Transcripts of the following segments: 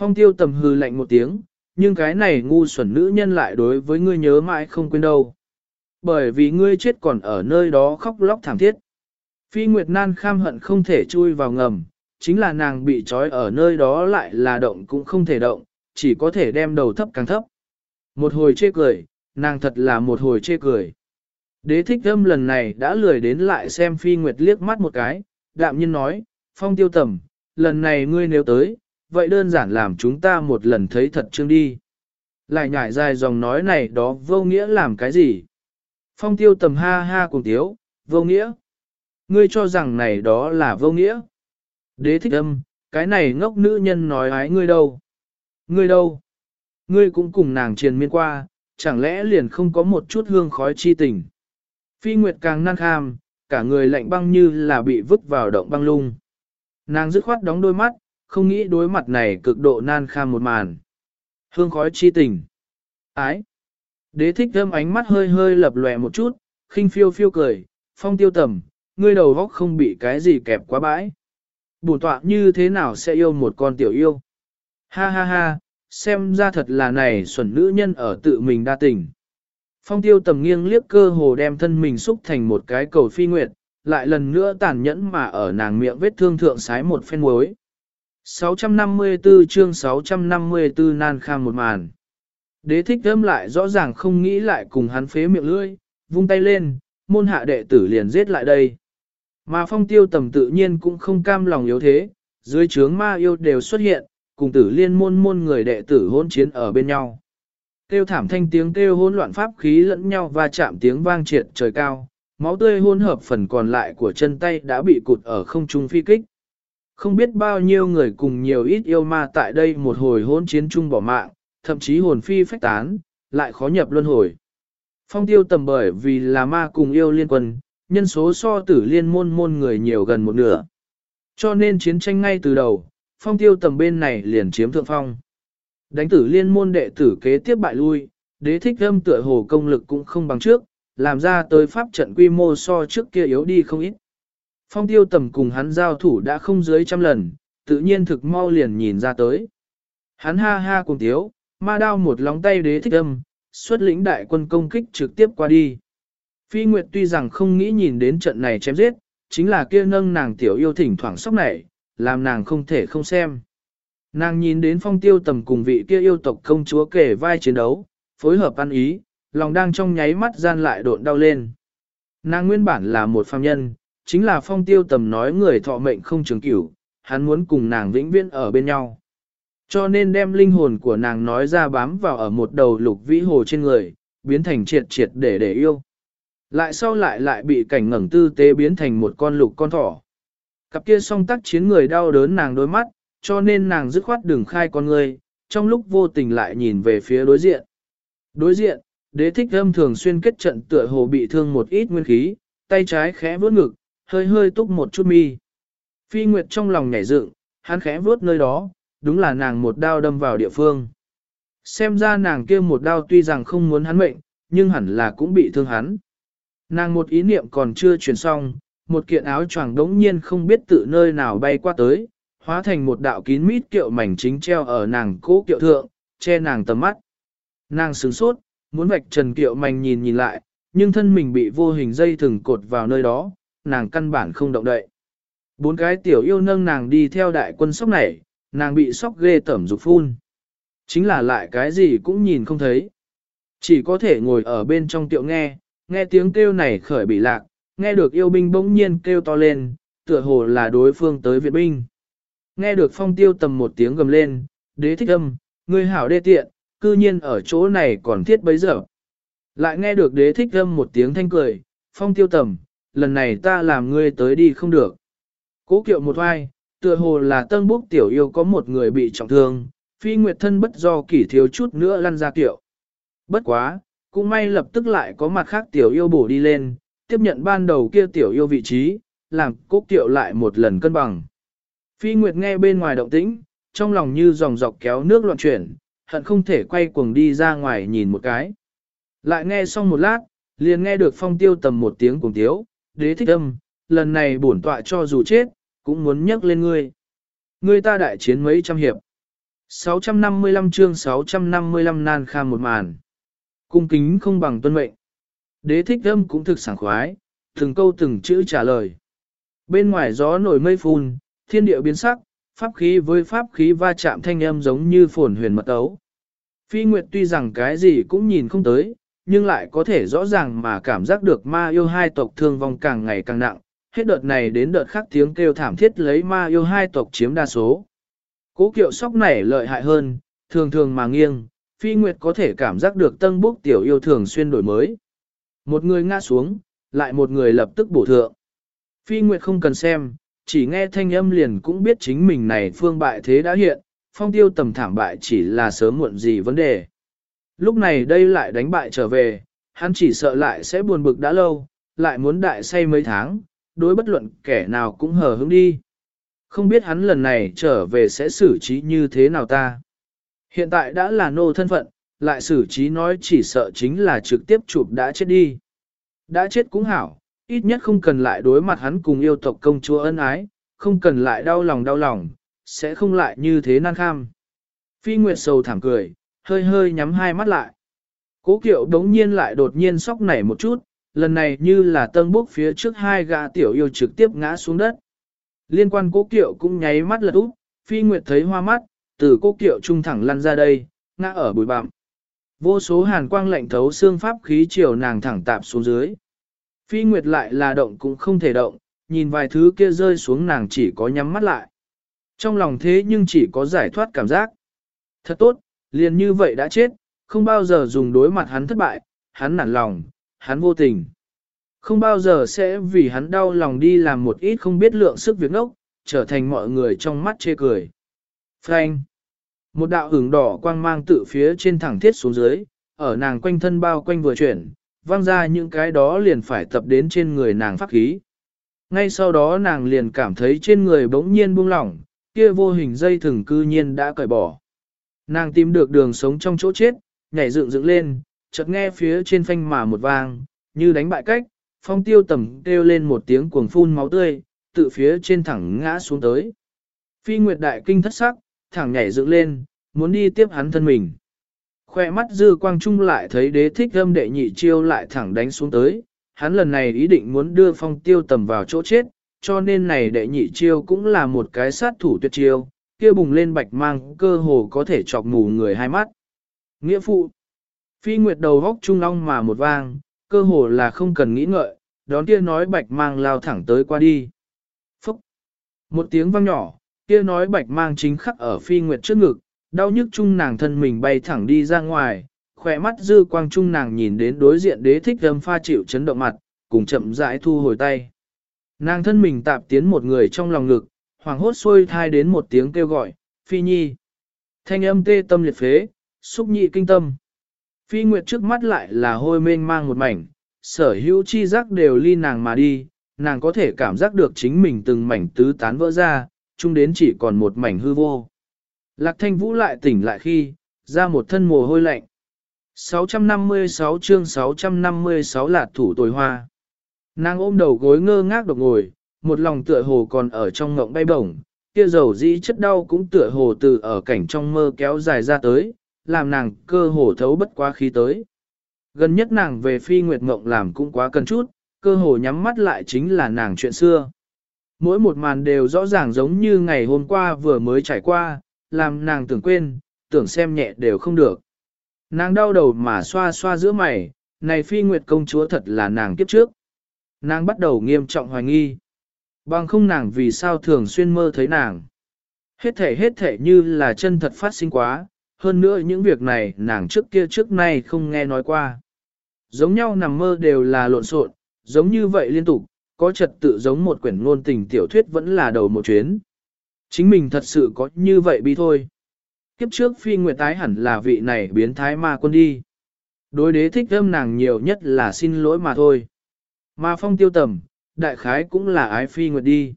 Phong tiêu tầm hư lạnh một tiếng, nhưng cái này ngu xuẩn nữ nhân lại đối với ngươi nhớ mãi không quên đâu. Bởi vì ngươi chết còn ở nơi đó khóc lóc thảm thiết. Phi Nguyệt Nan kham hận không thể chui vào ngầm, chính là nàng bị trói ở nơi đó lại là động cũng không thể động, chỉ có thể đem đầu thấp càng thấp. Một hồi chê cười, nàng thật là một hồi chê cười. Đế thích âm lần này đã lười đến lại xem Phi Nguyệt liếc mắt một cái, đạm nhiên nói, phong tiêu tầm, lần này ngươi nếu tới, vậy đơn giản làm chúng ta một lần thấy thật chương đi. Lại nhảy dài dòng nói này đó vô nghĩa làm cái gì? Phong tiêu tầm ha ha cùng tiếu, vô nghĩa. Ngươi cho rằng này đó là vô nghĩa. Đế thích âm, cái này ngốc nữ nhân nói ái ngươi đâu? Ngươi đâu? Ngươi cũng cùng nàng triền miên qua, chẳng lẽ liền không có một chút hương khói chi tình? Phi Nguyệt càng năng kham, cả người lạnh băng như là bị vứt vào động băng lung. Nàng dứt khoát đóng đôi mắt, không nghĩ đối mặt này cực độ nan kham một màn. Hương khói chi tình. Ái. Đế thích thơm ánh mắt hơi hơi lập lòe một chút, khinh phiêu phiêu cười, phong tiêu tầm, ngươi đầu góc không bị cái gì kẹp quá bãi. Bùn tọa như thế nào sẽ yêu một con tiểu yêu? Ha ha ha, xem ra thật là này xuẩn nữ nhân ở tự mình đa tình. Phong tiêu tầm nghiêng liếc cơ hồ đem thân mình xúc thành một cái cầu phi nguyệt, lại lần nữa tàn nhẫn mà ở nàng miệng vết thương thượng sái một phen muối. 654 chương 654 nan kham một màn. Đế thích thơm lại rõ ràng không nghĩ lại cùng hắn phế miệng lưỡi, vung tay lên, môn hạ đệ tử liền giết lại đây. Mà phong tiêu tầm tự nhiên cũng không cam lòng yếu thế, dưới trướng ma yêu đều xuất hiện, cùng tử liên môn môn người đệ tử hôn chiến ở bên nhau. Tiêu thảm thanh tiếng kêu hôn loạn pháp khí lẫn nhau và chạm tiếng vang triệt trời cao, máu tươi hôn hợp phần còn lại của chân tay đã bị cụt ở không trung phi kích. Không biết bao nhiêu người cùng nhiều ít yêu ma tại đây một hồi hôn chiến chung bỏ mạng, thậm chí hồn phi phách tán, lại khó nhập luân hồi. Phong tiêu tầm bởi vì là ma cùng yêu liên quân, nhân số so tử liên môn môn người nhiều gần một nửa. Cho nên chiến tranh ngay từ đầu, phong tiêu tầm bên này liền chiếm thượng phong. Đánh tử liên môn đệ tử kế tiếp bại lui, đế thích âm tựa hồ công lực cũng không bằng trước, làm ra tới pháp trận quy mô so trước kia yếu đi không ít. Phong tiêu tầm cùng hắn giao thủ đã không dưới trăm lần, tự nhiên thực mau liền nhìn ra tới. Hắn ha ha cùng tiếu, ma đao một lóng tay đế thích âm, xuất lĩnh đại quân công kích trực tiếp qua đi. Phi Nguyệt tuy rằng không nghĩ nhìn đến trận này chém giết, chính là kia nâng nàng tiểu yêu thỉnh thoảng sóc nảy, làm nàng không thể không xem. Nàng nhìn đến phong tiêu tầm cùng vị kia yêu tộc công chúa kể vai chiến đấu, phối hợp ăn ý, lòng đang trong nháy mắt gian lại độn đau lên. Nàng nguyên bản là một phàm nhân, chính là phong tiêu tầm nói người thọ mệnh không trường cửu, hắn muốn cùng nàng vĩnh viễn ở bên nhau. Cho nên đem linh hồn của nàng nói ra bám vào ở một đầu lục vĩ hồ trên người, biến thành triệt triệt để để yêu. Lại sau lại lại bị cảnh ngẩng tư tế biến thành một con lục con thỏ. Cặp kia song tác chiến người đau đớn nàng đôi mắt, cho nên nàng dứt khoát đường khai con người, trong lúc vô tình lại nhìn về phía đối diện. Đối diện, đế thích âm thường xuyên kết trận tựa hồ bị thương một ít nguyên khí, tay trái khẽ vuốt ngực, hơi hơi túc một chút mi. Phi Nguyệt trong lòng nhảy dựng, hắn khẽ vuốt nơi đó, đúng là nàng một đao đâm vào địa phương. Xem ra nàng kia một đao tuy rằng không muốn hắn mệnh, nhưng hẳn là cũng bị thương hắn. Nàng một ý niệm còn chưa truyền xong, một kiện áo choàng đống nhiên không biết tự nơi nào bay qua tới, hóa thành một đạo kín mít kiệu mảnh chính treo ở nàng cố kiệu thượng, che nàng tầm mắt. Nàng sướng sốt, muốn vạch trần kiệu mảnh nhìn nhìn lại, nhưng thân mình bị vô hình dây thừng cột vào nơi đó, nàng căn bản không động đậy. Bốn cái tiểu yêu nâng nàng đi theo đại quân sóc này, nàng bị sóc ghê tẩm dục phun. Chính là lại cái gì cũng nhìn không thấy. Chỉ có thể ngồi ở bên trong tiệu nghe, nghe tiếng kêu này khởi bị lạc, nghe được yêu binh bỗng nhiên kêu to lên, tựa hồ là đối phương tới viện binh. Nghe được phong tiêu tầm một tiếng gầm lên, đế thích âm, người hảo đê tiện, cư nhiên ở chỗ này còn thiết bấy giờ. Lại nghe được đế thích âm một tiếng thanh cười, phong tiêu tầm, lần này ta làm ngươi tới đi không được. Cố kiệu một vai, tựa hồ là tân búc tiểu yêu có một người bị trọng thương, phi nguyệt thân bất do kỷ thiếu chút nữa lăn ra kiệu. Bất quá, cũng may lập tức lại có mặt khác tiểu yêu bổ đi lên, tiếp nhận ban đầu kia tiểu yêu vị trí, làm cố kiệu lại một lần cân bằng. Phi Nguyệt nghe bên ngoài động tĩnh, trong lòng như dòng dọc kéo nước loạn chuyển, hận không thể quay cuồng đi ra ngoài nhìn một cái. Lại nghe xong một lát, liền nghe được phong tiêu tầm một tiếng cùng tiếu, đế thích âm, lần này bổn tọa cho dù chết, cũng muốn nhắc lên ngươi. Ngươi ta đại chiến mấy trăm hiệp. 655 chương 655 nan kham một màn. Cung kính không bằng tuân mệnh. Đế thích âm cũng thực sảng khoái, từng câu từng chữ trả lời. Bên ngoài gió nổi mây phun, thiên địa biến sắc, pháp khí với pháp khí va chạm thanh âm giống như phồn huyền mật ấu. Phi Nguyệt tuy rằng cái gì cũng nhìn không tới, nhưng lại có thể rõ ràng mà cảm giác được ma yêu hai tộc thương vong càng ngày càng nặng, hết đợt này đến đợt khác tiếng kêu thảm thiết lấy ma yêu hai tộc chiếm đa số. Cố kiệu sóc này lợi hại hơn, thường thường mà nghiêng, Phi Nguyệt có thể cảm giác được tân bốc tiểu yêu thường xuyên đổi mới. Một người ngã xuống, lại một người lập tức bổ thượng. Phi Nguyệt không cần xem, chỉ nghe thanh âm liền cũng biết chính mình này phương bại thế đã hiện, phong tiêu tầm thảm bại chỉ là sớm muộn gì vấn đề. Lúc này đây lại đánh bại trở về, hắn chỉ sợ lại sẽ buồn bực đã lâu, lại muốn đại say mấy tháng, đối bất luận kẻ nào cũng hờ hững đi. Không biết hắn lần này trở về sẽ xử trí như thế nào ta. Hiện tại đã là nô thân phận, lại xử trí nói chỉ sợ chính là trực tiếp chụp đã chết đi. Đã chết cũng hảo, ít nhất không cần lại đối mặt hắn cùng yêu tộc công chúa ân ái, không cần lại đau lòng đau lòng, sẽ không lại như thế nan kham. Phi Nguyệt sầu thảm cười, hơi hơi nhắm hai mắt lại. Cố kiệu đống nhiên lại đột nhiên sóc nảy một chút, lần này như là tân bốc phía trước hai gã tiểu yêu trực tiếp ngã xuống đất. Liên quan cố kiệu cũng nháy mắt lật úp, Phi Nguyệt thấy hoa mắt, từ cố kiệu trung thẳng lăn ra đây, ngã ở bụi bặm. Vô số hàn quang lạnh thấu xương pháp khí chiều nàng thẳng tạp xuống dưới. Phi Nguyệt lại là động cũng không thể động, nhìn vài thứ kia rơi xuống nàng chỉ có nhắm mắt lại. Trong lòng thế nhưng chỉ có giải thoát cảm giác. Thật tốt, liền như vậy đã chết, không bao giờ dùng đối mặt hắn thất bại, hắn nản lòng, hắn vô tình. Không bao giờ sẽ vì hắn đau lòng đi làm một ít không biết lượng sức việc ngốc, trở thành mọi người trong mắt chê cười. Frank. Một đạo hưởng đỏ quang mang tự phía trên thẳng thiết xuống dưới, ở nàng quanh thân bao quanh vừa chuyển, văng ra những cái đó liền phải tập đến trên người nàng pháp khí. Ngay sau đó nàng liền cảm thấy trên người bỗng nhiên buông lỏng, kia vô hình dây thừng cư nhiên đã cởi bỏ. Nàng tìm được đường sống trong chỗ chết, nhảy dựng dựng lên, chợt nghe phía trên phanh mà một vang, như đánh bại cách, phong tiêu tầm kêu lên một tiếng cuồng phun máu tươi, tự phía trên thẳng ngã xuống tới. Phi Nguyệt Đại Kinh thất sắc, thẳng nhảy dựng lên, muốn đi tiếp hắn thân mình. Khoe mắt dư quang trung lại thấy đế thích âm đệ nhị chiêu lại thẳng đánh xuống tới, hắn lần này ý định muốn đưa phong tiêu tầm vào chỗ chết, cho nên này đệ nhị chiêu cũng là một cái sát thủ tuyệt chiêu, kia bùng lên bạch mang cơ hồ có thể chọc mù người hai mắt. Nghĩa phụ, phi nguyệt đầu góc trung long mà một vang, cơ hồ là không cần nghĩ ngợi, đón kia nói bạch mang lao thẳng tới qua đi. Phúc! Một tiếng vang nhỏ, kia nói bạch mang chính khắc ở phi nguyệt trước ngực, đau nhức chung nàng thân mình bay thẳng đi ra ngoài, khỏe mắt dư quang trung nàng nhìn đến đối diện đế thích âm pha chịu chấn động mặt, cùng chậm rãi thu hồi tay. Nàng thân mình tạp tiến một người trong lòng ngực, hoàng hốt xuôi thai đến một tiếng kêu gọi, phi nhi. Thanh âm tê tâm liệt phế, xúc nhị kinh tâm. Phi nguyệt trước mắt lại là hôi mênh mang một mảnh, sở hữu chi giác đều ly nàng mà đi, nàng có thể cảm giác được chính mình từng mảnh tứ tán vỡ ra, chung đến chỉ còn một mảnh hư vô. Lạc thanh vũ lại tỉnh lại khi, ra một thân mồ hôi lạnh. 656 chương 656 là thủ tồi hoa. Nàng ôm đầu gối ngơ ngác độc ngồi, một lòng tựa hồ còn ở trong ngộng bay bổng, kia dầu dĩ chất đau cũng tựa hồ từ ở cảnh trong mơ kéo dài ra tới, làm nàng cơ hồ thấu bất quá khí tới. Gần nhất nàng về phi nguyệt ngộng làm cũng quá cần chút, cơ hồ nhắm mắt lại chính là nàng chuyện xưa. Mỗi một màn đều rõ ràng giống như ngày hôm qua vừa mới trải qua, làm nàng tưởng quên, tưởng xem nhẹ đều không được. Nàng đau đầu mà xoa xoa giữa mày, này phi nguyệt công chúa thật là nàng kiếp trước. Nàng bắt đầu nghiêm trọng hoài nghi. Bằng không nàng vì sao thường xuyên mơ thấy nàng. Hết thể hết thể như là chân thật phát sinh quá, hơn nữa những việc này nàng trước kia trước nay không nghe nói qua. Giống nhau nằm mơ đều là lộn xộn, giống như vậy liên tục, có trật tự giống một quyển ngôn tình tiểu thuyết vẫn là đầu một chuyến. Chính mình thật sự có như vậy bi thôi. Kiếp trước phi nguyệt tái hẳn là vị này biến thái ma quân đi. Đối đế thích âm nàng nhiều nhất là xin lỗi mà thôi. Ma phong tiêu tầm, đại khái cũng là ái phi nguyệt đi.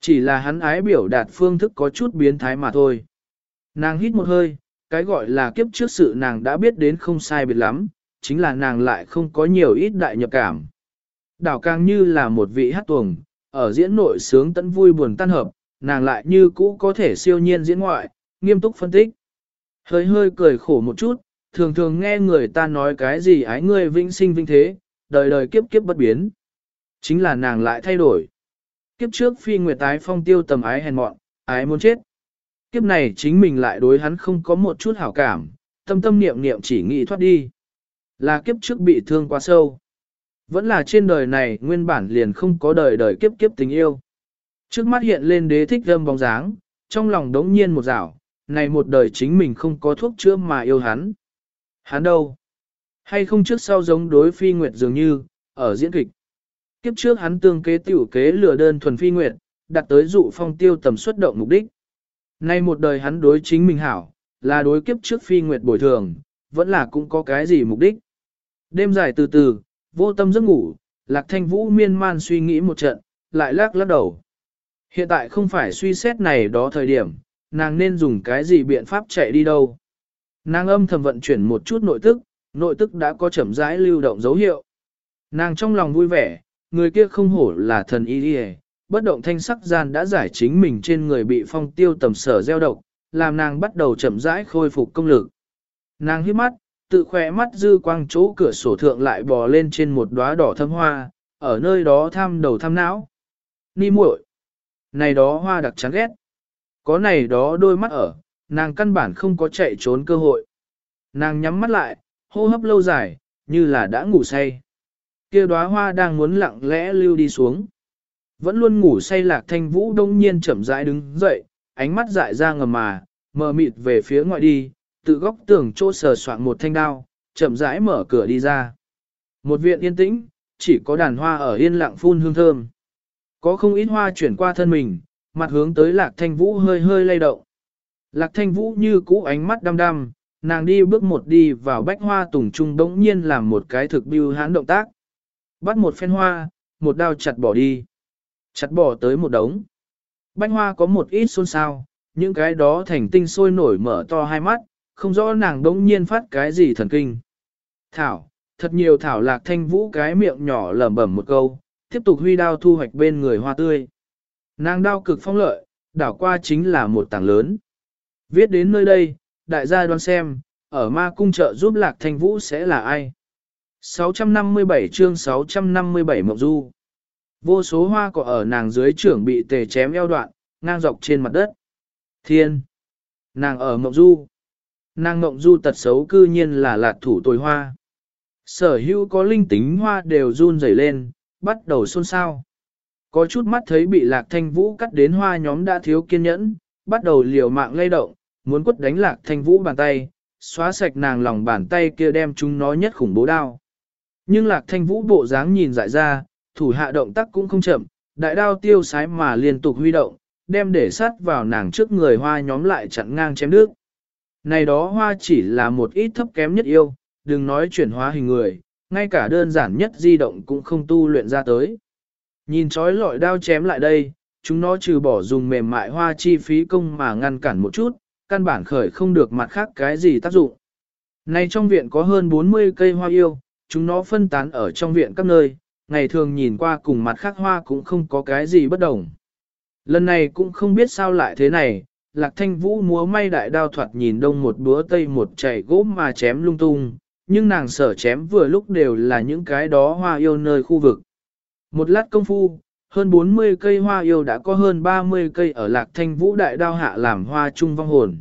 Chỉ là hắn ái biểu đạt phương thức có chút biến thái mà thôi. Nàng hít một hơi, cái gọi là kiếp trước sự nàng đã biết đến không sai biệt lắm, chính là nàng lại không có nhiều ít đại nhập cảm. Đảo càng như là một vị hát tuồng, ở diễn nội sướng tận vui buồn tan hợp, nàng lại như cũ có thể siêu nhiên diễn ngoại, nghiêm túc phân tích. Hơi hơi cười khổ một chút, thường thường nghe người ta nói cái gì ái ngươi vĩnh sinh vinh thế, đời đời kiếp kiếp bất biến. Chính là nàng lại thay đổi. Kiếp trước phi nguyệt tái phong tiêu tầm ái hèn mọn, ái muốn chết. Kiếp này chính mình lại đối hắn không có một chút hảo cảm, tâm tâm niệm niệm chỉ nghĩ thoát đi. Là kiếp trước bị thương quá sâu. Vẫn là trên đời này nguyên bản liền không có đời đời kiếp kiếp tình yêu. Trước mắt hiện lên đế thích râm bóng dáng, trong lòng đống nhiên một rảo, này một đời chính mình không có thuốc chữa mà yêu hắn. Hắn đâu? Hay không trước sau giống đối phi nguyệt dường như, ở diễn kịch. Kiếp trước hắn tương kế tiểu kế lừa đơn thuần phi nguyệt, đặt tới dụ phong tiêu tầm xuất động mục đích. Nay một đời hắn đối chính mình hảo, là đối kiếp trước phi nguyệt bồi thường, vẫn là cũng có cái gì mục đích. Đêm dài từ từ, vô tâm giấc ngủ, lạc thanh vũ miên man suy nghĩ một trận, lại lắc lắc đầu. Hiện tại không phải suy xét này đó thời điểm, nàng nên dùng cái gì biện pháp chạy đi đâu. Nàng âm thầm vận chuyển một chút nội tức, nội tức đã có chậm rãi lưu động dấu hiệu. Nàng trong lòng vui vẻ, người kia không hổ là thần y đi bất động thanh sắc gian đã giải chính mình trên người bị phong tiêu tầm sở gieo độc, làm nàng bắt đầu chậm rãi khôi phục công lực. Nàng hít mắt, tự khỏe mắt dư quang chỗ cửa sổ thượng lại bò lên trên một đóa đỏ thâm hoa, ở nơi đó tham đầu tham não. Ni muội, này đó hoa đặc chán ghét. Có này đó đôi mắt ở, nàng căn bản không có chạy trốn cơ hội. Nàng nhắm mắt lại, hô hấp lâu dài, như là đã ngủ say kia đóa hoa đang muốn lặng lẽ lưu đi xuống. Vẫn luôn ngủ say lạc thanh vũ đông nhiên chậm rãi đứng dậy, ánh mắt dại ra ngầm mà, mờ mịt về phía ngoại đi, tự góc tường chỗ sờ soạn một thanh đao, chậm rãi mở cửa đi ra. Một viện yên tĩnh, chỉ có đàn hoa ở yên lặng phun hương thơm. Có không ít hoa chuyển qua thân mình, mặt hướng tới lạc thanh vũ hơi hơi lay động. Lạc thanh vũ như cũ ánh mắt đăm đăm, nàng đi bước một đi vào bách hoa tùng trung đống nhiên làm một cái thực biêu hãn động tác. Bắt một phen hoa, một đao chặt bỏ đi. Chặt bỏ tới một đống. Bánh hoa có một ít xôn xao, những cái đó thành tinh sôi nổi mở to hai mắt, không rõ nàng đống nhiên phát cái gì thần kinh. Thảo, thật nhiều thảo lạc thanh vũ cái miệng nhỏ lẩm bẩm một câu, tiếp tục huy đao thu hoạch bên người hoa tươi. Nàng đao cực phong lợi, đảo qua chính là một tảng lớn. Viết đến nơi đây, đại gia đoán xem, ở ma cung trợ giúp lạc thanh vũ sẽ là ai? 657 chương 657 Mộng Du Vô số hoa cỏ ở nàng dưới trưởng bị tề chém eo đoạn, ngang dọc trên mặt đất. Thiên! Nàng ở Mộng Du. Nàng Mộng Du tật xấu cư nhiên là lạt thủ tồi hoa. Sở hữu có linh tính hoa đều run rẩy lên, bắt đầu xôn xao. Có chút mắt thấy bị lạc thanh vũ cắt đến hoa nhóm đã thiếu kiên nhẫn, bắt đầu liều mạng lay động, muốn quất đánh lạc thanh vũ bàn tay, xóa sạch nàng lòng bàn tay kia đem chúng nó nhất khủng bố đao. Nhưng lạc thanh vũ bộ dáng nhìn dại ra, thủ hạ động tác cũng không chậm, đại đao tiêu sái mà liên tục huy động, đem để sắt vào nàng trước người hoa nhóm lại chặn ngang chém nước. Này đó hoa chỉ là một ít thấp kém nhất yêu, đừng nói chuyển hóa hình người, ngay cả đơn giản nhất di động cũng không tu luyện ra tới. Nhìn chói lọi đao chém lại đây, chúng nó trừ bỏ dùng mềm mại hoa chi phí công mà ngăn cản một chút, căn bản khởi không được mặt khác cái gì tác dụng. Này trong viện có hơn 40 cây hoa yêu, chúng nó phân tán ở trong viện các nơi, ngày thường nhìn qua cùng mặt khác hoa cũng không có cái gì bất đồng. Lần này cũng không biết sao lại thế này, lạc thanh vũ múa may đại đao thoạt nhìn đông một búa tây một chạy gỗ mà chém lung tung, nhưng nàng sở chém vừa lúc đều là những cái đó hoa yêu nơi khu vực. Một lát công phu, hơn 40 cây hoa yêu đã có hơn 30 cây ở lạc thanh vũ đại đao hạ làm hoa trung vong hồn.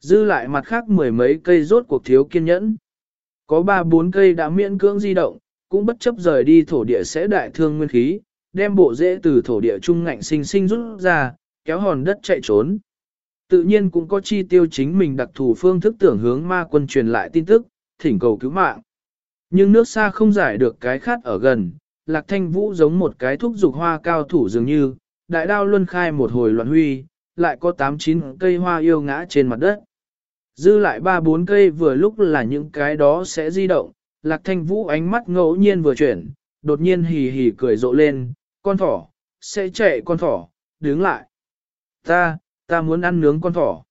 Dư lại mặt khác mười mấy cây rốt cuộc thiếu kiên nhẫn. Có ba bốn cây đã miễn cưỡng di động, cũng bất chấp rời đi thổ địa sẽ đại thương nguyên khí, đem bộ rễ từ thổ địa trung ngạnh sinh sinh rút ra, kéo hòn đất chạy trốn. Tự nhiên cũng có chi tiêu chính mình đặc thù phương thức tưởng hướng ma quân truyền lại tin tức, thỉnh cầu cứu mạng. Nhưng nước xa không giải được cái khát ở gần, lạc thanh vũ giống một cái thúc dục hoa cao thủ dường như, đại đao luân khai một hồi loạn huy, lại có 8-9 cây hoa yêu ngã trên mặt đất. Dư lại 3-4 cây vừa lúc là những cái đó sẽ di động, lạc thanh vũ ánh mắt ngẫu nhiên vừa chuyển, đột nhiên hì hì cười rộ lên, con thỏ, sẽ chạy con thỏ, đứng lại. Ta, ta muốn ăn nướng con thỏ.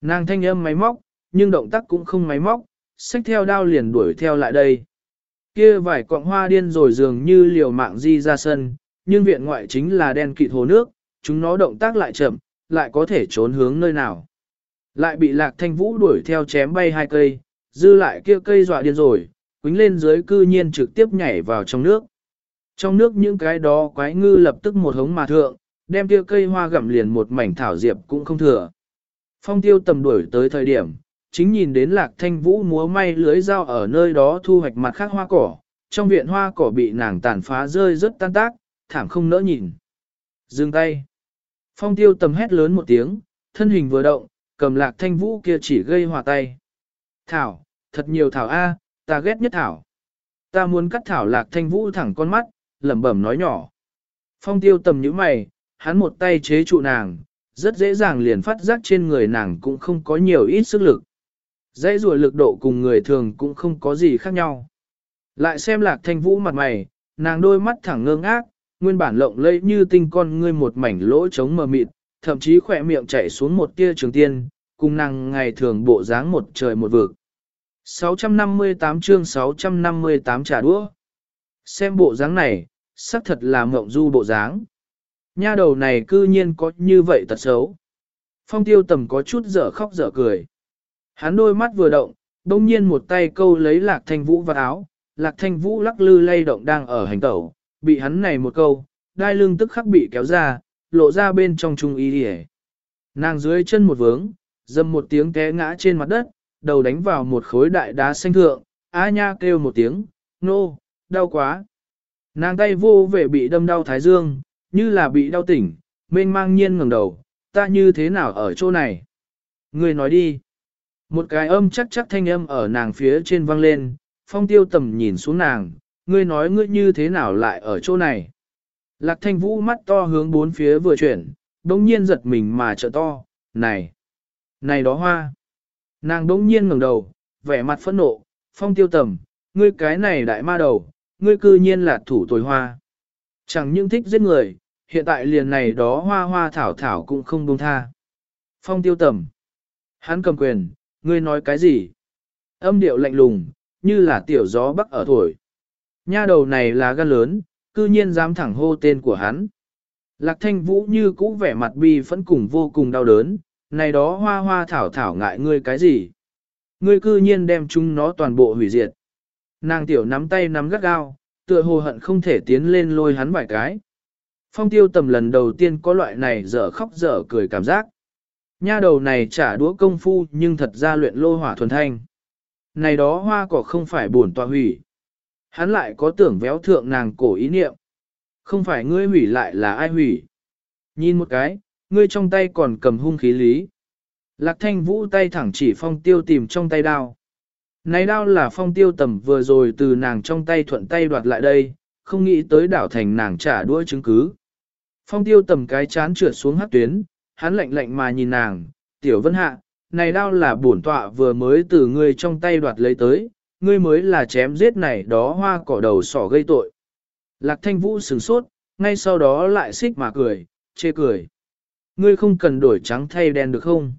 Nàng thanh âm máy móc, nhưng động tác cũng không máy móc, xách theo đao liền đuổi theo lại đây. Kia vài cọng hoa điên rồi dường như liều mạng di ra sân, nhưng viện ngoại chính là đen kịt hồ nước, chúng nó động tác lại chậm, lại có thể trốn hướng nơi nào. Lại bị lạc thanh vũ đuổi theo chém bay hai cây, dư lại kia cây dọa điên rồi, quính lên dưới cư nhiên trực tiếp nhảy vào trong nước. Trong nước những cái đó quái ngư lập tức một hống mà thượng, đem kia cây hoa gặm liền một mảnh thảo diệp cũng không thừa. Phong tiêu tầm đuổi tới thời điểm, chính nhìn đến lạc thanh vũ múa may lưới dao ở nơi đó thu hoạch mặt khác hoa cỏ, trong viện hoa cỏ bị nàng tàn phá rơi rất tan tác, thảm không nỡ nhìn. Dừng tay. Phong tiêu tầm hét lớn một tiếng, thân hình vừa động, cầm lạc thanh vũ kia chỉ gây hòa tay. Thảo, thật nhiều thảo A, ta ghét nhất thảo. Ta muốn cắt thảo lạc thanh vũ thẳng con mắt, lẩm bẩm nói nhỏ. Phong tiêu tầm như mày, hắn một tay chế trụ nàng, rất dễ dàng liền phát giác trên người nàng cũng không có nhiều ít sức lực. Dãy rùa lực độ cùng người thường cũng không có gì khác nhau. Lại xem lạc thanh vũ mặt mày, nàng đôi mắt thẳng ngơ ngác, nguyên bản lộng lẫy như tinh con ngươi một mảnh lỗ trống mờ mịt, thậm chí khỏe miệng chảy xuống một tia trường tiên, cùng nàng ngày thường bộ dáng một trời một vực. 658 chương 658 trả đũa. Xem bộ dáng này, xác thật là mộng du bộ dáng. Nha đầu này cư nhiên có như vậy tật xấu. Phong tiêu tầm có chút dở khóc dở cười. Hắn đôi mắt vừa động, đông nhiên một tay câu lấy lạc thanh vũ vào áo, lạc thanh vũ lắc lư lay động đang ở hành tẩu, bị hắn này một câu, đai lưng tức khắc bị kéo ra, lộ ra bên trong trung y đi Nàng dưới chân một vướng, dâm một tiếng té ngã trên mặt đất, đầu đánh vào một khối đại đá xanh thượng, á nha kêu một tiếng, nô, đau quá. Nàng tay vô về bị đâm đau thái dương, như là bị đau tỉnh, mênh mang nhiên ngẩng đầu, ta như thế nào ở chỗ này? Người nói đi. Một cái âm chắc chắc thanh âm ở nàng phía trên vang lên, phong tiêu tầm nhìn xuống nàng, ngươi nói ngươi như thế nào lại ở chỗ này? Lạc thanh vũ mắt to hướng bốn phía vừa chuyển, đống nhiên giật mình mà trợ to, này, này đó hoa. Nàng đống nhiên ngẩng đầu, vẻ mặt phẫn nộ, phong tiêu tầm, ngươi cái này đại ma đầu, ngươi cư nhiên là thủ tồi hoa. Chẳng những thích giết người, hiện tại liền này đó hoa hoa thảo thảo cũng không buông tha. Phong tiêu tầm. Hắn cầm quyền, ngươi nói cái gì? Âm điệu lạnh lùng, như là tiểu gió bắc ở thổi. Nha đầu này là gan lớn, cư nhiên dám thẳng hô tên của hắn. Lạc thanh vũ như cũ vẻ mặt bi phẫn cùng vô cùng đau đớn, này đó hoa hoa thảo thảo ngại ngươi cái gì? Ngươi cư nhiên đem chúng nó toàn bộ hủy diệt. Nàng tiểu nắm tay nắm gắt gao, tựa hồ hận không thể tiến lên lôi hắn vài cái. Phong tiêu tầm lần đầu tiên có loại này dở khóc dở cười cảm giác. Nha đầu này trả đũa công phu nhưng thật ra luyện lô hỏa thuần thanh. Này đó hoa cỏ không phải buồn tòa hủy. Hắn lại có tưởng véo thượng nàng cổ ý niệm. Không phải ngươi hủy lại là ai hủy. Nhìn một cái, ngươi trong tay còn cầm hung khí lý. Lạc thanh vũ tay thẳng chỉ phong tiêu tìm trong tay đao. Này đao là phong tiêu tầm vừa rồi từ nàng trong tay thuận tay đoạt lại đây, không nghĩ tới đảo thành nàng trả đũa chứng cứ. Phong tiêu tầm cái chán trượt xuống hát tuyến, hắn lạnh lạnh mà nhìn nàng, tiểu vân hạ, này đao là bổn tọa vừa mới từ ngươi trong tay đoạt lấy tới, ngươi mới là chém giết này đó hoa cỏ đầu sỏ gây tội. Lạc thanh vũ sửng sốt, ngay sau đó lại xích mà cười, chê cười. Ngươi không cần đổi trắng thay đen được không?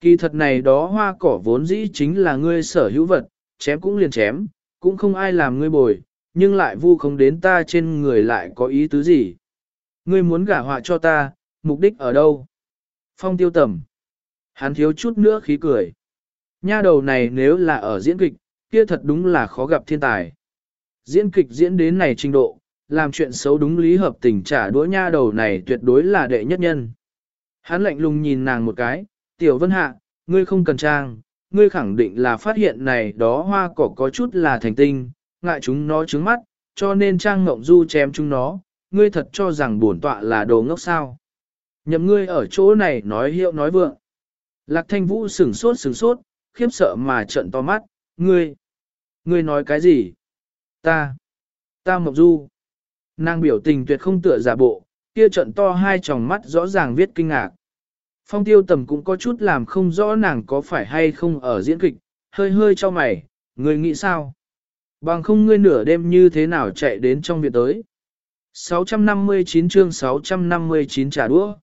Kỳ thật này đó hoa cỏ vốn dĩ chính là ngươi sở hữu vật, chém cũng liền chém, cũng không ai làm ngươi bồi, nhưng lại vu không đến ta trên người lại có ý tứ gì. Ngươi muốn gả họa cho ta, mục đích ở đâu? Phong tiêu tầm. Hắn thiếu chút nữa khí cười. Nha đầu này nếu là ở diễn kịch, kia thật đúng là khó gặp thiên tài. Diễn kịch diễn đến này trình độ, làm chuyện xấu đúng lý hợp tình trả đũa nha đầu này tuyệt đối là đệ nhất nhân. Hắn lạnh lùng nhìn nàng một cái, tiểu vân hạ, ngươi không cần trang, ngươi khẳng định là phát hiện này đó hoa cỏ có chút là thành tinh, ngại chúng nó trứng mắt, cho nên trang ngộng du chém chúng nó, ngươi thật cho rằng bổn tọa là đồ ngốc sao. Nhậm ngươi ở chỗ này nói hiệu nói vượng. Lạc thanh vũ sửng sốt sửng sốt, khiếp sợ mà trợn to mắt, ngươi, ngươi nói cái gì? Ta, ta Mộc du. Nàng biểu tình tuyệt không tựa giả bộ, kia trận to hai tròng mắt rõ ràng viết kinh ngạc. Phong tiêu tầm cũng có chút làm không rõ nàng có phải hay không ở diễn kịch, hơi hơi cho mày, ngươi nghĩ sao? Bằng không ngươi nửa đêm như thế nào chạy đến trong viện tới. 659 chương 659 trả đũa.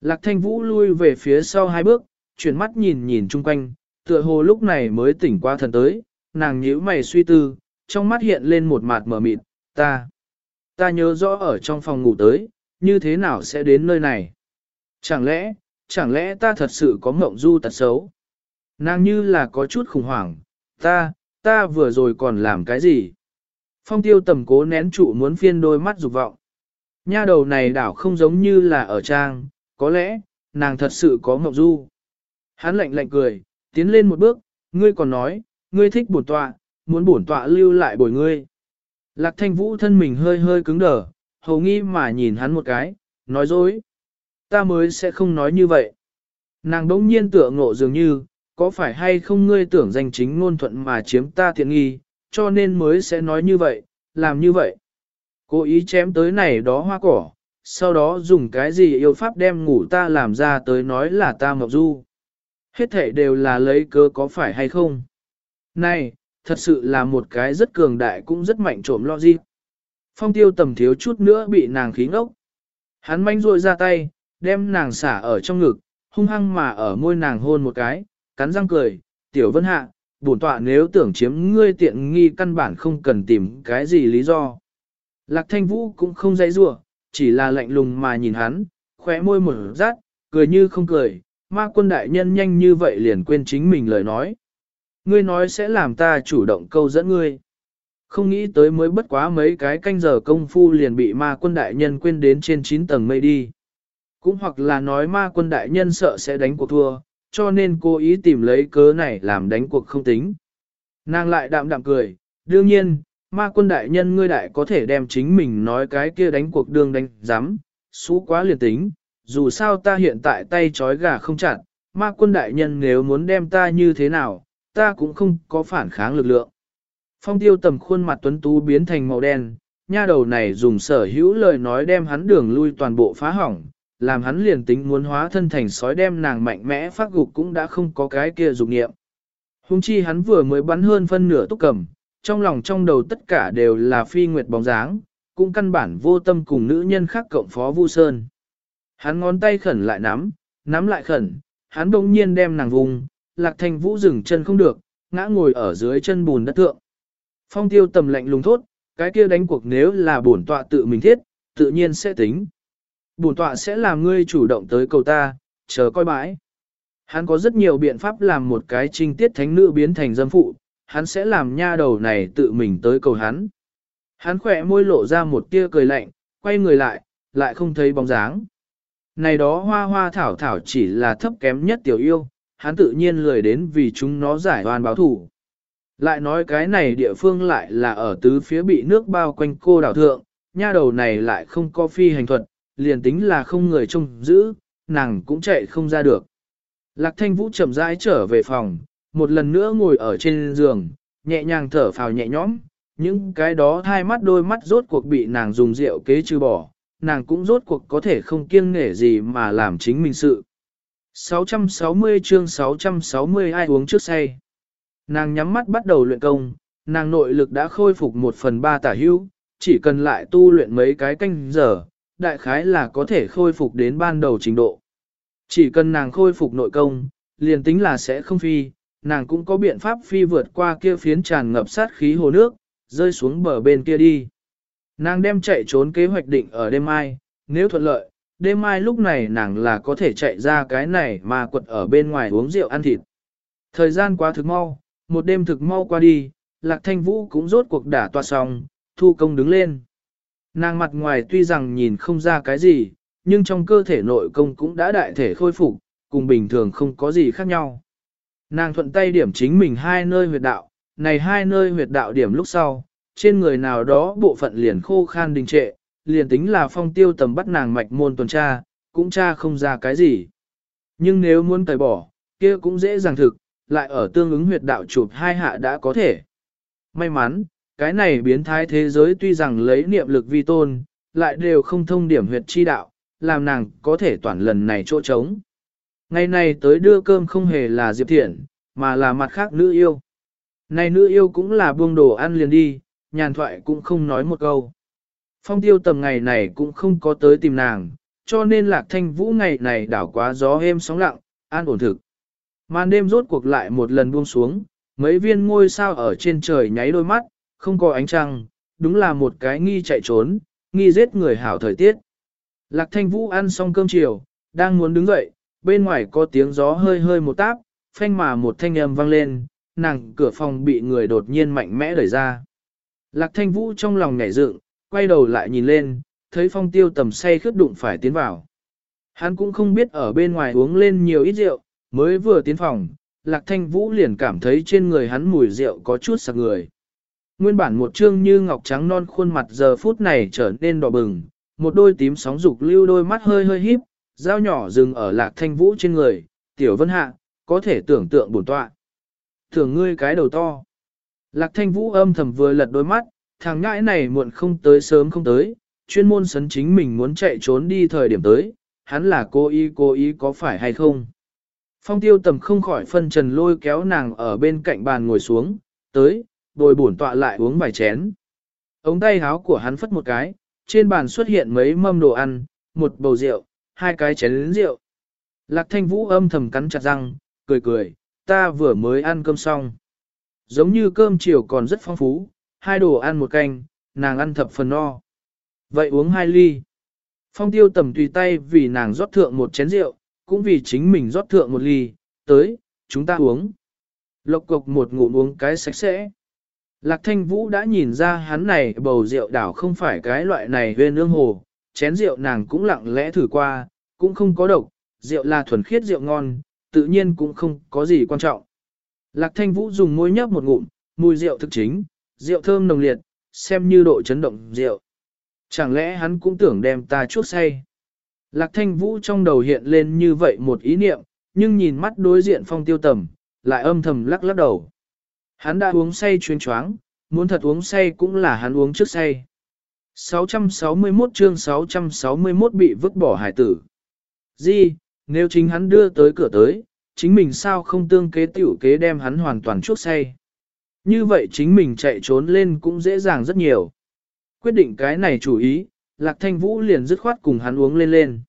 Lạc thanh vũ lui về phía sau hai bước, chuyển mắt nhìn nhìn chung quanh, tựa hồ lúc này mới tỉnh qua thần tới, nàng nhíu mày suy tư, trong mắt hiện lên một mặt mờ mịt, ta, ta nhớ rõ ở trong phòng ngủ tới, như thế nào sẽ đến nơi này? Chẳng lẽ, chẳng lẽ ta thật sự có mộng du tật xấu? Nàng như là có chút khủng hoảng, ta, ta vừa rồi còn làm cái gì? Phong tiêu tầm cố nén trụ muốn phiên đôi mắt dục vọng. Nha đầu này đảo không giống như là ở trang, có lẽ, nàng thật sự có mộng du. Hắn lạnh lạnh cười, tiến lên một bước, ngươi còn nói, ngươi thích bổn tọa, muốn bổn tọa lưu lại bồi ngươi. Lạc thanh vũ thân mình hơi hơi cứng đờ, hầu nghi mà nhìn hắn một cái, nói dối. Ta mới sẽ không nói như vậy. Nàng đống nhiên tựa ngộ dường như, có phải hay không ngươi tưởng danh chính ngôn thuận mà chiếm ta thiện nghi, cho nên mới sẽ nói như vậy, làm như vậy. Cố ý chém tới này đó hoa cỏ, sau đó dùng cái gì yêu pháp đem ngủ ta làm ra tới nói là ta mập du. Hết thể đều là lấy cớ có phải hay không. Này, thật sự là một cái rất cường đại cũng rất mạnh trộm logic. Phong tiêu tầm thiếu chút nữa bị nàng khí ngốc. Hắn manh ruội ra tay, đem nàng xả ở trong ngực, hung hăng mà ở môi nàng hôn một cái, cắn răng cười, tiểu vân hạ, bổn tọa nếu tưởng chiếm ngươi tiện nghi căn bản không cần tìm cái gì lý do. Lạc thanh vũ cũng không dãy rủa chỉ là lạnh lùng mà nhìn hắn, khóe môi mở rát, cười như không cười, ma quân đại nhân nhanh như vậy liền quên chính mình lời nói. Ngươi nói sẽ làm ta chủ động câu dẫn ngươi. Không nghĩ tới mới bất quá mấy cái canh giờ công phu liền bị ma quân đại nhân quên đến trên 9 tầng mây đi. Cũng hoặc là nói ma quân đại nhân sợ sẽ đánh cuộc thua, cho nên cố ý tìm lấy cớ này làm đánh cuộc không tính. Nàng lại đạm đạm cười, đương nhiên, ma quân đại nhân ngươi đại có thể đem chính mình nói cái kia đánh cuộc đường đánh giám, xú quá liền tính, dù sao ta hiện tại tay trói gà không chặt, ma quân đại nhân nếu muốn đem ta như thế nào, ta cũng không có phản kháng lực lượng. Phong tiêu tầm khuôn mặt tuấn tú biến thành màu đen, nha đầu này dùng sở hữu lời nói đem hắn đường lui toàn bộ phá hỏng, làm hắn liền tính muốn hóa thân thành sói đem nàng mạnh mẽ phát gục cũng đã không có cái kia dục nghiệm. Hùng chi hắn vừa mới bắn hơn phân nửa túc cầm, trong lòng trong đầu tất cả đều là phi nguyệt bóng dáng, cũng căn bản vô tâm cùng nữ nhân khác cộng phó Vu Sơn. Hắn ngón tay khẩn lại nắm, nắm lại khẩn, hắn đông nhiên đem nàng vùng, lạc Thanh vũ dừng chân không được, ngã ngồi ở dưới chân bùn đất thượng. Phong tiêu tầm lạnh lùng thốt, cái kia đánh cuộc nếu là bổn tọa tự mình thiết, tự nhiên sẽ tính. Bổn tọa sẽ làm ngươi chủ động tới cầu ta, chờ coi bãi. Hắn có rất nhiều biện pháp làm một cái trinh tiết thánh nữ biến thành dâm phụ, hắn sẽ làm nha đầu này tự mình tới cầu hắn. Hắn khỏe môi lộ ra một tia cười lạnh, quay người lại, lại không thấy bóng dáng. Này đó hoa hoa thảo thảo chỉ là thấp kém nhất tiểu yêu, hắn tự nhiên lười đến vì chúng nó giải oan báo thủ. Lại nói cái này địa phương lại là ở tứ phía bị nước bao quanh cô đảo thượng, nha đầu này lại không có phi hành thuật, liền tính là không người trông giữ, nàng cũng chạy không ra được. Lạc thanh vũ chậm rãi trở về phòng, một lần nữa ngồi ở trên giường, nhẹ nhàng thở phào nhẹ nhõm, những cái đó hai mắt đôi mắt rốt cuộc bị nàng dùng rượu kế trừ bỏ, nàng cũng rốt cuộc có thể không kiêng nể gì mà làm chính mình sự. 660 chương 660 ai uống trước say. Nàng nhắm mắt bắt đầu luyện công, nàng nội lực đã khôi phục một phần ba tả hữu, chỉ cần lại tu luyện mấy cái canh giờ, đại khái là có thể khôi phục đến ban đầu trình độ. Chỉ cần nàng khôi phục nội công, liền tính là sẽ không phi, nàng cũng có biện pháp phi vượt qua kia phiến tràn ngập sát khí hồ nước, rơi xuống bờ bên kia đi. Nàng đem chạy trốn kế hoạch định ở đêm mai, nếu thuận lợi, đêm mai lúc này nàng là có thể chạy ra cái này mà quật ở bên ngoài uống rượu ăn thịt. Thời gian quá thực mau, một đêm thực mau qua đi, lạc thanh vũ cũng rốt cuộc đả toa xong, thu công đứng lên. Nàng mặt ngoài tuy rằng nhìn không ra cái gì, nhưng trong cơ thể nội công cũng đã đại thể khôi phục, cùng bình thường không có gì khác nhau. Nàng thuận tay điểm chính mình hai nơi huyệt đạo, này hai nơi huyệt đạo điểm lúc sau, trên người nào đó bộ phận liền khô khan đình trệ, liền tính là phong tiêu tầm bắt nàng mạch môn tuần tra, cũng tra không ra cái gì. Nhưng nếu muốn tẩy bỏ, kia cũng dễ dàng thực, lại ở tương ứng huyệt đạo chụp hai hạ đã có thể. May mắn, cái này biến thái thế giới tuy rằng lấy niệm lực vi tôn, lại đều không thông điểm huyệt chi đạo, làm nàng có thể toàn lần này chỗ trống. Ngày này tới đưa cơm không hề là Diệp Thiện, mà là mặt khác nữ yêu. Này nữ yêu cũng là buông đồ ăn liền đi, nhàn thoại cũng không nói một câu. Phong tiêu tầm ngày này cũng không có tới tìm nàng, cho nên lạc thanh vũ ngày này đảo quá gió êm sóng lặng, an ổn thực. Màn đêm rốt cuộc lại một lần buông xuống, mấy viên ngôi sao ở trên trời nháy đôi mắt, không có ánh trăng, đúng là một cái nghi chạy trốn, nghi giết người hảo thời tiết. Lạc thanh vũ ăn xong cơm chiều, đang muốn đứng dậy, bên ngoài có tiếng gió hơi hơi một táp, phanh mà một thanh âm vang lên, nàng cửa phòng bị người đột nhiên mạnh mẽ đẩy ra. Lạc thanh vũ trong lòng nhảy dựng, quay đầu lại nhìn lên, thấy phong tiêu tầm say khướt đụng phải tiến vào. Hắn cũng không biết ở bên ngoài uống lên nhiều ít rượu, mới vừa tiến phòng, lạc thanh vũ liền cảm thấy trên người hắn mùi rượu có chút sặc người. Nguyên bản một trương như ngọc trắng non khuôn mặt giờ phút này trở nên đỏ bừng, một đôi tím sóng dục lưu đôi mắt hơi hơi híp, dao nhỏ dừng ở lạc thanh vũ trên người, tiểu vân hạ, có thể tưởng tượng bổn tọa. Tưởng ngươi cái đầu to. Lạc thanh vũ âm thầm vừa lật đôi mắt, thằng ngãi này muộn không tới sớm không tới, chuyên môn sấn chính mình muốn chạy trốn đi thời điểm tới, hắn là cô ý cô ý có phải hay không. Phong tiêu tầm không khỏi phân trần lôi kéo nàng ở bên cạnh bàn ngồi xuống, tới, đồi bổn tọa lại uống vài chén. Ống tay háo của hắn phất một cái, trên bàn xuất hiện mấy mâm đồ ăn, một bầu rượu, hai cái chén rượu. Lạc thanh vũ âm thầm cắn chặt răng, cười cười, ta vừa mới ăn cơm xong. Giống như cơm chiều còn rất phong phú, hai đồ ăn một canh, nàng ăn thập phần no. Vậy uống hai ly. Phong tiêu tầm tùy tay vì nàng rót thượng một chén rượu, cũng vì chính mình rót thượng một ly, tới, chúng ta uống. Lộc cục một ngụm uống cái sạch sẽ. Lạc thanh vũ đã nhìn ra hắn này bầu rượu đảo không phải cái loại này huyên nương hồ, chén rượu nàng cũng lặng lẽ thử qua, cũng không có độc, rượu là thuần khiết rượu ngon, tự nhiên cũng không có gì quan trọng. Lạc thanh vũ dùng môi nhấp một ngụm, mùi rượu thực chính, rượu thơm nồng liệt, xem như độ chấn động rượu. Chẳng lẽ hắn cũng tưởng đem ta chuốc say? Lạc thanh vũ trong đầu hiện lên như vậy một ý niệm, nhưng nhìn mắt đối diện phong tiêu tầm, lại âm thầm lắc lắc đầu. Hắn đã uống say chuyên choáng, muốn thật uống say cũng là hắn uống trước say. 661 chương 661 bị vứt bỏ hải tử. Di, nếu chính hắn đưa tới cửa tới, chính mình sao không tương kế tiểu kế đem hắn hoàn toàn chuốc say. Như vậy chính mình chạy trốn lên cũng dễ dàng rất nhiều. Quyết định cái này chủ ý, Lạc Thanh Vũ liền dứt khoát cùng hắn uống lên lên.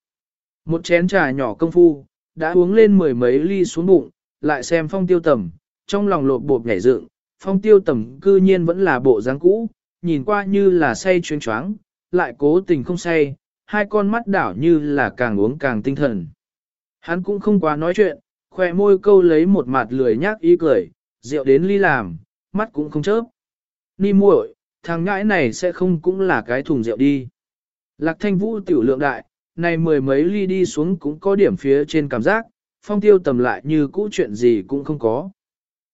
Một chén trà nhỏ công phu, đã uống lên mười mấy ly xuống bụng, lại xem phong tiêu tầm, trong lòng lột bột nhảy dựng, phong tiêu tầm cư nhiên vẫn là bộ dáng cũ, nhìn qua như là say chuyên choáng, lại cố tình không say, hai con mắt đảo như là càng uống càng tinh thần. Hắn cũng không quá nói chuyện, khoe môi câu lấy một mặt lười nhác ý cười, rượu đến ly làm, mắt cũng không chớp. Ni muội, thằng ngãi này sẽ không cũng là cái thùng rượu đi. Lạc thanh vũ tiểu lượng đại, này mười mấy ly đi xuống cũng có điểm phía trên cảm giác, phong tiêu tầm lại như cũ chuyện gì cũng không có.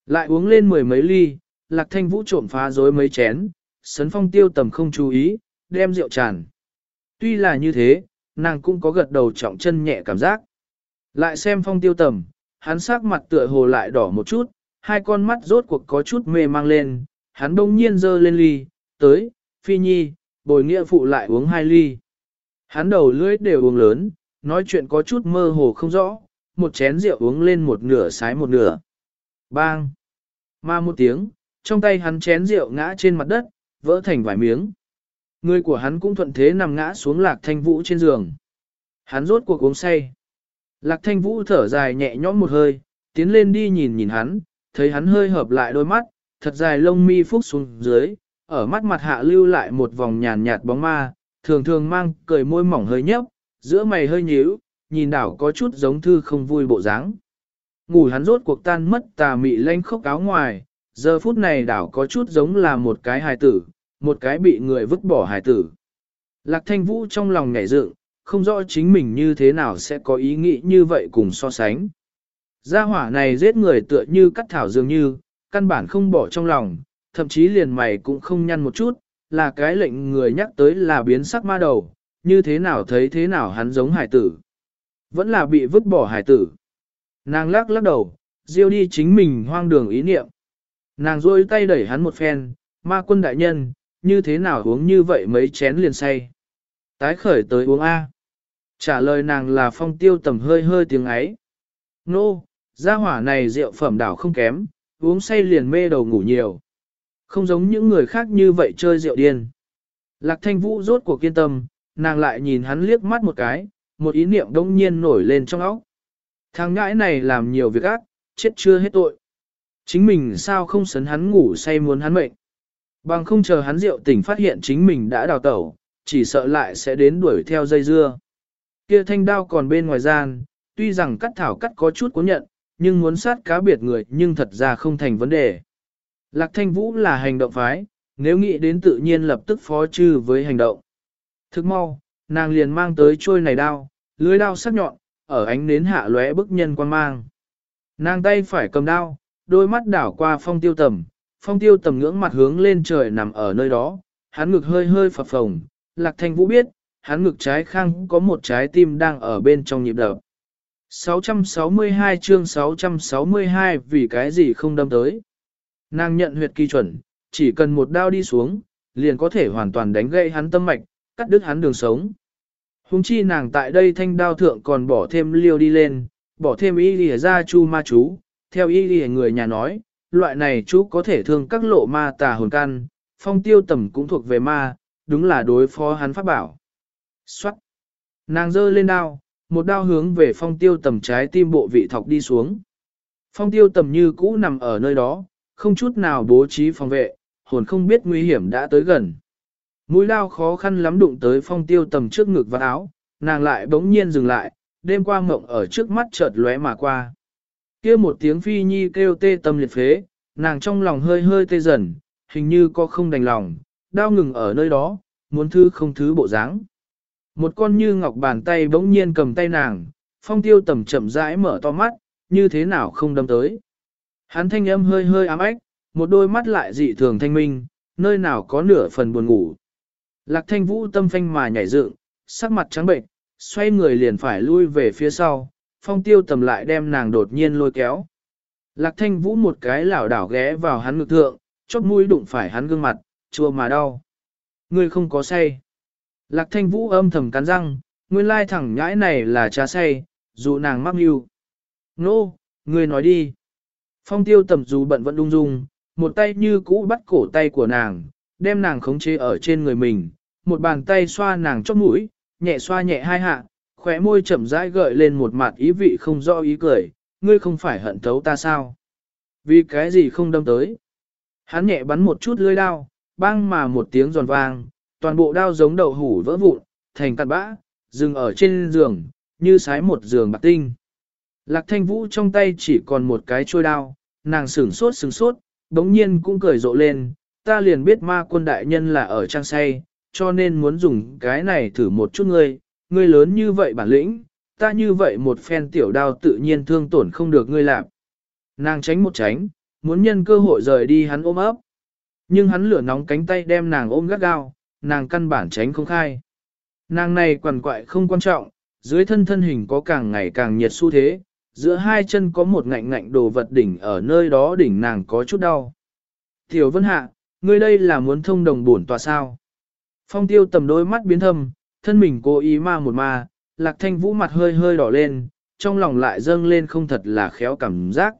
Lại uống lên mười mấy ly, lạc thanh vũ trộm phá rối mấy chén, sấn phong tiêu tầm không chú ý, đem rượu tràn. Tuy là như thế, nàng cũng có gật đầu trọng chân nhẹ cảm giác. Lại xem phong tiêu tầm, hắn sắc mặt tựa hồ lại đỏ một chút, hai con mắt rốt cuộc có chút mê mang lên, hắn đông nhiên dơ lên ly, tới, phi nhi, bồi nghĩa phụ lại uống hai ly. Hắn đầu lưỡi đều uống lớn, nói chuyện có chút mơ hồ không rõ, một chén rượu uống lên một nửa sái một nửa. Bang! Ma một tiếng, trong tay hắn chén rượu ngã trên mặt đất, vỡ thành vài miếng. Người của hắn cũng thuận thế nằm ngã xuống lạc thanh vũ trên giường. Hắn rốt cuộc uống say. Lạc thanh vũ thở dài nhẹ nhõm một hơi, tiến lên đi nhìn nhìn hắn, thấy hắn hơi hợp lại đôi mắt, thật dài lông mi phúc xuống dưới, ở mắt mặt hạ lưu lại một vòng nhàn nhạt bóng ma, thường thường mang cười môi mỏng hơi nhấp, giữa mày hơi nhíu, nhìn đảo có chút giống thư không vui bộ dáng. Ngủ hắn rốt cuộc tan mất tà mị lanh khốc áo ngoài, giờ phút này đảo có chút giống là một cái hài tử, một cái bị người vứt bỏ hài tử. Lạc thanh vũ trong lòng nhảy dựng, không rõ chính mình như thế nào sẽ có ý nghĩ như vậy cùng so sánh. Gia hỏa này giết người tựa như cắt thảo dường như, căn bản không bỏ trong lòng, thậm chí liền mày cũng không nhăn một chút, là cái lệnh người nhắc tới là biến sắc ma đầu, như thế nào thấy thế nào hắn giống hải tử. Vẫn là bị vứt bỏ hải tử. Nàng lắc lắc đầu, diêu đi chính mình hoang đường ý niệm. Nàng rôi tay đẩy hắn một phen, ma quân đại nhân, như thế nào uống như vậy mấy chén liền say. Tái khởi tới uống A. Trả lời nàng là phong tiêu tầm hơi hơi tiếng ấy. Nô, gia hỏa này rượu phẩm đảo không kém, uống say liền mê đầu ngủ nhiều. Không giống những người khác như vậy chơi rượu điên. Lạc thanh vũ rốt cuộc kiên tâm, nàng lại nhìn hắn liếc mắt một cái, một ý niệm đông nhiên nổi lên trong óc. Thằng ngãi này làm nhiều việc ác, chết chưa hết tội. Chính mình sao không sấn hắn ngủ say muốn hắn mệnh. Bằng không chờ hắn rượu tỉnh phát hiện chính mình đã đào tẩu, chỉ sợ lại sẽ đến đuổi theo dây dưa. Kia thanh đao còn bên ngoài gian, tuy rằng cắt thảo cắt có chút cố nhận, nhưng muốn sát cá biệt người nhưng thật ra không thành vấn đề. Lạc thanh vũ là hành động phái, nếu nghĩ đến tự nhiên lập tức phó chư với hành động. Thức mau, nàng liền mang tới trôi này đao, lưới đao sắc nhọn, ở ánh nến hạ lóe bức nhân quan mang. Nàng tay phải cầm đao, đôi mắt đảo qua phong tiêu tầm, phong tiêu tầm ngưỡng mặt hướng lên trời nằm ở nơi đó, hắn ngực hơi hơi phập phồng, lạc thanh vũ biết, hắn ngực trái khang có một trái tim đang ở bên trong nhịp đập. 662 chương 662 vì cái gì không đâm tới. Nàng nhận huyệt kỳ chuẩn, chỉ cần một đao đi xuống, liền có thể hoàn toàn đánh gãy hắn tâm mạch, cắt đứt hắn đường sống. Hùng chi nàng tại đây thanh đao thượng còn bỏ thêm liêu đi lên, bỏ thêm y lìa ra chu ma chú, theo y lìa người nhà nói, loại này chú có thể thương các lộ ma tà hồn căn, phong tiêu tầm cũng thuộc về ma, đúng là đối phó hắn pháp bảo. Xoát! Nàng giơ lên đao, một đao hướng về phong tiêu tầm trái tim bộ vị thọc đi xuống. Phong tiêu tầm như cũ nằm ở nơi đó, không chút nào bố trí phòng vệ, hồn không biết nguy hiểm đã tới gần. Mũi đao khó khăn lắm đụng tới phong tiêu tầm trước ngực và áo, nàng lại bỗng nhiên dừng lại, đêm qua mộng ở trước mắt chợt lóe mà qua. kia một tiếng phi nhi kêu tê tâm liệt phế, nàng trong lòng hơi hơi tê dần, hình như có không đành lòng, đao ngừng ở nơi đó, muốn thứ không thứ bộ dáng. Một con như ngọc bàn tay bỗng nhiên cầm tay nàng, phong tiêu tầm chậm rãi mở to mắt, như thế nào không đâm tới. Hắn thanh âm hơi hơi ám ách, một đôi mắt lại dị thường thanh minh, nơi nào có nửa phần buồn ngủ. Lạc thanh vũ tâm phanh mà nhảy dựng, sắc mặt trắng bệnh, xoay người liền phải lui về phía sau, phong tiêu tầm lại đem nàng đột nhiên lôi kéo. Lạc thanh vũ một cái lảo đảo ghé vào hắn ngực thượng, chót mũi đụng phải hắn gương mặt, chua mà đau. Ngươi không có say. Lạc thanh vũ âm thầm cắn răng, nguyên lai thẳng nhãi này là trà say, dù nàng mắc mưu. Nô, no, ngươi nói đi. Phong tiêu tầm dù bận vẫn đung dung, một tay như cũ bắt cổ tay của nàng, đem nàng khống chế ở trên người mình, một bàn tay xoa nàng chóp mũi, nhẹ xoa nhẹ hai hạ, khóe môi chậm rãi gợi lên một mặt ý vị không rõ ý cười, ngươi không phải hận thấu ta sao? Vì cái gì không đâm tới? Hắn nhẹ bắn một chút lưỡi đao, bang mà một tiếng giòn vang, toàn bộ đao giống đậu hủ vỡ vụn, thành cặn bã, dừng ở trên giường, như sái một giường bạc tinh. Lạc thanh vũ trong tay chỉ còn một cái trôi đao, nàng sửng sốt sửng sốt, đống nhiên cũng cười rộ lên, ta liền biết ma quân đại nhân là ở trang say, cho nên muốn dùng cái này thử một chút ngươi, ngươi lớn như vậy bản lĩnh, ta như vậy một phen tiểu đao tự nhiên thương tổn không được ngươi làm. Nàng tránh một tránh, muốn nhân cơ hội rời đi hắn ôm ấp. Nhưng hắn lửa nóng cánh tay đem nàng ôm gắt gao, nàng căn bản tránh không khai. Nàng này quằn quại không quan trọng, dưới thân thân hình có càng ngày càng nhiệt xu thế, giữa hai chân có một ngạnh ngạnh đồ vật đỉnh ở nơi đó đỉnh nàng có chút đau. Tiểu Vân Hạ, ngươi đây là muốn thông đồng bổn tòa sao? Phong tiêu tầm đôi mắt biến thâm, thân mình cố ý ma một ma, lạc thanh vũ mặt hơi hơi đỏ lên, trong lòng lại dâng lên không thật là khéo cảm giác.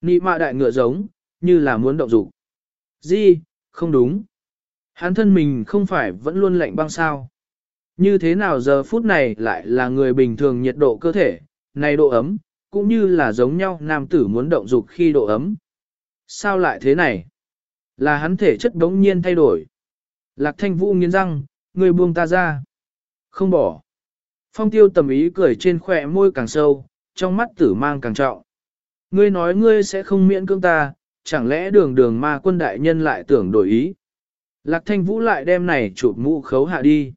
Nị mạ đại ngựa giống, như là muốn động dục. Di, không đúng. Hắn thân mình không phải vẫn luôn lạnh băng sao. Như thế nào giờ phút này lại là người bình thường nhiệt độ cơ thể, này độ ấm, cũng như là giống nhau nam tử muốn động dục khi độ ấm. Sao lại thế này? Là hắn thể chất đống nhiên thay đổi. Lạc thanh vũ nghiến răng, người buông ta ra. Không bỏ. Phong tiêu tầm ý cười trên khỏe môi càng sâu, trong mắt tử mang càng trọng. Ngươi nói ngươi sẽ không miễn cưỡng ta, chẳng lẽ đường đường ma quân đại nhân lại tưởng đổi ý. Lạc thanh vũ lại đem này chụp mũ khấu hạ đi.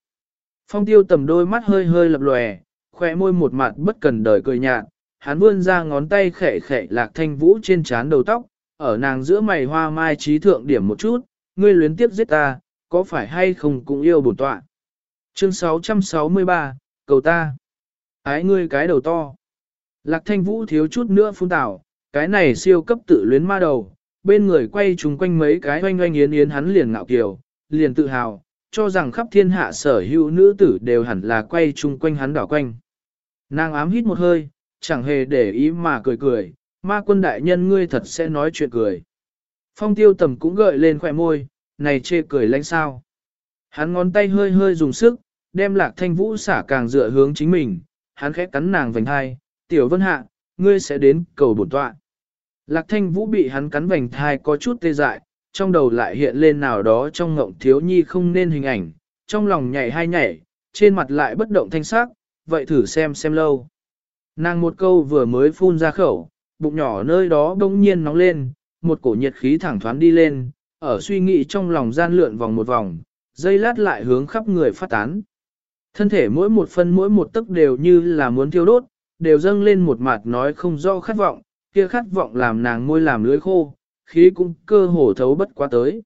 Phong tiêu tầm đôi mắt hơi hơi lập lòe, khỏe môi một mặt bất cần đời cười nhạt, hắn vươn ra ngón tay khẽ khẽ lạc thanh vũ trên trán đầu tóc, ở nàng giữa mày hoa mai trí thượng điểm một chút, ngươi luyến tiếp giết ta, có phải hay không cũng yêu bổn tọa. Chương 663, cầu ta. Ái ngươi cái đầu to. Lạc thanh vũ thiếu chút nữa phun tảo, cái này siêu cấp tự luyến ma đầu, bên người quay chung quanh mấy cái oanh oanh yến yến hắn liền ngạo kiều, liền tự hào, cho rằng khắp thiên hạ sở hữu nữ tử đều hẳn là quay chung quanh hắn đảo quanh. Nàng ám hít một hơi, chẳng hề để ý mà cười cười, ma quân đại nhân ngươi thật sẽ nói chuyện cười. Phong tiêu tầm cũng gợi lên khỏe môi, này chê cười lánh sao. Hắn ngón tay hơi hơi dùng sức, đem lạc thanh vũ xả càng dựa hướng chính mình, hắn khẽ cắn nàng vành hai, tiểu vân hạ, ngươi sẽ đến cầu bổn tọa. Lạc thanh vũ bị hắn cắn vành thai có chút tê dại, trong đầu lại hiện lên nào đó trong ngộng thiếu nhi không nên hình ảnh, trong lòng nhảy hai nhảy, trên mặt lại bất động thanh sắc, vậy thử xem xem lâu. Nàng một câu vừa mới phun ra khẩu, bụng nhỏ nơi đó bỗng nhiên nóng lên, một cổ nhiệt khí thẳng thoáng đi lên, ở suy nghĩ trong lòng gian lượn vòng một vòng, dây lát lại hướng khắp người phát tán. Thân thể mỗi một phân mỗi một tấc đều như là muốn thiêu đốt, đều dâng lên một mặt nói không do khát vọng, kia khát vọng làm nàng môi làm lưới khô, khí cũng cơ hồ thấu bất quá tới.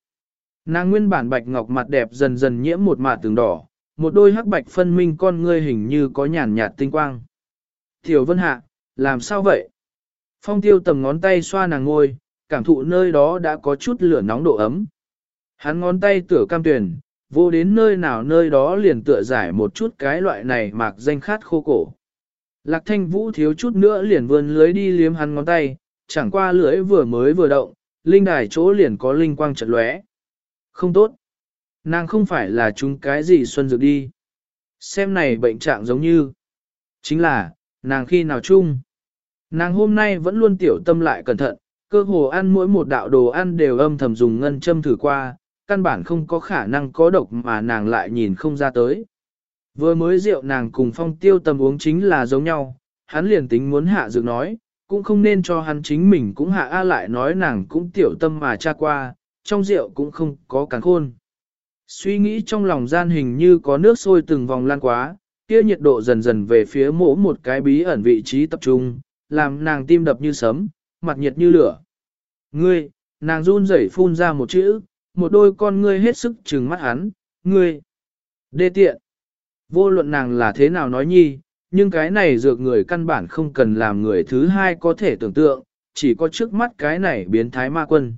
Nàng nguyên bản bạch ngọc mặt đẹp dần dần nhiễm một mạt tường đỏ, một đôi hắc bạch phân minh con ngươi hình như có nhàn nhạt tinh quang. Tiểu Vân Hạ, làm sao vậy? Phong tiêu tầm ngón tay xoa nàng ngôi, cảm thụ nơi đó đã có chút lửa nóng độ ấm. Hắn ngón tay tựa cam tuyển, vô đến nơi nào nơi đó liền tựa giải một chút cái loại này mạc danh khát khô cổ. Lạc thanh vũ thiếu chút nữa liền vươn lưới đi liếm hắn ngón tay, chẳng qua lưỡi vừa mới vừa động, linh đài chỗ liền có linh quang chật lóe. Không tốt. Nàng không phải là chúng cái gì xuân dược đi. Xem này bệnh trạng giống như. Chính là, nàng khi nào chung. Nàng hôm nay vẫn luôn tiểu tâm lại cẩn thận, cơ hồ ăn mỗi một đạo đồ ăn đều âm thầm dùng ngân châm thử qua, căn bản không có khả năng có độc mà nàng lại nhìn không ra tới. Vừa mới rượu nàng cùng phong tiêu tầm uống chính là giống nhau, hắn liền tính muốn hạ dược nói, cũng không nên cho hắn chính mình cũng hạ A lại nói nàng cũng tiểu tâm mà tra qua, trong rượu cũng không có càng khôn. Suy nghĩ trong lòng gian hình như có nước sôi từng vòng lan quá, kia nhiệt độ dần dần về phía mỗ một cái bí ẩn vị trí tập trung, làm nàng tim đập như sấm, mặt nhiệt như lửa. Ngươi, nàng run rẩy phun ra một chữ, một đôi con ngươi hết sức trừng mắt hắn, ngươi. Đê tiện. Vô luận nàng là thế nào nói nhi, nhưng cái này dược người căn bản không cần làm người thứ hai có thể tưởng tượng, chỉ có trước mắt cái này biến thái ma quân.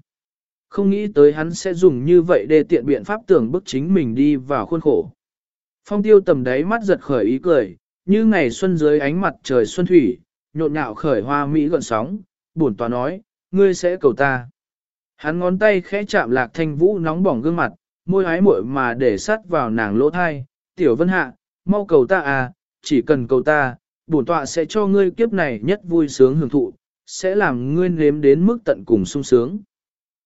Không nghĩ tới hắn sẽ dùng như vậy để tiện biện pháp tưởng bức chính mình đi vào khuôn khổ. Phong tiêu tầm đáy mắt giật khởi ý cười, như ngày xuân dưới ánh mặt trời xuân thủy, nhộn nhạo khởi hoa mỹ gọn sóng, buồn tòa nói, ngươi sẽ cầu ta. Hắn ngón tay khẽ chạm lạc thanh vũ nóng bỏng gương mặt, môi ái muội mà để sắt vào nàng lỗ thai, tiểu vân hạ, mau cầu ta à, chỉ cần cầu ta, bổn tọa sẽ cho ngươi kiếp này nhất vui sướng hưởng thụ, sẽ làm ngươi nếm đến mức tận cùng sung sướng.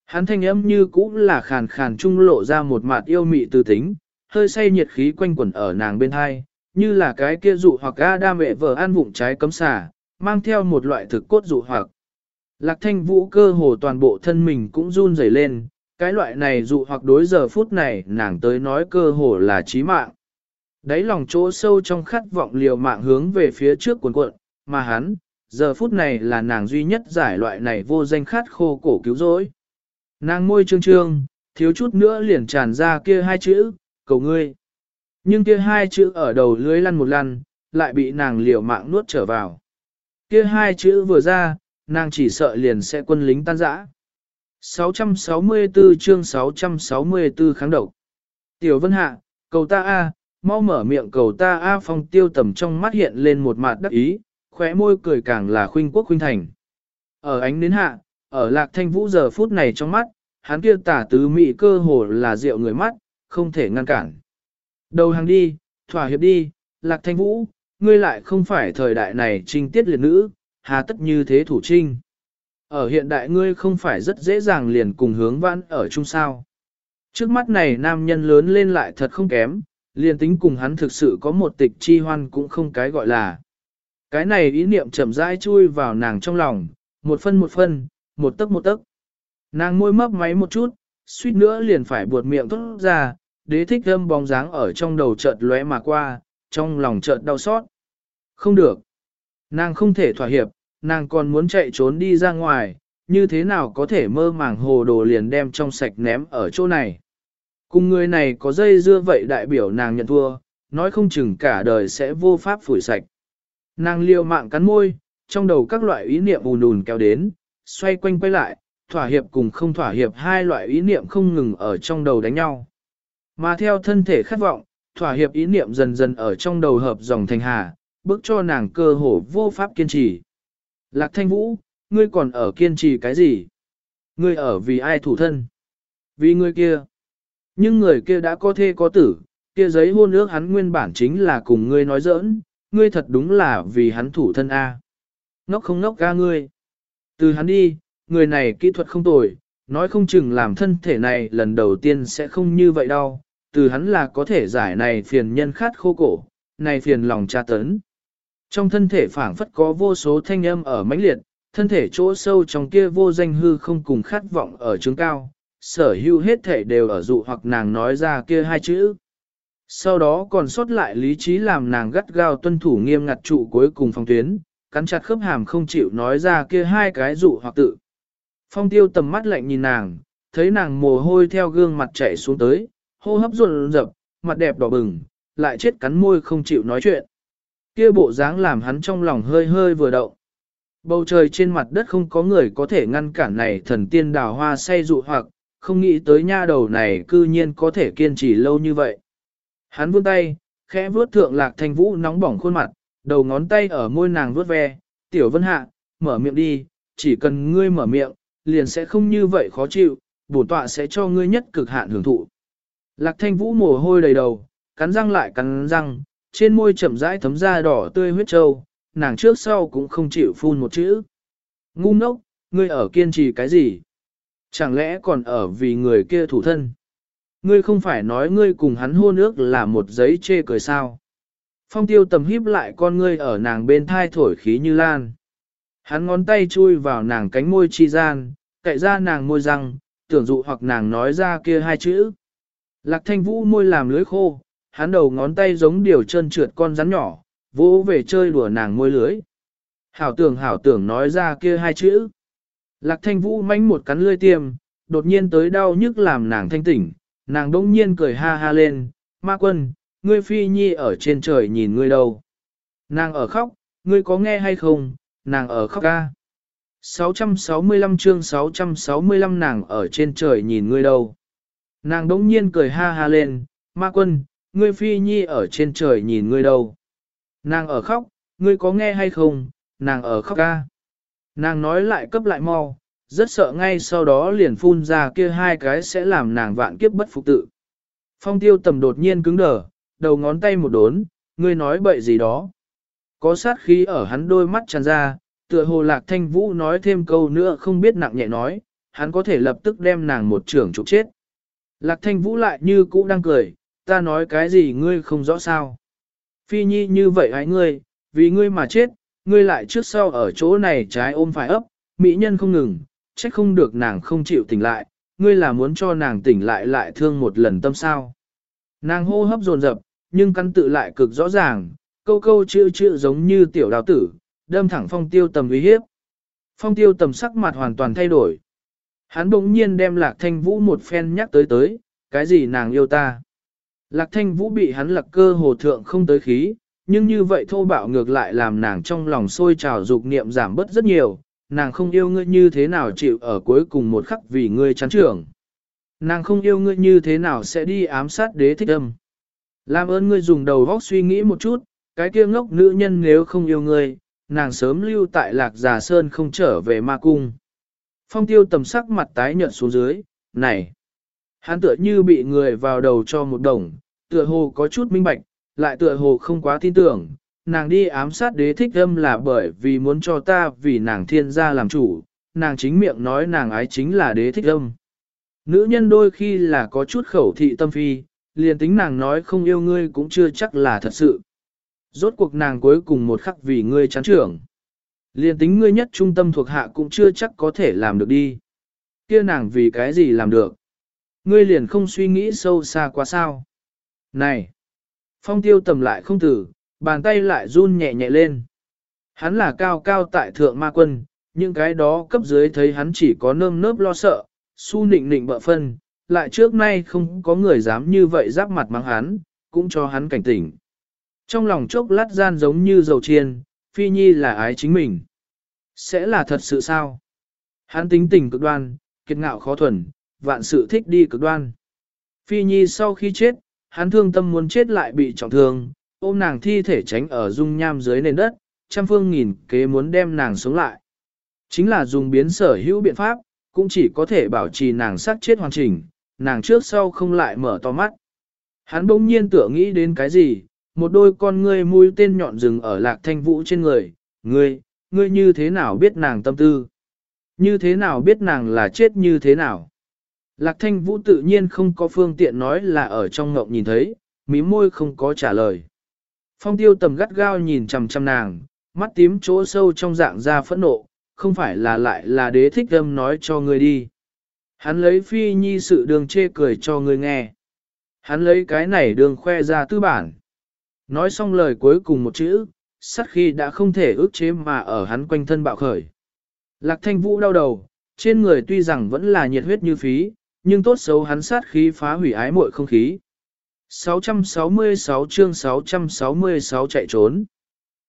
Hắn thanh âm như cũ là khàn khàn trung lộ ra một mặt yêu mị từ tính, hơi say nhiệt khí quanh quẩn ở nàng bên hai, như là cái kia dụ hoặc ga đa mẹ vợ ăn vụng trái cấm xả, mang theo một loại thực cốt dụ hoặc. Lạc thanh vũ cơ hồ toàn bộ thân mình cũng run rẩy lên, cái loại này dụ hoặc đối giờ phút này nàng tới nói cơ hồ là chí mạng. Đáy lòng chỗ sâu trong khát vọng liều mạng hướng về phía trước cuốn cuộn, mà hắn, giờ phút này là nàng duy nhất giải loại này vô danh khát khô cổ cứu rỗi. Nàng môi trương trương, thiếu chút nữa liền tràn ra kia hai chữ, cầu ngươi. Nhưng kia hai chữ ở đầu lưới lăn một lăn, lại bị nàng liều mạng nuốt trở vào. Kia hai chữ vừa ra, nàng chỉ sợ liền sẽ quân lính tan rã. 664 chương 664 kháng độc. Tiểu Vân Hạ, cầu ta A, mau mở miệng cầu ta A phong tiêu tầm trong mắt hiện lên một mặt đắc ý, khóe môi cười càng là khuynh quốc khuynh thành. Ở ánh đến hạ, ở lạc thanh vũ giờ phút này trong mắt, hắn kia tả tứ mị cơ hồ là rượu người mắt, không thể ngăn cản. Đầu hàng đi, thỏa hiệp đi, lạc thanh vũ, ngươi lại không phải thời đại này trinh tiết liệt nữ, hà tất như thế thủ trinh. Ở hiện đại ngươi không phải rất dễ dàng liền cùng hướng vãn ở chung sao. Trước mắt này nam nhân lớn lên lại thật không kém, liền tính cùng hắn thực sự có một tịch chi hoan cũng không cái gọi là. Cái này ý niệm chậm rãi chui vào nàng trong lòng, một phân một phân, một tấc một tấc. Nàng môi mấp máy một chút, suýt nữa liền phải buột miệng tốt ra, đế thích thâm bóng dáng ở trong đầu chợt lóe mà qua, trong lòng chợt đau xót. Không được. Nàng không thể thỏa hiệp, nàng còn muốn chạy trốn đi ra ngoài, như thế nào có thể mơ màng hồ đồ liền đem trong sạch ném ở chỗ này. Cùng người này có dây dưa vậy đại biểu nàng nhận thua, nói không chừng cả đời sẽ vô pháp phủi sạch. Nàng liều mạng cắn môi, trong đầu các loại ý niệm ùn ùn kéo đến, xoay quanh quay lại, thỏa hiệp cùng không thỏa hiệp hai loại ý niệm không ngừng ở trong đầu đánh nhau. Mà theo thân thể khát vọng, thỏa hiệp ý niệm dần dần ở trong đầu hợp dòng thành hà, bước cho nàng cơ hồ vô pháp kiên trì. Lạc thanh vũ, ngươi còn ở kiên trì cái gì? Ngươi ở vì ai thủ thân? Vì ngươi kia. Nhưng người kia đã có thê có tử, kia giấy hôn ước hắn nguyên bản chính là cùng ngươi nói giỡn, ngươi thật đúng là vì hắn thủ thân A. Ngốc không ngốc ga ngươi. Từ hắn đi, người này kỹ thuật không tồi, nói không chừng làm thân thể này lần đầu tiên sẽ không như vậy đâu, từ hắn là có thể giải này phiền nhân khát khô cổ, này phiền lòng tra tấn. Trong thân thể phảng phất có vô số thanh âm ở mãnh liệt, thân thể chỗ sâu trong kia vô danh hư không cùng khát vọng ở trướng cao, sở hữu hết thể đều ở dụ hoặc nàng nói ra kia hai chữ. Sau đó còn sót lại lý trí làm nàng gắt gao tuân thủ nghiêm ngặt trụ cuối cùng phong tuyến, cắn chặt khớp hàm không chịu nói ra kia hai cái dụ hoặc tự. Phong tiêu tầm mắt lạnh nhìn nàng, thấy nàng mồ hôi theo gương mặt chảy xuống tới, hô hấp ruột rập, mặt đẹp đỏ bừng, lại chết cắn môi không chịu nói chuyện. Kia bộ dáng làm hắn trong lòng hơi hơi vừa động. Bầu trời trên mặt đất không có người có thể ngăn cản này thần tiên đào hoa say dụ hoặc, không nghĩ tới nha đầu này cư nhiên có thể kiên trì lâu như vậy. Hắn vươn tay, khẽ vuốt thượng lạc thanh vũ nóng bỏng khuôn mặt, đầu ngón tay ở môi nàng vuốt ve, tiểu vân hạ, mở miệng đi, chỉ cần ngươi mở miệng, liền sẽ không như vậy khó chịu, bổn tọa sẽ cho ngươi nhất cực hạn hưởng thụ. Lạc thanh vũ mồ hôi đầy đầu, cắn răng lại cắn răng, trên môi chậm rãi thấm ra đỏ tươi huyết trâu, nàng trước sau cũng không chịu phun một chữ. Ngu ngốc, ngươi ở kiên trì cái gì? Chẳng lẽ còn ở vì người kia thủ thân? Ngươi không phải nói ngươi cùng hắn hôn ước là một giấy chê cười sao? Phong tiêu tầm híp lại con ngươi ở nàng bên thai thổi khí như lan. Hắn ngón tay chui vào nàng cánh môi chi gian, cậy ra nàng môi răng, tưởng dụ hoặc nàng nói ra kia hai chữ. Lạc thanh vũ môi làm lưới khô, hắn đầu ngón tay giống điều chân trượt con rắn nhỏ, vỗ về chơi đùa nàng môi lưới. Hảo tưởng hảo tưởng nói ra kia hai chữ. Lạc thanh vũ mánh một cắn lươi tiêm, đột nhiên tới đau nhức làm nàng thanh tỉnh, nàng đông nhiên cười ha ha lên, ma quân, ngươi phi nhi ở trên trời nhìn ngươi đâu. Nàng ở khóc, ngươi có nghe hay không, nàng ở khóc ca. 665 chương 665 nàng ở trên trời nhìn ngươi đâu. Nàng đống nhiên cười ha ha lên, ma quân, ngươi phi nhi ở trên trời nhìn ngươi đâu. Nàng ở khóc, ngươi có nghe hay không, nàng ở khóc ca. Nàng nói lại cấp lại mau, rất sợ ngay sau đó liền phun ra kia hai cái sẽ làm nàng vạn kiếp bất phục tự. Phong tiêu tầm đột nhiên cứng đờ, đầu ngón tay một đốn, ngươi nói bậy gì đó. Có sát khí ở hắn đôi mắt tràn ra, tựa hồ lạc thanh vũ nói thêm câu nữa không biết nặng nhẹ nói, hắn có thể lập tức đem nàng một trưởng trục chết. Lạc thanh vũ lại như cũ đang cười, ta nói cái gì ngươi không rõ sao. Phi nhi như vậy hãy ngươi, vì ngươi mà chết, ngươi lại trước sau ở chỗ này trái ôm phải ấp, mỹ nhân không ngừng, trách không được nàng không chịu tỉnh lại, ngươi là muốn cho nàng tỉnh lại lại thương một lần tâm sao. Nàng hô hấp dồn dập, nhưng căn tự lại cực rõ ràng, câu câu chữ chữ giống như tiểu đào tử, đâm thẳng phong tiêu tầm uy hiếp. Phong tiêu tầm sắc mặt hoàn toàn thay đổi. Hắn bỗng nhiên đem lạc thanh vũ một phen nhắc tới tới, cái gì nàng yêu ta. Lạc thanh vũ bị hắn lạc cơ hồ thượng không tới khí, nhưng như vậy thô bạo ngược lại làm nàng trong lòng sôi trào dục niệm giảm bớt rất nhiều, nàng không yêu ngươi như thế nào chịu ở cuối cùng một khắc vì ngươi chán trưởng. Nàng không yêu ngươi như thế nào sẽ đi ám sát đế thích âm. Làm ơn ngươi dùng đầu vóc suy nghĩ một chút, cái kia ngốc nữ nhân nếu không yêu ngươi, nàng sớm lưu tại lạc già sơn không trở về ma cung. Phong tiêu tầm sắc mặt tái nhợt xuống dưới, này, hắn tựa như bị người vào đầu cho một đồng, tựa hồ có chút minh bạch, lại tựa hồ không quá tin tưởng, nàng đi ám sát đế thích âm là bởi vì muốn cho ta vì nàng thiên gia làm chủ, nàng chính miệng nói nàng ái chính là đế thích âm. Nữ nhân đôi khi là có chút khẩu thị tâm phi, liền tính nàng nói không yêu ngươi cũng chưa chắc là thật sự. Rốt cuộc nàng cuối cùng một khắc vì ngươi chán trưởng. Liền tính ngươi nhất trung tâm thuộc hạ cũng chưa chắc có thể làm được đi. kia nàng vì cái gì làm được. Ngươi liền không suy nghĩ sâu xa quá sao. Này! Phong tiêu tầm lại không tử, bàn tay lại run nhẹ nhẹ lên. Hắn là cao cao tại thượng ma quân, những cái đó cấp dưới thấy hắn chỉ có nơm nớp lo sợ, su nịnh nịnh bợ phân, lại trước nay không có người dám như vậy giáp mặt mắng hắn, cũng cho hắn cảnh tỉnh. Trong lòng chốc lát gian giống như dầu chiên, phi nhi là ái chính mình. Sẽ là thật sự sao? Hắn tính tình cực đoan, kiệt ngạo khó thuần, vạn sự thích đi cực đoan. Phi nhi sau khi chết, hắn thương tâm muốn chết lại bị trọng thương, ôm nàng thi thể tránh ở dung nham dưới nền đất, trăm phương nghìn kế muốn đem nàng sống lại. Chính là dùng biến sở hữu biện pháp, cũng chỉ có thể bảo trì nàng sát chết hoàn chỉnh, nàng trước sau không lại mở to mắt. Hắn bỗng nhiên tựa nghĩ đến cái gì, một đôi con ngươi mũi tên nhọn rừng ở lạc thanh vũ trên người, ngươi, ngươi như thế nào biết nàng tâm tư? Như thế nào biết nàng là chết như thế nào? Lạc thanh vũ tự nhiên không có phương tiện nói là ở trong ngộng nhìn thấy, mí môi không có trả lời. Phong tiêu tầm gắt gao nhìn chằm chằm nàng, mắt tím chỗ sâu trong dạng ra phẫn nộ, không phải là lại là đế thích âm nói cho ngươi đi. Hắn lấy phi nhi sự đường chê cười cho ngươi nghe. Hắn lấy cái này đường khoe ra tư bản. Nói xong lời cuối cùng một chữ, sắt khi đã không thể ước chế mà ở hắn quanh thân bạo khởi. Lạc thanh vũ đau đầu, trên người tuy rằng vẫn là nhiệt huyết như phí, nhưng tốt xấu hắn sát khí phá hủy ái muội không khí. 666 chương 666 chạy trốn.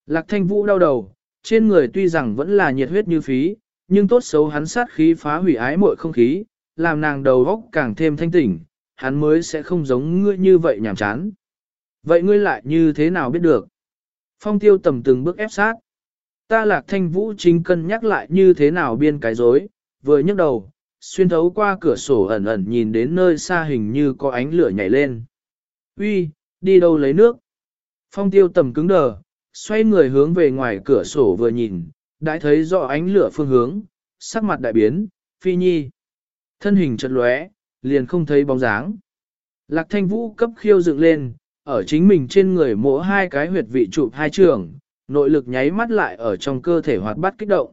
Lạc thanh vũ đau đầu, trên người tuy rằng vẫn là nhiệt huyết như phí, nhưng tốt xấu hắn sát khí phá hủy ái muội không khí, làm nàng đầu óc càng thêm thanh tỉnh, hắn mới sẽ không giống ngươi như vậy nhảm chán. Vậy ngươi lại như thế nào biết được? Phong tiêu tầm từng bước ép sát. Ta lạc thanh vũ chính cân nhắc lại như thế nào biên cái dối, vừa nhấc đầu, xuyên thấu qua cửa sổ ẩn ẩn nhìn đến nơi xa hình như có ánh lửa nhảy lên. Uy, đi đâu lấy nước? Phong tiêu tầm cứng đờ, xoay người hướng về ngoài cửa sổ vừa nhìn, đã thấy rõ ánh lửa phương hướng, sắc mặt đại biến, phi nhi. Thân hình chật lóe, liền không thấy bóng dáng. Lạc thanh vũ cấp khiêu dựng lên, ở chính mình trên người mỗ hai cái huyệt vị trụ hai trường, nội lực nháy mắt lại ở trong cơ thể hoạt bát kích động.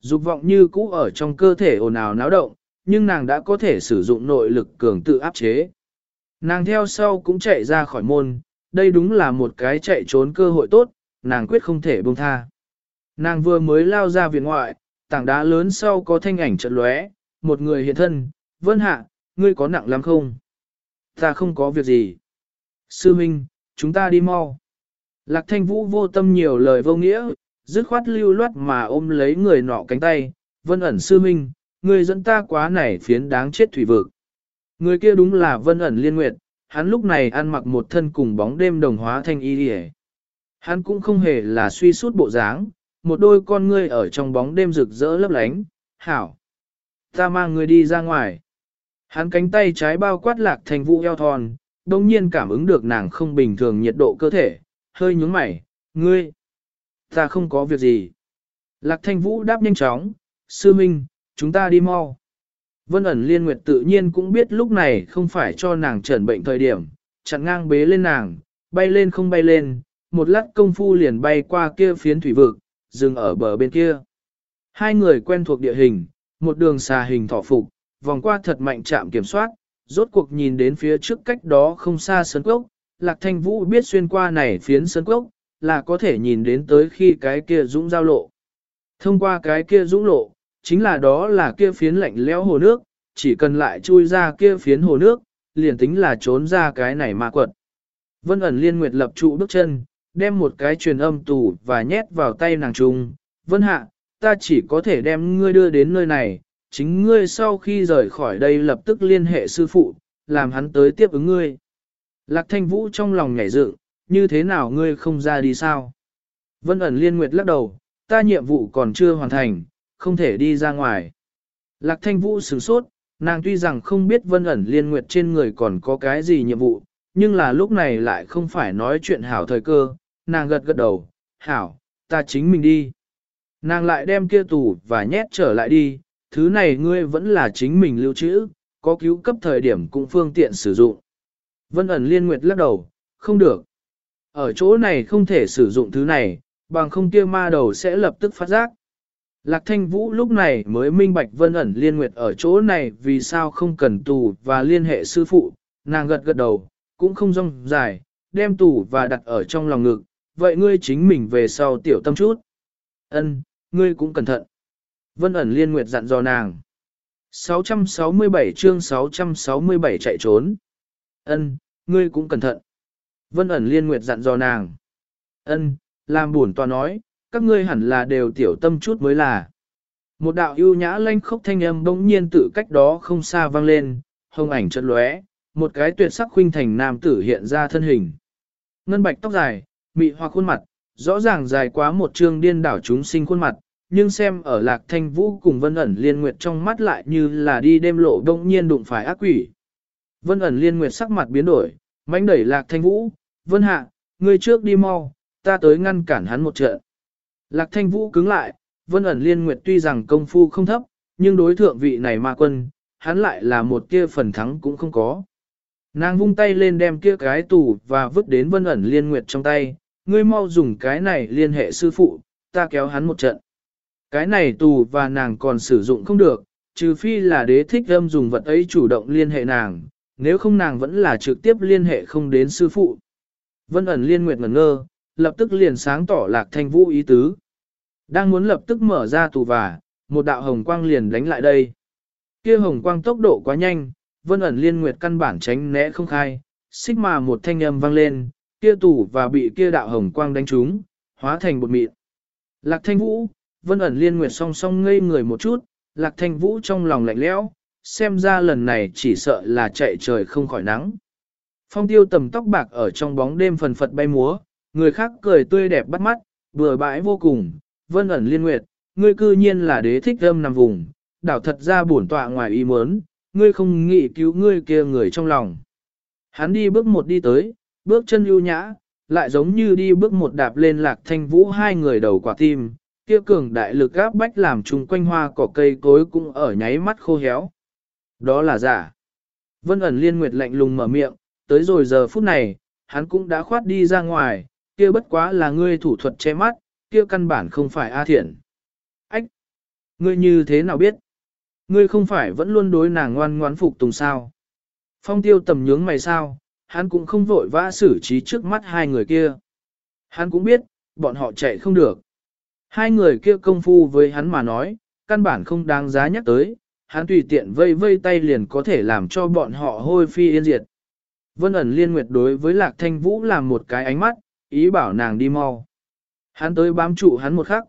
Dục vọng như cũ ở trong cơ thể ồn ào náo động, nhưng nàng đã có thể sử dụng nội lực cường tự áp chế. Nàng theo sau cũng chạy ra khỏi môn, đây đúng là một cái chạy trốn cơ hội tốt, nàng quyết không thể buông tha. Nàng vừa mới lao ra viện ngoại, tảng đá lớn sau có thanh ảnh trận lóe, một người hiện thân, vân hạ, ngươi có nặng lắm không? Ta không có việc gì. Sư Minh, chúng ta đi mau. Lạc thanh vũ vô tâm nhiều lời vô nghĩa, dứt khoát lưu loát mà ôm lấy người nọ cánh tay, vân ẩn sư Minh, người dẫn ta quá này phiến đáng chết thủy vực. Người kia đúng là vân ẩn liên nguyệt, hắn lúc này ăn mặc một thân cùng bóng đêm đồng hóa thanh y đi Hắn cũng không hề là suy sút bộ dáng, một đôi con ngươi ở trong bóng đêm rực rỡ lấp lánh, hảo. Ta mang người đi ra ngoài. Hắn cánh tay trái bao quát lạc thành vũ eo thon, đồng nhiên cảm ứng được nàng không bình thường nhiệt độ cơ thể, hơi nhướng mày, ngươi. Ta không có việc gì. Lạc thanh vũ đáp nhanh chóng, sư minh, chúng ta đi mau. Vân ẩn liên nguyệt tự nhiên cũng biết lúc này không phải cho nàng trần bệnh thời điểm, chặn ngang bế lên nàng, bay lên không bay lên, một lát công phu liền bay qua kia phiến thủy vực, dừng ở bờ bên kia. Hai người quen thuộc địa hình, một đường xà hình thỏ phục, vòng qua thật mạnh chạm kiểm soát, rốt cuộc nhìn đến phía trước cách đó không xa sân cốc, Lạc Thanh Vũ biết xuyên qua này phiến sân cốc, là có thể nhìn đến tới khi cái kia dũng giao lộ. Thông qua cái kia dũng lộ, chính là đó là kia phiến lạnh lẽo hồ nước, chỉ cần lại chui ra kia phiến hồ nước, liền tính là trốn ra cái này ma quật. Vân ẩn liên nguyệt lập trụ bước chân, đem một cái truyền âm tù và nhét vào tay nàng trung. Vân hạ, ta chỉ có thể đem ngươi đưa đến nơi này, chính ngươi sau khi rời khỏi đây lập tức liên hệ sư phụ, làm hắn tới tiếp ứng ngươi. Lạc thanh vũ trong lòng nhảy dựng, như thế nào ngươi không ra đi sao? Vân ẩn liên nguyệt lắc đầu, ta nhiệm vụ còn chưa hoàn thành, không thể đi ra ngoài. Lạc thanh vũ sửng sốt, nàng tuy rằng không biết vân ẩn liên nguyệt trên người còn có cái gì nhiệm vụ, nhưng là lúc này lại không phải nói chuyện hảo thời cơ, nàng gật gật đầu, hảo, ta chính mình đi. Nàng lại đem kia tủ và nhét trở lại đi, thứ này ngươi vẫn là chính mình lưu trữ, có cứu cấp thời điểm cũng phương tiện sử dụng. Vân ẩn liên nguyệt lắc đầu, không được. Ở chỗ này không thể sử dụng thứ này, bằng không kia ma đầu sẽ lập tức phát giác. Lạc thanh vũ lúc này mới minh bạch vân ẩn liên nguyệt ở chỗ này vì sao không cần tù và liên hệ sư phụ, nàng gật gật đầu, cũng không rong dài, đem tù và đặt ở trong lòng ngực, vậy ngươi chính mình về sau tiểu tâm chút. Ân, ngươi cũng cẩn thận. Vân ẩn liên nguyệt dặn dò nàng. 667 chương 667 chạy trốn. Ân, ngươi cũng cẩn thận. Vân ẩn liên nguyệt dặn dò nàng. Ân, làm buồn tòa nói, các ngươi hẳn là đều tiểu tâm chút mới là. Một đạo ưu nhã lanh khốc thanh âm bỗng nhiên tự cách đó không xa vang lên, hồng ảnh chợt lóe, một cái tuyệt sắc khuynh thành nam tử hiện ra thân hình. Ngân bạch tóc dài, mị hoa khuôn mặt, rõ ràng dài quá một trương điên đảo chúng sinh khuôn mặt, nhưng xem ở lạc thanh vũ cùng vân ẩn liên nguyệt trong mắt lại như là đi đêm lộ bỗng nhiên đụng phải ác quỷ. Vân ẩn liên nguyệt sắc mặt biến đổi, mãnh đẩy lạc thanh vũ, vân hạ, ngươi trước đi mau, ta tới ngăn cản hắn một trận. Lạc thanh vũ cứng lại, vân ẩn liên nguyệt tuy rằng công phu không thấp, nhưng đối thượng vị này ma quân, hắn lại là một kia phần thắng cũng không có. Nàng vung tay lên đem kia cái tủ và vứt đến vân ẩn liên nguyệt trong tay, ngươi mau dùng cái này liên hệ sư phụ, ta kéo hắn một trận. Cái này tù và nàng còn sử dụng không được, trừ phi là đế thích âm dùng vật ấy chủ động liên hệ nàng, nếu không nàng vẫn là trực tiếp liên hệ không đến sư phụ. Vân ẩn liên nguyệt ngẩn ngơ, lập tức liền sáng tỏ lạc thanh vũ ý tứ. Đang muốn lập tức mở ra tù và, một đạo hồng quang liền đánh lại đây. Kia hồng quang tốc độ quá nhanh, vân ẩn liên nguyệt căn bản tránh né không khai, xích mà một thanh âm vang lên, kia tù và bị kia đạo hồng quang đánh trúng, hóa thành bột mịn. Lạc thanh vũ, vân ẩn liên nguyệt song song ngây người một chút, lạc thanh vũ trong lòng lạnh lẽo, xem ra lần này chỉ sợ là chạy trời không khỏi nắng. Phong tiêu tầm tóc bạc ở trong bóng đêm phần phật bay múa, người khác cười tươi đẹp bắt mắt, bừa bãi vô cùng, vân ẩn liên nguyệt, ngươi cư nhiên là đế thích âm nằm vùng, đảo thật ra bổn tọa ngoài ý muốn, ngươi không nghĩ cứu ngươi kia người trong lòng. Hắn đi bước một đi tới, bước chân ưu nhã, lại giống như đi bước một đạp lên lạc thanh vũ hai người đầu quả tim, kia cường đại lực áp bách làm chung quanh hoa cỏ cây cối cũng ở nháy mắt khô héo. Đó là giả. Vân ẩn liên nguyệt lạnh lùng mở miệng, tới rồi giờ phút này, hắn cũng đã khoát đi ra ngoài, kia bất quá là ngươi thủ thuật che mắt, kia căn bản không phải A Thiện. Ách! Ngươi như thế nào biết? Ngươi không phải vẫn luôn đối nàng ngoan ngoãn phục tùng sao? Phong tiêu tầm nhướng mày sao, hắn cũng không vội vã xử trí trước mắt hai người kia. Hắn cũng biết, bọn họ chạy không được. Hai người kia công phu với hắn mà nói, căn bản không đáng giá nhắc tới, hắn tùy tiện vây vây tay liền có thể làm cho bọn họ hôi phi yên diệt. Vân ẩn liên nguyệt đối với Lạc Thanh Vũ làm một cái ánh mắt, ý bảo nàng đi mau. Hắn tới bám trụ hắn một khắc.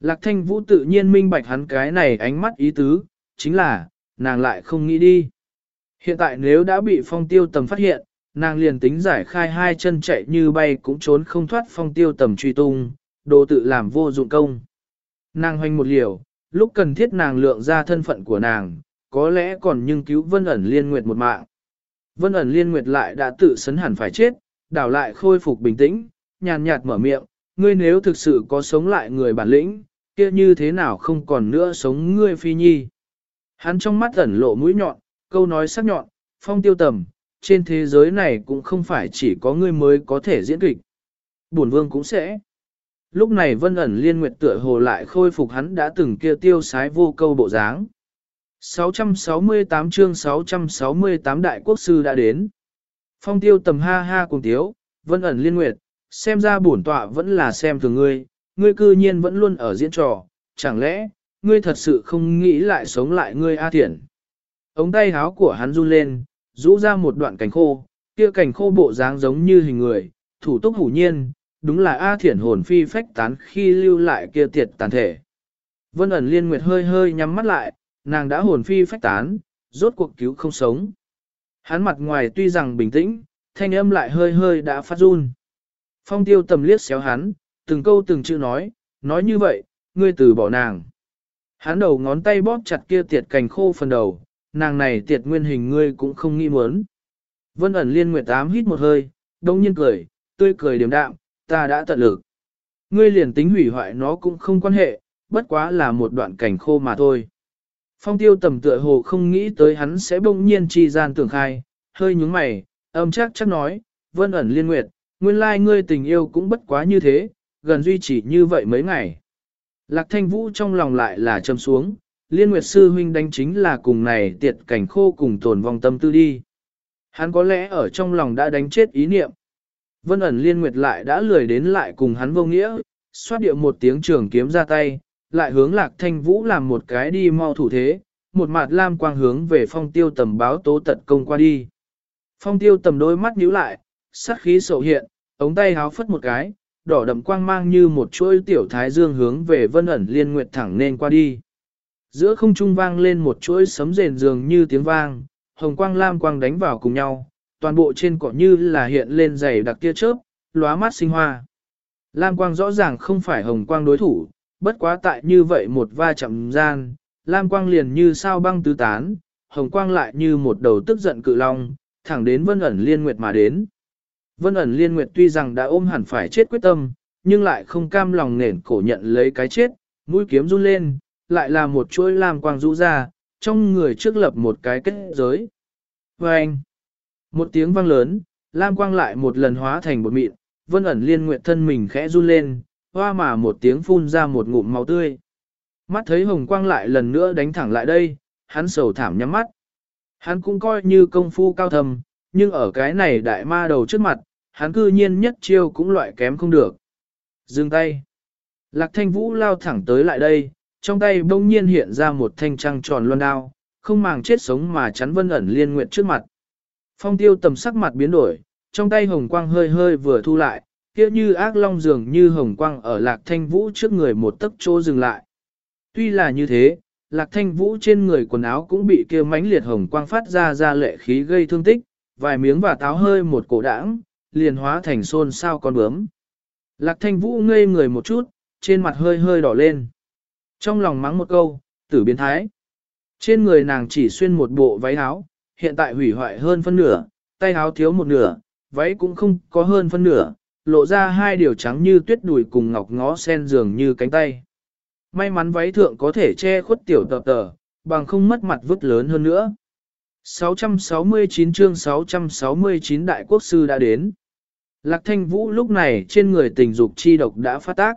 Lạc Thanh Vũ tự nhiên minh bạch hắn cái này ánh mắt ý tứ, chính là, nàng lại không nghĩ đi. Hiện tại nếu đã bị phong tiêu tầm phát hiện, nàng liền tính giải khai hai chân chạy như bay cũng trốn không thoát phong tiêu tầm truy tung, đồ tự làm vô dụng công. Nàng hoành một liều, lúc cần thiết nàng lượng ra thân phận của nàng, có lẽ còn nhưng cứu vân ẩn liên nguyệt một mạng. Vân ẩn liên nguyệt lại đã tự sấn hẳn phải chết, đảo lại khôi phục bình tĩnh, nhàn nhạt mở miệng, ngươi nếu thực sự có sống lại người bản lĩnh, kia như thế nào không còn nữa sống ngươi phi nhi. Hắn trong mắt ẩn lộ mũi nhọn, câu nói sắc nhọn, phong tiêu tầm, trên thế giới này cũng không phải chỉ có ngươi mới có thể diễn kịch. Bổn vương cũng sẽ. Lúc này vân ẩn liên nguyệt tựa hồ lại khôi phục hắn đã từng kia tiêu sái vô câu bộ dáng. 668 chương 668 đại quốc sư đã đến. Phong tiêu tầm ha ha cùng tiếu, vân ẩn liên nguyệt, xem ra bổn tọa vẫn là xem thường ngươi, ngươi cư nhiên vẫn luôn ở diễn trò, chẳng lẽ, ngươi thật sự không nghĩ lại sống lại ngươi A Thiển. Ống tay háo của hắn run lên, rũ ra một đoạn cảnh khô, kia cảnh khô bộ dáng giống như hình người, thủ túc hủ nhiên, đúng là A Thiển hồn phi phách tán khi lưu lại kia tiệt tàn thể. Vân ẩn liên nguyệt hơi hơi nhắm mắt lại, nàng đã hồn phi phách tán, rốt cuộc cứu không sống. Hắn mặt ngoài tuy rằng bình tĩnh, thanh âm lại hơi hơi đã phát run. Phong tiêu tầm liếc xéo hắn, từng câu từng chữ nói, nói như vậy, ngươi từ bỏ nàng. Hắn đầu ngón tay bóp chặt kia tiệt cành khô phần đầu, nàng này tiệt nguyên hình ngươi cũng không nghĩ muốn. Vân ẩn liên nguyệt ám hít một hơi, đông nhiên cười, tươi cười điềm đạm, ta đã tận lực. Ngươi liền tính hủy hoại nó cũng không quan hệ, bất quá là một đoạn cảnh khô mà thôi. Phong tiêu tầm tựa hồ không nghĩ tới hắn sẽ bỗng nhiên chi gian tưởng khai, hơi nhúng mày, âm chắc chắc nói, vân ẩn liên nguyệt, nguyên lai ngươi tình yêu cũng bất quá như thế, gần duy trì như vậy mấy ngày. Lạc thanh vũ trong lòng lại là châm xuống, liên nguyệt sư huynh đánh chính là cùng này tiệt cảnh khô cùng tồn vong tâm tư đi. Hắn có lẽ ở trong lòng đã đánh chết ý niệm. Vân ẩn liên nguyệt lại đã lười đến lại cùng hắn vô nghĩa, xoát điệu một tiếng trường kiếm ra tay, lại hướng lạc thanh vũ làm một cái đi mau thủ thế, một mặt lam quang hướng về phong tiêu tầm báo tố tận công qua đi. Phong tiêu tầm đôi mắt nhíu lại, sát khí sầu hiện, ống tay háo phất một cái, đỏ đậm quang mang như một chuỗi tiểu thái dương hướng về vân ẩn liên nguyệt thẳng nên qua đi. Giữa không trung vang lên một chuỗi sấm rền dường như tiếng vang, hồng quang lam quang đánh vào cùng nhau, toàn bộ trên cỏ như là hiện lên dày đặc tia chớp, lóa mắt sinh hoa. Lam quang rõ ràng không phải hồng quang đối thủ, bất quá tại như vậy một va chạm gian, lam quang liền như sao băng tứ tán, hồng quang lại như một đầu tức giận cự long, thẳng đến vân ẩn liên nguyệt mà đến. Vân ẩn liên nguyệt tuy rằng đã ôm hẳn phải chết quyết tâm, nhưng lại không cam lòng nền cổ nhận lấy cái chết, mũi kiếm run lên, lại là một chuỗi lam quang rũ ra, trong người trước lập một cái kết giới. Và anh, một tiếng vang lớn, lam quang lại một lần hóa thành một mịn, vân ẩn liên nguyện thân mình khẽ run lên, hoa mà một tiếng phun ra một ngụm máu tươi. Mắt thấy hồng quang lại lần nữa đánh thẳng lại đây, hắn sầu thảm nhắm mắt. Hắn cũng coi như công phu cao thầm, nhưng ở cái này đại ma đầu trước mặt, hắn cư nhiên nhất chiêu cũng loại kém không được. Dừng tay. Lạc thanh vũ lao thẳng tới lại đây, trong tay bỗng nhiên hiện ra một thanh trăng tròn loan đao, không màng chết sống mà chắn vân ẩn liên nguyện trước mặt. Phong tiêu tầm sắc mặt biến đổi, trong tay hồng quang hơi hơi vừa thu lại, kia như ác long dường như hồng quang ở lạc thanh vũ trước người một tấc chỗ dừng lại. Tuy là như thế, lạc thanh vũ trên người quần áo cũng bị kia mãnh liệt hồng quang phát ra ra lệ khí gây thương tích, vài miếng và táo hơi một cổ đãng, liền hóa thành xôn sao con bướm. Lạc thanh vũ ngây người một chút, trên mặt hơi hơi đỏ lên. Trong lòng mắng một câu, tử biến thái. Trên người nàng chỉ xuyên một bộ váy áo, hiện tại hủy hoại hơn phân nửa, tay áo thiếu một nửa, váy cũng không có hơn phân nửa, lộ ra hai điều trắng như tuyết đùi cùng ngọc ngó sen dường như cánh tay. May mắn váy thượng có thể che khuất tiểu tờ tờ, bằng không mất mặt vứt lớn hơn nữa. 669 chương 669 Đại Quốc Sư đã đến. Lạc Thanh Vũ lúc này trên người tình dục chi độc đã phát tác.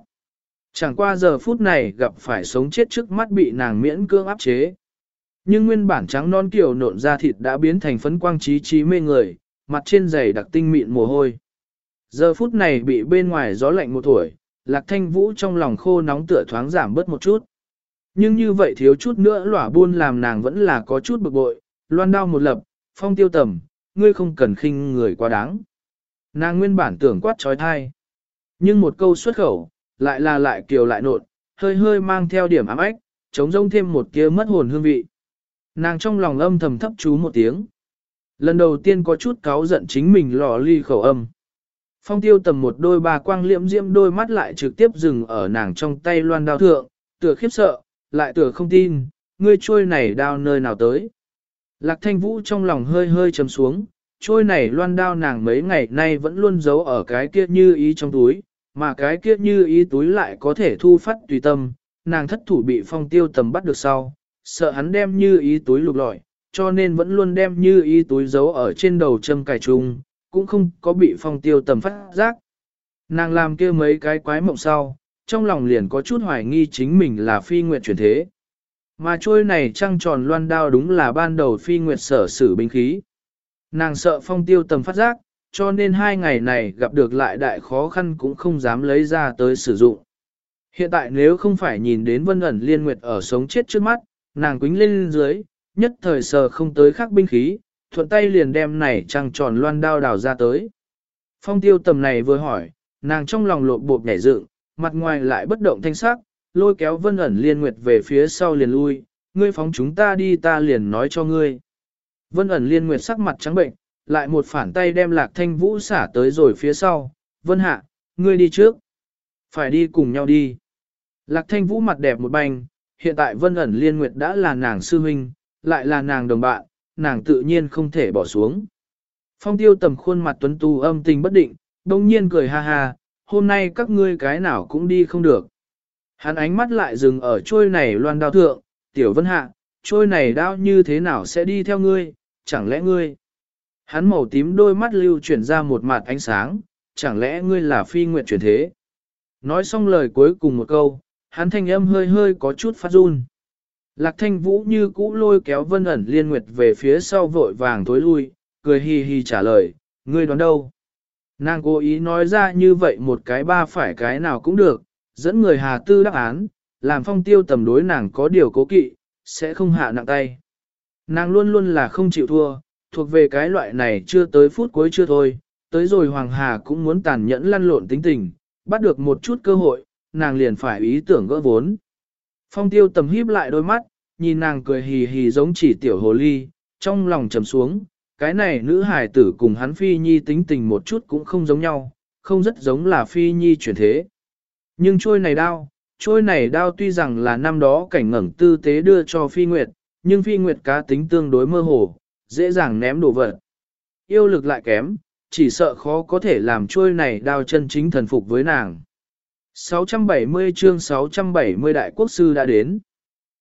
Chẳng qua giờ phút này gặp phải sống chết trước mắt bị nàng miễn cương áp chế. Nhưng nguyên bản trắng non kiểu nộn da thịt đã biến thành phấn quang trí trí mê người, mặt trên giày đặc tinh mịn mồ hôi. Giờ phút này bị bên ngoài gió lạnh một tuổi, lạc thanh vũ trong lòng khô nóng tựa thoáng giảm bớt một chút. Nhưng như vậy thiếu chút nữa lỏa buôn làm nàng vẫn là có chút bực bội, loan đao một lập, phong tiêu tầm, ngươi không cần khinh người quá đáng. Nàng nguyên bản tưởng quát trói thai. Nhưng một câu xuất khẩu, lại là lại kiều lại nộn, hơi hơi mang theo điểm ám ách, chống rông thêm một kia mất hồn hương vị. Nàng trong lòng âm thầm thấp chú một tiếng. Lần đầu tiên có chút cáu giận chính mình lò ly khẩu âm. Phong tiêu tầm một đôi bà quang liễm diễm đôi mắt lại trực tiếp dừng ở nàng trong tay loan đao thượng, tựa khiếp sợ, lại tựa không tin, ngươi trôi này đao nơi nào tới. Lạc thanh vũ trong lòng hơi hơi chấm xuống, trôi này loan đao nàng mấy ngày nay vẫn luôn giấu ở cái kia như ý trong túi, mà cái kia như ý túi lại có thể thu phát tùy tâm, nàng thất thủ bị phong tiêu tầm bắt được sau, sợ hắn đem như ý túi lục lọi, cho nên vẫn luôn đem như ý túi giấu ở trên đầu châm cài trùng, cũng không có bị phong tiêu tầm phát giác. Nàng làm kia mấy cái quái mộng sau, trong lòng liền có chút hoài nghi chính mình là phi nguyệt chuyển thế. Mà trôi này trăng tròn loan đao đúng là ban đầu phi nguyệt sở sử binh khí. Nàng sợ phong tiêu tầm phát giác, cho nên hai ngày này gặp được lại đại khó khăn cũng không dám lấy ra tới sử dụng. Hiện tại nếu không phải nhìn đến vân ẩn liên nguyệt ở sống chết trước mắt, nàng quính lên dưới, nhất thời sờ không tới khắc binh khí, thuận tay liền đem này trăng tròn loan đao đào ra tới. Phong tiêu tầm này vừa hỏi, nàng trong lòng lộn bộp nhảy dựng, mặt ngoài lại bất động thanh sắc, lôi kéo vân ẩn liên nguyệt về phía sau liền lui, ngươi phóng chúng ta đi ta liền nói cho ngươi. Vân ẩn liên nguyệt sắc mặt trắng bệnh, lại một phản tay đem lạc thanh vũ xả tới rồi phía sau, vân hạ, ngươi đi trước. Phải đi cùng nhau đi. Lạc thanh vũ mặt đẹp một bành hiện tại vân ẩn liên nguyệt đã là nàng sư huynh, lại là nàng đồng bạn, nàng tự nhiên không thể bỏ xuống. Phong tiêu tầm khuôn mặt tuấn tu âm tình bất định, đông nhiên cười ha ha, hôm nay các ngươi cái nào cũng đi không được. Hắn ánh mắt lại dừng ở trôi này loan đao thượng, tiểu vân hạ, trôi này đao như thế nào sẽ đi theo ngươi, chẳng lẽ ngươi? Hắn màu tím đôi mắt lưu chuyển ra một mặt ánh sáng, chẳng lẽ ngươi là phi nguyện chuyển thế? Nói xong lời cuối cùng một câu, hắn thanh âm hơi hơi có chút phát run. Lạc thanh vũ như cũ lôi kéo vân ẩn liên nguyệt về phía sau vội vàng tối lui, cười hi hi trả lời, ngươi đoán đâu? Nàng cố ý nói ra như vậy một cái ba phải cái nào cũng được, dẫn người hà tư đáp án, làm phong tiêu tầm đối nàng có điều cố kỵ, sẽ không hạ nặng tay. Nàng luôn luôn là không chịu thua, thuộc về cái loại này chưa tới phút cuối chưa thôi, tới rồi Hoàng Hà cũng muốn tàn nhẫn lăn lộn tính tình, bắt được một chút cơ hội, nàng liền phải ý tưởng gỡ vốn. Phong tiêu tầm híp lại đôi mắt, nhìn nàng cười hì hì giống chỉ tiểu hồ ly, trong lòng trầm xuống, cái này nữ hài tử cùng hắn phi nhi tính tình một chút cũng không giống nhau, không rất giống là phi nhi chuyển thế. Nhưng trôi này đao, trôi này đao tuy rằng là năm đó cảnh ngẩng tư tế đưa cho phi nguyệt, nhưng phi nguyệt cá tính tương đối mơ hồ, dễ dàng ném đồ vật. Yêu lực lại kém, chỉ sợ khó có thể làm trôi này đao chân chính thần phục với nàng. 670 chương 670 đại quốc sư đã đến.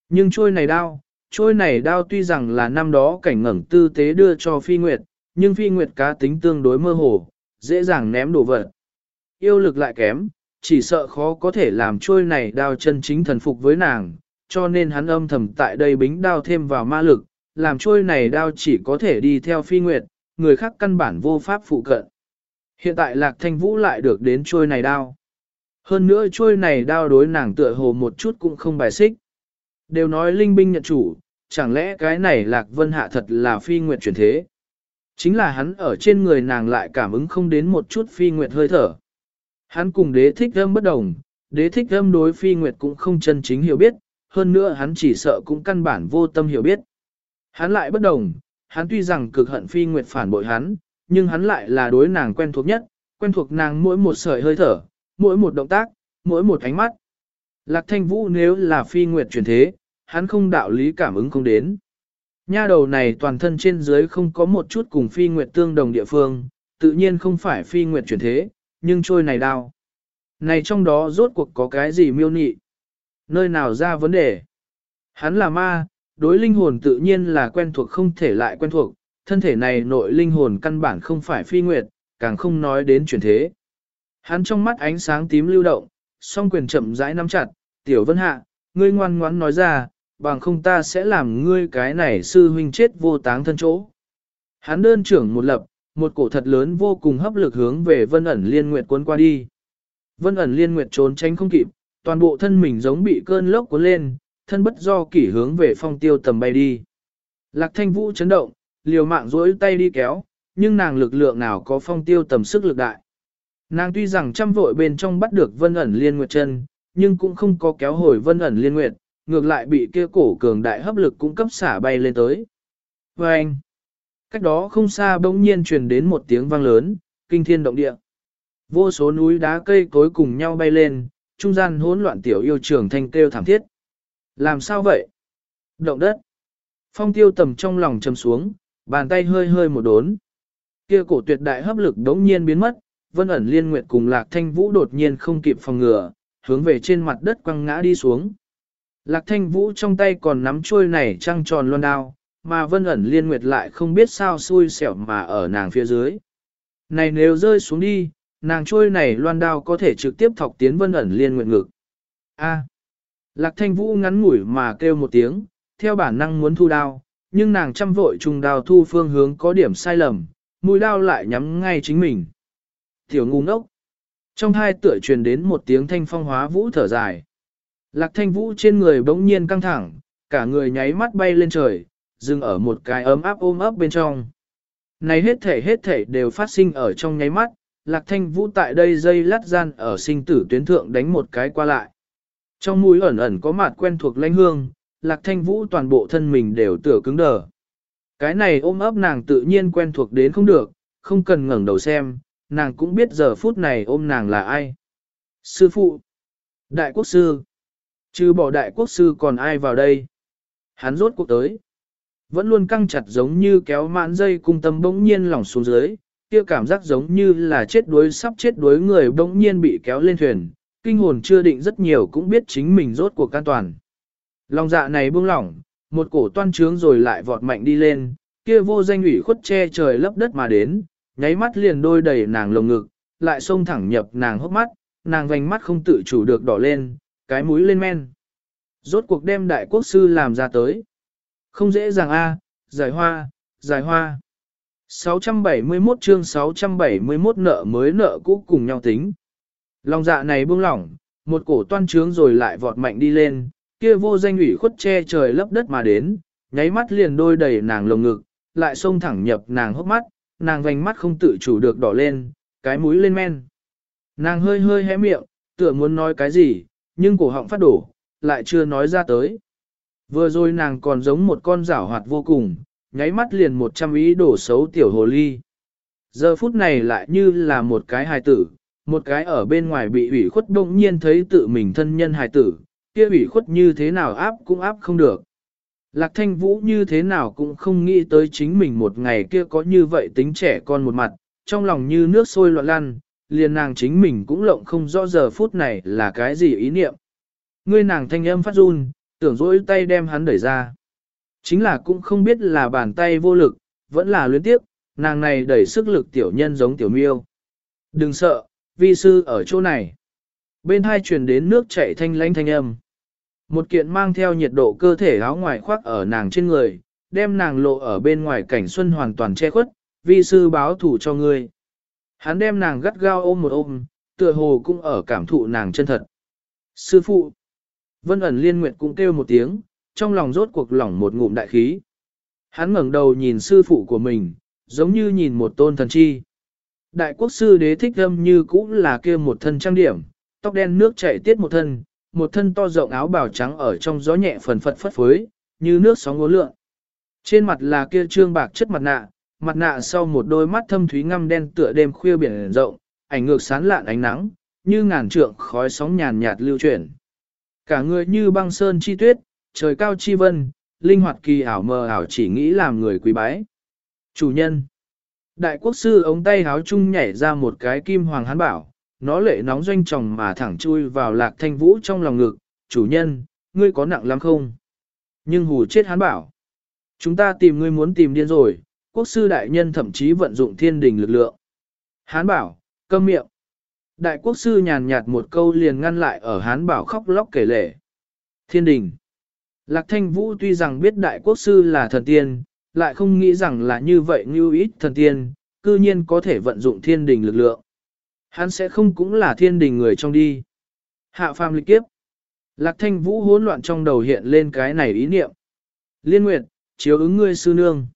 Nhưng trôi này đao, trôi này đao tuy rằng là năm đó cảnh ngẩng tư tế đưa cho phi nguyệt, nhưng phi nguyệt cá tính tương đối mơ hồ, dễ dàng ném đồ vật. yêu lực lại kém, chỉ sợ khó có thể làm trôi này đao chân chính thần phục với nàng, cho nên hắn âm thầm tại đây bính đao thêm vào ma lực, làm trôi này đao chỉ có thể đi theo phi nguyệt, người khác căn bản vô pháp phụ cận. Hiện tại lạc thanh vũ lại được đến trôi này đao. Hơn nữa trôi này đao đối nàng tựa hồ một chút cũng không bài xích. Đều nói linh binh nhận chủ, chẳng lẽ cái này lạc vân hạ thật là phi nguyệt chuyển thế. Chính là hắn ở trên người nàng lại cảm ứng không đến một chút phi nguyệt hơi thở. Hắn cùng đế thích âm bất đồng, đế thích âm đối phi nguyệt cũng không chân chính hiểu biết, hơn nữa hắn chỉ sợ cũng căn bản vô tâm hiểu biết. Hắn lại bất đồng, hắn tuy rằng cực hận phi nguyệt phản bội hắn, nhưng hắn lại là đối nàng quen thuộc nhất, quen thuộc nàng mỗi một sợi hơi thở, mỗi một động tác, mỗi một ánh mắt. Lạc thanh vũ nếu là phi nguyệt chuyển thế, hắn không đạo lý cảm ứng không đến. Nha đầu này toàn thân trên dưới không có một chút cùng phi nguyệt tương đồng địa phương, tự nhiên không phải phi nguyệt chuyển thế, nhưng trôi này đau. Này trong đó rốt cuộc có cái gì miêu nị? Nơi nào ra vấn đề? Hắn là ma, đối linh hồn tự nhiên là quen thuộc không thể lại quen thuộc, thân thể này nội linh hồn căn bản không phải phi nguyệt, càng không nói đến chuyển thế. Hắn trong mắt ánh sáng tím lưu động, song quyền chậm rãi nắm chặt, tiểu vân hạ, ngươi ngoan ngoãn nói ra, bằng không ta sẽ làm ngươi cái này sư huynh chết vô táng thân chỗ. Hắn đơn trưởng một lập, một cổ thật lớn vô cùng hấp lực hướng về vân ẩn liên nguyệt cuốn qua đi. Vân ẩn liên nguyệt trốn tránh không kịp, toàn bộ thân mình giống bị cơn lốc cuốn lên, thân bất do kỷ hướng về phong tiêu tầm bay đi. Lạc thanh vũ chấn động, liều mạng duỗi tay đi kéo, nhưng nàng lực lượng nào có phong tiêu tầm sức lực đại. Nàng tuy rằng trăm vội bên trong bắt được vân ẩn liên nguyệt chân, nhưng cũng không có kéo hồi vân ẩn liên nguyệt, ngược lại bị kia cổ cường đại hấp lực cung cấp xả bay lên tới. Và anh, cách đó không xa bỗng nhiên truyền đến một tiếng vang lớn, kinh thiên động địa. Vô số núi đá cây cối cùng nhau bay lên, trung gian hỗn loạn tiểu yêu trường thanh kêu thảm thiết. Làm sao vậy? Động đất. Phong tiêu tầm trong lòng chầm xuống, bàn tay hơi hơi một đốn. Kia cổ tuyệt đại hấp lực đống nhiên biến mất, vân ẩn liên nguyệt cùng lạc thanh vũ đột nhiên không kịp phòng ngừa, hướng về trên mặt đất quăng ngã đi xuống. Lạc thanh vũ trong tay còn nắm trôi này trăng tròn loan đao, mà vân ẩn liên nguyệt lại không biết sao xui xẻo mà ở nàng phía dưới. Này nếu rơi xuống đi, nàng trôi này loan đao có thể trực tiếp thọc tiến vân ẩn liên nguyện ngực. A. Lạc thanh vũ ngắn ngủi mà kêu một tiếng, theo bản năng muốn thu đao, nhưng nàng chăm vội trùng đao thu phương hướng có điểm sai lầm, mũi đao lại nhắm ngay chính mình. Tiểu ngu ngốc. Trong hai tựa truyền đến một tiếng thanh phong hóa vũ thở dài. Lạc thanh vũ trên người bỗng nhiên căng thẳng, cả người nháy mắt bay lên trời, dừng ở một cái ấm áp ôm ấp bên trong. Này hết thể hết thể đều phát sinh ở trong nháy mắt, lạc thanh vũ tại đây dây lát gian ở sinh tử tuyến thượng đánh một cái qua lại. Trong mũi ẩn ẩn có mặt quen thuộc lãnh hương, lạc thanh vũ toàn bộ thân mình đều tựa cứng đờ. Cái này ôm ấp nàng tự nhiên quen thuộc đến không được, không cần ngẩng đầu xem, nàng cũng biết giờ phút này ôm nàng là ai. Sư phụ, đại quốc sư, chứ bỏ đại quốc sư còn ai vào đây. Hắn rốt cuộc tới. Vẫn luôn căng chặt giống như kéo mãn dây cung tâm bỗng nhiên lỏng xuống dưới, kia cảm giác giống như là chết đuối sắp chết đuối người bỗng nhiên bị kéo lên thuyền, kinh hồn chưa định rất nhiều cũng biết chính mình rốt cuộc an toàn. Lòng dạ này buông lỏng, một cổ toan trướng rồi lại vọt mạnh đi lên, kia vô danh ủy khuất che trời lấp đất mà đến, nháy mắt liền đôi đầy nàng lồng ngực, lại xông thẳng nhập nàng hốc mắt, nàng vành mắt không tự chủ được đỏ lên, cái mũi lên men. Rốt cuộc đem đại quốc sư làm ra tới. Không dễ dàng a, giải hoa, giải hoa. 671 chương 671 nợ mới nợ cũ cùng nhau tính. Lòng dạ này buông lỏng, một cổ toan trướng rồi lại vọt mạnh đi lên, kia vô danh ủy khuất che trời lấp đất mà đến, nháy mắt liền đôi đầy nàng lồng ngực, lại xông thẳng nhập nàng hốc mắt, nàng vành mắt không tự chủ được đỏ lên, cái mũi lên men. Nàng hơi hơi hé miệng, tựa muốn nói cái gì, nhưng cổ họng phát đổ, lại chưa nói ra tới. Vừa rồi nàng còn giống một con rảo hoạt vô cùng, nháy mắt liền một trăm ý đổ xấu tiểu hồ ly. Giờ phút này lại như là một cái hài tử, một cái ở bên ngoài bị ủy khuất đông nhiên thấy tự mình thân nhân hài tử, kia ủy khuất như thế nào áp cũng áp không được. Lạc thanh vũ như thế nào cũng không nghĩ tới chính mình một ngày kia có như vậy tính trẻ con một mặt, trong lòng như nước sôi loạn lăn, liền nàng chính mình cũng lộng không rõ giờ phút này là cái gì ý niệm. Ngươi nàng thanh âm phát run, tưởng dỗi tay đem hắn đẩy ra. Chính là cũng không biết là bàn tay vô lực, vẫn là luyến tiếp, nàng này đẩy sức lực tiểu nhân giống tiểu miêu. Đừng sợ, vi sư ở chỗ này. Bên hai truyền đến nước chảy thanh lánh thanh âm. Một kiện mang theo nhiệt độ cơ thể áo ngoài khoác ở nàng trên người, đem nàng lộ ở bên ngoài cảnh xuân hoàn toàn che khuất, vi sư báo thủ cho ngươi. Hắn đem nàng gắt gao ôm một ôm, tựa hồ cũng ở cảm thụ nàng chân thật. Sư phụ, vân ẩn liên nguyện cũng kêu một tiếng, trong lòng rốt cuộc lỏng một ngụm đại khí. Hắn ngẩng đầu nhìn sư phụ của mình, giống như nhìn một tôn thần chi. Đại quốc sư đế thích âm như cũng là kia một thân trang điểm, tóc đen nước chảy tiết một thân, một thân to rộng áo bào trắng ở trong gió nhẹ phần phật phất phới, như nước sóng ngố lượng. Trên mặt là kia trương bạc chất mặt nạ, mặt nạ sau một đôi mắt thâm thúy ngăm đen tựa đêm khuya biển rộng, ảnh ngược sán lạn ánh nắng, như ngàn trượng khói sóng nhàn nhạt lưu chuyển. Cả người như băng sơn chi tuyết, trời cao chi vân, linh hoạt kỳ ảo mờ ảo chỉ nghĩ làm người quý bái. Chủ nhân. Đại quốc sư ống tay háo chung nhảy ra một cái kim hoàng hán bảo, nó lệ nóng doanh tròng mà thẳng chui vào lạc thanh vũ trong lòng ngực. Chủ nhân, ngươi có nặng lắm không? Nhưng hù chết hắn bảo. Chúng ta tìm ngươi muốn tìm điên rồi, quốc sư đại nhân thậm chí vận dụng thiên đình lực lượng. Hán bảo, câm miệng. Đại quốc sư nhàn nhạt một câu liền ngăn lại ở hán bảo khóc lóc kể lể. Thiên đình. Lạc thanh vũ tuy rằng biết đại quốc sư là thần tiên, lại không nghĩ rằng là như vậy như ít thần tiên, cư nhiên có thể vận dụng thiên đình lực lượng. Hắn sẽ không cũng là thiên đình người trong đi. Hạ phàm lịch kiếp. Lạc thanh vũ hỗn loạn trong đầu hiện lên cái này ý niệm. Liên nguyệt, chiếu ứng ngươi sư nương.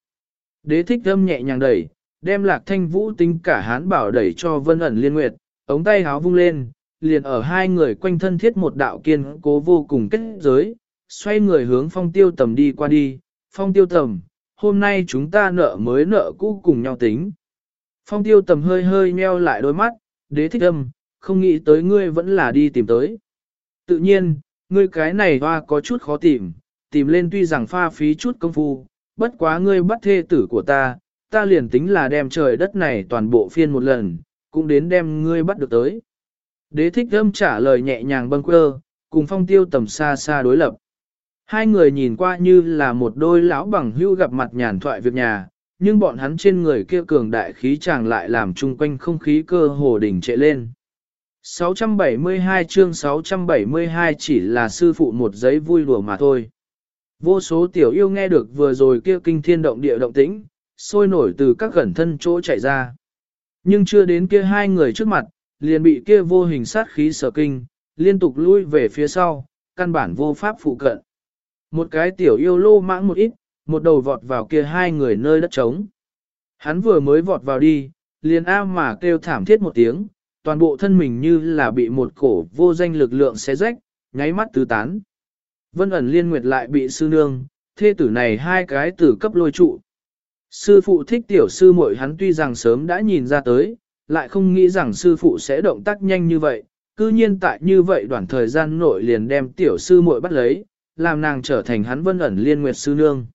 Đế thích âm nhẹ nhàng đẩy, đem lạc thanh vũ tính cả hán bảo đẩy cho vân ẩn liên nguyệt, ống tay háo vung lên, liền ở hai người quanh thân thiết một đạo kiên cố vô cùng kết giới, xoay người hướng phong tiêu tầm đi qua đi, phong tiêu tầm, hôm nay chúng ta nợ mới nợ cũ cùng nhau tính. Phong tiêu tầm hơi hơi meo lại đôi mắt, đế thích âm, không nghĩ tới ngươi vẫn là đi tìm tới. Tự nhiên, ngươi cái này hoa có chút khó tìm, tìm lên tuy rằng pha phí chút công phu, bất quá ngươi bắt thê tử của ta, ta liền tính là đem trời đất này toàn bộ phiên một lần, cũng đến đem ngươi bắt được tới. Đế thích âm trả lời nhẹ nhàng bâng quơ, cùng phong tiêu tầm xa xa đối lập. Hai người nhìn qua như là một đôi lão bằng hưu gặp mặt nhàn thoại việc nhà, nhưng bọn hắn trên người kia cường đại khí chàng lại làm chung quanh không khí cơ hồ đỉnh trệ lên. 672 chương 672 chỉ là sư phụ một giấy vui đùa mà thôi. Vô số tiểu yêu nghe được vừa rồi kia kinh thiên động địa động tĩnh, sôi nổi từ các gần thân chỗ chạy ra. Nhưng chưa đến kia hai người trước mặt, liền bị kia vô hình sát khí sở kinh, liên tục lui về phía sau, căn bản vô pháp phụ cận. Một cái tiểu yêu lô mãng một ít, một đầu vọt vào kia hai người nơi đất trống. Hắn vừa mới vọt vào đi, liền a mà kêu thảm thiết một tiếng, toàn bộ thân mình như là bị một cổ vô danh lực lượng xé rách, nháy mắt tứ tán. Vân ẩn liên nguyệt lại bị sư nương, thê tử này hai cái tử cấp lôi trụ. Sư phụ thích tiểu sư muội hắn tuy rằng sớm đã nhìn ra tới, lại không nghĩ rằng sư phụ sẽ động tác nhanh như vậy, cư nhiên tại như vậy đoạn thời gian nội liền đem tiểu sư muội bắt lấy, làm nàng trở thành hắn vân ẩn liên nguyệt sư nương.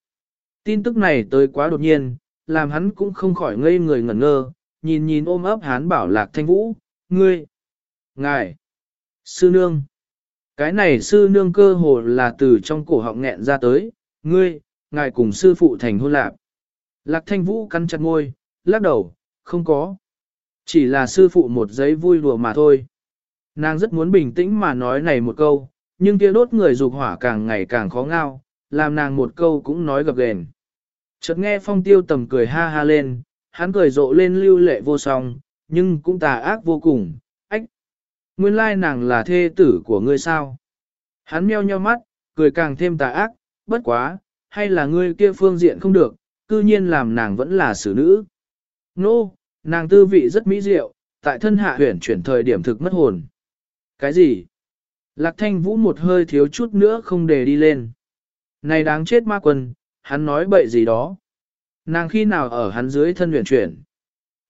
Tin tức này tới quá đột nhiên, làm hắn cũng không khỏi ngây người ngẩn ngơ, nhìn nhìn ôm ấp hắn bảo lạc thanh vũ, ngươi, ngài, sư nương. Cái này sư nương cơ hồ là từ trong cổ họng nghẹn ra tới, ngươi, ngài cùng sư phụ thành hôn lạc. Lạc thanh vũ cắn chặt môi, lắc đầu, không có. Chỉ là sư phụ một giấy vui đùa mà thôi. Nàng rất muốn bình tĩnh mà nói này một câu, nhưng kia đốt người dục hỏa càng ngày càng khó ngao, làm nàng một câu cũng nói gập ghềnh. Chợt nghe phong tiêu tầm cười ha ha lên, hắn cười rộ lên lưu lệ vô song, nhưng cũng tà ác vô cùng, ách. Nguyên lai nàng là thê tử của ngươi sao? Hắn meo nheo mắt, cười càng thêm tà ác, bất quá, hay là ngươi kia phương diện không được, cư nhiên làm nàng vẫn là xử nữ. Nô, no, nàng tư vị rất mỹ diệu, tại thân hạ huyển chuyển thời điểm thực mất hồn. Cái gì? Lạc thanh vũ một hơi thiếu chút nữa không để đi lên. Này đáng chết ma quân, hắn nói bậy gì đó. Nàng khi nào ở hắn dưới thân huyền chuyển.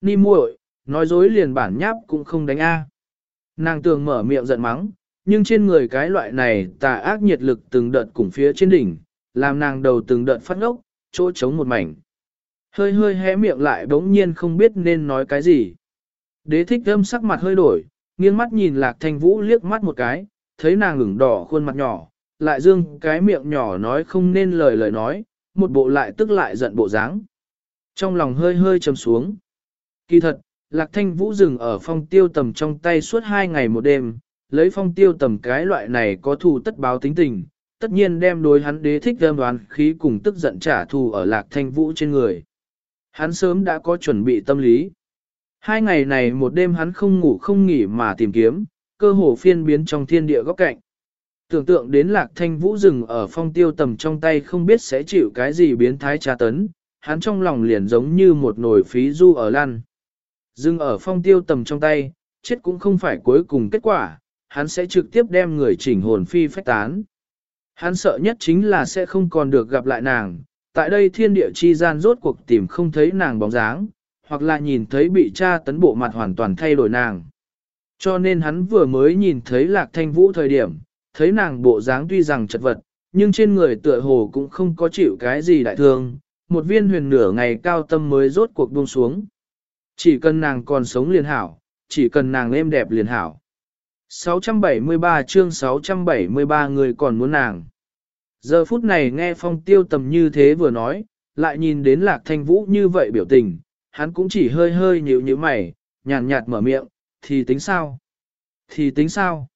Ni muội, nói dối liền bản nháp cũng không đánh A. Nàng tường mở miệng giận mắng, nhưng trên người cái loại này tà ác nhiệt lực từng đợt cùng phía trên đỉnh, làm nàng đầu từng đợt phát ngốc, chỗ trống một mảnh. Hơi hơi hé miệng lại bỗng nhiên không biết nên nói cái gì. Đế thích âm sắc mặt hơi đổi, nghiêng mắt nhìn lạc thanh vũ liếc mắt một cái, thấy nàng ửng đỏ khuôn mặt nhỏ, lại dương cái miệng nhỏ nói không nên lời lời nói, một bộ lại tức lại giận bộ dáng. Trong lòng hơi hơi trầm xuống. Kỳ thật, Lạc thanh vũ dừng ở phong tiêu tầm trong tay suốt hai ngày một đêm, lấy phong tiêu tầm cái loại này có thù tất báo tính tình, tất nhiên đem đối hắn đế thích đem đoán khí cùng tức giận trả thù ở lạc thanh vũ trên người. Hắn sớm đã có chuẩn bị tâm lý. Hai ngày này một đêm hắn không ngủ không nghỉ mà tìm kiếm, cơ hồ phiên biến trong thiên địa góc cạnh. Tưởng tượng đến lạc thanh vũ rừng ở phong tiêu tầm trong tay không biết sẽ chịu cái gì biến thái tra tấn, hắn trong lòng liền giống như một nồi phí du ở lăn. Dừng ở phong tiêu tầm trong tay, chết cũng không phải cuối cùng kết quả, hắn sẽ trực tiếp đem người chỉnh hồn phi phách tán. Hắn sợ nhất chính là sẽ không còn được gặp lại nàng, tại đây thiên địa chi gian rốt cuộc tìm không thấy nàng bóng dáng, hoặc là nhìn thấy bị tra tấn bộ mặt hoàn toàn thay đổi nàng. Cho nên hắn vừa mới nhìn thấy lạc thanh vũ thời điểm, thấy nàng bộ dáng tuy rằng chật vật, nhưng trên người tựa hồ cũng không có chịu cái gì đại thương, một viên huyền nửa ngày cao tâm mới rốt cuộc buông xuống. Chỉ cần nàng còn sống liền hảo, chỉ cần nàng êm đẹp liền hảo. 673 chương 673 người còn muốn nàng. Giờ phút này nghe phong tiêu tầm như thế vừa nói, lại nhìn đến lạc thanh vũ như vậy biểu tình, hắn cũng chỉ hơi hơi nhíu như mày, nhàn nhạt mở miệng, thì tính sao? Thì tính sao?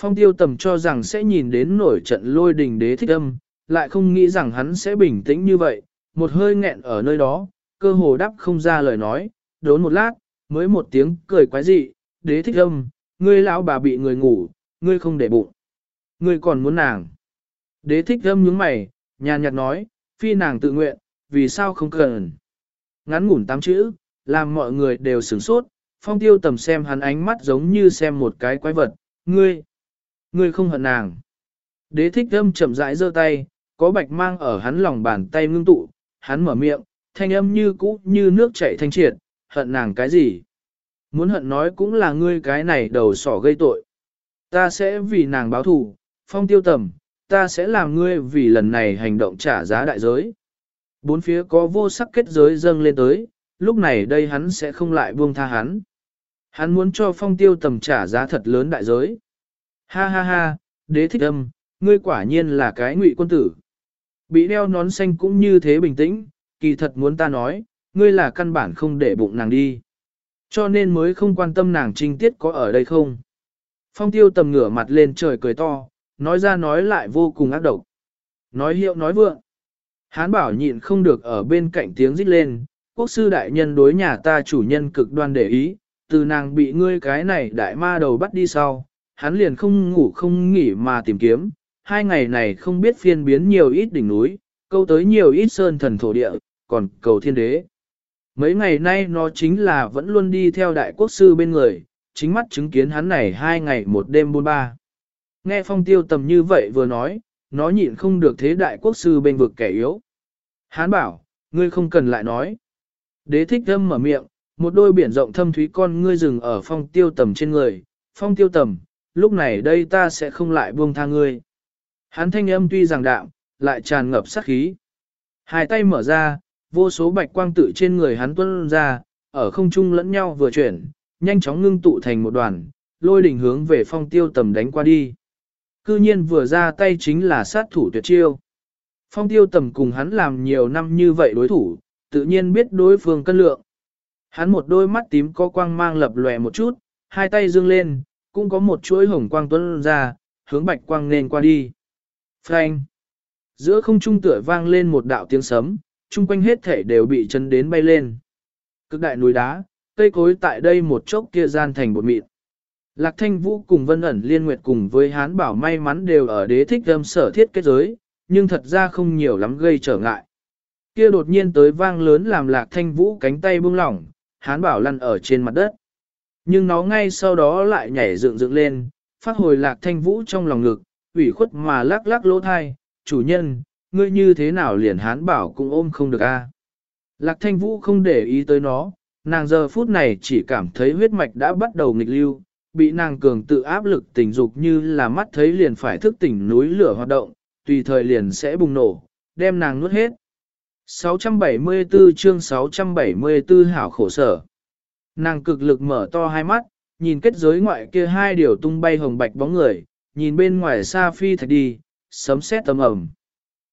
Phong tiêu tầm cho rằng sẽ nhìn đến nổi trận lôi đình đế thích âm, lại không nghĩ rằng hắn sẽ bình tĩnh như vậy, một hơi nghẹn ở nơi đó, cơ hồ đáp không ra lời nói, đốn một lát, mới một tiếng cười quái dị, đế thích âm, ngươi lão bà bị người ngủ, ngươi không để bụng. Ngươi còn muốn nàng. Đế thích âm nhướng mày, nhàn nhạt nói, phi nàng tự nguyện, vì sao không cần. Ngắn ngủn tám chữ, làm mọi người đều sửng sốt, phong tiêu tầm xem hắn ánh mắt giống như xem một cái quái vật, ngươi, ngươi không hận nàng. Đế thích âm chậm rãi giơ tay, có bạch mang ở hắn lòng bàn tay ngưng tụ, hắn mở miệng, thanh âm như cũ như nước chảy thanh triệt, hận nàng cái gì? Muốn hận nói cũng là ngươi cái này đầu sỏ gây tội. Ta sẽ vì nàng báo thù, phong tiêu tầm, ta sẽ làm ngươi vì lần này hành động trả giá đại giới. Bốn phía có vô sắc kết giới dâng lên tới, lúc này đây hắn sẽ không lại buông tha hắn. Hắn muốn cho phong tiêu tầm trả giá thật lớn đại giới. Ha ha ha, đế thích âm, ngươi quả nhiên là cái ngụy quân tử. Bị đeo nón xanh cũng như thế bình tĩnh, kỳ thật muốn ta nói, ngươi là căn bản không để bụng nàng đi. Cho nên mới không quan tâm nàng trinh tiết có ở đây không. Phong tiêu tầm ngửa mặt lên trời cười to, nói ra nói lại vô cùng ác độc. Nói hiệu nói vượng. Hán bảo nhịn không được ở bên cạnh tiếng rít lên, quốc sư đại nhân đối nhà ta chủ nhân cực đoan để ý, từ nàng bị ngươi cái này đại ma đầu bắt đi sau, hắn liền không ngủ không nghỉ mà tìm kiếm, hai ngày này không biết phiên biến nhiều ít đỉnh núi, câu tới nhiều ít sơn thần thổ địa, còn cầu thiên đế. Mấy ngày nay nó chính là vẫn luôn đi theo đại quốc sư bên người, chính mắt chứng kiến hắn này hai ngày một đêm buôn ba. Nghe phong tiêu tầm như vậy vừa nói, nó nhịn không được thế đại quốc sư bên vực kẻ yếu. Hán bảo, ngươi không cần lại nói. Đế thích thâm mở miệng, một đôi biển rộng thâm thúy con ngươi rừng ở phong tiêu tầm trên người. Phong tiêu tầm, lúc này đây ta sẽ không lại buông tha ngươi. Hắn thanh âm tuy rằng đạm, lại tràn ngập sát khí. Hai tay mở ra, vô số bạch quang tự trên người hắn tuôn ra, ở không trung lẫn nhau vừa chuyển, nhanh chóng ngưng tụ thành một đoàn, lôi đỉnh hướng về phong tiêu tầm đánh qua đi. Cư nhiên vừa ra tay chính là sát thủ tuyệt chiêu. Phong tiêu tầm cùng hắn làm nhiều năm như vậy đối thủ, tự nhiên biết đối phương cân lượng. Hắn một đôi mắt tím có quang mang lập lòe một chút, hai tay dương lên, cũng có một chuỗi hồng quang tuôn ra, hướng bạch quang nên qua đi. Frank! Giữa không trung tựa vang lên một đạo tiếng sấm, chung quanh hết thể đều bị chấn đến bay lên. Cực đại núi đá, cây cối tại đây một chốc kia gian thành bột mịn. Lạc thanh vũ cùng vân ẩn liên nguyệt cùng với hán bảo may mắn đều ở đế thích âm sở thiết kết giới, nhưng thật ra không nhiều lắm gây trở ngại. Kia đột nhiên tới vang lớn làm lạc thanh vũ cánh tay buông lỏng, hán bảo lăn ở trên mặt đất. Nhưng nó ngay sau đó lại nhảy dựng dựng lên, phát hồi lạc thanh vũ trong lòng ngực, ủy khuất mà lắc lắc lỗ thai, chủ nhân, ngươi như thế nào liền hán bảo cũng ôm không được a. Lạc thanh vũ không để ý tới nó, nàng giờ phút này chỉ cảm thấy huyết mạch đã bắt đầu nghịch lưu, bị nàng cường tự áp lực tình dục như là mắt thấy liền phải thức tỉnh núi lửa hoạt động, tùy thời liền sẽ bùng nổ, đem nàng nuốt hết. 674 chương 674 hảo khổ sở. Nàng cực lực mở to hai mắt, nhìn kết giới ngoại kia hai điều tung bay hồng bạch bóng người, nhìn bên ngoài xa phi thạch đi, sấm sét tầm ầm.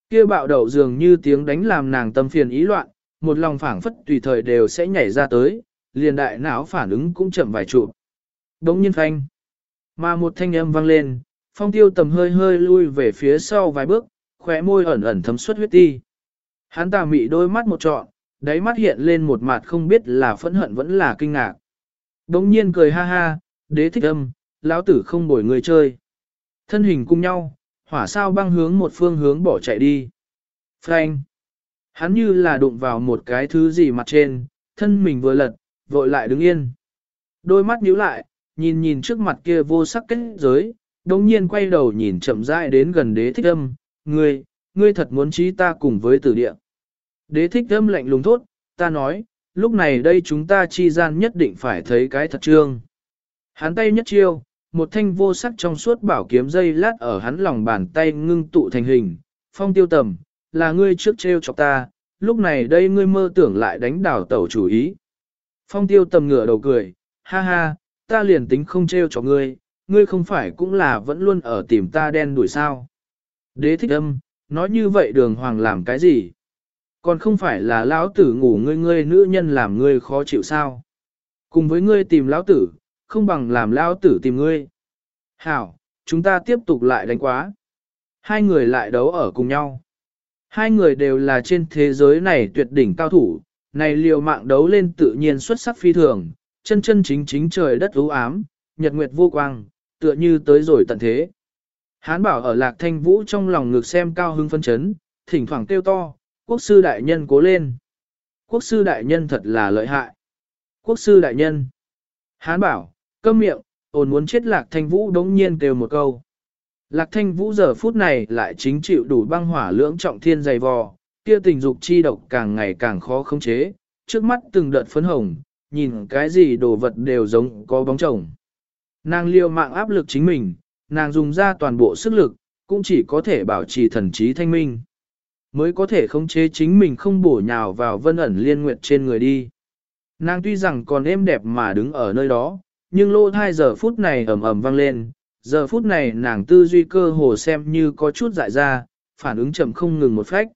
Kia bạo đậu dường như tiếng đánh làm nàng tâm phiền ý loạn, một lòng phảng phất tùy thời đều sẽ nhảy ra tới, liền đại não phản ứng cũng chậm vài trụ. Đống nhiên phanh. Mà một thanh âm vang lên, phong tiêu tầm hơi hơi lui về phía sau vài bước, khóe môi ẩn ẩn thấm xuất huyết ti. Hắn tà mị đôi mắt một trọn, đáy mắt hiện lên một mặt không biết là phẫn hận vẫn là kinh ngạc. Đống nhiên cười ha ha, đế thích âm, lão tử không bồi người chơi. Thân hình cùng nhau, hỏa sao băng hướng một phương hướng bỏ chạy đi. Frank! Hắn như là đụng vào một cái thứ gì mặt trên, thân mình vừa lật, vội lại đứng yên. Đôi mắt nhíu lại, nhìn nhìn trước mặt kia vô sắc kết giới, đồng nhiên quay đầu nhìn chậm rãi đến gần đế thích âm, ngươi, ngươi thật muốn trí ta cùng với tử địa. Đế thích âm lạnh lùng thốt, ta nói, lúc này đây chúng ta chi gian nhất định phải thấy cái thật trương. Hắn tay nhất chiêu, một thanh vô sắc trong suốt bảo kiếm dây lát ở hắn lòng bàn tay ngưng tụ thành hình, phong tiêu tầm, là ngươi trước trêu chọc ta, lúc này đây ngươi mơ tưởng lại đánh đảo tẩu chủ ý. Phong tiêu tầm ngửa đầu cười, ha ha, ta liền tính không trêu chọc ngươi, ngươi không phải cũng là vẫn luôn ở tìm ta đen đuổi sao. Đế thích âm, nói như vậy đường hoàng làm cái gì? Còn không phải là lão tử ngủ ngươi ngươi nữ nhân làm ngươi khó chịu sao? Cùng với ngươi tìm lão tử, không bằng làm lão tử tìm ngươi. Hảo, chúng ta tiếp tục lại đánh quá. Hai người lại đấu ở cùng nhau. Hai người đều là trên thế giới này tuyệt đỉnh cao thủ, này liều mạng đấu lên tự nhiên xuất sắc phi thường, chân chân chính chính trời đất u ám, nhật nguyệt vô quang, tựa như tới rồi tận thế. Hán bảo ở lạc thanh vũ trong lòng ngược xem cao hưng phân chấn, thỉnh thoảng kêu to, quốc sư đại nhân cố lên. Quốc sư đại nhân thật là lợi hại. Quốc sư đại nhân. Hán bảo, câm miệng, ồn muốn chết lạc thanh vũ đống nhiên kêu một câu. Lạc thanh vũ giờ phút này lại chính chịu đủ băng hỏa lưỡng trọng thiên dày vò, kia tình dục chi độc càng ngày càng khó khống chế, trước mắt từng đợt phấn hồng, nhìn cái gì đồ vật đều giống có bóng chồng. Nàng liều mạng áp lực chính mình, nàng dùng ra toàn bộ sức lực, cũng chỉ có thể bảo trì thần trí thanh minh. Mới có thể khống chế chính mình không bổ nhào vào vân ẩn liên nguyệt trên người đi. Nàng tuy rằng còn êm đẹp mà đứng ở nơi đó, nhưng lô thai giờ phút này ầm ầm vang lên, giờ phút này nàng tư duy cơ hồ xem như có chút dại ra, phản ứng chậm không ngừng một phách.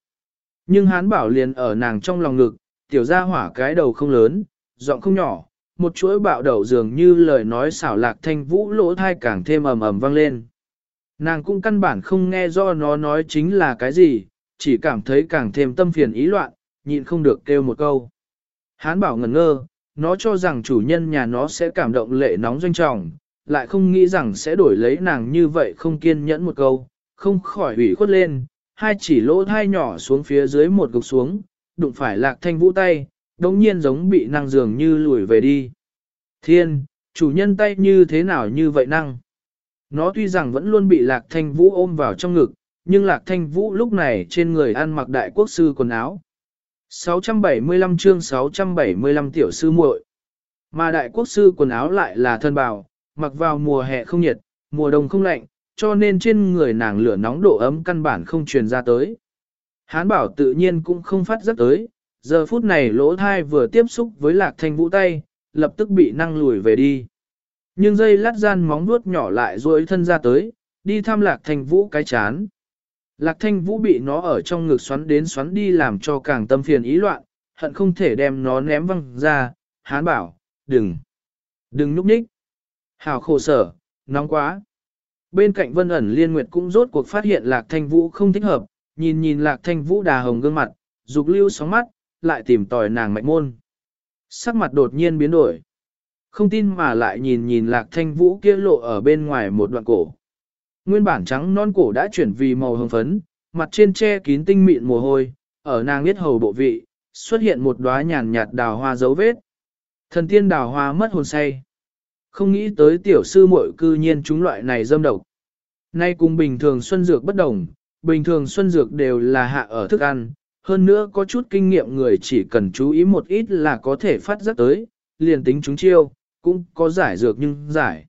Nhưng hán bảo liền ở nàng trong lòng ngực, tiểu ra hỏa cái đầu không lớn, giọng không nhỏ, một chuỗi bạo đầu dường như lời nói xảo lạc thanh vũ lỗ thai càng thêm ầm ầm vang lên. Nàng cũng căn bản không nghe do nó nói chính là cái gì, chỉ cảm thấy càng thêm tâm phiền ý loạn, nhịn không được kêu một câu. Hán bảo ngẩn ngơ, nó cho rằng chủ nhân nhà nó sẽ cảm động lệ nóng doanh trọng, lại không nghĩ rằng sẽ đổi lấy nàng như vậy không kiên nhẫn một câu, không khỏi ủy khuất lên, hai chỉ lỗ thai nhỏ xuống phía dưới một gục xuống, đụng phải lạc thanh vũ tay, đống nhiên giống bị năng dường như lùi về đi. Thiên, chủ nhân tay như thế nào như vậy năng? Nó tuy rằng vẫn luôn bị lạc thanh vũ ôm vào trong ngực, nhưng lạc thanh vũ lúc này trên người ăn mặc đại quốc sư quần áo. 675 chương 675 tiểu sư muội Mà đại quốc sư quần áo lại là thân bào, mặc vào mùa hè không nhiệt, mùa đông không lạnh, cho nên trên người nàng lửa nóng độ ấm căn bản không truyền ra tới. Hán bảo tự nhiên cũng không phát rất tới, giờ phút này lỗ thai vừa tiếp xúc với lạc thanh vũ tay, lập tức bị năng lùi về đi. Nhưng dây lát gian móng vuốt nhỏ lại duỗi thân ra tới, đi thăm lạc thanh vũ cái chán. Lạc thanh vũ bị nó ở trong ngực xoắn đến xoắn đi làm cho càng tâm phiền ý loạn, hận không thể đem nó ném văng ra, hán bảo, đừng, đừng núp nhích. Hào khổ sở, nóng quá. Bên cạnh vân ẩn liên nguyệt cũng rốt cuộc phát hiện lạc thanh vũ không thích hợp, nhìn nhìn lạc thanh vũ đà hồng gương mặt, dục lưu sóng mắt, lại tìm tòi nàng mạnh môn. Sắc mặt đột nhiên biến đổi. Không tin mà lại nhìn nhìn lạc thanh vũ kia lộ ở bên ngoài một đoạn cổ. Nguyên bản trắng non cổ đã chuyển vì màu hồng phấn, mặt trên che kín tinh mịn mồ hôi, ở nàng biết hầu bộ vị, xuất hiện một đóa nhàn nhạt đào hoa dấu vết. Thần tiên đào hoa mất hồn say. Không nghĩ tới tiểu sư muội cư nhiên chúng loại này dâm độc. Nay cùng bình thường xuân dược bất đồng, bình thường xuân dược đều là hạ ở thức ăn, hơn nữa có chút kinh nghiệm người chỉ cần chú ý một ít là có thể phát giác tới, liền tính chúng chiêu, cũng có giải dược nhưng giải.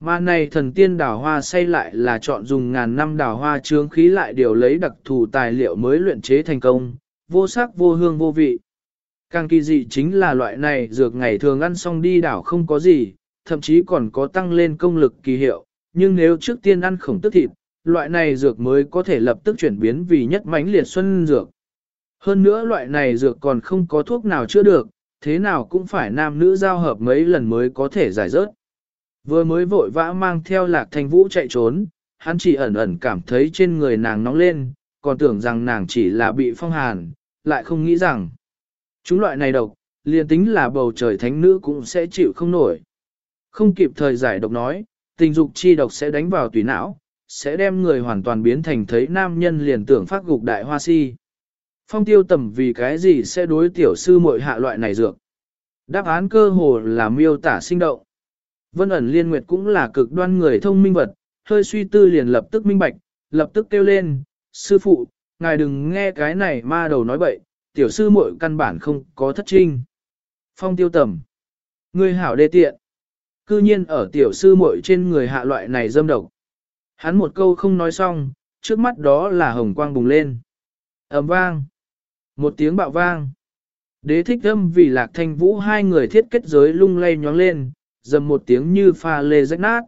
Mà này thần tiên đào hoa xây lại là chọn dùng ngàn năm đào hoa chướng khí lại điều lấy đặc thù tài liệu mới luyện chế thành công, vô sắc vô hương vô vị. Càng kỳ dị chính là loại này dược ngày thường ăn xong đi đảo không có gì, thậm chí còn có tăng lên công lực kỳ hiệu, nhưng nếu trước tiên ăn khổng tức thịt, loại này dược mới có thể lập tức chuyển biến vì nhất mãnh liệt xuân dược. Hơn nữa loại này dược còn không có thuốc nào chữa được, thế nào cũng phải nam nữ giao hợp mấy lần mới có thể giải rớt. Vừa mới vội vã mang theo lạc thanh vũ chạy trốn, hắn chỉ ẩn ẩn cảm thấy trên người nàng nóng lên, còn tưởng rằng nàng chỉ là bị phong hàn, lại không nghĩ rằng chúng loại này độc, liền tính là bầu trời thánh nữ cũng sẽ chịu không nổi. Không kịp thời giải độc nói, tình dục chi độc sẽ đánh vào tùy não, sẽ đem người hoàn toàn biến thành thấy nam nhân liền tưởng phát gục đại hoa si. Phong tiêu tầm vì cái gì sẽ đối tiểu sư muội hạ loại này dược? Đáp án cơ hồ là miêu tả sinh động. Vân ẩn liên nguyệt cũng là cực đoan người thông minh vật, hơi suy tư liền lập tức minh bạch, lập tức kêu lên, sư phụ, ngài đừng nghe cái này ma đầu nói bậy, tiểu sư muội căn bản không có thất trinh. Phong tiêu tầm, ngươi hảo đê tiện, cư nhiên ở tiểu sư muội trên người hạ loại này dâm độc. Hắn một câu không nói xong, trước mắt đó là hồng quang bùng lên. ầm vang, một tiếng bạo vang. Đế thích âm vì lạc thanh vũ hai người thiết kết giới lung lay nhóng lên, dầm một tiếng như pha lê rách nát.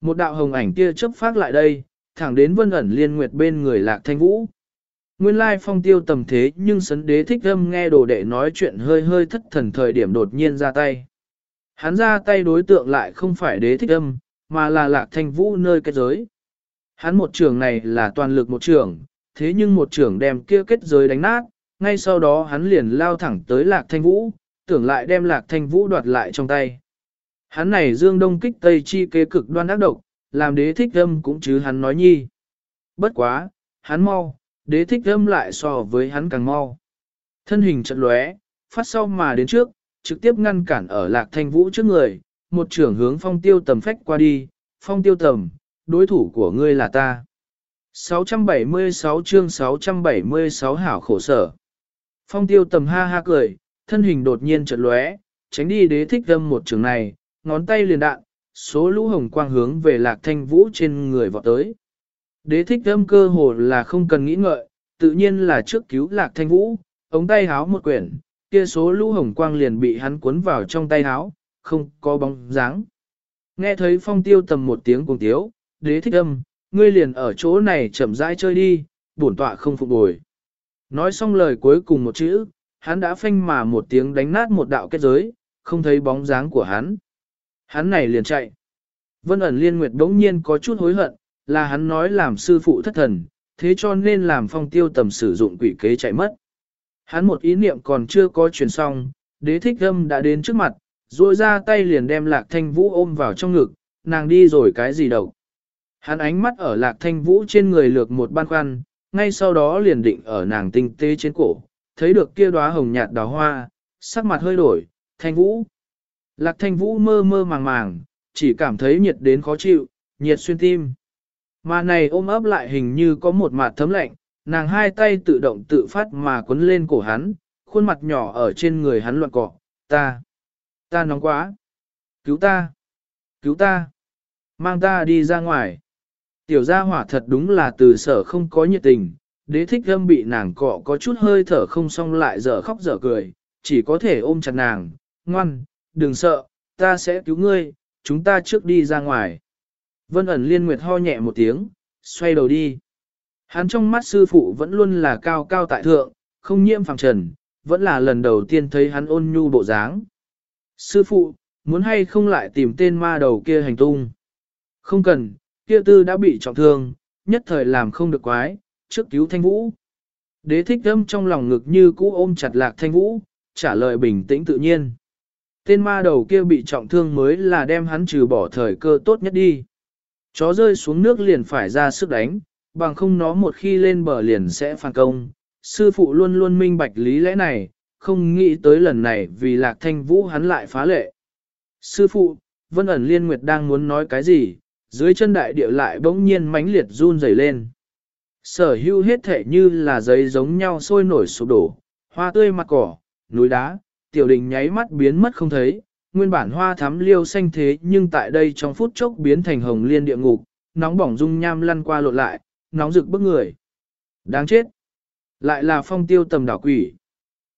Một đạo hồng ảnh kia chớp phát lại đây, thẳng đến vân ẩn liên nguyệt bên người lạc thanh vũ. Nguyên lai phong tiêu tầm thế nhưng sấn đế thích âm nghe đồ đệ nói chuyện hơi hơi thất thần thời điểm đột nhiên ra tay. Hắn ra tay đối tượng lại không phải đế thích âm, mà là lạc thanh vũ nơi kết giới. Hắn một trường này là toàn lực một trường, thế nhưng một trường đem kia kết giới đánh nát, ngay sau đó hắn liền lao thẳng tới lạc thanh vũ, tưởng lại đem lạc thanh vũ đoạt lại trong tay. Hắn này dương đông kích tây chi kế cực đoan ác độc, làm đế thích âm cũng chứ hắn nói nhi. Bất quá, hắn mau, đế thích âm lại so với hắn càng mau. Thân hình trận lóe, phát sau mà đến trước, trực tiếp ngăn cản ở lạc thanh vũ trước người, một trưởng hướng phong tiêu tầm phách qua đi, phong tiêu tầm, đối thủ của ngươi là ta. 676 chương 676 hảo khổ sở. Phong tiêu tầm ha ha cười, thân hình đột nhiên chợt lóe, tránh đi đế thích âm một trường này, ngón tay liền đạn, số lũ hồng quang hướng về lạc thanh vũ trên người vọt tới. Đế thích âm cơ hồ là không cần nghĩ ngợi, tự nhiên là trước cứu lạc thanh vũ, ống tay háo một quyển, kia số lũ hồng quang liền bị hắn cuốn vào trong tay háo, không có bóng dáng. Nghe thấy phong tiêu tầm một tiếng cùng tiếu, đế thích âm, ngươi liền ở chỗ này chậm rãi chơi đi, bổn tọa không phục bồi. Nói xong lời cuối cùng một chữ, hắn đã phanh mà một tiếng đánh nát một đạo kết giới, không thấy bóng dáng của hắn. Hắn này liền chạy. Vân ẩn liên nguyệt đống nhiên có chút hối hận, là hắn nói làm sư phụ thất thần, thế cho nên làm phong tiêu tầm sử dụng quỷ kế chạy mất. Hắn một ý niệm còn chưa có truyền xong, đế thích âm đã đến trước mặt, duỗi ra tay liền đem lạc thanh vũ ôm vào trong ngực, nàng đi rồi cái gì đâu. Hắn ánh mắt ở lạc thanh vũ trên người lược một ban khoăn, ngay sau đó liền định ở nàng tinh tế trên cổ, thấy được kia đóa hồng nhạt đào hoa, sắc mặt hơi đổi, thanh vũ. Lạc thanh vũ mơ mơ màng màng, chỉ cảm thấy nhiệt đến khó chịu, nhiệt xuyên tim. Mà này ôm ấp lại hình như có một mặt thấm lạnh, nàng hai tay tự động tự phát mà quấn lên cổ hắn, khuôn mặt nhỏ ở trên người hắn loạn cọ, ta, ta nóng quá, cứu ta, cứu ta, mang ta đi ra ngoài. Tiểu gia hỏa thật đúng là từ sở không có nhiệt tình, đế thích gâm bị nàng cọ có chút hơi thở không xong lại dở khóc dở cười, chỉ có thể ôm chặt nàng, ngoan, đừng sợ, ta sẽ cứu ngươi, chúng ta trước đi ra ngoài. Vân ẩn liên nguyệt ho nhẹ một tiếng, xoay đầu đi. Hắn trong mắt sư phụ vẫn luôn là cao cao tại thượng, không nhiễm phẳng trần, vẫn là lần đầu tiên thấy hắn ôn nhu bộ dáng. Sư phụ, muốn hay không lại tìm tên ma đầu kia hành tung? Không cần, kia tư đã bị trọng thương, nhất thời làm không được quái, trước cứu thanh vũ. Đế thích âm trong lòng ngực như cũ ôm chặt lạc thanh vũ, trả lời bình tĩnh tự nhiên. Tên ma đầu kia bị trọng thương mới là đem hắn trừ bỏ thời cơ tốt nhất đi. Chó rơi xuống nước liền phải ra sức đánh, bằng không nó một khi lên bờ liền sẽ phản công. Sư phụ luôn luôn minh bạch lý lẽ này, không nghĩ tới lần này vì lạc thanh vũ hắn lại phá lệ. Sư phụ, Vân ẩn liên nguyệt đang muốn nói cái gì, dưới chân đại địa lại bỗng nhiên mãnh liệt run rẩy lên. Sở hữu hết thể như là giấy giống nhau sôi nổi sụp đổ, hoa tươi mặt cỏ, núi đá, tiểu đình nháy mắt biến mất không thấy, nguyên bản hoa thắm liêu xanh thế nhưng tại đây trong phút chốc biến thành hồng liên địa ngục, nóng bỏng dung nham lăn qua lộn lại, nóng rực bức người. Đáng chết! Lại là phong tiêu tầm đảo quỷ.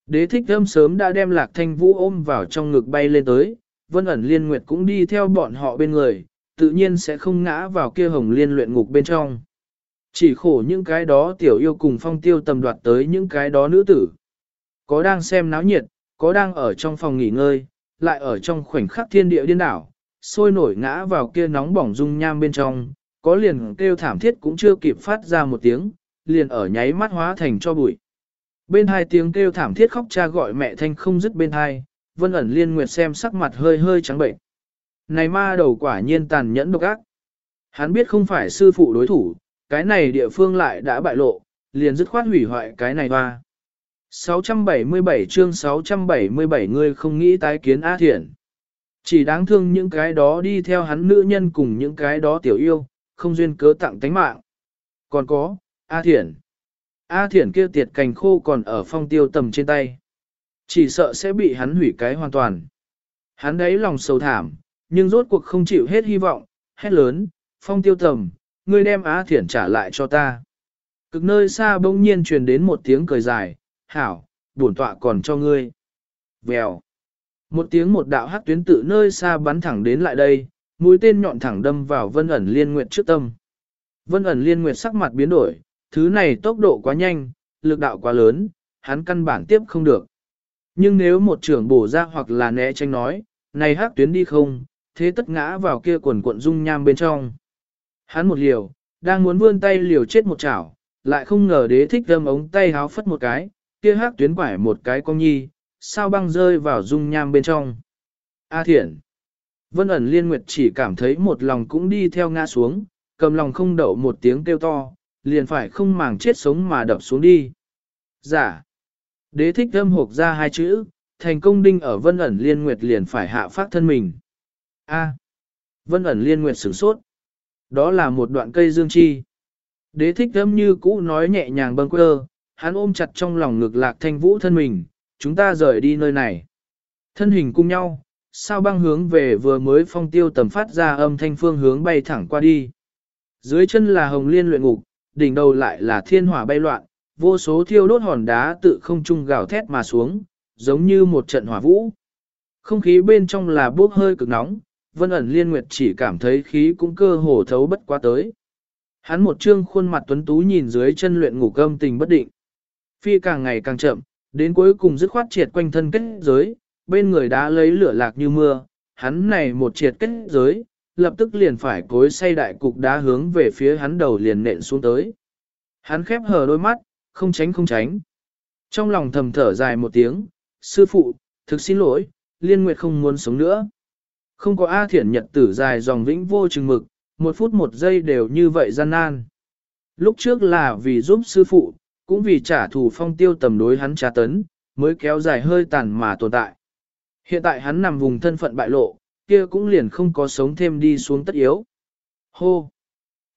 Đế thích thơm sớm đã đem lạc thanh vũ ôm vào trong ngực bay lên tới, vân ẩn liên nguyệt cũng đi theo bọn họ bên người, tự nhiên sẽ không ngã vào kia hồng liên luyện ngục bên trong. Chỉ khổ những cái đó tiểu yêu cùng phong tiêu tầm đoạt tới những cái đó nữ tử. Có đang xem náo nhiệt, có đang ở trong phòng nghỉ ngơi, lại ở trong khoảnh khắc thiên địa điên đảo, sôi nổi ngã vào kia nóng bỏng dung nham bên trong, có liền kêu thảm thiết cũng chưa kịp phát ra một tiếng, liền ở nháy mắt hóa thành cho bụi. Bên hai tiếng kêu thảm thiết khóc cha gọi mẹ thanh không dứt bên hai, vân ẩn liên nguyệt xem sắc mặt hơi hơi trắng bệnh. Này ma đầu quả nhiên tàn nhẫn độc ác. Hắn biết không phải sư phụ đối thủ, cái này địa phương lại đã bại lộ, liền dứt khoát hủy hoại cái này hoa. 677 chương 677 người không nghĩ tái kiến A Thiển. Chỉ đáng thương những cái đó đi theo hắn nữ nhân cùng những cái đó tiểu yêu, không duyên cớ tặng tánh mạng. Còn có, A Thiển. A Thiển kia tiệt cành khô còn ở phong tiêu tầm trên tay. Chỉ sợ sẽ bị hắn hủy cái hoàn toàn. Hắn đấy lòng sầu thảm, nhưng rốt cuộc không chịu hết hy vọng, hét lớn, phong tiêu tầm, ngươi đem Á Thiển trả lại cho ta. Cực nơi xa bỗng nhiên truyền đến một tiếng cười dài, hảo, bổn tọa còn cho ngươi. Vèo. Một tiếng một đạo hắc tuyến tự nơi xa bắn thẳng đến lại đây, mũi tên nhọn thẳng đâm vào vân ẩn liên nguyệt trước tâm. Vân ẩn liên nguyệt sắc mặt biến đổi, thứ này tốc độ quá nhanh, lực đạo quá lớn, hắn căn bản tiếp không được. Nhưng nếu một trưởng bổ ra hoặc là né tránh nói, này hắc tuyến đi không, thế tất ngã vào kia quần cuộn dung nham bên trong. Hắn một liều, đang muốn vươn tay liều chết một chảo, lại không ngờ đế thích đâm ống tay háo phất một cái, kia hắc tuyến quải một cái cong nhi, sao băng rơi vào dung nham bên trong. A thiện. Vân ẩn liên nguyệt chỉ cảm thấy một lòng cũng đi theo ngã xuống, cầm lòng không đậu một tiếng kêu to, liền phải không màng chết sống mà đập xuống đi. Giả. Dạ. Đế thích âm hộp ra hai chữ, thành công đinh ở vân ẩn liên nguyệt liền phải hạ phát thân mình. A. Vân ẩn liên nguyệt sửng sốt. Đó là một đoạn cây dương chi. Đế thích âm như cũ nói nhẹ nhàng bâng quơ, hắn ôm chặt trong lòng ngực lạc thanh vũ thân mình, chúng ta rời đi nơi này. Thân hình cùng nhau, sao băng hướng về vừa mới phong tiêu tầm phát ra âm thanh phương hướng bay thẳng qua đi. Dưới chân là hồng liên luyện ngục, đỉnh đầu lại là thiên hỏa bay loạn, vô số thiêu đốt hòn đá tự không trung gào thét mà xuống, giống như một trận hỏa vũ. Không khí bên trong là bốc hơi cực nóng, vân ẩn liên nguyệt chỉ cảm thấy khí cũng cơ hồ thấu bất quá tới. Hắn một trương khuôn mặt tuấn tú nhìn dưới chân luyện ngục âm tình bất định. Phi càng ngày càng chậm, đến cuối cùng dứt khoát triệt quanh thân kết giới, bên người đã lấy lửa lạc như mưa, hắn này một triệt kết giới, lập tức liền phải cối xây đại cục đá hướng về phía hắn đầu liền nện xuống tới. Hắn khép hờ đôi mắt, không tránh không tránh. Trong lòng thầm thở dài một tiếng, sư phụ, thực xin lỗi, liên nguyệt không muốn sống nữa. Không có A thiển nhật tử dài dòng vĩnh vô chừng mực, một phút một giây đều như vậy gian nan. Lúc trước là vì giúp sư phụ, cũng vì trả thù phong tiêu tầm đối hắn tra tấn, mới kéo dài hơi tàn mà tồn tại. Hiện tại hắn nằm vùng thân phận bại lộ, kia cũng liền không có sống thêm đi xuống tất yếu. Hô!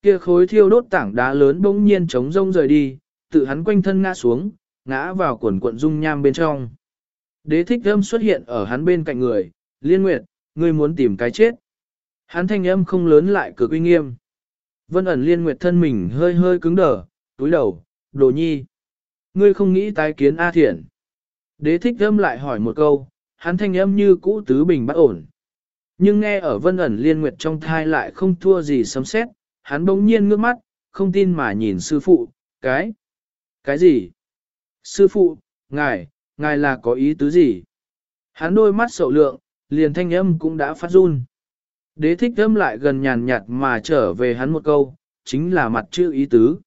Kia khối thiêu đốt tảng đá lớn bỗng nhiên trống rông rời đi, tự hắn quanh thân ngã xuống, ngã vào quần cuộn dung nham bên trong. Đế thích âm xuất hiện ở hắn bên cạnh người, liên nguyệt, ngươi muốn tìm cái chết. Hắn thanh âm không lớn lại cực uy nghiêm. Vân ẩn liên nguyệt thân mình hơi hơi cứng đờ, túi đầu, đồ nhi. Ngươi không nghĩ tái kiến A Thiển. Đế thích âm lại hỏi một câu, hắn thanh âm như cũ tứ bình bất ổn. Nhưng nghe ở vân ẩn liên nguyệt trong thai lại không thua gì sấm xét, hắn bỗng nhiên ngước mắt, không tin mà nhìn sư phụ, cái, cái gì? Sư phụ, ngài, ngài là có ý tứ gì? Hắn đôi mắt sậu lượng, liền thanh âm cũng đã phát run. Đế thích âm lại gần nhàn nhạt mà trở về hắn một câu, chính là mặt chữ ý tứ.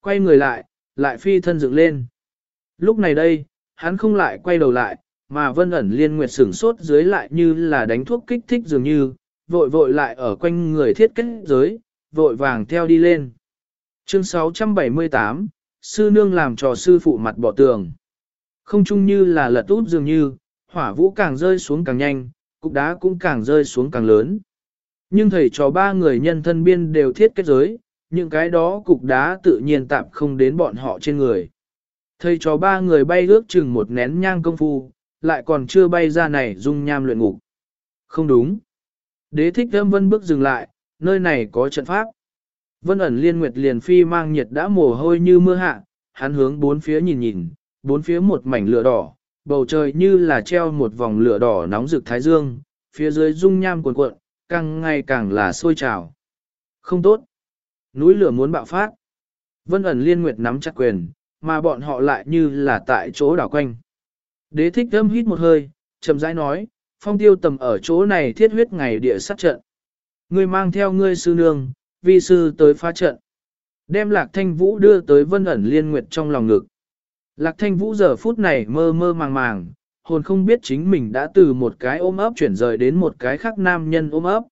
Quay người lại, lại phi thân dựng lên. Lúc này đây, hắn không lại quay đầu lại, mà vân ẩn liên nguyệt sửng sốt dưới lại như là đánh thuốc kích thích dường như, vội vội lại ở quanh người thiết kết giới, vội vàng theo đi lên. Chương 678, Sư Nương làm trò sư phụ mặt bỏ tường. Không chung như là lật út dường như, hỏa vũ càng rơi xuống càng nhanh, cục đá cũng càng rơi xuống càng lớn. Nhưng thầy trò ba người nhân thân biên đều thiết kết giới, những cái đó cục đá tự nhiên tạm không đến bọn họ trên người. Thầy cho ba người bay ước chừng một nén nhang công phu, lại còn chưa bay ra này dung nham luyện ngục. Không đúng. Đế thích thâm vân bước dừng lại, nơi này có trận pháp. Vân ẩn liên nguyệt liền phi mang nhiệt đã mồ hôi như mưa hạ, hắn hướng bốn phía nhìn nhìn, bốn phía một mảnh lửa đỏ, bầu trời như là treo một vòng lửa đỏ nóng rực thái dương, phía dưới dung nham cuồn cuộn, càng ngày càng là sôi trào. Không tốt. Núi lửa muốn bạo phát. Vân ẩn liên nguyệt nắm chặt quyền, mà bọn họ lại như là tại chỗ đảo quanh. Đế thích thâm hít một hơi, chậm rãi nói, phong tiêu tầm ở chỗ này thiết huyết ngày địa sát trận. Ngươi mang theo ngươi sư nương, vi sư tới phá trận. Đem lạc thanh vũ đưa tới vân ẩn liên nguyệt trong lòng ngực. Lạc thanh vũ giờ phút này mơ mơ màng màng, hồn không biết chính mình đã từ một cái ôm ấp chuyển rời đến một cái khác nam nhân ôm ấp.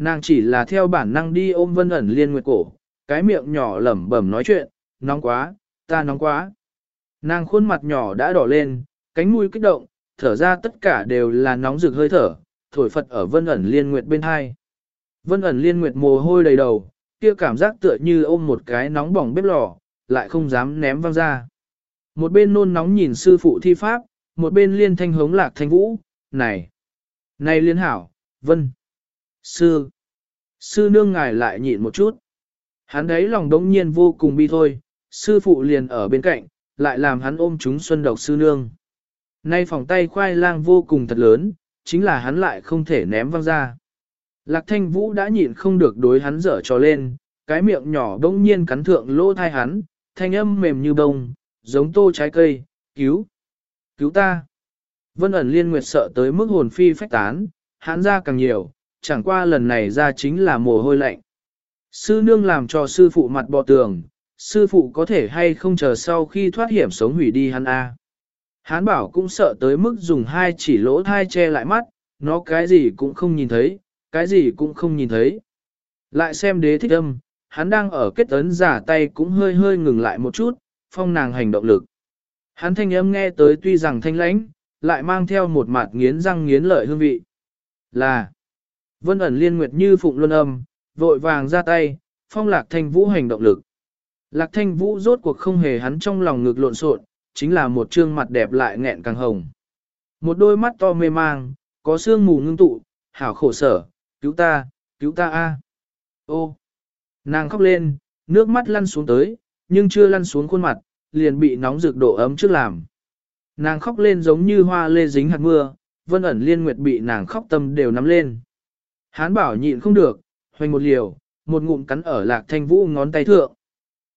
Nàng chỉ là theo bản năng đi ôm vân ẩn liên nguyệt cổ, cái miệng nhỏ lẩm bẩm nói chuyện, nóng quá, ta nóng quá. Nàng khuôn mặt nhỏ đã đỏ lên, cánh mũi kích động, thở ra tất cả đều là nóng rực hơi thở, thổi phật ở vân ẩn liên nguyệt bên hai. Vân ẩn liên nguyệt mồ hôi đầy đầu, kia cảm giác tựa như ôm một cái nóng bỏng bếp lò, lại không dám ném văng ra. Một bên nôn nóng nhìn sư phụ thi pháp, một bên liên thanh hống lạc thanh vũ, này, này liên hảo, vân, sư, sư nương ngài lại nhịn một chút. Hắn đấy lòng đống nhiên vô cùng bi thôi, sư phụ liền ở bên cạnh, lại làm hắn ôm chúng xuân độc sư nương. Nay phòng tay khoai lang vô cùng thật lớn, chính là hắn lại không thể ném văng ra. Lạc thanh vũ đã nhịn không được đối hắn dở trò lên, cái miệng nhỏ đống nhiên cắn thượng lỗ thai hắn, thanh âm mềm như bông, giống tô trái cây, cứu, cứu ta. Vân ẩn liên nguyệt sợ tới mức hồn phi phách tán, hắn ra càng nhiều, chẳng qua lần này ra chính là mồ hôi lạnh. Sư nương làm cho sư phụ mặt bò tường, sư phụ có thể hay không chờ sau khi thoát hiểm sống hủy đi hắn a. Hán bảo cũng sợ tới mức dùng hai chỉ lỗ thai che lại mắt, nó cái gì cũng không nhìn thấy, cái gì cũng không nhìn thấy. Lại xem đế thích âm, hắn đang ở kết ấn giả tay cũng hơi hơi ngừng lại một chút, phong nàng hành động lực. Hắn thanh âm nghe tới tuy rằng thanh lãnh, lại mang theo một mặt nghiến răng nghiến lợi hương vị. Là, vân ẩn liên nguyệt như phụng luân âm, vội vàng ra tay, phong lạc thanh vũ hành động lực. Lạc thanh vũ rốt cuộc không hề hắn trong lòng ngực lộn xộn, chính là một trương mặt đẹp lại nghẹn càng hồng. Một đôi mắt to mê mang, có sương mù ngưng tụ, hảo khổ sở, cứu ta, cứu ta a. Ô, nàng khóc lên, nước mắt lăn xuống tới, nhưng chưa lăn xuống khuôn mặt, liền bị nóng rực độ ấm trước làm. Nàng khóc lên giống như hoa lê dính hạt mưa, vân ẩn liên nguyệt bị nàng khóc tâm đều nắm lên. Hán bảo nhịn không được, hoành một liều, một ngụm cắn ở lạc thanh vũ ngón tay thượng.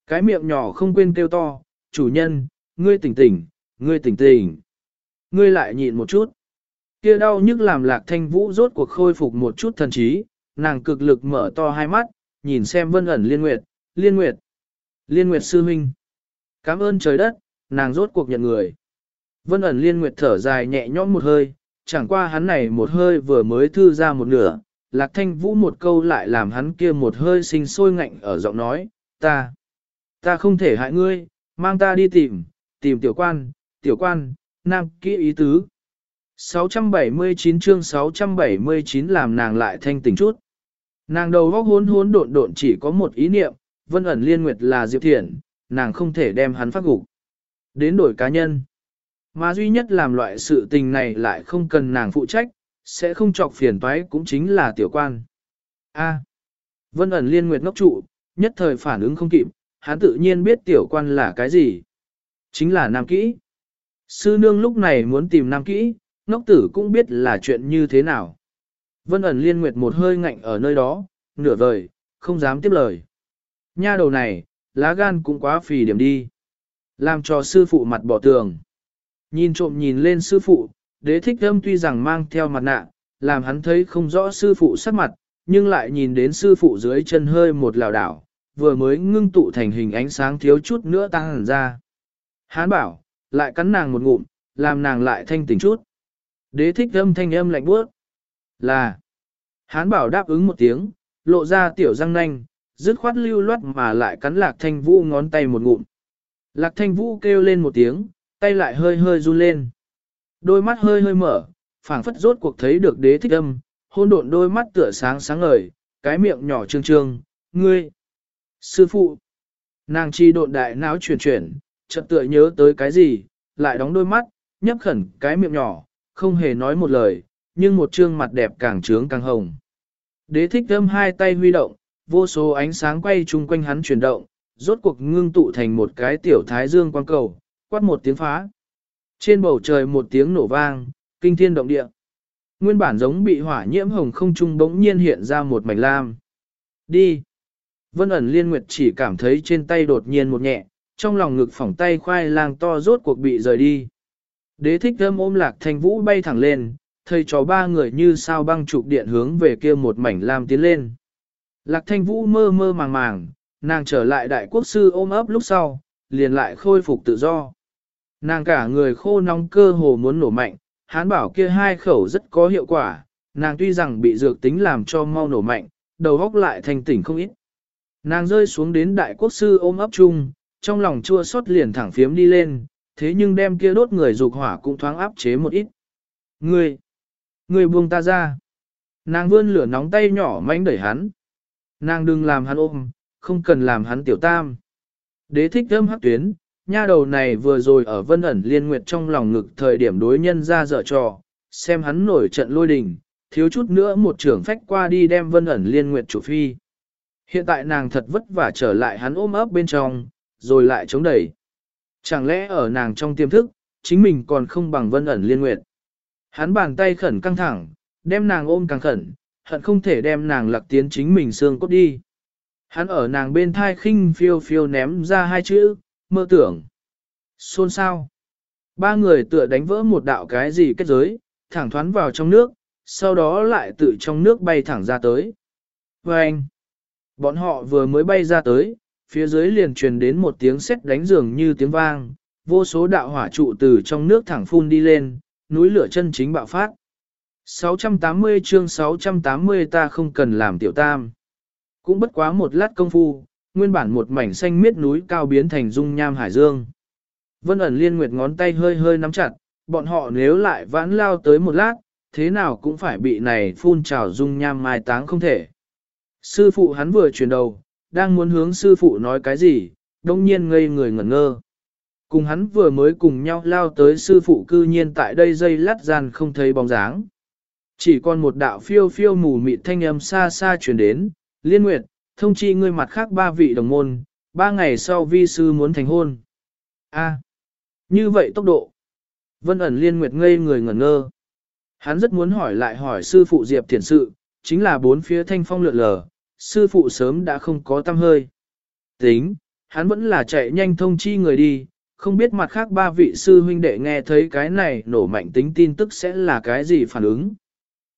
Cái miệng nhỏ không quên kêu to, chủ nhân, ngươi tỉnh tỉnh, ngươi tỉnh tỉnh. Ngươi lại nhịn một chút. Kia đau nhức làm lạc thanh vũ rốt cuộc khôi phục một chút thần trí, nàng cực lực mở to hai mắt, nhìn xem vân ẩn liên nguyệt, liên nguyệt, liên nguyệt sư huynh. Cảm ơn trời đất, nàng rốt cuộc nhận người. Vân ẩn liên nguyệt thở dài nhẹ nhõm một hơi, chẳng qua hắn này một hơi vừa mới thư ra một nửa, lạc thanh vũ một câu lại làm hắn kia một hơi sinh sôi ngạnh ở giọng nói, ta, ta không thể hại ngươi, mang ta đi tìm, tìm tiểu quan, tiểu quan, nam kỹ ý tứ. 679 chương 679 làm nàng lại thanh tỉnh chút. Nàng đầu góc hốn hốn độn độn chỉ có một ý niệm, vân ẩn liên nguyệt là Diệp Thiển, nàng không thể đem hắn phát gục. Đến đổi cá nhân. Mà duy nhất làm loại sự tình này lại không cần nàng phụ trách, sẽ không chọc phiền toái cũng chính là tiểu quan. A. Vân ẩn liên nguyệt ngốc trụ, nhất thời phản ứng không kịp, hắn tự nhiên biết tiểu quan là cái gì. Chính là nam kỹ. Sư nương lúc này muốn tìm nam kỹ, ngốc tử cũng biết là chuyện như thế nào. Vân ẩn liên nguyệt một hơi ngạnh ở nơi đó, nửa vời, không dám tiếp lời. Nha đầu này, lá gan cũng quá phì điểm đi. Làm cho sư phụ mặt bỏ tường. Nhìn trộm nhìn lên sư phụ, đế thích âm tuy rằng mang theo mặt nạ, làm hắn thấy không rõ sư phụ sắc mặt, nhưng lại nhìn đến sư phụ dưới chân hơi một lào đảo, vừa mới ngưng tụ thành hình ánh sáng thiếu chút nữa tăng hẳn ra. Hán bảo, lại cắn nàng một ngụm, làm nàng lại thanh tỉnh chút. Đế thích âm thanh âm lạnh bước. Là. Hán bảo đáp ứng một tiếng, lộ ra tiểu răng nanh, dứt khoát lưu loát mà lại cắn lạc thanh vũ ngón tay một ngụm. Lạc thanh vũ kêu lên một tiếng, tay lại hơi hơi run lên. Đôi mắt hơi hơi mở, phảng phất rốt cuộc thấy được đế thích âm, hôn độn đôi mắt tựa sáng sáng ngời, cái miệng nhỏ trương trương, ngươi. Sư phụ. Nàng chi độn đại não chuyển chuyển, chợt tựa nhớ tới cái gì, lại đóng đôi mắt, nhấp khẩn cái miệng nhỏ, không hề nói một lời, nhưng một trương mặt đẹp càng trướng càng hồng. Đế thích âm hai tay huy động, vô số ánh sáng quay chung quanh hắn chuyển động, rốt cuộc ngưng tụ thành một cái tiểu thái dương quang cầu, quát một tiếng phá. Trên bầu trời một tiếng nổ vang, kinh thiên động địa. Nguyên bản giống bị hỏa nhiễm hồng không trung bỗng nhiên hiện ra một mảnh lam. Đi. Vân ẩn liên nguyệt chỉ cảm thấy trên tay đột nhiên một nhẹ, trong lòng ngực phỏng tay khoai lang to rốt cuộc bị rời đi. Đế thích thơm ôm lạc thanh vũ bay thẳng lên, thầy trò ba người như sao băng chụp điện hướng về kia một mảnh lam tiến lên. Lạc thanh vũ mơ mơ màng màng, nàng trở lại đại quốc sư ôm ấp lúc sau, liền lại khôi phục tự do. Nàng cả người khô nóng cơ hồ muốn nổ mạnh, hán bảo kia hai khẩu rất có hiệu quả, nàng tuy rằng bị dược tính làm cho mau nổ mạnh, đầu góc lại thành tỉnh không ít. Nàng rơi xuống đến đại quốc sư ôm ấp chung, trong lòng chua xót liền thẳng phiếm đi lên, thế nhưng đem kia đốt người dục hỏa cũng thoáng áp chế một ít. Ngươi, ngươi buông ta ra. Nàng vươn lửa nóng tay nhỏ mánh đẩy hắn. Nàng đừng làm hắn ôm, không cần làm hắn tiểu tam. Đế thích thơm hắc tuyến, nha đầu này vừa rồi ở vân ẩn liên nguyệt trong lòng ngực thời điểm đối nhân ra dở trò, xem hắn nổi trận lôi đình, thiếu chút nữa một trưởng phách qua đi đem vân ẩn liên nguyệt chủ phi. Hiện tại nàng thật vất vả trở lại hắn ôm ấp bên trong, rồi lại chống đẩy. Chẳng lẽ ở nàng trong tiềm thức, chính mình còn không bằng vân ẩn liên nguyệt. Hắn bàn tay khẩn căng thẳng, đem nàng ôm càng khẩn, hận không thể đem nàng lạc tiến chính mình xương cốt đi. Hắn ở nàng bên thai khinh phiêu phiêu ném ra hai chữ, mơ tưởng. Xôn sao? Ba người tựa đánh vỡ một đạo cái gì kết giới, thẳng thoán vào trong nước, sau đó lại tự trong nước bay thẳng ra tới. Và anh, bọn họ vừa mới bay ra tới, phía dưới liền truyền đến một tiếng sét đánh dường như tiếng vang, vô số đạo hỏa trụ từ trong nước thẳng phun đi lên, núi lửa chân chính bạo phát. 680 chương 680 ta không cần làm tiểu tam. Cũng bất quá một lát công phu, nguyên bản một mảnh xanh miết núi cao biến thành dung nham hải dương. Vân ẩn liên nguyệt ngón tay hơi hơi nắm chặt, bọn họ nếu lại vãn lao tới một lát, thế nào cũng phải bị này phun trào dung nham mai táng không thể. Sư phụ hắn vừa chuyển đầu, đang muốn hướng sư phụ nói cái gì, đông nhiên ngây người ngẩn ngơ. Cùng hắn vừa mới cùng nhau lao tới sư phụ cư nhiên tại đây dây lát gian không thấy bóng dáng. Chỉ còn một đạo phiêu phiêu mù mịt thanh âm xa xa truyền đến, liên nguyệt, thông chi ngươi mặt khác ba vị đồng môn, ba ngày sau vi sư muốn thành hôn. A, như vậy tốc độ. Vân ẩn liên nguyệt ngây người ngẩn ngơ. Hắn rất muốn hỏi lại hỏi sư phụ Diệp Thiển sự, chính là bốn phía thanh phong lượn lờ, sư phụ sớm đã không có tâm hơi. Tính, hắn vẫn là chạy nhanh thông chi người đi, không biết mặt khác ba vị sư huynh đệ nghe thấy cái này nổ mạnh tính tin tức sẽ là cái gì phản ứng.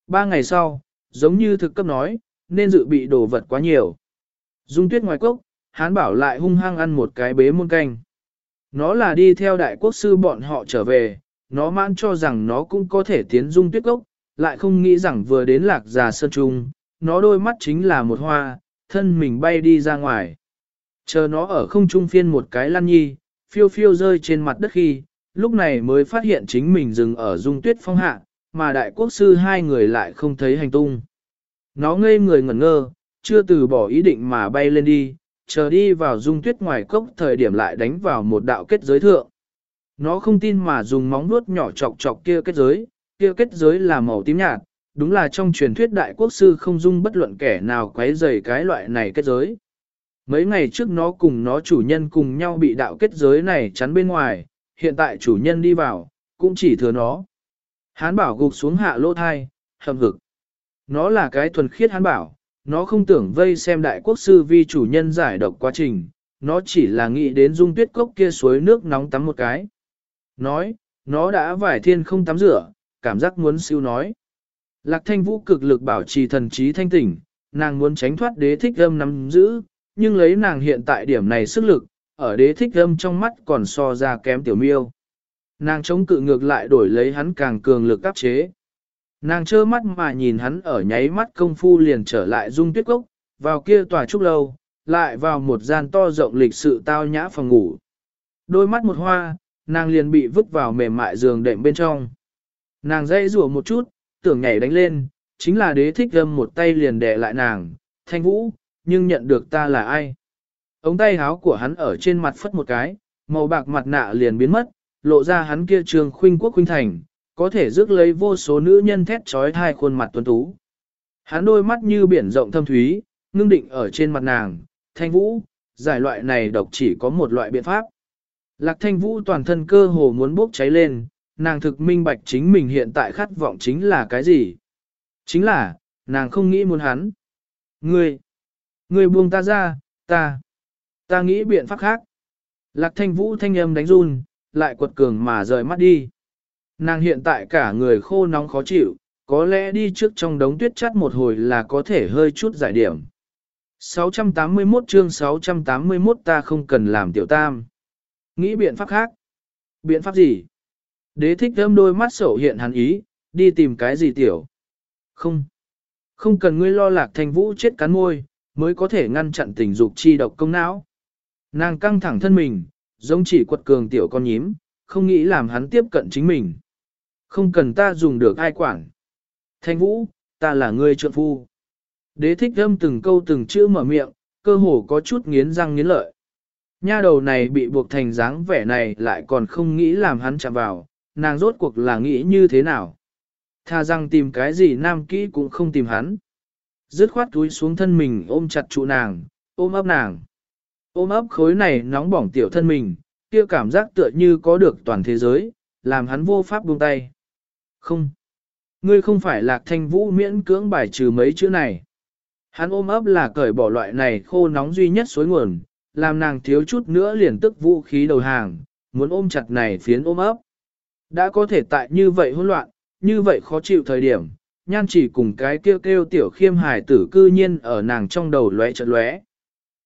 Ba ngày sau, giống như thực cấp nói, nên dự bị đồ vật quá nhiều. Dung tuyết ngoài cốc, hán bảo lại hung hăng ăn một cái bế muôn canh. Nó là đi theo đại quốc sư bọn họ trở về, nó mãn cho rằng nó cũng có thể tiến dung tuyết cốc, lại không nghĩ rằng vừa đến lạc già sơn trung, nó đôi mắt chính là một hoa, thân mình bay đi ra ngoài. Chờ nó ở không trung phiên một cái lăn nhi, phiêu phiêu rơi trên mặt đất khi, lúc này mới phát hiện chính mình dừng ở dung tuyết phong hạ, mà đại quốc sư hai người lại không thấy hành tung. Nó ngây người ngẩn ngơ, chưa từ bỏ ý định mà bay lên đi, chờ đi vào dung tuyết ngoài cốc thời điểm lại đánh vào một đạo kết giới thượng. Nó không tin mà dùng móng vuốt nhỏ chọc chọc kia kết giới, kia kết giới là màu tím nhạt, đúng là trong truyền thuyết đại quốc sư không dung bất luận kẻ nào quấy rầy cái loại này kết giới. Mấy ngày trước nó cùng nó chủ nhân cùng nhau bị đạo kết giới này chắn bên ngoài, hiện tại chủ nhân đi vào, cũng chỉ thừa nó. Hán bảo gục xuống hạ lỗ thai, hầm hực. Nó là cái thuần khiết hán bảo, nó không tưởng vây xem đại quốc sư vi chủ nhân giải độc quá trình, nó chỉ là nghĩ đến dung tuyết cốc kia suối nước nóng tắm một cái. Nói, nó đã vải thiên không tắm rửa, cảm giác muốn siêu nói. Lạc thanh vũ cực lực bảo trì thần trí thanh tỉnh, nàng muốn tránh thoát đế thích âm nắm giữ, nhưng lấy nàng hiện tại điểm này sức lực, ở đế thích âm trong mắt còn so ra kém tiểu miêu. Nàng chống cự ngược lại đổi lấy hắn càng cường lực áp chế. Nàng trơ mắt mà nhìn hắn ở nháy mắt công phu liền trở lại dung tuyết cốc, vào kia tòa trúc lâu, lại vào một gian to rộng lịch sự tao nhã phòng ngủ. Đôi mắt một hoa, nàng liền bị vứt vào mềm mại giường đệm bên trong. Nàng dây rủa một chút, tưởng nhảy đánh lên, chính là đế thích âm một tay liền đè lại nàng, thanh vũ, nhưng nhận được ta là ai. Ống tay háo của hắn ở trên mặt phất một cái, màu bạc mặt nạ liền biến mất, lộ ra hắn kia trường khuynh quốc khuynh thành, có thể rước lấy vô số nữ nhân thét trói thai khuôn mặt tuấn tú. Hắn đôi mắt như biển rộng thâm thúy, ngưng định ở trên mặt nàng, thanh vũ, giải loại này độc chỉ có một loại biện pháp. Lạc thanh vũ toàn thân cơ hồ muốn bốc cháy lên, nàng thực minh bạch chính mình hiện tại khát vọng chính là cái gì? Chính là, nàng không nghĩ muốn hắn. Ngươi, ngươi buông ta ra, ta, ta nghĩ biện pháp khác. Lạc thanh vũ thanh âm đánh run, lại quật cường mà rời mắt đi. Nàng hiện tại cả người khô nóng khó chịu, có lẽ đi trước trong đống tuyết chắt một hồi là có thể hơi chút giải điểm. 681 chương 681 ta không cần làm tiểu tam. Nghĩ biện pháp khác. Biện pháp gì? Đế thích thơm đôi mắt sổ hiện hắn ý, đi tìm cái gì tiểu? Không. Không cần ngươi lo lạc thành vũ chết cắn môi, mới có thể ngăn chặn tình dục chi độc công não. Nàng căng thẳng thân mình, giống chỉ quật cường tiểu con nhím, không nghĩ làm hắn tiếp cận chính mình. Không cần ta dùng được ai quản. Thanh vũ, ta là người trượng phu. Đế thích âm từng câu từng chữ mở miệng, cơ hồ có chút nghiến răng nghiến lợi. Nha đầu này bị buộc thành dáng vẻ này lại còn không nghĩ làm hắn chạm vào, nàng rốt cuộc là nghĩ như thế nào. Tha rằng tìm cái gì nam kỹ cũng không tìm hắn. Dứt khoát túi xuống thân mình ôm chặt trụ nàng, ôm ấp nàng. Ôm ấp khối này nóng bỏng tiểu thân mình, kia cảm giác tựa như có được toàn thế giới, làm hắn vô pháp buông tay. Không. Ngươi không phải lạc thanh vũ miễn cưỡng bài trừ mấy chữ này. Hắn ôm ấp là cởi bỏ loại này khô nóng duy nhất suối nguồn, làm nàng thiếu chút nữa liền tức vũ khí đầu hàng, muốn ôm chặt này phiến ôm ấp. Đã có thể tại như vậy hỗn loạn, như vậy khó chịu thời điểm, nhan chỉ cùng cái kêu kêu tiểu khiêm hài tử cư nhiên ở nàng trong đầu lóe trận lóe.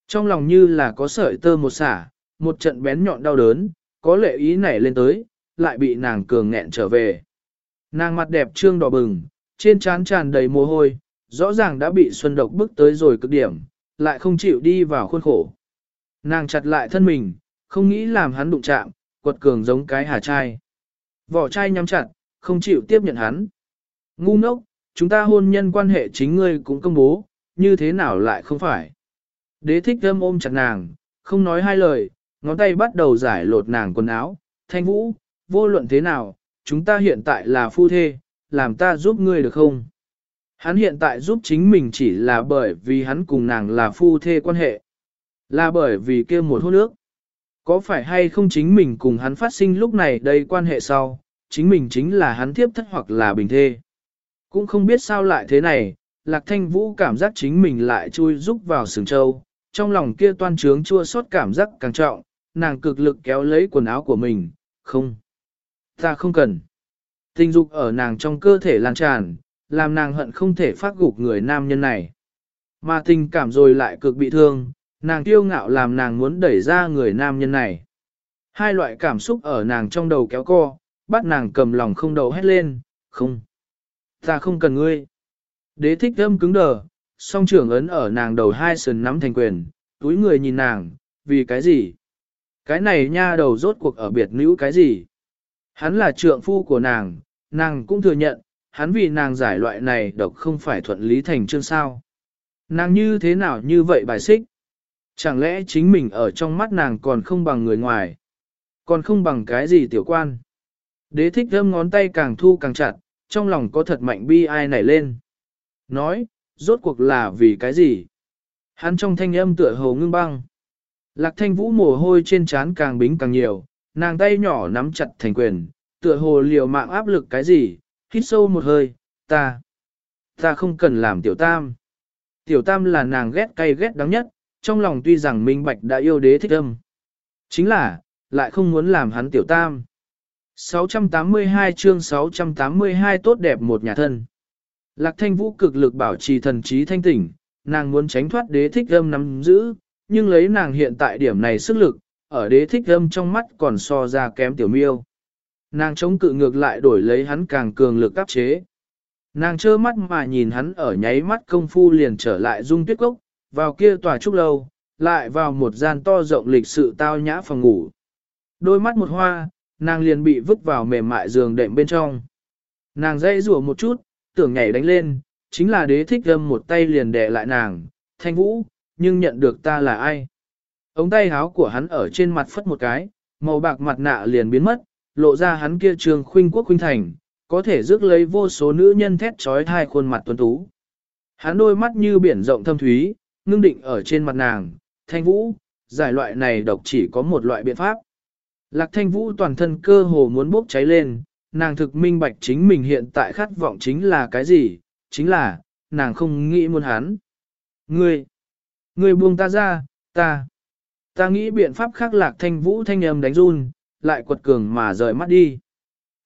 Trong lòng như là có sợi tơ một xả, một trận bén nhọn đau đớn, có lệ ý nảy lên tới, lại bị nàng cường nghẹn trở về. Nàng mặt đẹp trương đỏ bừng, trên trán tràn đầy mồ hôi, rõ ràng đã bị xuân độc bức tới rồi cực điểm, lại không chịu đi vào khuôn khổ. Nàng chặt lại thân mình, không nghĩ làm hắn đụng chạm, quật cường giống cái hà trai. Vỏ trai nhắm chặt, không chịu tiếp nhận hắn. Ngu ngốc, chúng ta hôn nhân quan hệ chính ngươi cũng công bố, như thế nào lại không phải. Đế thích thơm ôm chặt nàng, không nói hai lời, ngón tay bắt đầu giải lột nàng quần áo, thanh vũ, vô luận thế nào, chúng ta hiện tại là phu thê, làm ta giúp ngươi được không? Hắn hiện tại giúp chính mình chỉ là bởi vì hắn cùng nàng là phu thê quan hệ. Là bởi vì kia một hôn nước. Có phải hay không chính mình cùng hắn phát sinh lúc này đây quan hệ sau, chính mình chính là hắn tiếp thất hoặc là bình thê. Cũng không biết sao lại thế này, Lạc Thanh Vũ cảm giác chính mình lại chui rúc vào sừng châu, trong lòng kia toan trướng chua xót cảm giác càng trọng, nàng cực lực kéo lấy quần áo của mình, không. Ta không cần. Tình dục ở nàng trong cơ thể lan tràn, làm nàng hận không thể phát gục người nam nhân này. Mà tình cảm rồi lại cực bị thương, nàng kiêu ngạo làm nàng muốn đẩy ra người nam nhân này. Hai loại cảm xúc ở nàng trong đầu kéo co, bắt nàng cầm lòng không đầu hét lên, không. Ta không cần ngươi. Đế thích thơm cứng đờ, song trưởng ấn ở nàng đầu hai sườn nắm thành quyền, túi người nhìn nàng, vì cái gì? Cái này nha đầu rốt cuộc ở biệt nữ cái gì? Hắn là trượng phu của nàng, nàng cũng thừa nhận, hắn vì nàng giải loại này độc không phải thuận lý thành chương sao. Nàng như thế nào như vậy bài xích? Chẳng lẽ chính mình ở trong mắt nàng còn không bằng người ngoài? Còn không bằng cái gì tiểu quan? Đế thích thơm ngón tay càng thu càng chặt, trong lòng có thật mạnh bi ai nảy lên. Nói, rốt cuộc là vì cái gì? Hắn trong thanh âm tựa hồ ngưng băng. Lạc thanh vũ mồ hôi trên trán càng bính càng nhiều, nàng tay nhỏ nắm chặt thành quyền, tựa hồ liều mạng áp lực cái gì, hít sâu một hơi, ta, ta không cần làm tiểu tam. Tiểu tam là nàng ghét cay ghét đắng nhất, trong lòng tuy rằng minh bạch đã yêu đế thích âm. Chính là, lại không muốn làm hắn tiểu tam. 682 chương 682 tốt đẹp một nhà thân. Lạc thanh vũ cực lực bảo trì thần trí thanh tỉnh, nàng muốn tránh thoát đế thích âm nắm giữ, nhưng lấy nàng hiện tại điểm này sức lực, ở đế thích âm trong mắt còn so ra kém tiểu miêu. Nàng chống cự ngược lại đổi lấy hắn càng cường lực áp chế. Nàng trơ mắt mà nhìn hắn ở nháy mắt công phu liền trở lại dung tuyết cốc, vào kia tòa trúc lâu, lại vào một gian to rộng lịch sự tao nhã phòng ngủ. Đôi mắt một hoa, nàng liền bị vứt vào mềm mại giường đệm bên trong. Nàng dây rủa một chút, tưởng nhảy đánh lên, chính là đế thích âm một tay liền đè lại nàng, thanh vũ, nhưng nhận được ta là ai. Ống tay háo của hắn ở trên mặt phất một cái, màu bạc mặt nạ liền biến mất, lộ ra hắn kia trường khuynh quốc khuynh thành, có thể rước lấy vô số nữ nhân thét trói thai khuôn mặt tuấn tú. Hắn đôi mắt như biển rộng thâm thúy, ngưng định ở trên mặt nàng, thanh vũ, giải loại này độc chỉ có một loại biện pháp. Lạc thanh vũ toàn thân cơ hồ muốn bốc cháy lên, nàng thực minh bạch chính mình hiện tại khát vọng chính là cái gì, chính là, nàng không nghĩ muốn hắn. Ngươi, ngươi buông ta ra, ta, ta nghĩ biện pháp khác lạc thanh vũ thanh âm đánh run, lại quật cường mà rời mắt đi.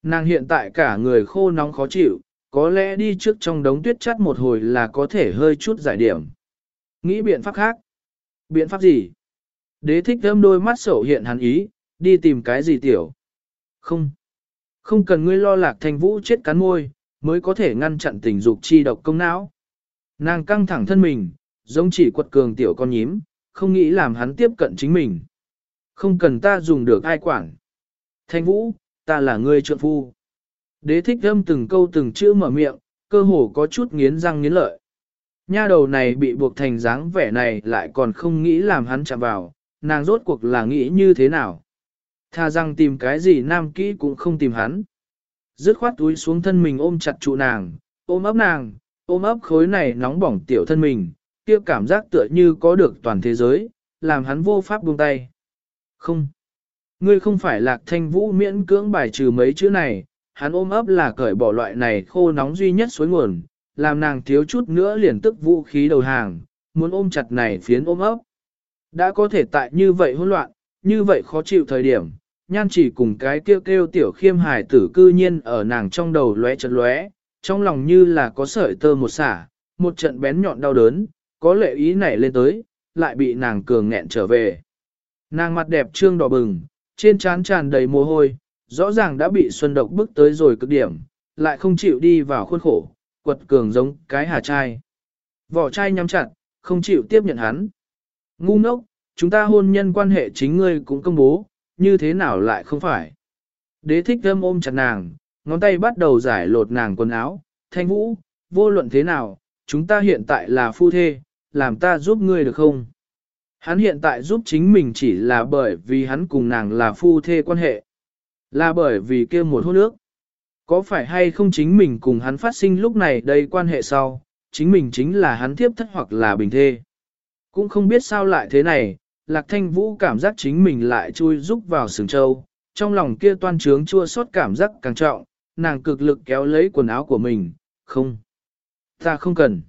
Nàng hiện tại cả người khô nóng khó chịu, có lẽ đi trước trong đống tuyết chắt một hồi là có thể hơi chút giải điểm. Nghĩ biện pháp khác. Biện pháp gì? Đế thích thơm đôi mắt sổ hiện hắn ý, đi tìm cái gì tiểu? Không. Không cần ngươi lo lạc thanh vũ chết cắn môi, mới có thể ngăn chặn tình dục chi độc công não. Nàng căng thẳng thân mình, giống chỉ quật cường tiểu con nhím, không nghĩ làm hắn tiếp cận chính mình. Không cần ta dùng được ai quản. Thanh vũ, ta là người trượng phu. Đế thích âm từng câu từng chữ mở miệng, cơ hồ có chút nghiến răng nghiến lợi. Nha đầu này bị buộc thành dáng vẻ này lại còn không nghĩ làm hắn chạm vào, nàng rốt cuộc là nghĩ như thế nào. Tha rằng tìm cái gì nam kỹ cũng không tìm hắn. Dứt khoát túi xuống thân mình ôm chặt trụ nàng, ôm ấp nàng, ôm ấp khối này nóng bỏng tiểu thân mình, kia cảm giác tựa như có được toàn thế giới, làm hắn vô pháp buông tay. Không. Ngươi không phải lạc thanh vũ miễn cưỡng bài trừ mấy chữ này, hắn ôm ấp là cởi bỏ loại này khô nóng duy nhất suối nguồn, làm nàng thiếu chút nữa liền tức vũ khí đầu hàng, muốn ôm chặt này phiến ôm ấp. Đã có thể tại như vậy hỗn loạn, như vậy khó chịu thời điểm, nhan chỉ cùng cái kêu kêu tiểu khiêm hài tử cư nhiên ở nàng trong đầu lóe chật lóe, trong lòng như là có sợi tơ một xả, một trận bén nhọn đau đớn, có lệ ý nảy lên tới, lại bị nàng cường nghẹn trở về. Nàng mặt đẹp trương đỏ bừng, trên trán tràn đầy mồ hôi, rõ ràng đã bị xuân độc bước tới rồi cực điểm, lại không chịu đi vào khuôn khổ, quật cường giống cái hà trai. Vỏ trai nhắm chặt, không chịu tiếp nhận hắn. Ngu ngốc, chúng ta hôn nhân quan hệ chính ngươi cũng công bố, như thế nào lại không phải. Đế thích thơm ôm chặt nàng, ngón tay bắt đầu giải lột nàng quần áo, thanh vũ, vô luận thế nào, chúng ta hiện tại là phu thê, làm ta giúp ngươi được không? Hắn hiện tại giúp chính mình chỉ là bởi vì hắn cùng nàng là phu thê quan hệ. Là bởi vì kia một hút nước. Có phải hay không chính mình cùng hắn phát sinh lúc này đây quan hệ sau, chính mình chính là hắn tiếp thất hoặc là bình thê. Cũng không biết sao lại thế này, Lạc Thanh Vũ cảm giác chính mình lại chui rúc vào sừng châu, trong lòng kia toan trướng chua xót cảm giác càng trọng, nàng cực lực kéo lấy quần áo của mình, không. Ta không cần.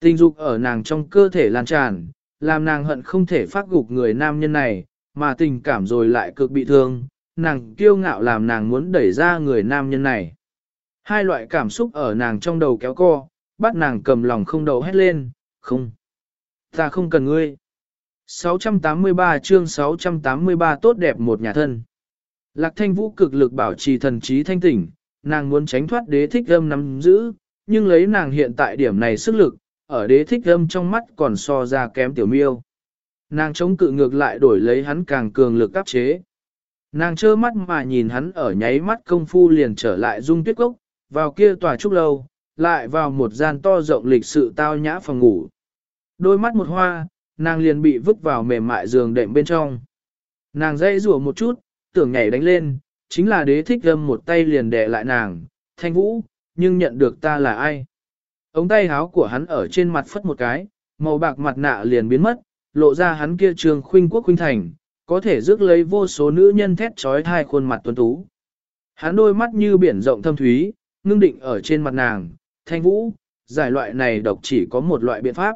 Tình dục ở nàng trong cơ thể lan tràn, làm nàng hận không thể phát gục người nam nhân này, mà tình cảm rồi lại cực bị thương, nàng kiêu ngạo làm nàng muốn đẩy ra người nam nhân này. Hai loại cảm xúc ở nàng trong đầu kéo co, bắt nàng cầm lòng không đầu hét lên, không. Ta không cần ngươi. 683 chương 683 tốt đẹp một nhà thân. Lạc thanh vũ cực lực bảo trì thần trí thanh tỉnh, nàng muốn tránh thoát đế thích âm nắm giữ, nhưng lấy nàng hiện tại điểm này sức lực, ở đế thích âm trong mắt còn so ra kém tiểu miêu. Nàng chống cự ngược lại đổi lấy hắn càng cường lực áp chế. Nàng trơ mắt mà nhìn hắn ở nháy mắt công phu liền trở lại dung tuyết cốc, vào kia tòa trúc lâu, lại vào một gian to rộng lịch sự tao nhã phòng ngủ. Đôi mắt một hoa, nàng liền bị vứt vào mềm mại giường đệm bên trong. Nàng dây rủa một chút, tưởng nhảy đánh lên, chính là đế thích âm một tay liền đè lại nàng, thanh vũ, nhưng nhận được ta là ai. Ống tay háo của hắn ở trên mặt phất một cái, màu bạc mặt nạ liền biến mất, lộ ra hắn kia trường khuynh quốc khuynh thành, có thể rước lấy vô số nữ nhân thét trói thai khuôn mặt tuấn tú. Hắn đôi mắt như biển rộng thâm thúy, ngưng định ở trên mặt nàng, thanh vũ, giải loại này độc chỉ có một loại biện pháp.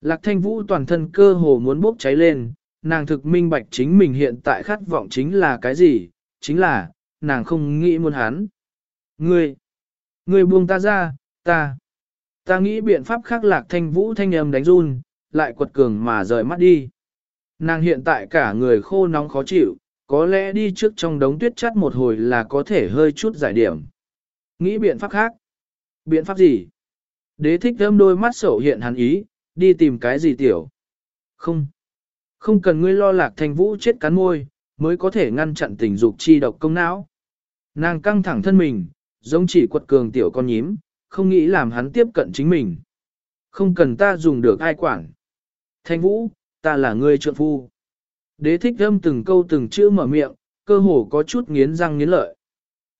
Lạc thanh vũ toàn thân cơ hồ muốn bốc cháy lên, nàng thực minh bạch chính mình hiện tại khát vọng chính là cái gì, chính là, nàng không nghĩ muốn hắn. Ngươi, ngươi buông ta ra, ta, ta nghĩ biện pháp khác lạc thanh vũ thanh âm đánh run, lại quật cường mà rời mắt đi. Nàng hiện tại cả người khô nóng khó chịu, có lẽ đi trước trong đống tuyết chắt một hồi là có thể hơi chút giải điểm. Nghĩ biện pháp khác. Biện pháp gì? Đế thích thơm đôi mắt sổ hiện hắn ý, đi tìm cái gì tiểu? Không. Không cần ngươi lo lạc thanh vũ chết cắn môi, mới có thể ngăn chặn tình dục chi độc công não. Nàng căng thẳng thân mình, giống chỉ quật cường tiểu con nhím, không nghĩ làm hắn tiếp cận chính mình. Không cần ta dùng được ai quản. Thanh vũ, ta là người trượng phu. Đế thích âm từng câu từng chữ mở miệng, cơ hồ có chút nghiến răng nghiến lợi.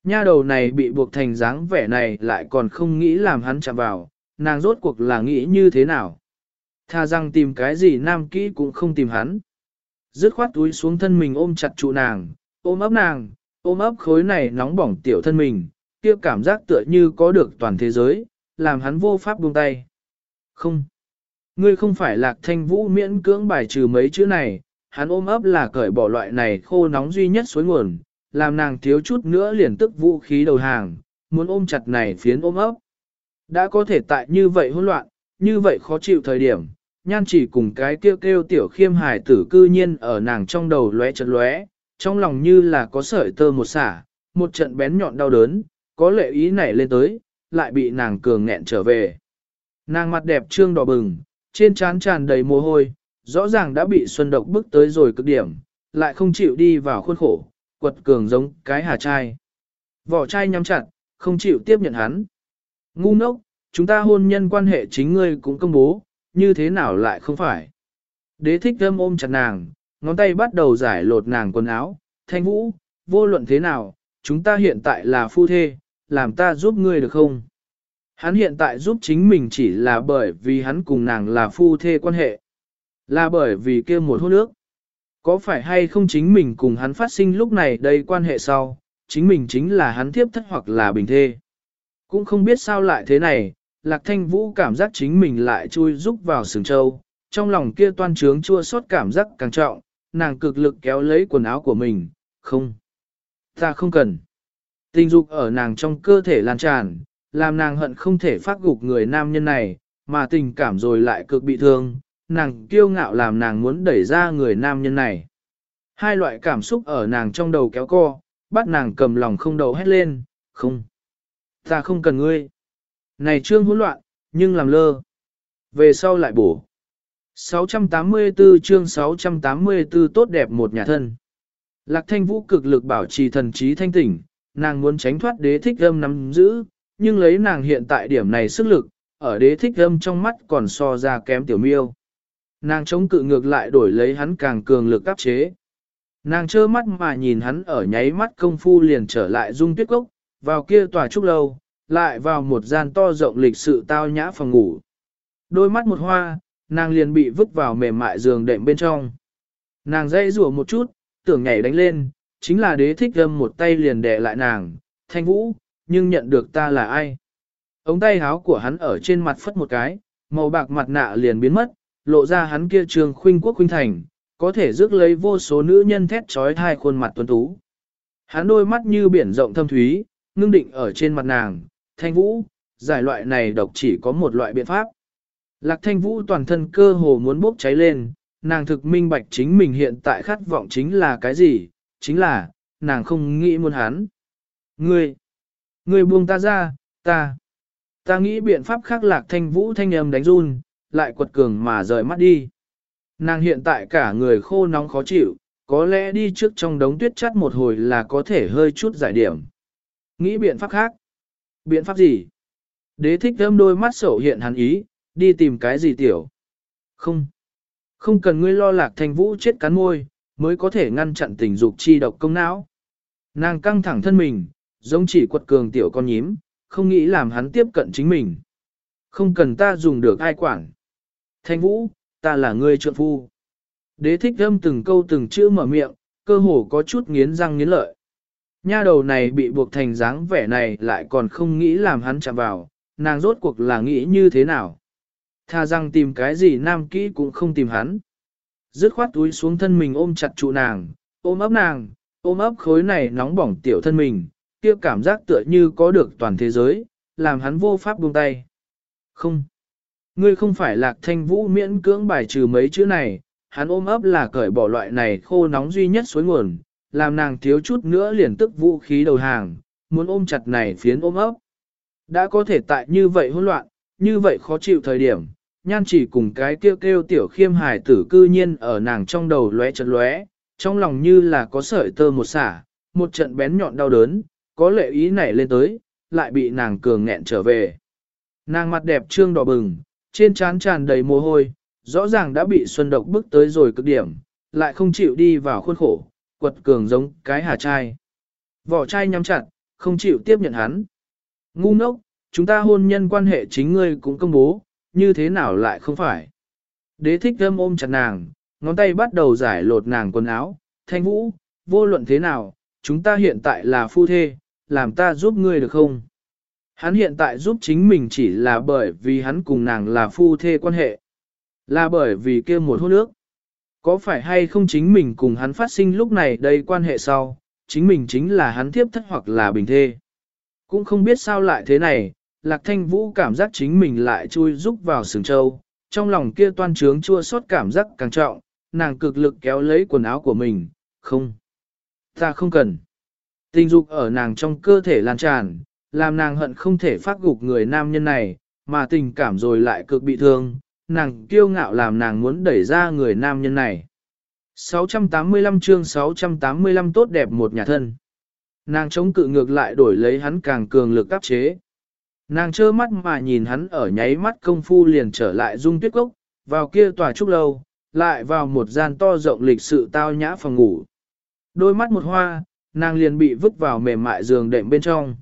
Nha đầu này bị buộc thành dáng vẻ này lại còn không nghĩ làm hắn chạm vào, nàng rốt cuộc là nghĩ như thế nào. Tha rằng tìm cái gì nam kỹ cũng không tìm hắn. Dứt khoát túi xuống thân mình ôm chặt trụ nàng, ôm ấp nàng, ôm ấp khối này nóng bỏng tiểu thân mình, kia cảm giác tựa như có được toàn thế giới, làm hắn vô pháp buông tay. Không. Ngươi không phải lạc thanh vũ miễn cưỡng bài trừ mấy chữ này, hắn ôm ấp là cởi bỏ loại này khô nóng duy nhất suối nguồn, làm nàng thiếu chút nữa liền tức vũ khí đầu hàng, muốn ôm chặt này phiến ôm ấp. Đã có thể tại như vậy hỗn loạn, như vậy khó chịu thời điểm, nhan chỉ cùng cái kêu kêu tiểu khiêm hài tử cư nhiên ở nàng trong đầu lóe chật lóe, trong lòng như là có sợi tơ một xả, một trận bén nhọn đau đớn, có lệ ý nảy lên tới, lại bị nàng cường nghẹn trở về. Nàng mặt đẹp trương đỏ bừng, trên trán tràn đầy mồ hôi, rõ ràng đã bị xuân độc bức tới rồi cực điểm, lại không chịu đi vào khuôn khổ, quật cường giống cái hà trai. Vỏ trai nhắm chặt, không chịu tiếp nhận hắn. Ngu ngốc, chúng ta hôn nhân quan hệ chính ngươi cũng công bố, như thế nào lại không phải. Đế thích thơm ôm chặt nàng, ngón tay bắt đầu giải lột nàng quần áo, thanh vũ, vô luận thế nào, chúng ta hiện tại là phu thê, làm ta giúp ngươi được không? Hắn hiện tại giúp chính mình chỉ là bởi vì hắn cùng nàng là phu thê quan hệ. Là bởi vì kia một hút nước. Có phải hay không chính mình cùng hắn phát sinh lúc này đây quan hệ sau, chính mình chính là hắn tiếp thất hoặc là bình thê. Cũng không biết sao lại thế này, Lạc Thanh Vũ cảm giác chính mình lại chui rúc vào sừng châu, trong lòng kia toan trướng chua xót cảm giác càng trọng, nàng cực lực kéo lấy quần áo của mình, không. Ta không cần. Tình dục ở nàng trong cơ thể lan tràn, làm nàng hận không thể phát gục người nam nhân này, mà tình cảm rồi lại cực bị thương, nàng kiêu ngạo làm nàng muốn đẩy ra người nam nhân này. Hai loại cảm xúc ở nàng trong đầu kéo co, bắt nàng cầm lòng không đầu hét lên, không. Ta không cần ngươi. Này trương hỗn loạn, nhưng làm lơ. Về sau lại bổ. 684 chương 684 tốt đẹp một nhà thân. Lạc thanh vũ cực lực bảo trì thần trí thanh tỉnh, nàng muốn tránh thoát đế thích âm nắm giữ, nhưng lấy nàng hiện tại điểm này sức lực, ở đế thích âm trong mắt còn so ra kém tiểu miêu. Nàng chống cự ngược lại đổi lấy hắn càng cường lực áp chế. Nàng trơ mắt mà nhìn hắn ở nháy mắt công phu liền trở lại dung tuyết cốc, vào kia tòa trúc lâu, lại vào một gian to rộng lịch sự tao nhã phòng ngủ. Đôi mắt một hoa, nàng liền bị vứt vào mềm mại giường đệm bên trong. Nàng dây rủa một chút, tưởng nhảy đánh lên, chính là đế thích âm một tay liền đè lại nàng, thanh vũ, nhưng nhận được ta là ai. Ống tay háo của hắn ở trên mặt phất một cái, màu bạc mặt nạ liền biến mất, lộ ra hắn kia trường khuynh quốc khuynh thành, có thể rước lấy vô số nữ nhân thét trói thai khuôn mặt tuấn tú. Hắn đôi mắt như biển rộng thâm thúy, ngưng định ở trên mặt nàng, thanh vũ, giải loại này độc chỉ có một loại biện pháp. Lạc thanh vũ toàn thân cơ hồ muốn bốc cháy lên, nàng thực minh bạch chính mình hiện tại khát vọng chính là cái gì, chính là, nàng không nghĩ muốn hắn. Ngươi, ngươi buông ta ra, ta, ta nghĩ biện pháp khác lạc thanh vũ thanh âm đánh run, lại quật cường mà rời mắt đi. Nàng hiện tại cả người khô nóng khó chịu, có lẽ đi trước trong đống tuyết chắt một hồi là có thể hơi chút giải điểm. Nghĩ biện pháp khác. Biện pháp gì? Đế thích thơm đôi mắt sổ hiện hắn ý, đi tìm cái gì tiểu? Không. Không cần ngươi lo lạc thanh vũ chết cắn môi, mới có thể ngăn chặn tình dục chi độc công não. Nàng căng thẳng thân mình, giống chỉ quật cường tiểu con nhím, không nghĩ làm hắn tiếp cận chính mình. Không cần ta dùng được ai quản. Thanh vũ, ta là người trượng phu. Đế thích thâm từng câu từng chữ mở miệng, cơ hồ có chút nghiến răng nghiến lợi. Nha đầu này bị buộc thành dáng vẻ này lại còn không nghĩ làm hắn chạm vào, nàng rốt cuộc là nghĩ như thế nào. Tha rằng tìm cái gì nam kỹ cũng không tìm hắn. Dứt khoát túi xuống thân mình ôm chặt trụ nàng, ôm ấp nàng, ôm ấp khối này nóng bỏng tiểu thân mình, kia cảm giác tựa như có được toàn thế giới, làm hắn vô pháp buông tay. Không. Ngươi không phải lạc thanh vũ miễn cưỡng bài trừ mấy chữ này, hắn ôm ấp là cởi bỏ loại này khô nóng duy nhất suối nguồn, làm nàng thiếu chút nữa liền tức vũ khí đầu hàng, muốn ôm chặt này phiến ôm ấp. Đã có thể tại như vậy hỗn loạn, như vậy khó chịu thời điểm, nhan chỉ cùng cái kêu kêu tiểu khiêm hài tử cư nhiên ở nàng trong đầu lóe chật lóe, trong lòng như là có sợi tơ một xả, một trận bén nhọn đau đớn, có lệ ý nảy lên tới, lại bị nàng cường nghẹn trở về. Nàng mặt đẹp trương đỏ bừng, trên trán tràn đầy mồ hôi, rõ ràng đã bị xuân độc bức tới rồi cực điểm, lại không chịu đi vào khuôn khổ, quật cường giống cái hà trai. Vỏ trai nhắm chặt, không chịu tiếp nhận hắn. Ngu ngốc, chúng ta hôn nhân quan hệ chính ngươi cũng công bố, như thế nào lại không phải. Đế thích thơm ôm chặt nàng, ngón tay bắt đầu giải lột nàng quần áo, thanh vũ, vô luận thế nào, chúng ta hiện tại là phu thê, làm ta giúp ngươi được không? Hắn hiện tại giúp chính mình chỉ là bởi vì hắn cùng nàng là phu thê quan hệ. Là bởi vì kia một hút nước. Có phải hay không chính mình cùng hắn phát sinh lúc này đây quan hệ sau, chính mình chính là hắn thiếp thất hoặc là bình thê. Cũng không biết sao lại thế này, Lạc Thanh Vũ cảm giác chính mình lại chui rúc vào sừng trâu, trong lòng kia toan trướng chua xót cảm giác càng trọng, nàng cực lực kéo lấy quần áo của mình, không, ta không cần. Tình dục ở nàng trong cơ thể lan tràn, làm nàng hận không thể phát gục người nam nhân này, mà tình cảm rồi lại cực bị thương, nàng kiêu ngạo làm nàng muốn đẩy ra người nam nhân này. 685 chương 685 tốt đẹp một nhà thân. Nàng chống cự ngược lại đổi lấy hắn càng cường lực áp chế. Nàng trơ mắt mà nhìn hắn ở nháy mắt công phu liền trở lại dung tuyết cốc, vào kia tòa trúc lâu, lại vào một gian to rộng lịch sự tao nhã phòng ngủ. Đôi mắt một hoa, nàng liền bị vứt vào mềm mại giường đệm bên trong.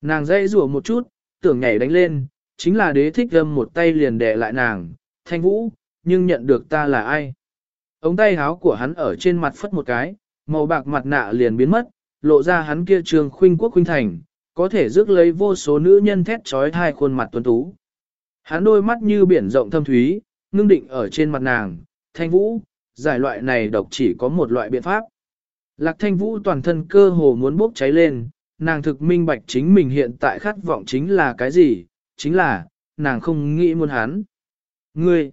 Nàng dây rủa một chút, tưởng nhảy đánh lên, chính là đế thích âm một tay liền đè lại nàng, thanh vũ, nhưng nhận được ta là ai. Ống tay háo của hắn ở trên mặt phất một cái, màu bạc mặt nạ liền biến mất, lộ ra hắn kia trường khuynh quốc khuynh thành, có thể rước lấy vô số nữ nhân thét trói hai khuôn mặt tuấn tú. Hắn đôi mắt như biển rộng thâm thúy, ngưng định ở trên mặt nàng, thanh vũ, giải loại này độc chỉ có một loại biện pháp. Lạc thanh vũ toàn thân cơ hồ muốn bốc cháy lên, nàng thực minh bạch chính mình hiện tại khát vọng chính là cái gì, chính là, nàng không nghĩ muốn hắn. Ngươi,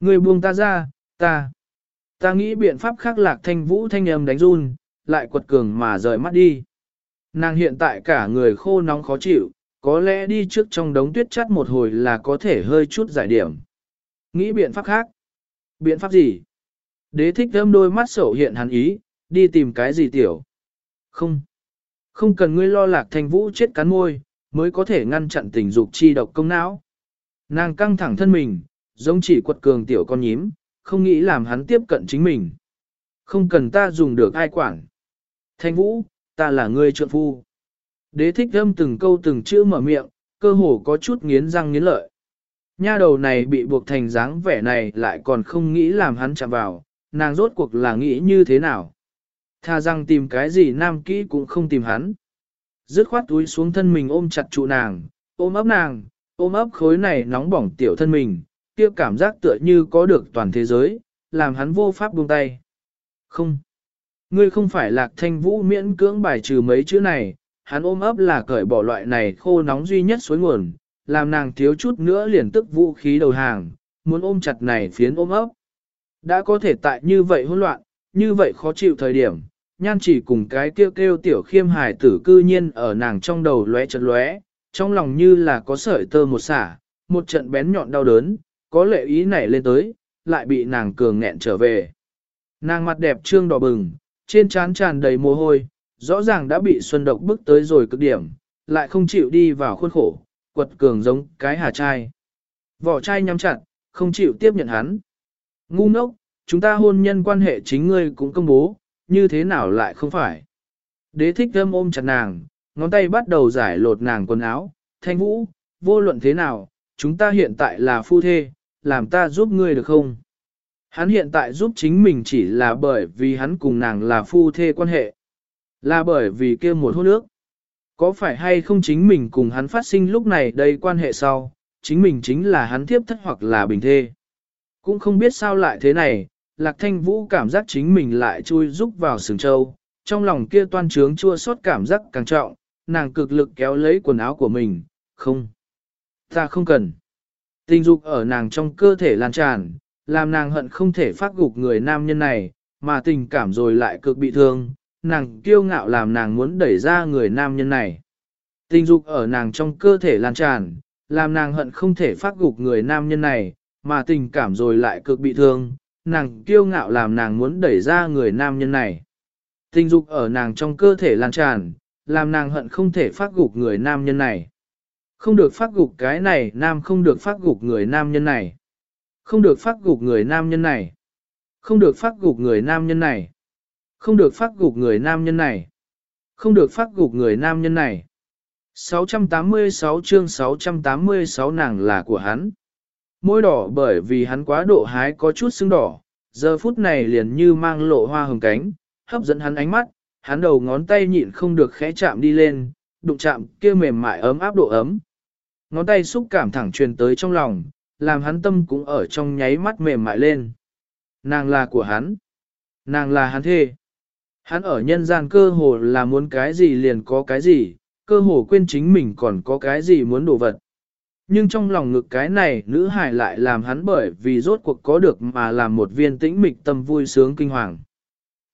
ngươi buông ta ra, ta, ta nghĩ biện pháp khác lạc thanh vũ thanh âm đánh run, lại quật cường mà rời mắt đi. Nàng hiện tại cả người khô nóng khó chịu, có lẽ đi trước trong đống tuyết chắt một hồi là có thể hơi chút giải điểm. Nghĩ biện pháp khác. Biện pháp gì? Đế thích thơm đôi mắt sổ hiện hắn ý, đi tìm cái gì tiểu? Không. Không cần ngươi lo lạc thanh vũ chết cắn môi, mới có thể ngăn chặn tình dục chi độc công não. Nàng căng thẳng thân mình, giống chỉ quật cường tiểu con nhím, không nghĩ làm hắn tiếp cận chính mình. Không cần ta dùng được ai quản. Thanh vũ, ta là ngươi trượng phu. Đế thích âm từng câu từng chữ mở miệng, cơ hồ có chút nghiến răng nghiến lợi. Nha đầu này bị buộc thành dáng vẻ này lại còn không nghĩ làm hắn chạm vào, nàng rốt cuộc là nghĩ như thế nào. Tha rằng tìm cái gì nam kỹ cũng không tìm hắn. Dứt khoát túi xuống thân mình ôm chặt trụ nàng, ôm ấp nàng, ôm ấp khối này nóng bỏng tiểu thân mình, kia cảm giác tựa như có được toàn thế giới, làm hắn vô pháp buông tay. Không. Ngươi không phải lạc thanh vũ miễn cưỡng bài trừ mấy chữ này, hắn ôm ấp là cởi bỏ loại này khô nóng duy nhất suối nguồn, làm nàng thiếu chút nữa liền tức vũ khí đầu hàng, muốn ôm chặt này phiến ôm ấp. Đã có thể tại như vậy hỗn loạn, như vậy khó chịu thời điểm, nhan chỉ cùng cái kêu kêu tiểu khiêm hài tử cư nhiên ở nàng trong đầu lóe chật lóe, trong lòng như là có sợi tơ một xả, một trận bén nhọn đau đớn, có lệ ý nảy lên tới, lại bị nàng cường nghẹn trở về. Nàng mặt đẹp trương đỏ bừng, trên trán tràn đầy mồ hôi, rõ ràng đã bị xuân độc bức tới rồi cực điểm, lại không chịu đi vào khuôn khổ, quật cường giống cái hà trai. Vỏ trai nhắm chặt, không chịu tiếp nhận hắn. Ngu ngốc, chúng ta hôn nhân quan hệ chính ngươi cũng công bố, như thế nào lại không phải. Đế thích thơm ôm chặt nàng, ngón tay bắt đầu giải lột nàng quần áo, thanh vũ, vô luận thế nào, chúng ta hiện tại là phu thê, làm ta giúp ngươi được không? Hắn hiện tại giúp chính mình chỉ là bởi vì hắn cùng nàng là phu thê quan hệ. Là bởi vì kia một hôn ước. Có phải hay không chính mình cùng hắn phát sinh lúc này đây quan hệ sau, chính mình chính là hắn tiếp thất hoặc là bình thê. Cũng không biết sao lại thế này, Lạc Thanh Vũ cảm giác chính mình lại chui rúc vào sừng châu, trong lòng kia toan trướng chua xót cảm giác càng trọng, nàng cực lực kéo lấy quần áo của mình, không. Ta không cần. Tình dục ở nàng trong cơ thể lan tràn, làm nàng hận không thể phát gục người nam nhân này, mà tình cảm rồi lại cực bị thương, nàng kiêu ngạo làm nàng muốn đẩy ra người nam nhân này. Tình dục ở nàng trong cơ thể lan tràn, làm nàng hận không thể phát gục người nam nhân này, mà tình cảm rồi lại cực bị thương, nàng kiêu ngạo làm nàng muốn đẩy ra người nam nhân này. Tình dục ở nàng trong cơ thể lan tràn, làm nàng hận không thể phát gục người nam nhân này. Không được phát gục cái này, nam không được phát gục người nam nhân này. Không được phát gục người nam nhân này. Không được phát gục người nam nhân này. Không được phát gục người nam nhân này. Không được phát gục người nam nhân này. 686 chương 686 nàng là của hắn. Môi đỏ bởi vì hắn quá độ hái có chút sưng đỏ, giờ phút này liền như mang lộ hoa hồng cánh, hấp dẫn hắn ánh mắt, hắn đầu ngón tay nhịn không được khẽ chạm đi lên, đụng chạm kia mềm mại ấm áp độ ấm. Ngón tay xúc cảm thẳng truyền tới trong lòng, làm hắn tâm cũng ở trong nháy mắt mềm mại lên. Nàng là của hắn. Nàng là hắn thê. Hắn ở nhân gian cơ hồ là muốn cái gì liền có cái gì, cơ hồ quên chính mình còn có cái gì muốn đổ vật. Nhưng trong lòng ngực cái này nữ hải lại làm hắn bởi vì rốt cuộc có được mà làm một viên tĩnh mịch tâm vui sướng kinh hoàng.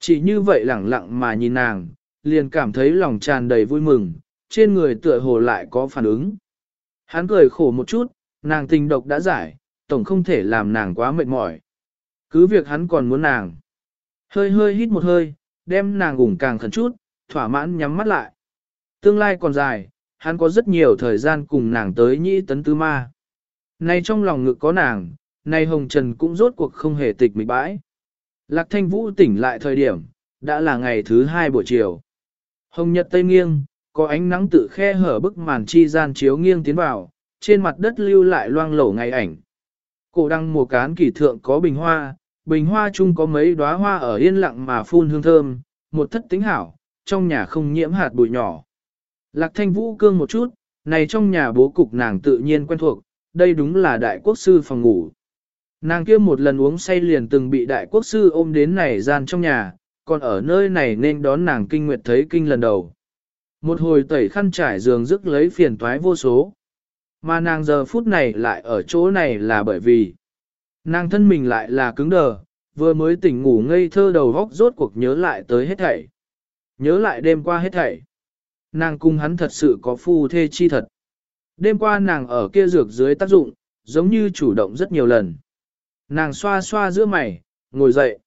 Chỉ như vậy lẳng lặng mà nhìn nàng, liền cảm thấy lòng tràn đầy vui mừng, trên người tựa hồ lại có phản ứng. Hắn cười khổ một chút, nàng tình độc đã giải, tổng không thể làm nàng quá mệt mỏi. Cứ việc hắn còn muốn nàng. Hơi hơi hít một hơi, đem nàng ủng càng khẩn chút, thỏa mãn nhắm mắt lại. Tương lai còn dài, hắn có rất nhiều thời gian cùng nàng tới nhĩ tấn tứ ma. Nay trong lòng ngực có nàng, nay hồng trần cũng rốt cuộc không hề tịch mịch bãi. Lạc thanh vũ tỉnh lại thời điểm, đã là ngày thứ hai buổi chiều. Hồng nhật tây nghiêng, có ánh nắng tự khe hở bức màn chi gian chiếu nghiêng tiến vào, trên mặt đất lưu lại loang lổ ngày ảnh. Cổ đăng mùa cán kỳ thượng có bình hoa, bình hoa chung có mấy đóa hoa ở yên lặng mà phun hương thơm, một thất tính hảo, trong nhà không nhiễm hạt bụi nhỏ. Lạc thanh vũ cương một chút, này trong nhà bố cục nàng tự nhiên quen thuộc, đây đúng là đại quốc sư phòng ngủ. Nàng kia một lần uống say liền từng bị đại quốc sư ôm đến này gian trong nhà, còn ở nơi này nên đón nàng kinh nguyệt thấy kinh lần đầu. Một hồi tẩy khăn trải giường dứt lấy phiền toái vô số. Mà nàng giờ phút này lại ở chỗ này là bởi vì nàng thân mình lại là cứng đờ, vừa mới tỉnh ngủ ngây thơ đầu góc rốt cuộc nhớ lại tới hết thảy. Nhớ lại đêm qua hết thảy. Nàng cùng hắn thật sự có phu thê chi thật. Đêm qua nàng ở kia dược dưới tác dụng, giống như chủ động rất nhiều lần. Nàng xoa xoa giữa mày, ngồi dậy.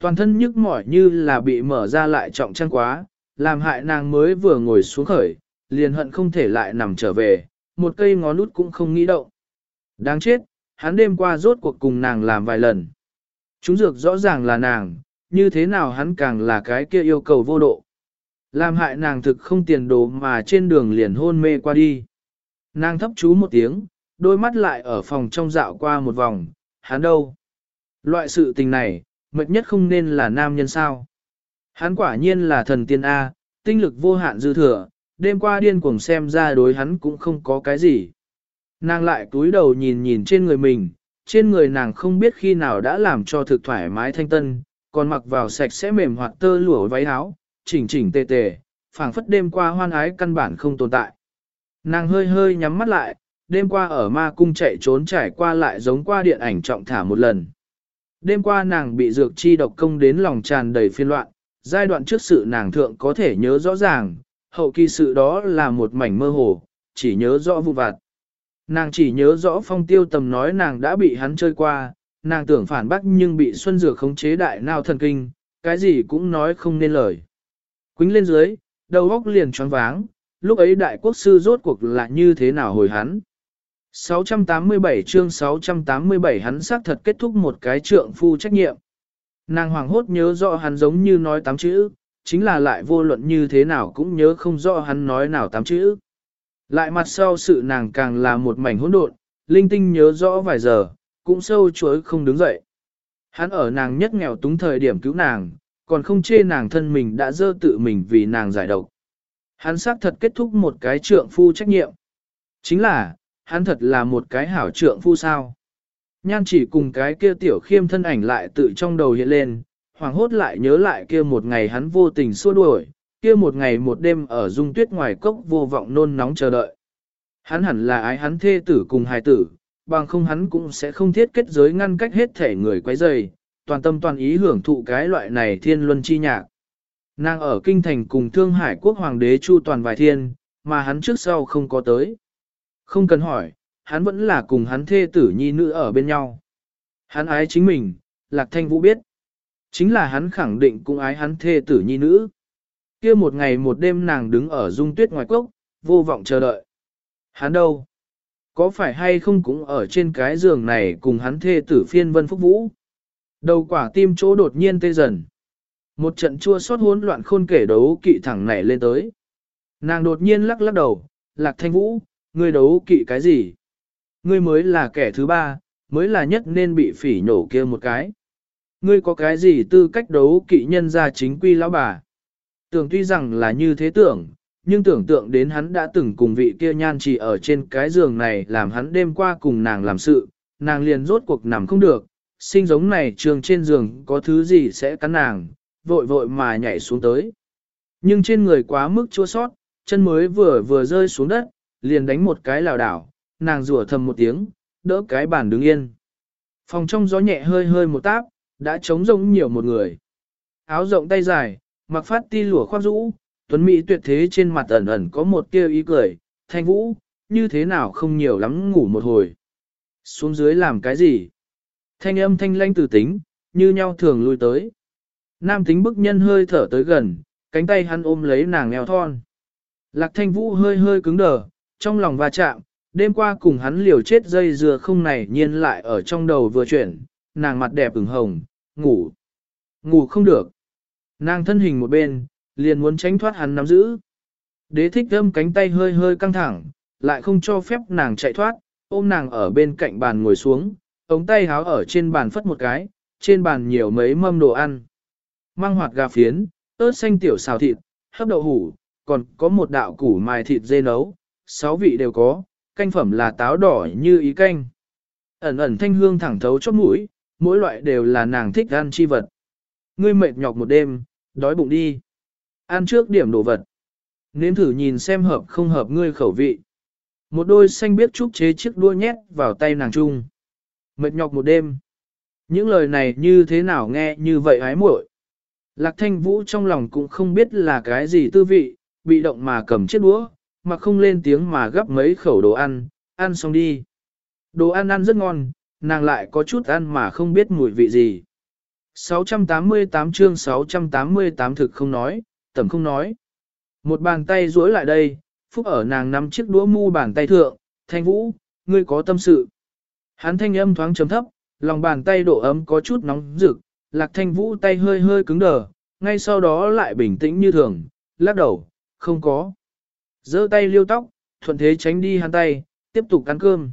Toàn thân nhức mỏi như là bị mở ra lại trọng trăng quá, làm hại nàng mới vừa ngồi xuống khởi, liền hận không thể lại nằm trở về, một cây ngón nút cũng không nghĩ động. Đáng chết, hắn đêm qua rốt cuộc cùng nàng làm vài lần. Chúng dược rõ ràng là nàng, như thế nào hắn càng là cái kia yêu cầu vô độ. Làm hại nàng thực không tiền đồ mà trên đường liền hôn mê qua đi. Nàng thấp chú một tiếng, đôi mắt lại ở phòng trong dạo qua một vòng, hắn đâu? Loại sự tình này, mệt nhất không nên là nam nhân sao. Hắn quả nhiên là thần tiên A, tinh lực vô hạn dư thừa, đêm qua điên cuồng xem ra đối hắn cũng không có cái gì. Nàng lại túi đầu nhìn nhìn trên người mình, trên người nàng không biết khi nào đã làm cho thực thoải mái thanh tân, còn mặc vào sạch sẽ mềm hoặc tơ lụa váy áo, chỉnh chỉnh tề tề, phảng phất đêm qua hoan ái căn bản không tồn tại. Nàng hơi hơi nhắm mắt lại, đêm qua ở ma cung chạy trốn trải qua lại giống qua điện ảnh trọng thả một lần. Đêm qua nàng bị dược chi độc công đến lòng tràn đầy phiên loạn, giai đoạn trước sự nàng thượng có thể nhớ rõ ràng, hậu kỳ sự đó là một mảnh mơ hồ, chỉ nhớ rõ vụ vặt. Nàng chỉ nhớ rõ phong tiêu tầm nói nàng đã bị hắn chơi qua, nàng tưởng phản bác nhưng bị Xuân Dược khống chế đại nào thần kinh, cái gì cũng nói không nên lời. Quýnh lên dưới, đầu óc liền choáng váng, lúc ấy đại quốc sư rốt cuộc là như thế nào hồi hắn. 687 chương 687 hắn xác thật kết thúc một cái trượng phu trách nhiệm. Nàng hoàng hốt nhớ rõ hắn giống như nói tám chữ, chính là lại vô luận như thế nào cũng nhớ không rõ hắn nói nào tám chữ. Lại mặt sau sự nàng càng là một mảnh hỗn độn, linh tinh nhớ rõ vài giờ, cũng sâu chuối không đứng dậy. Hắn ở nàng nhất nghèo túng thời điểm cứu nàng, còn không chê nàng thân mình đã dơ tự mình vì nàng giải độc. Hắn xác thật kết thúc một cái trượng phu trách nhiệm. Chính là, hắn thật là một cái hảo trượng phu sao. Nhan chỉ cùng cái kia tiểu khiêm thân ảnh lại tự trong đầu hiện lên, hoàng hốt lại nhớ lại kia một ngày hắn vô tình xua đuổi, kia một ngày một đêm ở dung tuyết ngoài cốc vô vọng nôn nóng chờ đợi. Hắn hẳn là ái hắn thê tử cùng hài tử, bằng không hắn cũng sẽ không thiết kết giới ngăn cách hết thể người quấy rầy, toàn tâm toàn ý hưởng thụ cái loại này thiên luân chi nhạc. Nàng ở kinh thành cùng thương hải quốc hoàng đế chu toàn vài thiên, mà hắn trước sau không có tới. Không cần hỏi, hắn vẫn là cùng hắn thê tử nhi nữ ở bên nhau. Hắn ái chính mình, Lạc Thanh Vũ biết. Chính là hắn khẳng định cũng ái hắn thê tử nhi nữ. kia một ngày một đêm nàng đứng ở dung tuyết ngoài cốc, vô vọng chờ đợi. Hắn đâu? Có phải hay không cũng ở trên cái giường này cùng hắn thê tử phiên vân phúc vũ? Đầu quả tim chỗ đột nhiên tê dần. Một trận chua xót hỗn loạn khôn kể đấu kỵ thẳng nảy lên tới. Nàng đột nhiên lắc lắc đầu, lạc thanh vũ, ngươi đấu kỵ cái gì? Ngươi mới là kẻ thứ ba, mới là nhất nên bị phỉ nhổ kia một cái. Ngươi có cái gì tư cách đấu kỵ nhân ra chính quy lão bà? Tưởng tuy rằng là như thế tưởng, nhưng tưởng tượng đến hắn đã từng cùng vị kia nhan chỉ ở trên cái giường này làm hắn đêm qua cùng nàng làm sự, nàng liền rốt cuộc nằm không được, sinh giống này trường trên giường có thứ gì sẽ cắn nàng, vội vội mà nhảy xuống tới. Nhưng trên người quá mức chua sót, chân mới vừa vừa rơi xuống đất, liền đánh một cái lảo đảo, nàng rủa thầm một tiếng, đỡ cái bàn đứng yên. Phòng trong gió nhẹ hơi hơi một táp, đã trống rỗng nhiều một người. Áo rộng tay dài, mặc phát ti lụa khoác rũ, tuấn mỹ tuyệt thế trên mặt ẩn ẩn có một tia ý cười, thanh vũ, như thế nào không nhiều lắm ngủ một hồi. Xuống dưới làm cái gì? Thanh âm thanh lanh từ tính, như nhau thường lui tới. Nam tính bức nhân hơi thở tới gần, cánh tay hắn ôm lấy nàng eo thon. Lạc thanh vũ hơi hơi cứng đờ, trong lòng va chạm, đêm qua cùng hắn liều chết dây dừa không này nhiên lại ở trong đầu vừa chuyển, nàng mặt đẹp ửng hồng, ngủ. Ngủ không được. Nàng thân hình một bên, liền muốn tránh thoát hắn nắm giữ. Đế thích thâm cánh tay hơi hơi căng thẳng, lại không cho phép nàng chạy thoát, ôm nàng ở bên cạnh bàn ngồi xuống, ống tay háo ở trên bàn phất một cái, trên bàn nhiều mấy mâm đồ ăn. Mang hoạt gà phiến, ớt xanh tiểu xào thịt, hấp đậu hủ, còn có một đạo củ mài thịt dê nấu, sáu vị đều có, canh phẩm là táo đỏ như ý canh. Ẩn ẩn thanh hương thẳng thấu chóp mũi, mỗi loại đều là nàng thích ăn chi vật. Ngươi mệt nhọc một đêm, đói bụng đi. Ăn trước điểm đồ vật. Nếm thử nhìn xem hợp không hợp ngươi khẩu vị. Một đôi xanh biết trúc chế chiếc đua nhét vào tay nàng trung. Mệt nhọc một đêm. Những lời này như thế nào nghe như vậy hái muội. Lạc thanh vũ trong lòng cũng không biết là cái gì tư vị, bị động mà cầm chiếc đũa, mà không lên tiếng mà gấp mấy khẩu đồ ăn, ăn xong đi. Đồ ăn ăn rất ngon, nàng lại có chút ăn mà không biết mùi vị gì. 688 chương 688 thực không nói, tầm không nói. Một bàn tay duỗi lại đây, phúc ở nàng nắm chiếc đũa mu bàn tay thượng, thanh vũ, ngươi có tâm sự. Hắn thanh âm thoáng chấm thấp, lòng bàn tay độ ấm có chút nóng rực, lạc thanh vũ tay hơi hơi cứng đờ, ngay sau đó lại bình tĩnh như thường, lắc đầu, không có. giơ tay liêu tóc, thuận thế tránh đi hắn tay, tiếp tục ăn cơm.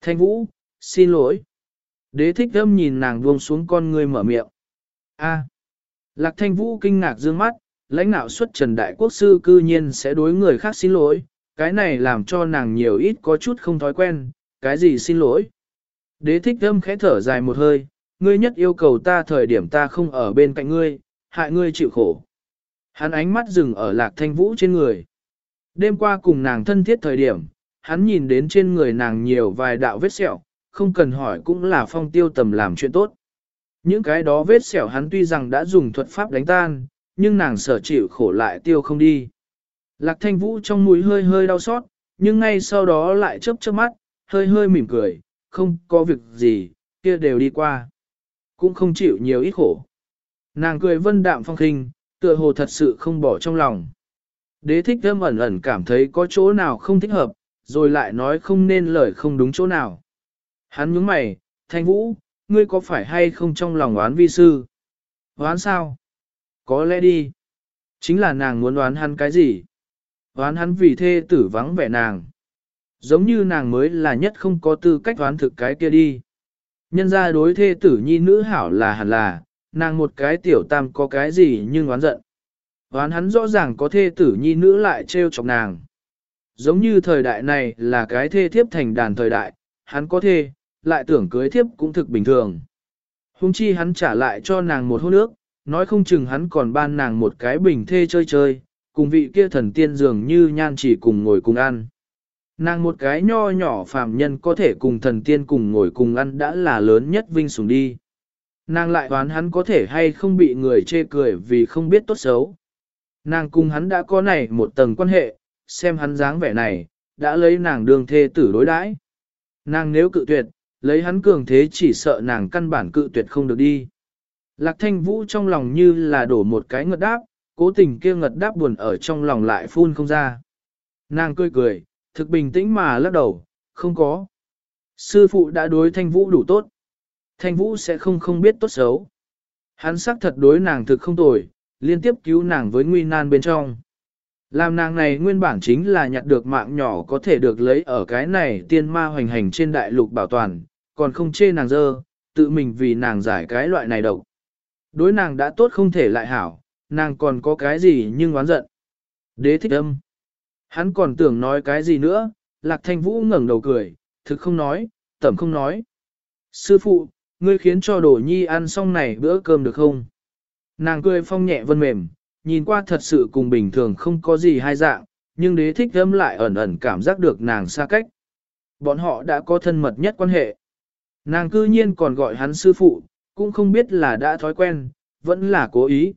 Thanh vũ, xin lỗi. Đế thích thâm nhìn nàng buông xuống con người mở miệng. A. Lạc thanh vũ kinh ngạc dương mắt, lãnh đạo xuất trần đại quốc sư cư nhiên sẽ đối người khác xin lỗi, cái này làm cho nàng nhiều ít có chút không thói quen, cái gì xin lỗi. Đế thích thâm khẽ thở dài một hơi, ngươi nhất yêu cầu ta thời điểm ta không ở bên cạnh ngươi, hại ngươi chịu khổ. Hắn ánh mắt dừng ở lạc thanh vũ trên người. Đêm qua cùng nàng thân thiết thời điểm, hắn nhìn đến trên người nàng nhiều vài đạo vết sẹo, không cần hỏi cũng là phong tiêu tầm làm chuyện tốt. Những cái đó vết sẹo hắn tuy rằng đã dùng thuật pháp đánh tan, nhưng nàng sở chịu khổ lại tiêu không đi. Lạc thanh vũ trong mũi hơi hơi đau xót, nhưng ngay sau đó lại chớp chớp mắt, hơi hơi mỉm cười, không có việc gì, kia đều đi qua. Cũng không chịu nhiều ít khổ. Nàng cười vân đạm phong khinh, tựa hồ thật sự không bỏ trong lòng. Đế thích thơm ẩn ẩn cảm thấy có chỗ nào không thích hợp, rồi lại nói không nên lời không đúng chỗ nào. Hắn nhướng mày, thanh vũ, ngươi có phải hay không trong lòng oán vi sư? Oán sao? Có lẽ đi. Chính là nàng muốn oán hắn cái gì? Oán hắn vì thê tử vắng vẻ nàng. Giống như nàng mới là nhất không có tư cách oán thực cái kia đi. Nhân ra đối thê tử nhi nữ hảo là hẳn là, nàng một cái tiểu tam có cái gì nhưng oán giận. Oán hắn rõ ràng có thê tử nhi nữ lại trêu chọc nàng. Giống như thời đại này là cái thê thiếp thành đàn thời đại, hắn có thê, lại tưởng cưới thiếp cũng thực bình thường. Hùng chi hắn trả lại cho nàng một hôn nước, nói không chừng hắn còn ban nàng một cái bình thê chơi chơi, cùng vị kia thần tiên dường như nhan chỉ cùng ngồi cùng ăn. Nàng một cái nho nhỏ phàm nhân có thể cùng thần tiên cùng ngồi cùng ăn đã là lớn nhất vinh sủng đi. Nàng lại đoán hắn có thể hay không bị người chê cười vì không biết tốt xấu. Nàng cùng hắn đã có này một tầng quan hệ, xem hắn dáng vẻ này, đã lấy nàng đường thê tử đối đãi. Nàng nếu cự tuyệt, lấy hắn cường thế chỉ sợ nàng căn bản cự tuyệt không được đi. Lạc thanh vũ trong lòng như là đổ một cái ngật đáp, cố tình kia ngật đáp buồn ở trong lòng lại phun không ra. Nàng cười cười, thực bình tĩnh mà lắc đầu, không có. Sư phụ đã đối thanh vũ đủ tốt. Thanh vũ sẽ không không biết tốt xấu. Hắn xác thật đối nàng thực không tồi, liên tiếp cứu nàng với nguy nan bên trong. Làm nàng này nguyên bản chính là nhặt được mạng nhỏ có thể được lấy ở cái này tiên ma hoành hành trên đại lục bảo toàn, còn không chê nàng dơ, tự mình vì nàng giải cái loại này độc. Đối nàng đã tốt không thể lại hảo, nàng còn có cái gì nhưng oán giận. Đế thích âm. Hắn còn tưởng nói cái gì nữa, lạc thanh vũ ngẩng đầu cười, thực không nói, tẩm không nói. Sư phụ, ngươi khiến cho đồ nhi ăn xong này bữa cơm được không? Nàng cười phong nhẹ vân mềm, nhìn qua thật sự cùng bình thường không có gì hai dạng, nhưng đế thích âm lại ẩn ẩn cảm giác được nàng xa cách. Bọn họ đã có thân mật nhất quan hệ. Nàng cư nhiên còn gọi hắn sư phụ, cũng không biết là đã thói quen, vẫn là cố ý.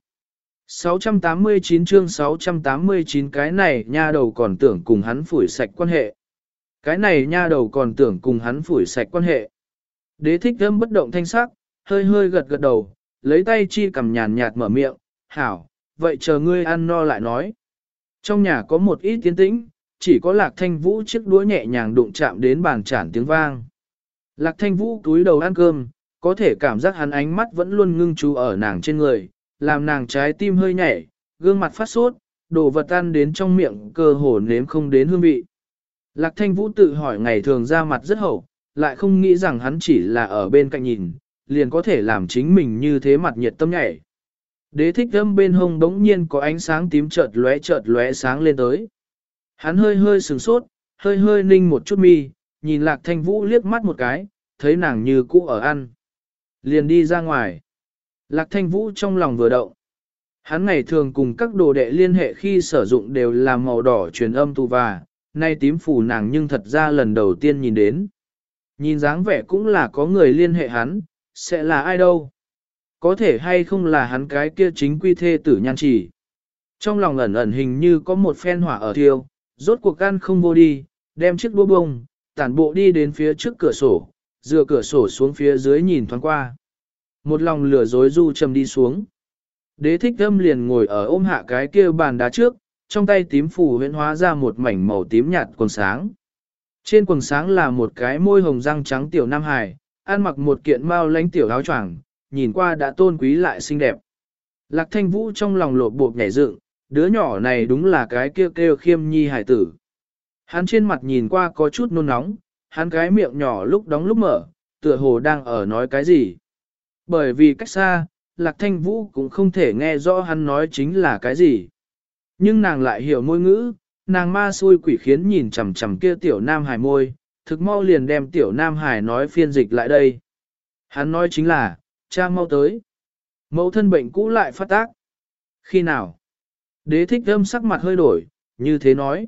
689 chương 689 cái này nha đầu còn tưởng cùng hắn phủi sạch quan hệ. Cái này nha đầu còn tưởng cùng hắn phủi sạch quan hệ. Đế thích thâm bất động thanh sắc, hơi hơi gật gật đầu, lấy tay chi cầm nhàn nhạt mở miệng, hảo, vậy chờ ngươi ăn no lại nói. Trong nhà có một ít tiến tĩnh, chỉ có lạc thanh vũ chiếc đũa nhẹ nhàng đụng chạm đến bàn chản tiếng vang. Lạc thanh vũ túi đầu ăn cơm, có thể cảm giác hắn ánh mắt vẫn luôn ngưng chú ở nàng trên người, làm nàng trái tim hơi nhảy, gương mặt phát sốt, đồ vật ăn đến trong miệng cơ hồ nếm không đến hương vị. Lạc thanh vũ tự hỏi ngày thường ra mặt rất hậu, lại không nghĩ rằng hắn chỉ là ở bên cạnh nhìn, liền có thể làm chính mình như thế mặt nhiệt tâm nhảy. Đế thích âm bên hông đống nhiên có ánh sáng tím chợt lóe chợt lóe sáng lên tới. Hắn hơi hơi sừng sốt, hơi hơi ninh một chút mi, nhìn lạc thanh vũ liếc mắt một cái, thấy nàng như cũ ở ăn. Liền đi ra ngoài. Lạc thanh vũ trong lòng vừa động. Hắn ngày thường cùng các đồ đệ liên hệ khi sử dụng đều là màu đỏ truyền âm tu và, nay tím phủ nàng nhưng thật ra lần đầu tiên nhìn đến. Nhìn dáng vẻ cũng là có người liên hệ hắn, sẽ là ai đâu. Có thể hay không là hắn cái kia chính quy thê tử nhan chỉ. Trong lòng ẩn ẩn hình như có một phen hỏa ở thiêu, rốt cuộc ăn không vô đi, đem chiếc đũa bông, tản bộ đi đến phía trước cửa sổ, dựa cửa sổ xuống phía dưới nhìn thoáng qua. Một lòng lửa dối du trầm đi xuống. Đế thích thâm liền ngồi ở ôm hạ cái kia bàn đá trước, trong tay tím phủ huyễn hóa ra một mảnh màu tím nhạt quần sáng. Trên quần sáng là một cái môi hồng răng trắng tiểu Nam Hải, ăn mặc một kiện mao lánh tiểu áo choàng, nhìn qua đã tôn quý lại xinh đẹp. Lạc thanh vũ trong lòng lột bột nhảy dựng, đứa nhỏ này đúng là cái kêu kêu khiêm nhi hải tử. Hắn trên mặt nhìn qua có chút nôn nóng, hắn cái miệng nhỏ lúc đóng lúc mở, tựa hồ đang ở nói cái gì. Bởi vì cách xa, Lạc Thanh Vũ cũng không thể nghe rõ hắn nói chính là cái gì. Nhưng nàng lại hiểu môi ngữ, nàng ma xui quỷ khiến nhìn chằm chằm kia tiểu nam hải môi, thực mau liền đem tiểu nam hải nói phiên dịch lại đây. Hắn nói chính là, cha mau tới. Mẫu thân bệnh cũ lại phát tác. Khi nào? Đế thích âm sắc mặt hơi đổi, như thế nói.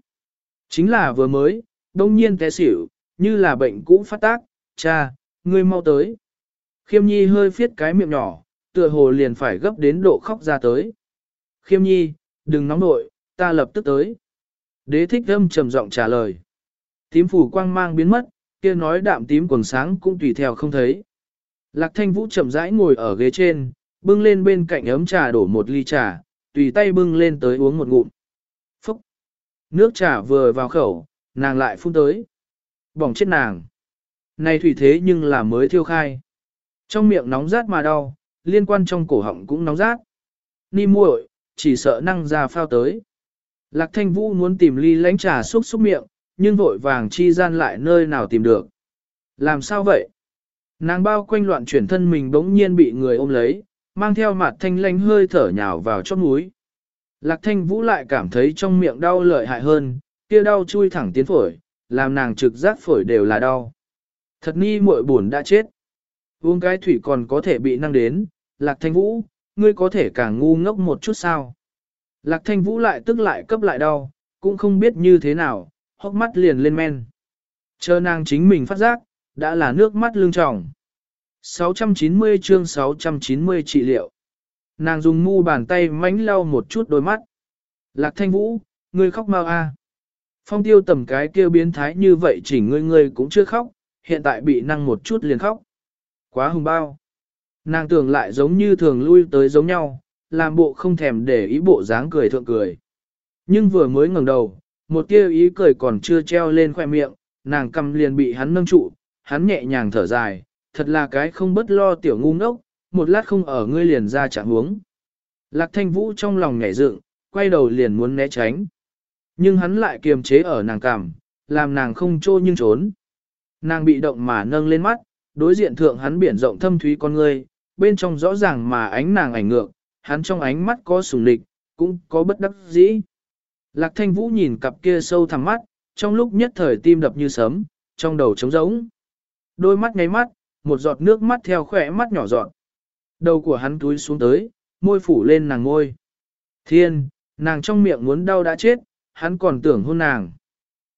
Chính là vừa mới, đông nhiên té xỉu, như là bệnh cũ phát tác, cha, ngươi mau tới. Khiêm nhi hơi phiết cái miệng nhỏ, tựa hồ liền phải gấp đến độ khóc ra tới. Khiêm nhi, đừng nóng nội, ta lập tức tới. Đế thích âm trầm giọng trả lời. Tím phủ quang mang biến mất, kia nói đạm tím quần sáng cũng tùy theo không thấy. Lạc thanh vũ chậm rãi ngồi ở ghế trên, bưng lên bên cạnh ấm trà đổ một ly trà, tùy tay bưng lên tới uống một ngụm. Nước trà vừa vào khẩu, nàng lại phun tới. Bỏng chết nàng. Này thủy thế nhưng là mới thiêu khai. Trong miệng nóng rát mà đau, liên quan trong cổ họng cũng nóng rát. Ni muội, chỉ sợ năng ra phao tới. Lạc thanh vũ muốn tìm ly lánh trà xúc xúc miệng, nhưng vội vàng chi gian lại nơi nào tìm được. Làm sao vậy? Nàng bao quanh loạn chuyển thân mình bỗng nhiên bị người ôm lấy, mang theo mặt thanh lánh hơi thở nhào vào chót mũi. Lạc thanh vũ lại cảm thấy trong miệng đau lợi hại hơn, kia đau chui thẳng tiến phổi, làm nàng trực giác phổi đều là đau. Thật ni muội buồn đã chết. Uống cái thủy còn có thể bị năng đến, lạc thanh vũ, ngươi có thể càng ngu ngốc một chút sao. Lạc thanh vũ lại tức lại cấp lại đau, cũng không biết như thế nào, hốc mắt liền lên men. Chờ nàng chính mình phát giác, đã là nước mắt lương tròng. 690 chương 690 trị liệu. Nàng dùng mu bàn tay mánh lau một chút đôi mắt. Lạc thanh vũ, ngươi khóc mau a. Phong tiêu tầm cái kêu biến thái như vậy chỉ ngươi ngươi cũng chưa khóc, hiện tại bị năng một chút liền khóc. Quá hùng bao. Nàng tưởng lại giống như thường lui tới giống nhau, làm bộ không thèm để ý bộ dáng cười thượng cười. Nhưng vừa mới ngẩng đầu, một tia ý cười còn chưa treo lên khoe miệng, nàng cầm liền bị hắn nâng trụ, hắn nhẹ nhàng thở dài, thật là cái không bất lo tiểu ngu ngốc, một lát không ở ngươi liền ra chạm huống. Lạc thanh vũ trong lòng nhảy dựng, quay đầu liền muốn né tránh. Nhưng hắn lại kiềm chế ở nàng cảm, làm nàng không trô nhưng trốn. Nàng bị động mà nâng lên mắt, đối diện thượng hắn biển rộng thâm thúy con ngươi, bên trong rõ ràng mà ánh nàng ảnh ngược, hắn trong ánh mắt có sùng lịch, cũng có bất đắc dĩ. Lạc thanh vũ nhìn cặp kia sâu thẳm mắt, trong lúc nhất thời tim đập như sấm, trong đầu trống rỗng. Đôi mắt ngáy mắt, một giọt nước mắt theo khỏe mắt nhỏ giọt. Đầu của hắn túi xuống tới, môi phủ lên nàng ngôi. Thiên, nàng trong miệng muốn đau đã chết, hắn còn tưởng hôn nàng.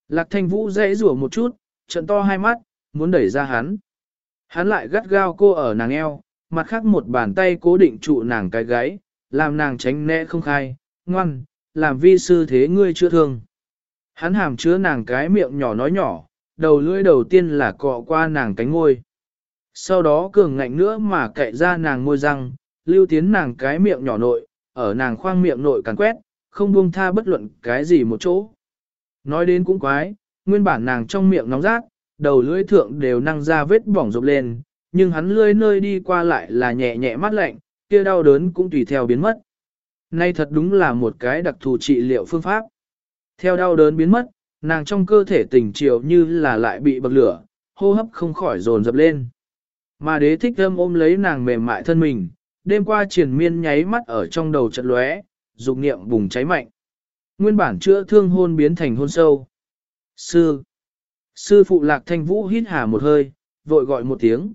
Lạc thanh vũ dãy rủa một chút, trận to hai mắt, muốn đẩy ra hắn. Hắn lại gắt gao cô ở nàng eo, mặt khác một bàn tay cố định trụ nàng cái gáy, làm nàng tránh né không khai, ngoan, làm vi sư thế ngươi chưa thương. Hắn hàm chứa nàng cái miệng nhỏ nói nhỏ, đầu lưỡi đầu tiên là cọ qua nàng cánh ngôi. Sau đó cường ngạnh nữa mà cậy ra nàng môi răng, lưu tiến nàng cái miệng nhỏ nội, ở nàng khoang miệng nội cắn quét, không buông tha bất luận cái gì một chỗ. Nói đến cũng quái, nguyên bản nàng trong miệng nóng rát, đầu lưỡi thượng đều năng ra vết bỏng rộp lên, nhưng hắn lưỡi nơi đi qua lại là nhẹ nhẹ mát lạnh, kia đau đớn cũng tùy theo biến mất. Nay thật đúng là một cái đặc thù trị liệu phương pháp. Theo đau đớn biến mất, nàng trong cơ thể tình chiều như là lại bị bậc lửa, hô hấp không khỏi dồn dập lên. Mà đế thích thơm ôm lấy nàng mềm mại thân mình, đêm qua triển miên nháy mắt ở trong đầu trận lóe, dục niệm bùng cháy mạnh. Nguyên bản chữa thương hôn biến thành hôn sâu. Sư. Sư phụ lạc thanh vũ hít hà một hơi, vội gọi một tiếng.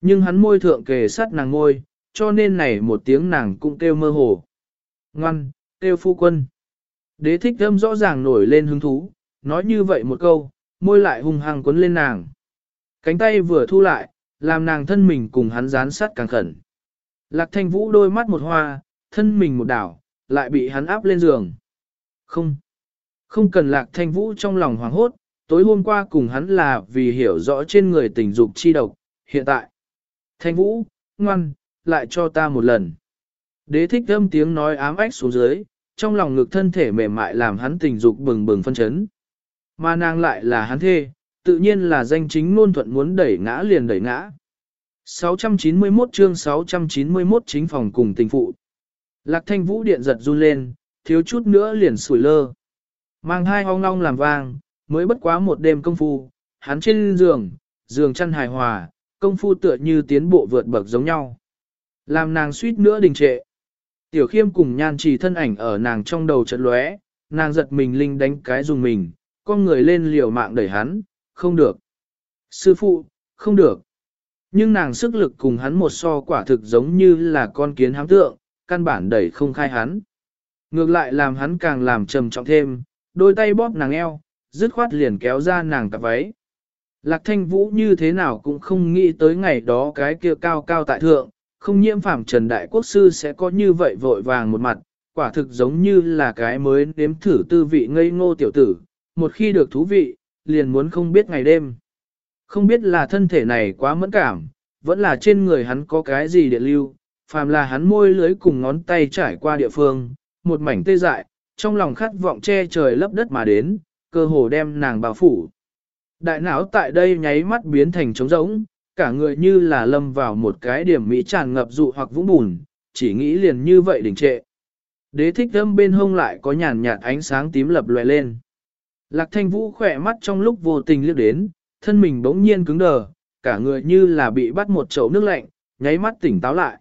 Nhưng hắn môi thượng kề sát nàng ngôi, cho nên này một tiếng nàng cũng kêu mơ hồ. Ngoan, kêu phu quân. Đế thích thâm rõ ràng nổi lên hứng thú, nói như vậy một câu, môi lại hung hăng quấn lên nàng. Cánh tay vừa thu lại, làm nàng thân mình cùng hắn dán sát càng khẩn. Lạc thanh vũ đôi mắt một hoa, thân mình một đảo, lại bị hắn áp lên giường. Không, không cần lạc thanh vũ trong lòng hoảng hốt, tối hôm qua cùng hắn là vì hiểu rõ trên người tình dục chi độc, hiện tại. Thanh vũ, ngoan, lại cho ta một lần. Đế thích âm tiếng nói ám ách xuống dưới, trong lòng ngực thân thể mềm mại làm hắn tình dục bừng bừng phân chấn. Mà nàng lại là hắn thê, tự nhiên là danh chính ngôn thuận muốn đẩy ngã liền đẩy ngã. 691 chương 691 chính phòng cùng tình phụ. Lạc thanh vũ điện giật run lên, thiếu chút nữa liền sủi lơ. Mang hai hong long làm vang, mới bất quá một đêm công phu, hắn trên giường, giường chăn hài hòa, công phu tựa như tiến bộ vượt bậc giống nhau. Làm nàng suýt nữa đình trệ. Tiểu khiêm cùng nhan trì thân ảnh ở nàng trong đầu trận lóe, nàng giật mình linh đánh cái dùng mình, con người lên liều mạng đẩy hắn, không được. Sư phụ, không được. Nhưng nàng sức lực cùng hắn một so quả thực giống như là con kiến hám tượng, căn bản đẩy không khai hắn. Ngược lại làm hắn càng làm trầm trọng thêm, đôi tay bóp nàng eo, dứt khoát liền kéo ra nàng cặp váy. Lạc thanh vũ như thế nào cũng không nghĩ tới ngày đó cái kia cao cao tại thượng, không nhiễm phạm trần đại quốc sư sẽ có như vậy vội vàng một mặt, quả thực giống như là cái mới nếm thử tư vị ngây ngô tiểu tử, một khi được thú vị, liền muốn không biết ngày đêm. Không biết là thân thể này quá mẫn cảm, vẫn là trên người hắn có cái gì địa lưu, phàm là hắn môi lưới cùng ngón tay trải qua địa phương, một mảnh tê dại, trong lòng khát vọng che trời lấp đất mà đến, cơ hồ đem nàng bao phủ. Đại não tại đây nháy mắt biến thành trống rỗng, cả người như là lâm vào một cái điểm mỹ tràn ngập dụ hoặc vũng bùn, chỉ nghĩ liền như vậy đình trệ. Đế thích thâm bên hông lại có nhàn nhạt ánh sáng tím lập lòe lên. Lạc thanh vũ khỏe mắt trong lúc vô tình liếc đến, thân mình bỗng nhiên cứng đờ, cả người như là bị bắt một chậu nước lạnh, nháy mắt tỉnh táo lại.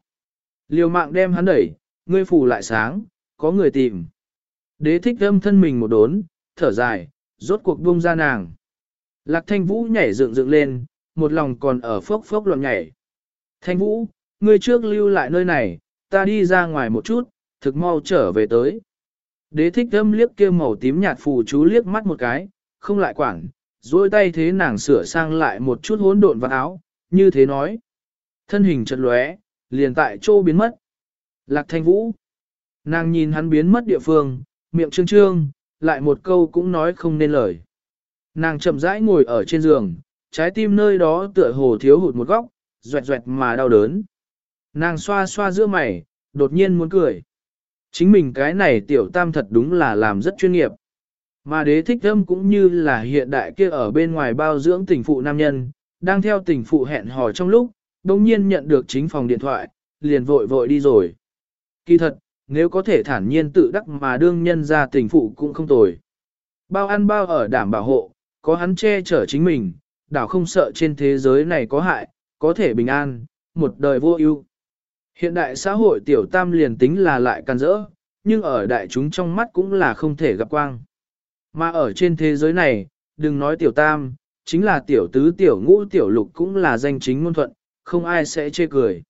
Liều mạng đem hắn đẩy, ngươi phủ lại sáng, có người tìm. Đế thích âm thân mình một đốn, thở dài, rốt cuộc buông ra nàng. Lạc thanh vũ nhảy dựng dựng lên, một lòng còn ở phốc phốc loạn nhảy. Thanh vũ, ngươi trước lưu lại nơi này, ta đi ra ngoài một chút, thực mau trở về tới. Đế thích thâm liếc kia màu tím nhạt phù chú liếc mắt một cái, không lại quảng, duỗi tay thế nàng sửa sang lại một chút hỗn độn vào áo, như thế nói. Thân hình chật lóe, liền tại chỗ biến mất. Lạc thanh vũ. Nàng nhìn hắn biến mất địa phương, miệng trương trương, lại một câu cũng nói không nên lời. Nàng chậm rãi ngồi ở trên giường, trái tim nơi đó tựa hồ thiếu hụt một góc, doẹt doẹt mà đau đớn. Nàng xoa xoa giữa mày, đột nhiên muốn cười. Chính mình cái này tiểu tam thật đúng là làm rất chuyên nghiệp. Mà đế thích âm cũng như là hiện đại kia ở bên ngoài bao dưỡng tình phụ nam nhân, đang theo tình phụ hẹn hò trong lúc, đồng nhiên nhận được chính phòng điện thoại, liền vội vội đi rồi. Kỳ thật, nếu có thể thản nhiên tự đắc mà đương nhân ra tình phụ cũng không tồi. Bao ăn bao ở đảm bảo hộ, có hắn che chở chính mình, đảo không sợ trên thế giới này có hại, có thể bình an, một đời vô ưu. Hiện đại xã hội tiểu tam liền tính là lại can rỡ, nhưng ở đại chúng trong mắt cũng là không thể gặp quang. Mà ở trên thế giới này, đừng nói tiểu tam, chính là tiểu tứ tiểu ngũ tiểu lục cũng là danh chính ngôn thuận, không ai sẽ chê cười.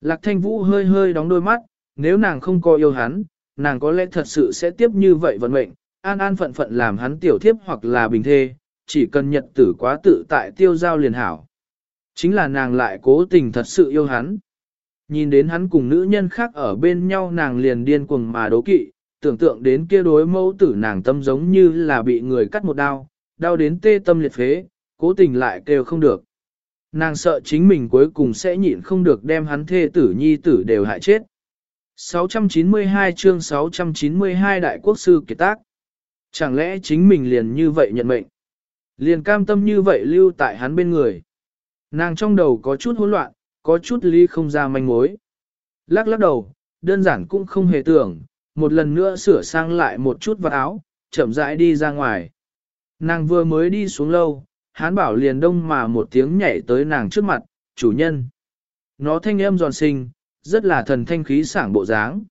Lạc thanh vũ hơi hơi đóng đôi mắt, nếu nàng không có yêu hắn, nàng có lẽ thật sự sẽ tiếp như vậy vận mệnh, an an phận phận làm hắn tiểu thiếp hoặc là bình thê, chỉ cần nhật tử quá tự tại tiêu giao liền hảo. Chính là nàng lại cố tình thật sự yêu hắn. Nhìn đến hắn cùng nữ nhân khác ở bên nhau nàng liền điên cuồng mà đố kỵ, tưởng tượng đến kia đối mẫu tử nàng tâm giống như là bị người cắt một đao, đau đến tê tâm liệt phế, cố tình lại kêu không được. Nàng sợ chính mình cuối cùng sẽ nhịn không được đem hắn thê tử nhi tử đều hại chết. 692 chương 692 Đại Quốc Sư Kiệt Tác Chẳng lẽ chính mình liền như vậy nhận mệnh? Liền cam tâm như vậy lưu tại hắn bên người. Nàng trong đầu có chút hỗn loạn, có chút ly không ra manh mối. Lắc lắc đầu, đơn giản cũng không hề tưởng, một lần nữa sửa sang lại một chút vật áo, chậm rãi đi ra ngoài. Nàng vừa mới đi xuống lâu, hán bảo liền đông mà một tiếng nhảy tới nàng trước mặt, chủ nhân. Nó thanh âm giòn sinh, rất là thần thanh khí sảng bộ dáng.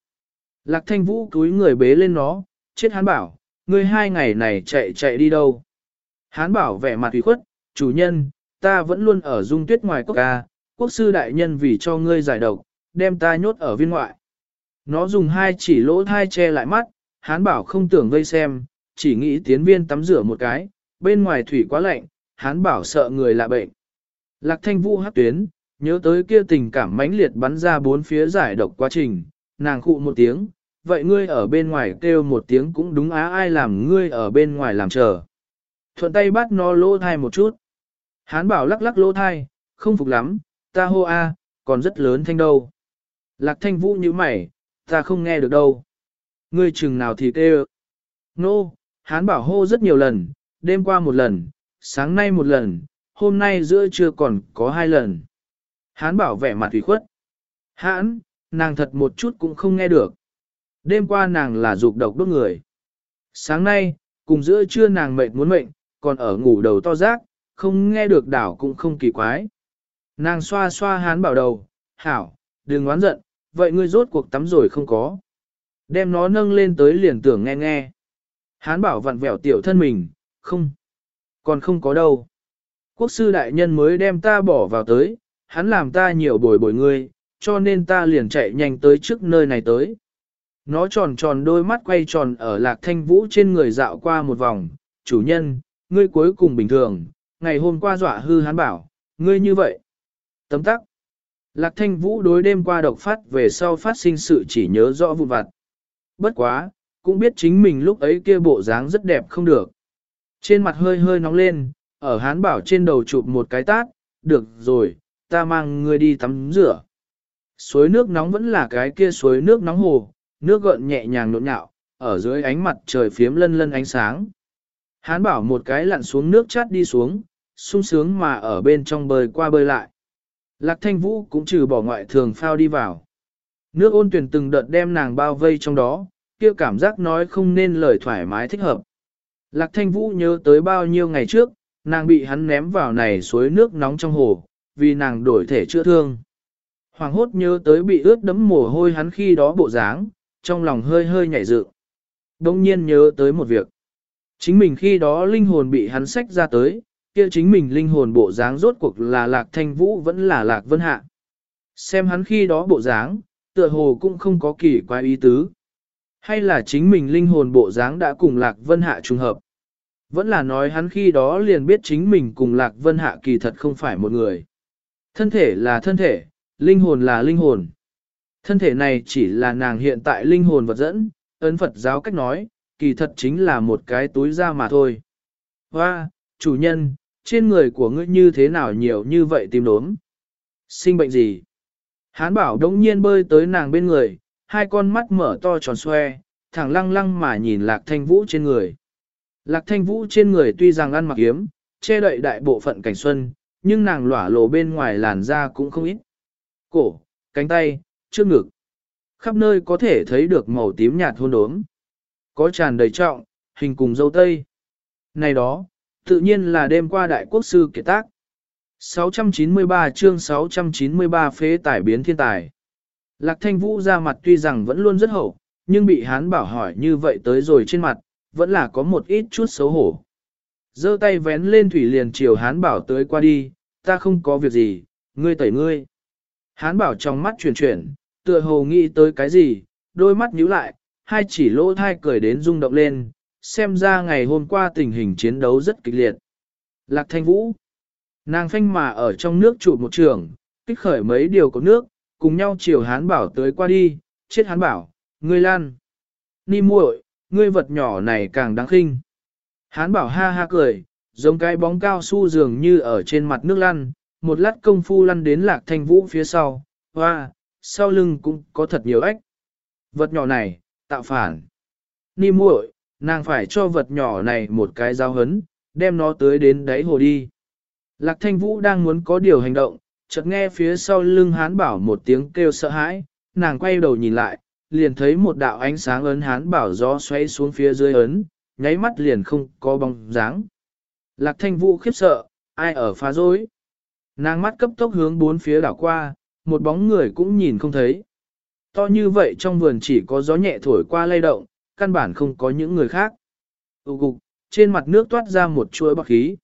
Lạc thanh vũ túi người bế lên nó, chết hán bảo, ngươi hai ngày này chạy chạy đi đâu. Hán bảo vẻ mặt ủy khuất, chủ nhân, ta vẫn luôn ở dung tuyết ngoài quốc ca, quốc sư đại nhân vì cho ngươi giải độc, đem ta nhốt ở viên ngoại. Nó dùng hai chỉ lỗ thai che lại mắt, hán bảo không tưởng vây xem, chỉ nghĩ tiến viên tắm rửa một cái, bên ngoài thủy quá lạnh, hán bảo sợ người lạ bệnh. Lạc thanh vũ hát tuyến, nhớ tới kia tình cảm mãnh liệt bắn ra bốn phía giải độc quá trình, nàng khụ một tiếng, vậy ngươi ở bên ngoài kêu một tiếng cũng đúng á ai làm ngươi ở bên ngoài làm chờ. Thuận tay bắt nó lỗ thai một chút. Hán bảo lắc lắc lỗ thai, không phục lắm, ta hô a, còn rất lớn thanh đâu. Lạc thanh vũ như mày, ta không nghe được đâu. Ngươi chừng nào thì kêu. Nô, no, hán bảo hô rất nhiều lần, đêm qua một lần, sáng nay một lần, hôm nay giữa trưa còn có hai lần. Hán bảo vẻ mặt thủy khuất. Hán, nàng thật một chút cũng không nghe được. Đêm qua nàng là dục độc đốt người. Sáng nay, cùng giữa trưa nàng mệt muốn mệnh, còn ở ngủ đầu to rác, không nghe được đảo cũng không kỳ quái. Nàng xoa xoa hán bảo đầu, hảo, đừng oán giận, vậy ngươi rốt cuộc tắm rồi không có. Đem nó nâng lên tới liền tưởng nghe nghe. Hán bảo vặn vẹo tiểu thân mình, không, còn không có đâu. Quốc sư đại nhân mới đem ta bỏ vào tới, hắn làm ta nhiều bồi bồi ngươi, cho nên ta liền chạy nhanh tới trước nơi này tới. Nó tròn tròn đôi mắt quay tròn ở lạc thanh vũ trên người dạo qua một vòng, chủ nhân, ngươi cuối cùng bình thường, ngày hôm qua dọa hư hắn bảo, ngươi như vậy. Tấm tắc. Lạc thanh vũ đối đêm qua độc phát về sau phát sinh sự chỉ nhớ rõ vụ vặt. Bất quá, cũng biết chính mình lúc ấy kia bộ dáng rất đẹp không được. Trên mặt hơi hơi nóng lên, ở hán bảo trên đầu chụp một cái tát, được rồi, ta mang ngươi đi tắm rửa. Suối nước nóng vẫn là cái kia suối nước nóng hồ, nước gợn nhẹ nhàng nộn nhạo, ở dưới ánh mặt trời phiếm lân lân ánh sáng. Hán bảo một cái lặn xuống nước chát đi xuống, sung sướng mà ở bên trong bơi qua bơi lại. Lạc thanh vũ cũng trừ bỏ ngoại thường phao đi vào. Nước ôn tuyển từng đợt đem nàng bao vây trong đó, kia cảm giác nói không nên lời thoải mái thích hợp. Lạc thanh vũ nhớ tới bao nhiêu ngày trước, nàng bị hắn ném vào này suối nước nóng trong hồ, vì nàng đổi thể chữa thương. Hoàng hốt nhớ tới bị ướt đẫm mồ hôi hắn khi đó bộ dáng, trong lòng hơi hơi nhảy dựng. Đông nhiên nhớ tới một việc. Chính mình khi đó linh hồn bị hắn xách ra tới, kia chính mình linh hồn bộ dáng rốt cuộc là lạc thanh vũ vẫn là lạc vân hạ. Xem hắn khi đó bộ dáng, tựa hồ cũng không có kỳ quái ý tứ. Hay là chính mình linh hồn bộ dáng đã cùng lạc vân hạ trùng hợp. Vẫn là nói hắn khi đó liền biết chính mình cùng lạc vân hạ kỳ thật không phải một người. Thân thể là thân thể, linh hồn là linh hồn. Thân thể này chỉ là nàng hiện tại linh hồn vật dẫn, ấn Phật giáo cách nói, kỳ thật chính là một cái túi da mà thôi. Hoa, chủ nhân, trên người của ngươi như thế nào nhiều như vậy tìm đốm? Sinh bệnh gì? Hán bảo đống nhiên bơi tới nàng bên người, hai con mắt mở to tròn xoe, thẳng lăng lăng mà nhìn lạc thanh vũ trên người. Lạc thanh vũ trên người tuy rằng ăn mặc yếm, che đậy đại bộ phận cảnh xuân, nhưng nàng lỏa lộ bên ngoài làn da cũng không ít. Cổ, cánh tay, trước ngực. Khắp nơi có thể thấy được màu tím nhạt hôn đốm. Có tràn đầy trọng, hình cùng dâu tây. Này đó, tự nhiên là đêm qua đại quốc sư kiệt tác. 693 chương 693 phế tải biến thiên tài. Lạc thanh vũ ra mặt tuy rằng vẫn luôn rất hậu, nhưng bị hán bảo hỏi như vậy tới rồi trên mặt, vẫn là có một ít chút xấu hổ. giơ tay vén lên thủy liền chiều hán bảo tới qua đi, ta không có việc gì, ngươi tẩy ngươi. Hán bảo trong mắt chuyển chuyển, tựa hồ nghĩ tới cái gì, đôi mắt nhíu lại, hai chỉ lỗ thai cười đến rung động lên, xem ra ngày hôm qua tình hình chiến đấu rất kịch liệt. Lạc thanh vũ, nàng phanh mà ở trong nước trụ một trường, kích khởi mấy điều có nước, cùng nhau chiều hán bảo tới qua đi, chết hán bảo, ngươi lan. Ni muội, ngươi vật nhỏ này càng đáng khinh. Hán bảo ha ha cười, giống cái bóng cao su dường như ở trên mặt nước lăn, một lát công phu lăn đến lạc thanh vũ phía sau, hoa, sau lưng cũng có thật nhiều ếch. Vật nhỏ này, tạo phản. Ni muội, nàng phải cho vật nhỏ này một cái giao hấn, đem nó tới đến đáy hồ đi. Lạc thanh vũ đang muốn có điều hành động, chợt nghe phía sau lưng hán bảo một tiếng kêu sợ hãi, nàng quay đầu nhìn lại, liền thấy một đạo ánh sáng ấn hán bảo gió xoay xuống phía dưới ấn, nháy mắt liền không có bóng dáng. Lạc thanh vũ khiếp sợ, ai ở phá rối. Nàng mắt cấp tốc hướng bốn phía đảo qua, một bóng người cũng nhìn không thấy. To như vậy trong vườn chỉ có gió nhẹ thổi qua lay động, căn bản không có những người khác. Ú cục, trên mặt nước toát ra một chuỗi bạc khí.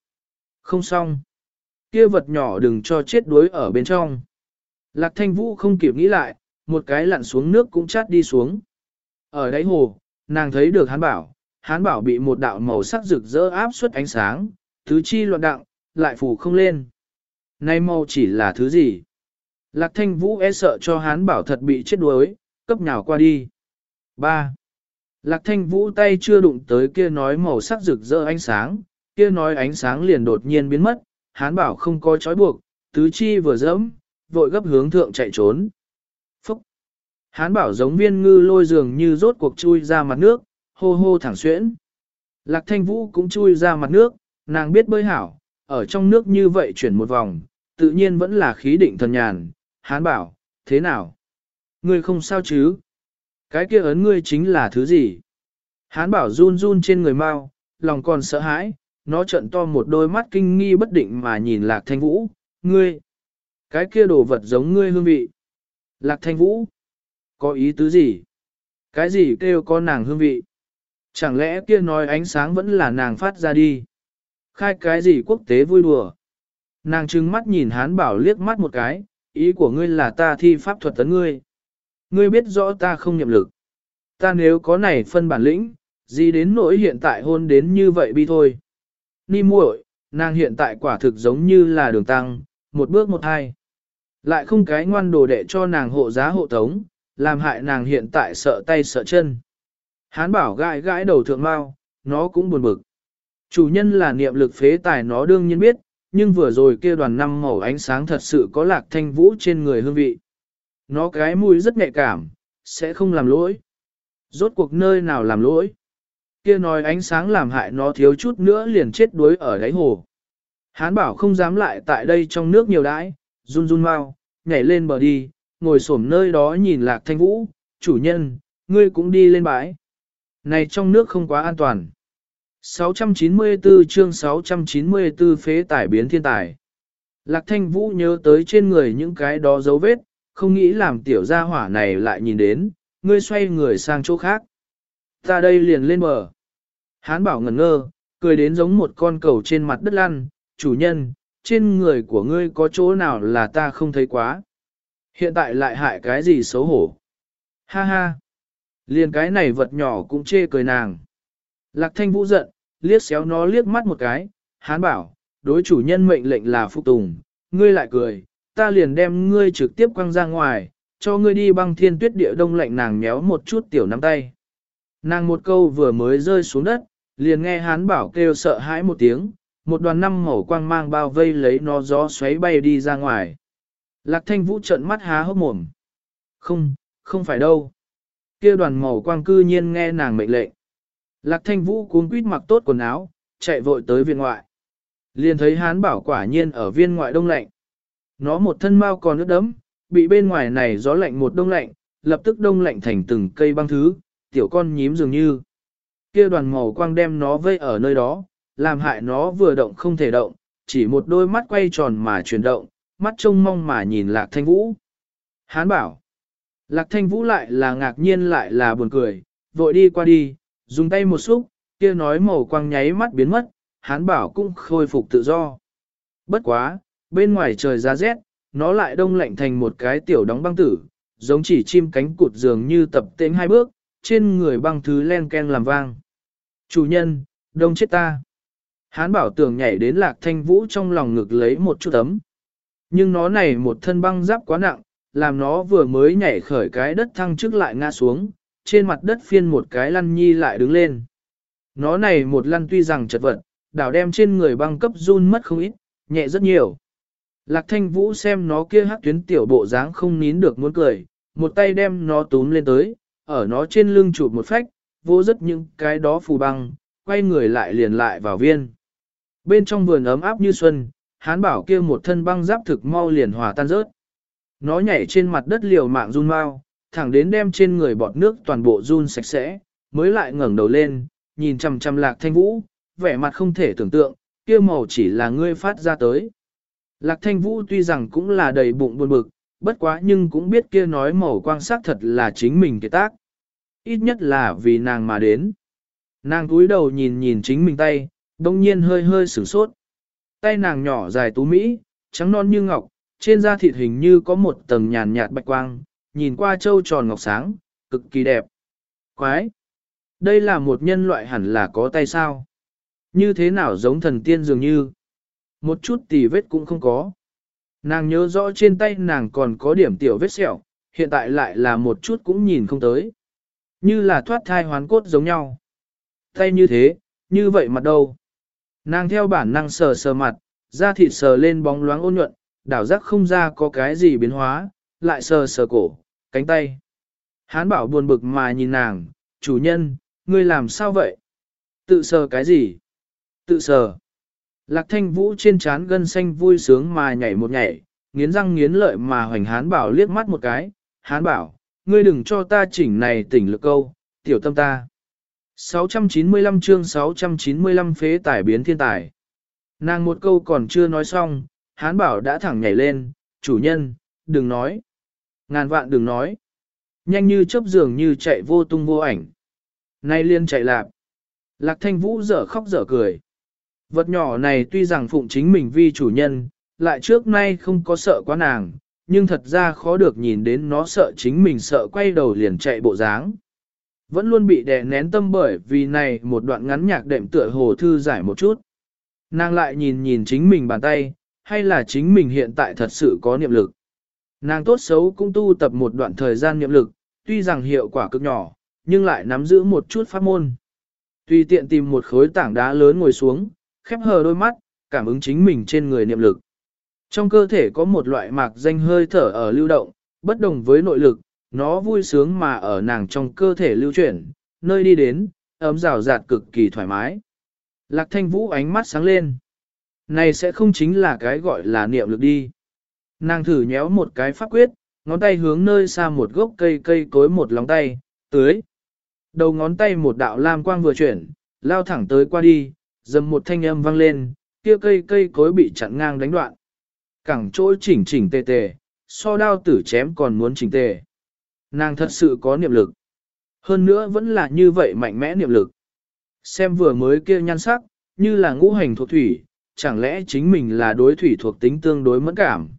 Không xong. Kia vật nhỏ đừng cho chết đuối ở bên trong. Lạc thanh vũ không kịp nghĩ lại, một cái lặn xuống nước cũng chát đi xuống. Ở đáy hồ, nàng thấy được hán bảo, hán bảo bị một đạo màu sắc rực rỡ áp suất ánh sáng, thứ chi loạn đặng, lại phủ không lên. Nay màu chỉ là thứ gì? Lạc thanh vũ e sợ cho hán bảo thật bị chết đuối, cấp nhào qua đi. 3. Lạc thanh vũ tay chưa đụng tới kia nói màu sắc rực rỡ ánh sáng, kia nói ánh sáng liền đột nhiên biến mất, hán bảo không có trói buộc, tứ chi vừa dẫm, vội gấp hướng thượng chạy trốn. Phúc! Hán bảo giống viên ngư lôi dường như rốt cuộc chui ra mặt nước, hô hô thẳng xuyễn. Lạc thanh vũ cũng chui ra mặt nước, nàng biết bơi hảo, ở trong nước như vậy chuyển một vòng, tự nhiên vẫn là khí định thần nhàn. Hán bảo, thế nào? Ngươi không sao chứ? Cái kia ấn ngươi chính là thứ gì? Hán bảo run run trên người mau, lòng còn sợ hãi, nó trận to một đôi mắt kinh nghi bất định mà nhìn lạc thanh vũ, ngươi, cái kia đồ vật giống ngươi hương vị. Lạc thanh vũ, có ý tứ gì? Cái gì kêu có nàng hương vị? Chẳng lẽ kia nói ánh sáng vẫn là nàng phát ra đi? Khai cái gì quốc tế vui đùa? Nàng trừng mắt nhìn hán bảo liếc mắt một cái, ý của ngươi là ta thi pháp thuật tấn ngươi. Ngươi biết rõ ta không nhậm lực. Ta nếu có này phân bản lĩnh, gì đến nỗi hiện tại hôn đến như vậy bi thôi. Ni muội, nàng hiện tại quả thực giống như là đường tăng, một bước một hai. Lại không cái ngoan đồ đệ cho nàng hộ giá hộ tống, làm hại nàng hiện tại sợ tay sợ chân. Hán bảo gãi gãi đầu thượng mau, nó cũng buồn bực. Chủ nhân là niệm lực phế tài nó đương nhiên biết, nhưng vừa rồi kia đoàn năm màu ánh sáng thật sự có lạc thanh vũ trên người hương vị. Nó cái mũi rất nhạy cảm, sẽ không làm lỗi. Rốt cuộc nơi nào làm lỗi. Kia nói ánh sáng làm hại nó thiếu chút nữa liền chết đuối ở đáy hồ. Hán bảo không dám lại tại đây trong nước nhiều đãi, run run mau, nhảy lên bờ đi, ngồi xổm nơi đó nhìn lạc thanh vũ, chủ nhân, ngươi cũng đi lên bãi. Này trong nước không quá an toàn. 694 chương 694 phế tải biến thiên tài. Lạc thanh vũ nhớ tới trên người những cái đó dấu vết, không nghĩ làm tiểu gia hỏa này lại nhìn đến, ngươi xoay người sang chỗ khác. Ta đây liền lên bờ. Hán bảo ngẩn ngơ, cười đến giống một con cầu trên mặt đất lăn, chủ nhân, trên người của ngươi có chỗ nào là ta không thấy quá. Hiện tại lại hại cái gì xấu hổ. Ha ha. Liền cái này vật nhỏ cũng chê cười nàng. Lạc thanh vũ giận, liếc xéo nó liếc mắt một cái, hán bảo, đối chủ nhân mệnh lệnh là phục tùng, ngươi lại cười, ta liền đem ngươi trực tiếp quăng ra ngoài, cho ngươi đi băng thiên tuyết địa đông lạnh nàng méo một chút tiểu nắm tay. Nàng một câu vừa mới rơi xuống đất, liền nghe hán bảo kêu sợ hãi một tiếng, một đoàn năm màu quang mang bao vây lấy nó gió xoáy bay đi ra ngoài. Lạc thanh vũ trợn mắt há hốc mồm. Không, không phải đâu. kia đoàn màu quang cư nhiên nghe nàng mệnh lệnh. Lạc thanh vũ cuống quýt mặc tốt quần áo, chạy vội tới viên ngoại. Liền thấy hán bảo quả nhiên ở viên ngoại đông lạnh. Nó một thân mau còn nước đấm, bị bên ngoài này gió lạnh một đông lạnh, lập tức đông lạnh thành từng cây băng thứ, tiểu con nhím dường như. Kia đoàn màu quang đem nó vây ở nơi đó, làm hại nó vừa động không thể động, chỉ một đôi mắt quay tròn mà chuyển động, mắt trông mong mà nhìn lạc thanh vũ. Hán bảo, lạc thanh vũ lại là ngạc nhiên lại là buồn cười, vội đi qua đi, dùng tay một xúc, kia nói màu quang nháy mắt biến mất, hán bảo cũng khôi phục tự do. Bất quá, bên ngoài trời giá rét, nó lại đông lạnh thành một cái tiểu đóng băng tử, giống chỉ chim cánh cụt dường như tập tên hai bước, trên người băng thứ len ken làm vang. Chủ nhân, đông chết ta. Hán bảo tưởng nhảy đến lạc thanh vũ trong lòng ngực lấy một chút ấm. Nhưng nó này một thân băng giáp quá nặng, làm nó vừa mới nhảy khởi cái đất thăng trước lại ngã xuống, trên mặt đất phiên một cái lăn nhi lại đứng lên. Nó này một lăn tuy rằng chật vật, đảo đem trên người băng cấp run mất không ít, nhẹ rất nhiều. Lạc thanh vũ xem nó kia hát tuyến tiểu bộ dáng không nín được muốn cười, một tay đem nó túm lên tới, ở nó trên lưng chụp một phách, vô rất những cái đó phù băng, quay người lại liền lại vào viên. Bên trong vườn ấm áp như xuân, hán bảo kia một thân băng giáp thực mau liền hòa tan rớt. Nó nhảy trên mặt đất liều mạng run mau, thẳng đến đem trên người bọt nước toàn bộ run sạch sẽ, mới lại ngẩng đầu lên, nhìn chằm chằm lạc thanh vũ, vẻ mặt không thể tưởng tượng, kia màu chỉ là ngươi phát ra tới. Lạc thanh vũ tuy rằng cũng là đầy bụng buồn bực, bất quá nhưng cũng biết kia nói màu quang sắc thật là chính mình kế tác. Ít nhất là vì nàng mà đến. Nàng cúi đầu nhìn nhìn chính mình tay, đông nhiên hơi hơi sửng sốt. Tay nàng nhỏ dài tú mỹ, trắng non như ngọc, trên da thịt hình như có một tầng nhàn nhạt bạch quang, nhìn qua trâu tròn ngọc sáng, cực kỳ đẹp. Quái! Đây là một nhân loại hẳn là có tay sao? Như thế nào giống thần tiên dường như? Một chút tì vết cũng không có. Nàng nhớ rõ trên tay nàng còn có điểm tiểu vết sẹo, hiện tại lại là một chút cũng nhìn không tới. Như là thoát thai hoán cốt giống nhau. Tay như thế, như vậy mặt đâu? Nàng theo bản năng sờ sờ mặt, da thịt sờ lên bóng loáng ôn nhuận, đảo giác không ra có cái gì biến hóa, lại sờ sờ cổ, cánh tay. Hán bảo buồn bực mà nhìn nàng, chủ nhân, ngươi làm sao vậy? Tự sờ cái gì? Tự sờ. Lạc thanh vũ trên trán gân xanh vui sướng mà nhảy một nhảy, nghiến răng nghiến lợi mà hoành hán bảo liếc mắt một cái. Hán bảo, ngươi đừng cho ta chỉnh này tỉnh lực câu, tiểu tâm ta. 695 chương 695 phế tải biến thiên tài. Nàng một câu còn chưa nói xong, hán bảo đã thẳng nhảy lên, chủ nhân, đừng nói. Ngàn vạn đừng nói. Nhanh như chớp dường như chạy vô tung vô ảnh. Nay liên chạy lạp. Lạc thanh vũ dở khóc dở cười. Vật nhỏ này tuy rằng phụng chính mình vi chủ nhân, lại trước nay không có sợ quá nàng, nhưng thật ra khó được nhìn đến nó sợ chính mình sợ quay đầu liền chạy bộ dáng. Vẫn luôn bị đè nén tâm bởi vì này một đoạn ngắn nhạc đệm tựa hồ thư giải một chút. Nàng lại nhìn nhìn chính mình bàn tay, hay là chính mình hiện tại thật sự có niệm lực. Nàng tốt xấu cũng tu tập một đoạn thời gian niệm lực, tuy rằng hiệu quả cực nhỏ, nhưng lại nắm giữ một chút pháp môn. Tùy tiện tìm một khối tảng đá lớn ngồi xuống, khép hờ đôi mắt, cảm ứng chính mình trên người niệm lực. Trong cơ thể có một loại mạc danh hơi thở ở lưu động, bất đồng với nội lực, nó vui sướng mà ở nàng trong cơ thể lưu chuyển, nơi đi đến, ấm rào rạt cực kỳ thoải mái. Lạc thanh vũ ánh mắt sáng lên. Này sẽ không chính là cái gọi là niệm lực đi. Nàng thử nhéo một cái pháp quyết, ngón tay hướng nơi xa một gốc cây cây cối một lòng tay, tưới. Đầu ngón tay một đạo lam quang vừa chuyển, lao thẳng tới qua đi, dầm một thanh âm vang lên, kia cây cây cối bị chặn ngang đánh đoạn. Cẳng chỗ chỉnh chỉnh tề tề, so đao tử chém còn muốn chỉnh tề. Nàng thật sự có niệm lực. Hơn nữa vẫn là như vậy mạnh mẽ niệm lực. Xem vừa mới kia nhan sắc, như là ngũ hành thuộc thủy, chẳng lẽ chính mình là đối thủy thuộc tính tương đối mẫn cảm.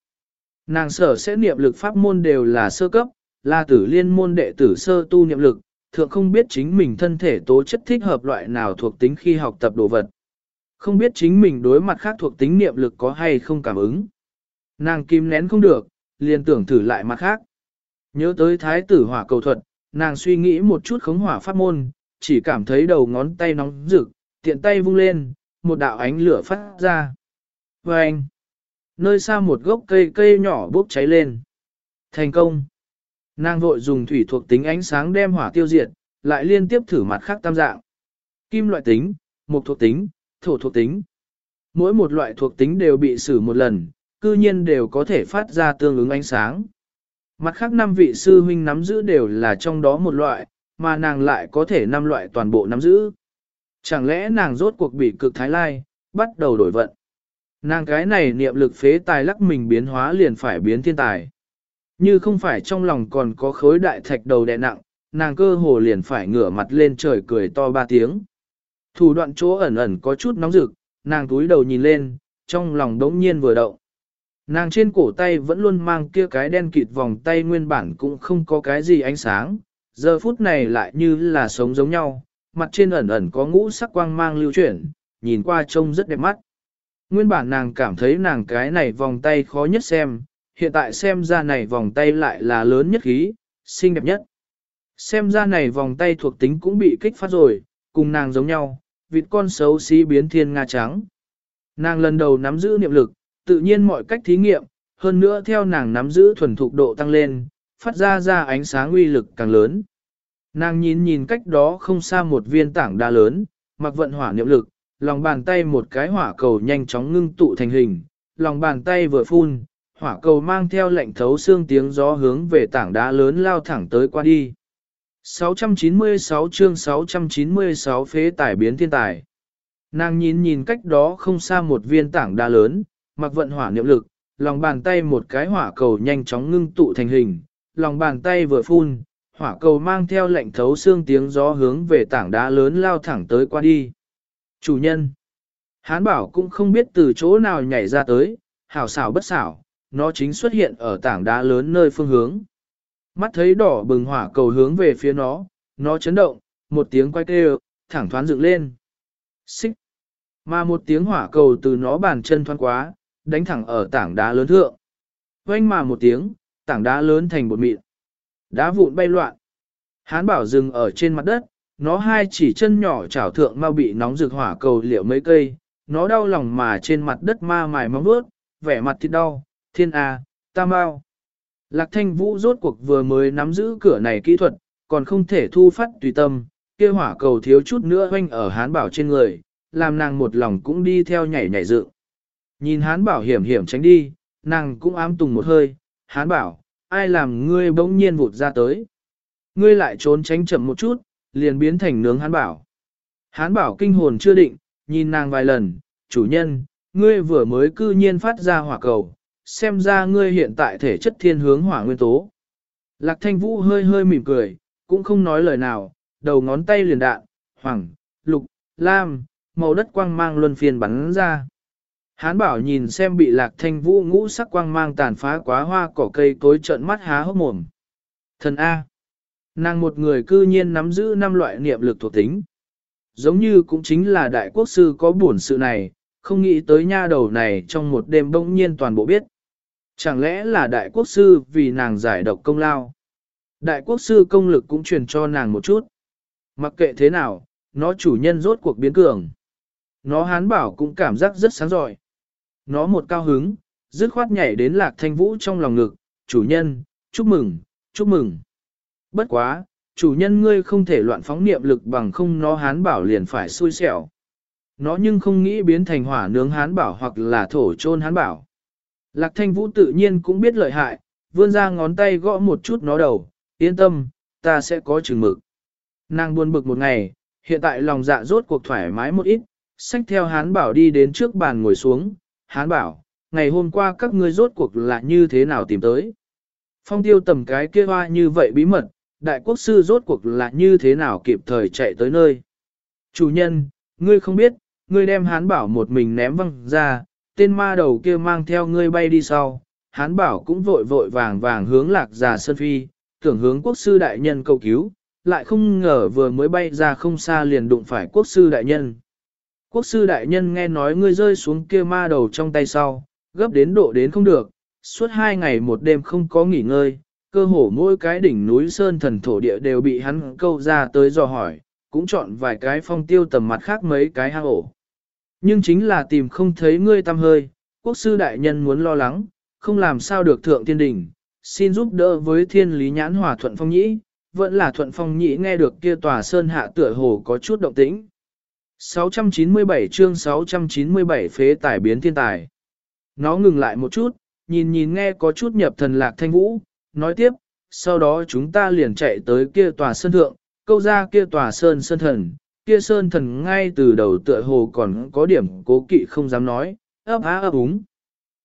Nàng sở sẽ niệm lực pháp môn đều là sơ cấp, là tử liên môn đệ tử sơ tu niệm lực, thượng không biết chính mình thân thể tố chất thích hợp loại nào thuộc tính khi học tập đồ vật. Không biết chính mình đối mặt khác thuộc tính niệm lực có hay không cảm ứng. Nàng kim nén không được, liền tưởng thử lại mặt khác. Nhớ tới thái tử hỏa cầu thuật, nàng suy nghĩ một chút khống hỏa pháp môn, chỉ cảm thấy đầu ngón tay nóng rực, tiện tay vung lên, một đạo ánh lửa phát ra. Và anh, nơi xa một gốc cây cây nhỏ bốc cháy lên. Thành công. Nàng vội dùng thủy thuộc tính ánh sáng đem hỏa tiêu diệt, lại liên tiếp thử mặt khác tam dạng. Kim loại tính, mục thuộc tính, thổ thuộc tính. Mỗi một loại thuộc tính đều bị xử một lần, cư nhiên đều có thể phát ra tương ứng ánh sáng. Mặt khác năm vị sư huynh nắm giữ đều là trong đó một loại, mà nàng lại có thể năm loại toàn bộ nắm giữ. Chẳng lẽ nàng rốt cuộc bị cực thái lai, bắt đầu đổi vận. Nàng cái này niệm lực phế tài lắc mình biến hóa liền phải biến thiên tài. Như không phải trong lòng còn có khối đại thạch đầu đè nặng, nàng cơ hồ liền phải ngửa mặt lên trời cười to ba tiếng. Thủ đoạn chỗ ẩn ẩn có chút nóng rực, nàng túi đầu nhìn lên, trong lòng đống nhiên vừa động. Nàng trên cổ tay vẫn luôn mang kia cái đen kịt vòng tay nguyên bản cũng không có cái gì ánh sáng, giờ phút này lại như là sống giống nhau, mặt trên ẩn ẩn có ngũ sắc quang mang lưu chuyển, nhìn qua trông rất đẹp mắt. Nguyên bản nàng cảm thấy nàng cái này vòng tay khó nhất xem, hiện tại xem ra này vòng tay lại là lớn nhất khí, xinh đẹp nhất. Xem ra này vòng tay thuộc tính cũng bị kích phát rồi, cùng nàng giống nhau, vịt con xấu xí biến thiên nga trắng. Nàng lần đầu nắm giữ niệm lực, tự nhiên mọi cách thí nghiệm, hơn nữa theo nàng nắm giữ thuần thục độ tăng lên, phát ra ra ánh sáng uy lực càng lớn. Nàng nhìn nhìn cách đó không xa một viên tảng đá lớn, mặc vận hỏa niệm lực, lòng bàn tay một cái hỏa cầu nhanh chóng ngưng tụ thành hình, lòng bàn tay vừa phun, hỏa cầu mang theo lệnh thấu xương tiếng gió hướng về tảng đá lớn lao thẳng tới qua đi. 696 chương 696 phế tải biến thiên tài. Nàng nhìn nhìn cách đó không xa một viên tảng đá lớn, mặc vận hỏa niệm lực, lòng bàn tay một cái hỏa cầu nhanh chóng ngưng tụ thành hình, lòng bàn tay vừa phun, hỏa cầu mang theo lệnh thấu xương tiếng gió hướng về tảng đá lớn lao thẳng tới qua đi. Chủ nhân, hán bảo cũng không biết từ chỗ nào nhảy ra tới, hảo xảo bất xảo, nó chính xuất hiện ở tảng đá lớn nơi phương hướng. Mắt thấy đỏ bừng hỏa cầu hướng về phía nó, nó chấn động, một tiếng quay kêu, thẳng thoáng dựng lên. Xích. Mà một tiếng hỏa cầu từ nó bàn chân thoáng quá, đánh thẳng ở tảng đá lớn thượng. Quanh mà một tiếng, tảng đá lớn thành bột mịn. Đá vụn bay loạn. Hán bảo dừng ở trên mặt đất, nó hai chỉ chân nhỏ chảo thượng mau bị nóng rực hỏa cầu liệu mấy cây, nó đau lòng mà trên mặt đất ma mài móng bước, vẻ mặt thịt đau, thiên a, ta mau. Lạc thanh vũ rốt cuộc vừa mới nắm giữ cửa này kỹ thuật, còn không thể thu phát tùy tâm, kia hỏa cầu thiếu chút nữa hoanh ở hán bảo trên người, làm nàng một lòng cũng đi theo nhảy nhảy dự. Nhìn hán bảo hiểm hiểm tránh đi, nàng cũng ám tùng một hơi, hán bảo, ai làm ngươi bỗng nhiên vụt ra tới. Ngươi lại trốn tránh chậm một chút, liền biến thành nướng hán bảo. Hán bảo kinh hồn chưa định, nhìn nàng vài lần, chủ nhân, ngươi vừa mới cư nhiên phát ra hỏa cầu, xem ra ngươi hiện tại thể chất thiên hướng hỏa nguyên tố. Lạc thanh vũ hơi hơi mỉm cười, cũng không nói lời nào, đầu ngón tay liền đạn, hoàng, lục, lam, màu đất quang mang luân phiên bắn ra. Hán bảo nhìn xem bị lạc thanh vũ ngũ sắc quang mang tàn phá quá hoa cỏ cây tối trợn mắt há hốc mồm. Thần A. Nàng một người cư nhiên nắm giữ năm loại niệm lực thuộc tính. Giống như cũng chính là đại quốc sư có buồn sự này, không nghĩ tới nha đầu này trong một đêm bỗng nhiên toàn bộ biết. Chẳng lẽ là đại quốc sư vì nàng giải độc công lao? Đại quốc sư công lực cũng truyền cho nàng một chút. Mặc kệ thế nào, nó chủ nhân rốt cuộc biến cường. Nó hán bảo cũng cảm giác rất sáng giỏi. Nó một cao hứng, dứt khoát nhảy đến lạc thanh vũ trong lòng ngực, chủ nhân, chúc mừng, chúc mừng. Bất quá, chủ nhân ngươi không thể loạn phóng niệm lực bằng không nó hán bảo liền phải xui xẻo. Nó nhưng không nghĩ biến thành hỏa nướng hán bảo hoặc là thổ trôn hán bảo. Lạc thanh vũ tự nhiên cũng biết lợi hại, vươn ra ngón tay gõ một chút nó đầu, yên tâm, ta sẽ có chừng mực. Nàng buồn bực một ngày, hiện tại lòng dạ rốt cuộc thoải mái một ít, xách theo hán bảo đi đến trước bàn ngồi xuống, hán bảo, ngày hôm qua các ngươi rốt cuộc là như thế nào tìm tới. Phong tiêu tầm cái kia hoa như vậy bí mật, đại quốc sư rốt cuộc là như thế nào kịp thời chạy tới nơi. Chủ nhân, ngươi không biết, ngươi đem hán bảo một mình ném văng ra, tên ma đầu kia mang theo ngươi bay đi sau. Hán bảo cũng vội vội vàng vàng hướng lạc già sơn phi, tưởng hướng quốc sư đại nhân cầu cứu, lại không ngờ vừa mới bay ra không xa liền đụng phải quốc sư đại nhân. Quốc sư đại nhân nghe nói ngươi rơi xuống kia ma đầu trong tay sau, gấp đến độ đến không được, suốt hai ngày một đêm không có nghỉ ngơi, cơ hồ mỗi cái đỉnh núi sơn thần thổ địa đều bị hắn câu ra tới dò hỏi, cũng chọn vài cái phong tiêu tầm mặt khác mấy cái hang ổ. Nhưng chính là tìm không thấy ngươi tâm hơi, quốc sư đại nhân muốn lo lắng, không làm sao được thượng tiên đỉnh, xin giúp đỡ với thiên lý nhãn hòa thuận phong nhĩ, vẫn là thuận phong nhĩ nghe được kia tòa sơn hạ tựa hồ có chút động tĩnh. 697 chương 697 phế tài biến thiên tài. Nó ngừng lại một chút, nhìn nhìn nghe có chút nhập thần lạc thanh vũ, nói tiếp, sau đó chúng ta liền chạy tới kia tòa sơn thượng, câu ra kia tòa sơn sơn thần, kia sơn thần ngay từ đầu tựa hồ còn có điểm cố kỵ không dám nói, ấp á ấp úng.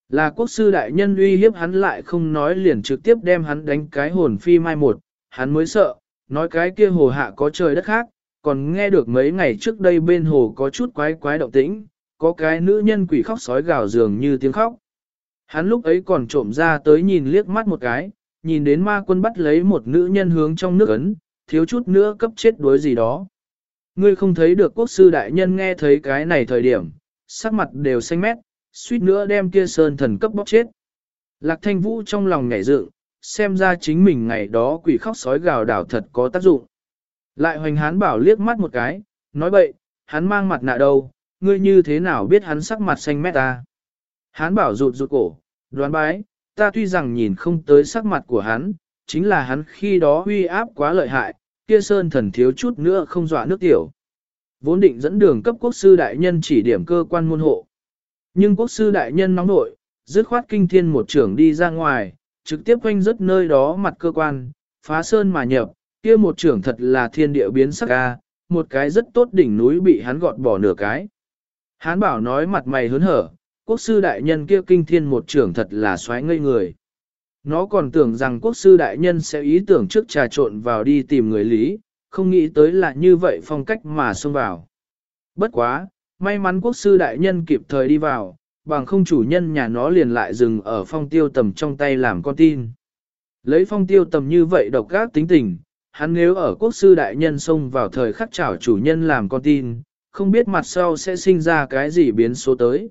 Là quốc sư đại nhân uy hiếp hắn lại không nói liền trực tiếp đem hắn đánh cái hồn phi mai một, hắn mới sợ, nói cái kia hồ hạ có trời đất khác, còn nghe được mấy ngày trước đây bên hồ có chút quái quái động tĩnh, có cái nữ nhân quỷ khóc sói gào dường như tiếng khóc. Hắn lúc ấy còn trộm ra tới nhìn liếc mắt một cái, nhìn đến ma quân bắt lấy một nữ nhân hướng trong nước ấn, thiếu chút nữa cấp chết đuối gì đó. Ngươi không thấy được quốc sư đại nhân nghe thấy cái này thời điểm, sắc mặt đều xanh mét, suýt nữa đem kia sơn thần cấp bóc chết. Lạc thanh vũ trong lòng nhảy dựng, xem ra chính mình ngày đó quỷ khóc sói gào đảo thật có tác dụng. Lại hoành hán bảo liếc mắt một cái, nói bậy, hắn mang mặt nạ đâu, ngươi như thế nào biết hắn sắc mặt xanh mét ta. Hán bảo rụt rụt cổ, đoán bái, ta tuy rằng nhìn không tới sắc mặt của hắn, chính là hắn khi đó uy áp quá lợi hại, kia sơn thần thiếu chút nữa không dọa nước tiểu. Vốn định dẫn đường cấp quốc sư đại nhân chỉ điểm cơ quan môn hộ. Nhưng quốc sư đại nhân nóng nội, dứt khoát kinh thiên một trưởng đi ra ngoài, trực tiếp quanh rất nơi đó mặt cơ quan, phá sơn mà nhập, kia một trưởng thật là thiên địa biến sắc ca, một cái rất tốt đỉnh núi bị hắn gọt bỏ nửa cái. Hán bảo nói mặt mày hớn hở, quốc sư đại nhân kia kinh thiên một trưởng thật là xoáy ngây người. Nó còn tưởng rằng quốc sư đại nhân sẽ ý tưởng trước trà trộn vào đi tìm người lý, không nghĩ tới là như vậy phong cách mà xông vào. Bất quá, may mắn quốc sư đại nhân kịp thời đi vào, bằng không chủ nhân nhà nó liền lại dừng ở phong tiêu tầm trong tay làm con tin. Lấy phong tiêu tầm như vậy độc gác tính tình, hắn nếu ở quốc sư đại nhân xông vào thời khắc chảo chủ nhân làm con tin, không biết mặt sau sẽ sinh ra cái gì biến số tới.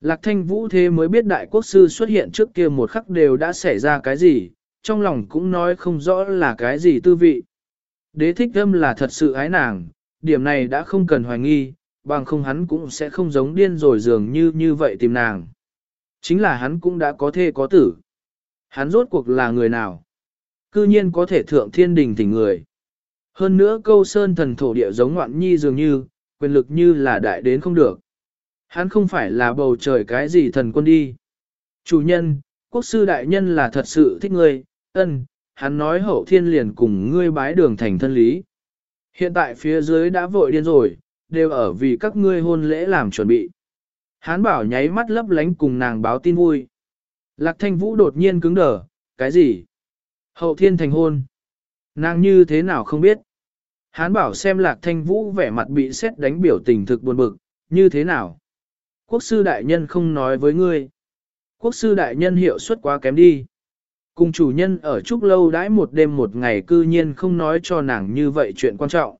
Lạc thanh vũ thế mới biết đại quốc sư xuất hiện trước kia một khắc đều đã xảy ra cái gì, trong lòng cũng nói không rõ là cái gì tư vị. Đế thích âm là thật sự ái nàng, điểm này đã không cần hoài nghi, bằng không hắn cũng sẽ không giống điên rồi dường như như vậy tìm nàng. Chính là hắn cũng đã có thê có tử. Hắn rốt cuộc là người nào? Cư nhiên có thể thượng thiên đình tỉnh người. Hơn nữa câu sơn thần thổ địa giống ngoạn nhi dường như, quyền lực như là đại đến không được. Hắn không phải là bầu trời cái gì thần quân đi. Chủ nhân, quốc sư đại nhân là thật sự thích ngươi, ân, hắn nói hậu thiên liền cùng ngươi bái đường thành thân lý. Hiện tại phía dưới đã vội điên rồi, đều ở vì các ngươi hôn lễ làm chuẩn bị. Hán bảo nháy mắt lấp lánh cùng nàng báo tin vui. Lạc thanh vũ đột nhiên cứng đờ, cái gì? Hậu thiên thành hôn. Nàng như thế nào không biết? Hán bảo xem lạc thanh vũ vẻ mặt bị xét đánh biểu tình thực buồn bực, như thế nào? Quốc sư đại nhân không nói với ngươi. Quốc sư đại nhân hiệu suất quá kém đi. Cùng chủ nhân ở chúc lâu đãi một đêm một ngày cư nhiên không nói cho nàng như vậy chuyện quan trọng.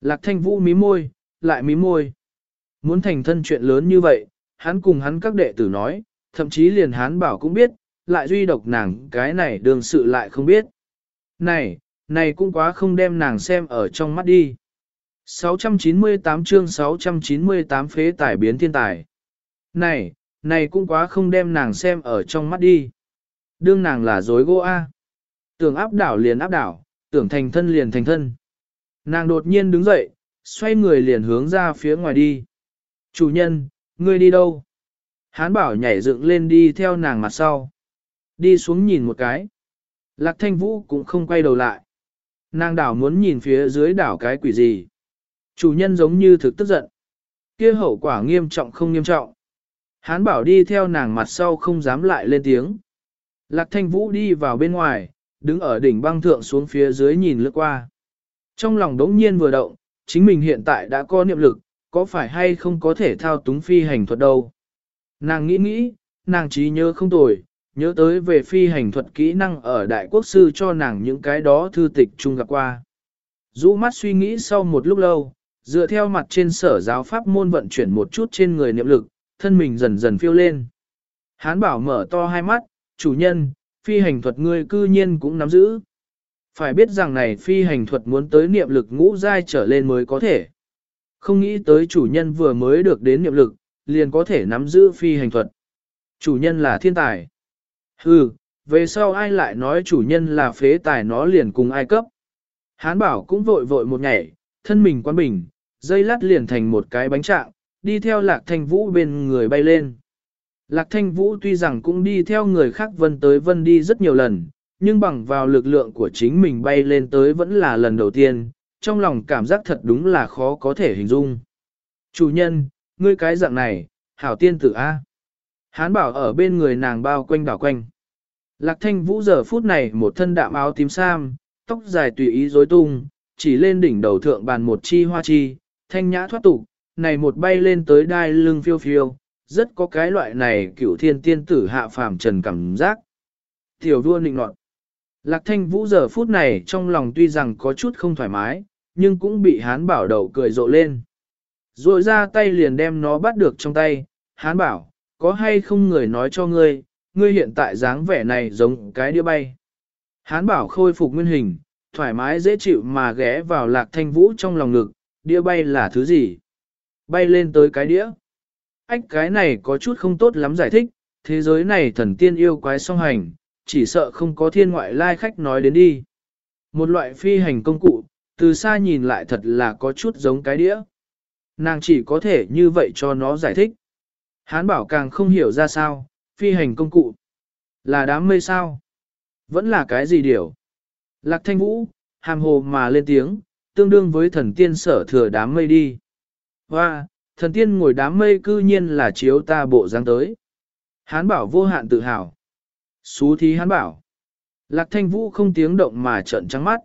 Lạc thanh vũ mí môi, lại mí môi. Muốn thành thân chuyện lớn như vậy, hắn cùng hắn các đệ tử nói, thậm chí liền hắn bảo cũng biết, lại duy độc nàng cái này đường sự lại không biết. Này, này cũng quá không đem nàng xem ở trong mắt đi. 698 chương 698 phế tài biến thiên tài. Này, này cũng quá không đem nàng xem ở trong mắt đi. Đương nàng là dối gỗ A. Tưởng áp đảo liền áp đảo, tưởng thành thân liền thành thân. Nàng đột nhiên đứng dậy, xoay người liền hướng ra phía ngoài đi. Chủ nhân, ngươi đi đâu? Hán bảo nhảy dựng lên đi theo nàng mặt sau. Đi xuống nhìn một cái. Lạc thanh vũ cũng không quay đầu lại. Nàng đảo muốn nhìn phía dưới đảo cái quỷ gì. Chủ nhân giống như thực tức giận. kia hậu quả nghiêm trọng không nghiêm trọng. Hán bảo đi theo nàng mặt sau không dám lại lên tiếng. Lạc thanh vũ đi vào bên ngoài, đứng ở đỉnh băng thượng xuống phía dưới nhìn lướt qua. Trong lòng đống nhiên vừa động, chính mình hiện tại đã có niệm lực, có phải hay không có thể thao túng phi hành thuật đâu. Nàng nghĩ nghĩ, nàng trí nhớ không tồi, nhớ tới về phi hành thuật kỹ năng ở đại quốc sư cho nàng những cái đó thư tịch chung gặp qua. Dũ mắt suy nghĩ sau một lúc lâu, dựa theo mặt trên sở giáo pháp môn vận chuyển một chút trên người niệm lực, thân mình dần dần phiêu lên. Hán bảo mở to hai mắt, chủ nhân, phi hành thuật ngươi cư nhiên cũng nắm giữ. Phải biết rằng này phi hành thuật muốn tới niệm lực ngũ giai trở lên mới có thể. Không nghĩ tới chủ nhân vừa mới được đến niệm lực, liền có thể nắm giữ phi hành thuật. Chủ nhân là thiên tài. Hừ, về sau ai lại nói chủ nhân là phế tài nó liền cùng ai cấp. Hán bảo cũng vội vội một nhảy, thân mình quan bình, dây lát liền thành một cái bánh trạng, đi theo lạc thanh vũ bên người bay lên. Lạc thanh vũ tuy rằng cũng đi theo người khác vân tới vân đi rất nhiều lần, nhưng bằng vào lực lượng của chính mình bay lên tới vẫn là lần đầu tiên, trong lòng cảm giác thật đúng là khó có thể hình dung. Chủ nhân, ngươi cái dạng này, hảo tiên tử A. Hán bảo ở bên người nàng bao quanh đảo quanh. Lạc thanh vũ giờ phút này một thân đạm áo tím sam, tóc dài tùy ý rối tung, chỉ lên đỉnh đầu thượng bàn một chi hoa chi, thanh nhã thoát tục, này một bay lên tới đai lưng phiêu phiêu, rất có cái loại này cửu thiên tiên tử hạ phàm trần cảm giác. Tiểu vua nịnh nọt. Lạc thanh vũ giờ phút này trong lòng tuy rằng có chút không thoải mái, nhưng cũng bị hán bảo đầu cười rộ lên. Rồi ra tay liền đem nó bắt được trong tay, hán bảo, có hay không người nói cho ngươi, ngươi hiện tại dáng vẻ này giống cái đĩa bay. Hán bảo khôi phục nguyên hình, thoải mái dễ chịu mà ghé vào lạc thanh vũ trong lòng ngực, đĩa bay là thứ gì? Bay lên tới cái đĩa. Ách cái này có chút không tốt lắm giải thích, thế giới này thần tiên yêu quái song hành, chỉ sợ không có thiên ngoại lai khách nói đến đi. Một loại phi hành công cụ, từ xa nhìn lại thật là có chút giống cái đĩa. Nàng chỉ có thể như vậy cho nó giải thích. Hán bảo càng không hiểu ra sao, phi hành công cụ. Là đám mây sao? Vẫn là cái gì điều? Lạc thanh vũ, hàm hồ mà lên tiếng, tương đương với thần tiên sở thừa đám mây đi. Hoa, thần tiên ngồi đám mây cư nhiên là chiếu ta bộ dáng tới. Hán bảo vô hạn tự hào. Xú thí hán bảo. Lạc thanh vũ không tiếng động mà trợn trắng mắt.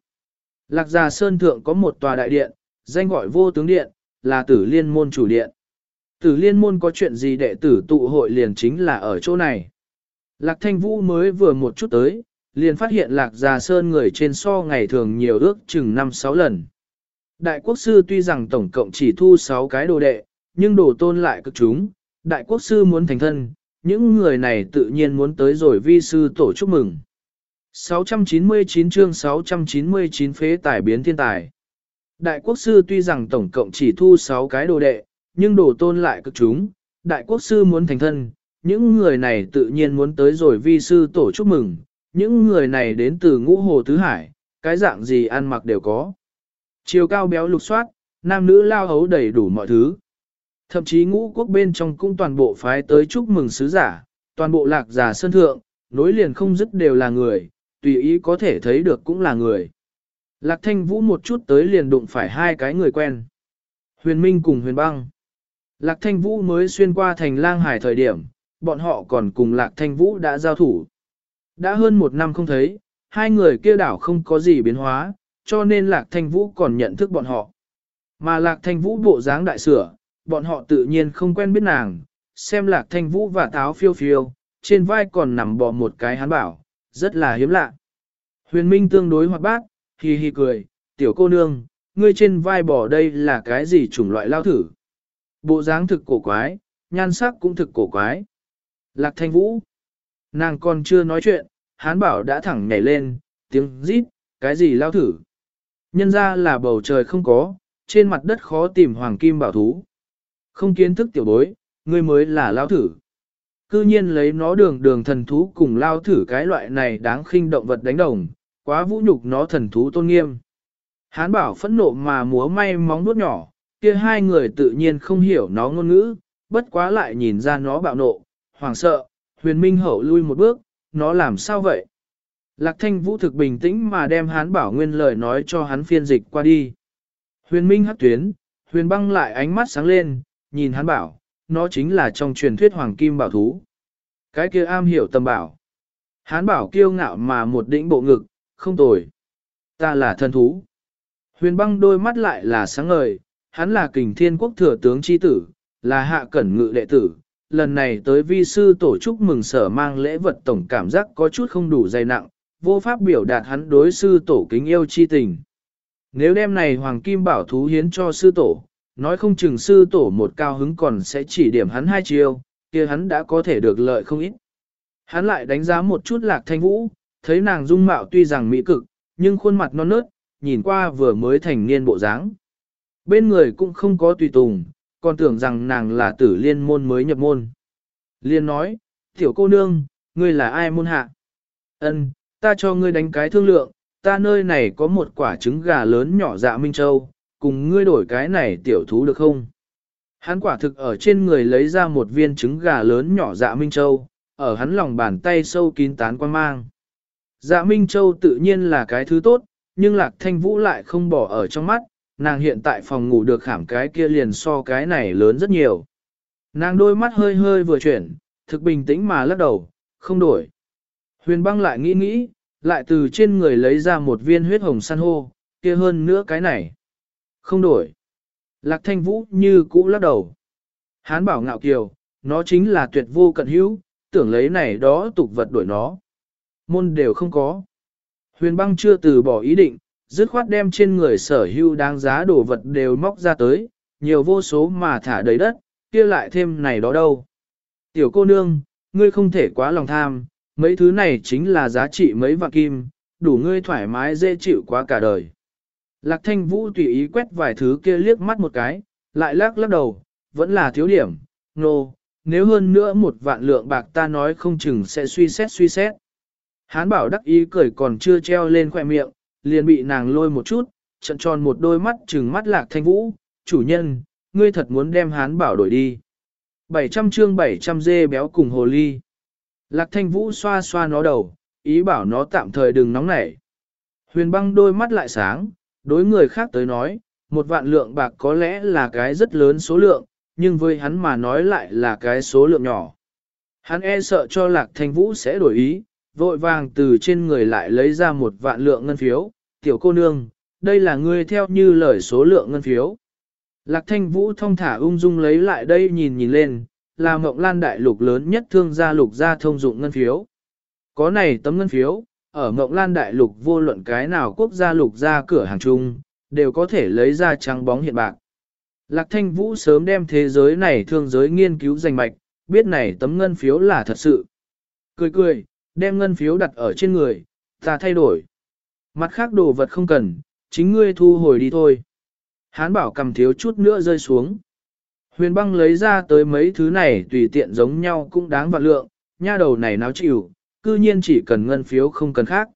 Lạc già sơn thượng có một tòa đại điện, danh gọi vô tướng điện, là tử liên môn chủ điện. Tử liên môn có chuyện gì đệ tử tụ hội liền chính là ở chỗ này. Lạc thanh vũ mới vừa một chút tới, liền phát hiện lạc già sơn người trên so ngày thường nhiều ước chừng 5-6 lần. Đại quốc sư tuy rằng tổng cộng chỉ thu 6 cái đồ đệ, nhưng đồ tôn lại cực chúng, đại quốc sư muốn thành thân, những người này tự nhiên muốn tới rồi vi sư tổ chúc mừng. 699 chương 699 phế tài biến thiên tài. Đại quốc sư tuy rằng tổng cộng chỉ thu 6 cái đồ đệ, nhưng đồ tôn lại cực chúng, đại quốc sư muốn thành thân, những người này tự nhiên muốn tới rồi vi sư tổ chúc mừng, những người này đến từ ngũ hồ tứ hải, cái dạng gì ăn mặc đều có. Chiều cao béo lục soát, nam nữ lao hấu đầy đủ mọi thứ. Thậm chí ngũ quốc bên trong cũng toàn bộ phái tới chúc mừng sứ giả, toàn bộ lạc giả sơn thượng, nối liền không dứt đều là người, tùy ý có thể thấy được cũng là người. Lạc thanh vũ một chút tới liền đụng phải hai cái người quen. Huyền Minh cùng huyền băng. Lạc thanh vũ mới xuyên qua thành lang hải thời điểm, bọn họ còn cùng lạc thanh vũ đã giao thủ. Đã hơn một năm không thấy, hai người kia đảo không có gì biến hóa, cho nên lạc thanh vũ còn nhận thức bọn họ. Mà lạc thanh vũ bộ dáng đại sửa, bọn họ tự nhiên không quen biết nàng, xem lạc thanh vũ và táo phiêu phiêu, trên vai còn nằm bò một cái hán bảo, rất là hiếm lạ. Huyền Minh tương đối hoạt bát, hì hì cười, tiểu cô nương, ngươi trên vai bò đây là cái gì chủng loại lao thử. Bộ dáng thực cổ quái, nhan sắc cũng thực cổ quái. Lạc thanh vũ. Nàng còn chưa nói chuyện, hán bảo đã thẳng nhảy lên, tiếng rít, cái gì lao thử. Nhân ra là bầu trời không có, trên mặt đất khó tìm hoàng kim bảo thú. Không kiến thức tiểu bối, ngươi mới là lao thử. Cư nhiên lấy nó đường đường thần thú cùng lao thử cái loại này đáng khinh động vật đánh đồng, quá vũ nhục nó thần thú tôn nghiêm. Hán bảo phẫn nộ mà múa may móng nuốt nhỏ, kia hai người tự nhiên không hiểu nó ngôn ngữ, bất quá lại nhìn ra nó bạo nộ, hoảng sợ, huyền minh hậu lui một bước, nó làm sao vậy? Lạc thanh vũ thực bình tĩnh mà đem hán bảo nguyên lời nói cho hắn phiên dịch qua đi. Huyền minh hắc tuyến, huyền băng lại ánh mắt sáng lên, nhìn hắn bảo, nó chính là trong truyền thuyết hoàng kim bảo thú. Cái kia am hiểu tầm bảo. Hán bảo kiêu ngạo mà một đỉnh bộ ngực, không tồi. Ta là thân thú. Huyền băng đôi mắt lại là sáng ngời, hắn là kình thiên quốc thừa tướng chi tử, là hạ cẩn ngự đệ tử. Lần này tới vi sư tổ chức mừng sở mang lễ vật tổng cảm giác có chút không đủ dày nặng, vô pháp biểu đạt hắn đối sư tổ kính yêu chi tình. Nếu đêm này hoàng kim bảo thú hiến cho sư tổ, nói không chừng sư tổ một cao hứng còn sẽ chỉ điểm hắn hai chiêu, kia hắn đã có thể được lợi không ít. Hắn lại đánh giá một chút lạc thanh vũ, thấy nàng dung mạo tuy rằng mỹ cực, nhưng khuôn mặt non nớt, nhìn qua vừa mới thành niên bộ dáng. Bên người cũng không có tùy tùng, còn tưởng rằng nàng là tử liên môn mới nhập môn. Liên nói, tiểu cô nương, ngươi là ai môn hạ? Ân, ta cho ngươi đánh cái thương lượng, ta nơi này có một quả trứng gà lớn nhỏ dạ Minh Châu, cùng ngươi đổi cái này tiểu thú được không? Hắn quả thực ở trên người lấy ra một viên trứng gà lớn nhỏ dạ Minh Châu, ở hắn lòng bàn tay sâu kín tán quan mang. Dạ Minh Châu tự nhiên là cái thứ tốt, nhưng Lạc Thanh Vũ lại không bỏ ở trong mắt, nàng hiện tại phòng ngủ được khảm cái kia liền so cái này lớn rất nhiều. Nàng đôi mắt hơi hơi vừa chuyển, thực bình tĩnh mà lắc đầu, không đổi. Huyền băng lại nghĩ nghĩ, lại từ trên người lấy ra một viên huyết hồng san hô, kia hơn nữa cái này. Không đổi. Lạc thanh vũ như cũ lắc đầu. Hán bảo ngạo kiều, nó chính là tuyệt vô cận hữu, tưởng lấy này đó tục vật đổi nó. Môn đều không có. Huyền băng chưa từ bỏ ý định, dứt khoát đem trên người sở hữu đáng giá đồ vật đều móc ra tới, nhiều vô số mà thả đầy đất, kia lại thêm này đó đâu. Tiểu cô nương, ngươi không thể quá lòng tham, mấy thứ này chính là giá trị mấy vạn kim, đủ ngươi thoải mái dễ chịu quá cả đời. Lạc thanh vũ tùy ý quét vài thứ kia liếc mắt một cái, lại lắc lắc đầu, vẫn là thiếu điểm, nô, no, nếu hơn nữa một vạn lượng bạc ta nói không chừng sẽ suy xét suy xét. Hán bảo đắc ý cười còn chưa treo lên khoe miệng, liền bị nàng lôi một chút, trận tròn một đôi mắt trừng mắt lạc thanh vũ, chủ nhân, ngươi thật muốn đem hán bảo đổi đi. 700 chương 700 dê béo cùng hồ ly. Lạc thanh vũ xoa xoa nó đầu, ý bảo nó tạm thời đừng nóng nảy. Huyền băng đôi mắt lại sáng, đối người khác tới nói, một vạn lượng bạc có lẽ là cái rất lớn số lượng, nhưng với hắn mà nói lại là cái số lượng nhỏ. Hắn e sợ cho lạc thanh vũ sẽ đổi ý, vội vàng từ trên người lại lấy ra một vạn lượng ngân phiếu, tiểu cô nương, đây là ngươi theo như lời số lượng ngân phiếu. Lạc thanh vũ thông thả ung dung lấy lại đây nhìn nhìn lên, là mộng lan đại lục lớn nhất thương gia lục gia thông dụng ngân phiếu. Có này tấm ngân phiếu, ở mộng lan đại lục vô luận cái nào quốc gia lục gia cửa hàng chung, đều có thể lấy ra trắng bóng hiện bạc. Lạc thanh vũ sớm đem thế giới này thương giới nghiên cứu danh mạch, biết này tấm ngân phiếu là thật sự. Cười cười, đem ngân phiếu đặt ở trên người, ta thay đổi. Mặt khác đồ vật không cần, chính ngươi thu hồi đi thôi. Hán bảo cầm thiếu chút nữa rơi xuống. Huyền băng lấy ra tới mấy thứ này tùy tiện giống nhau cũng đáng vạn lượng, nha đầu này náo chịu, cư nhiên chỉ cần ngân phiếu không cần khác.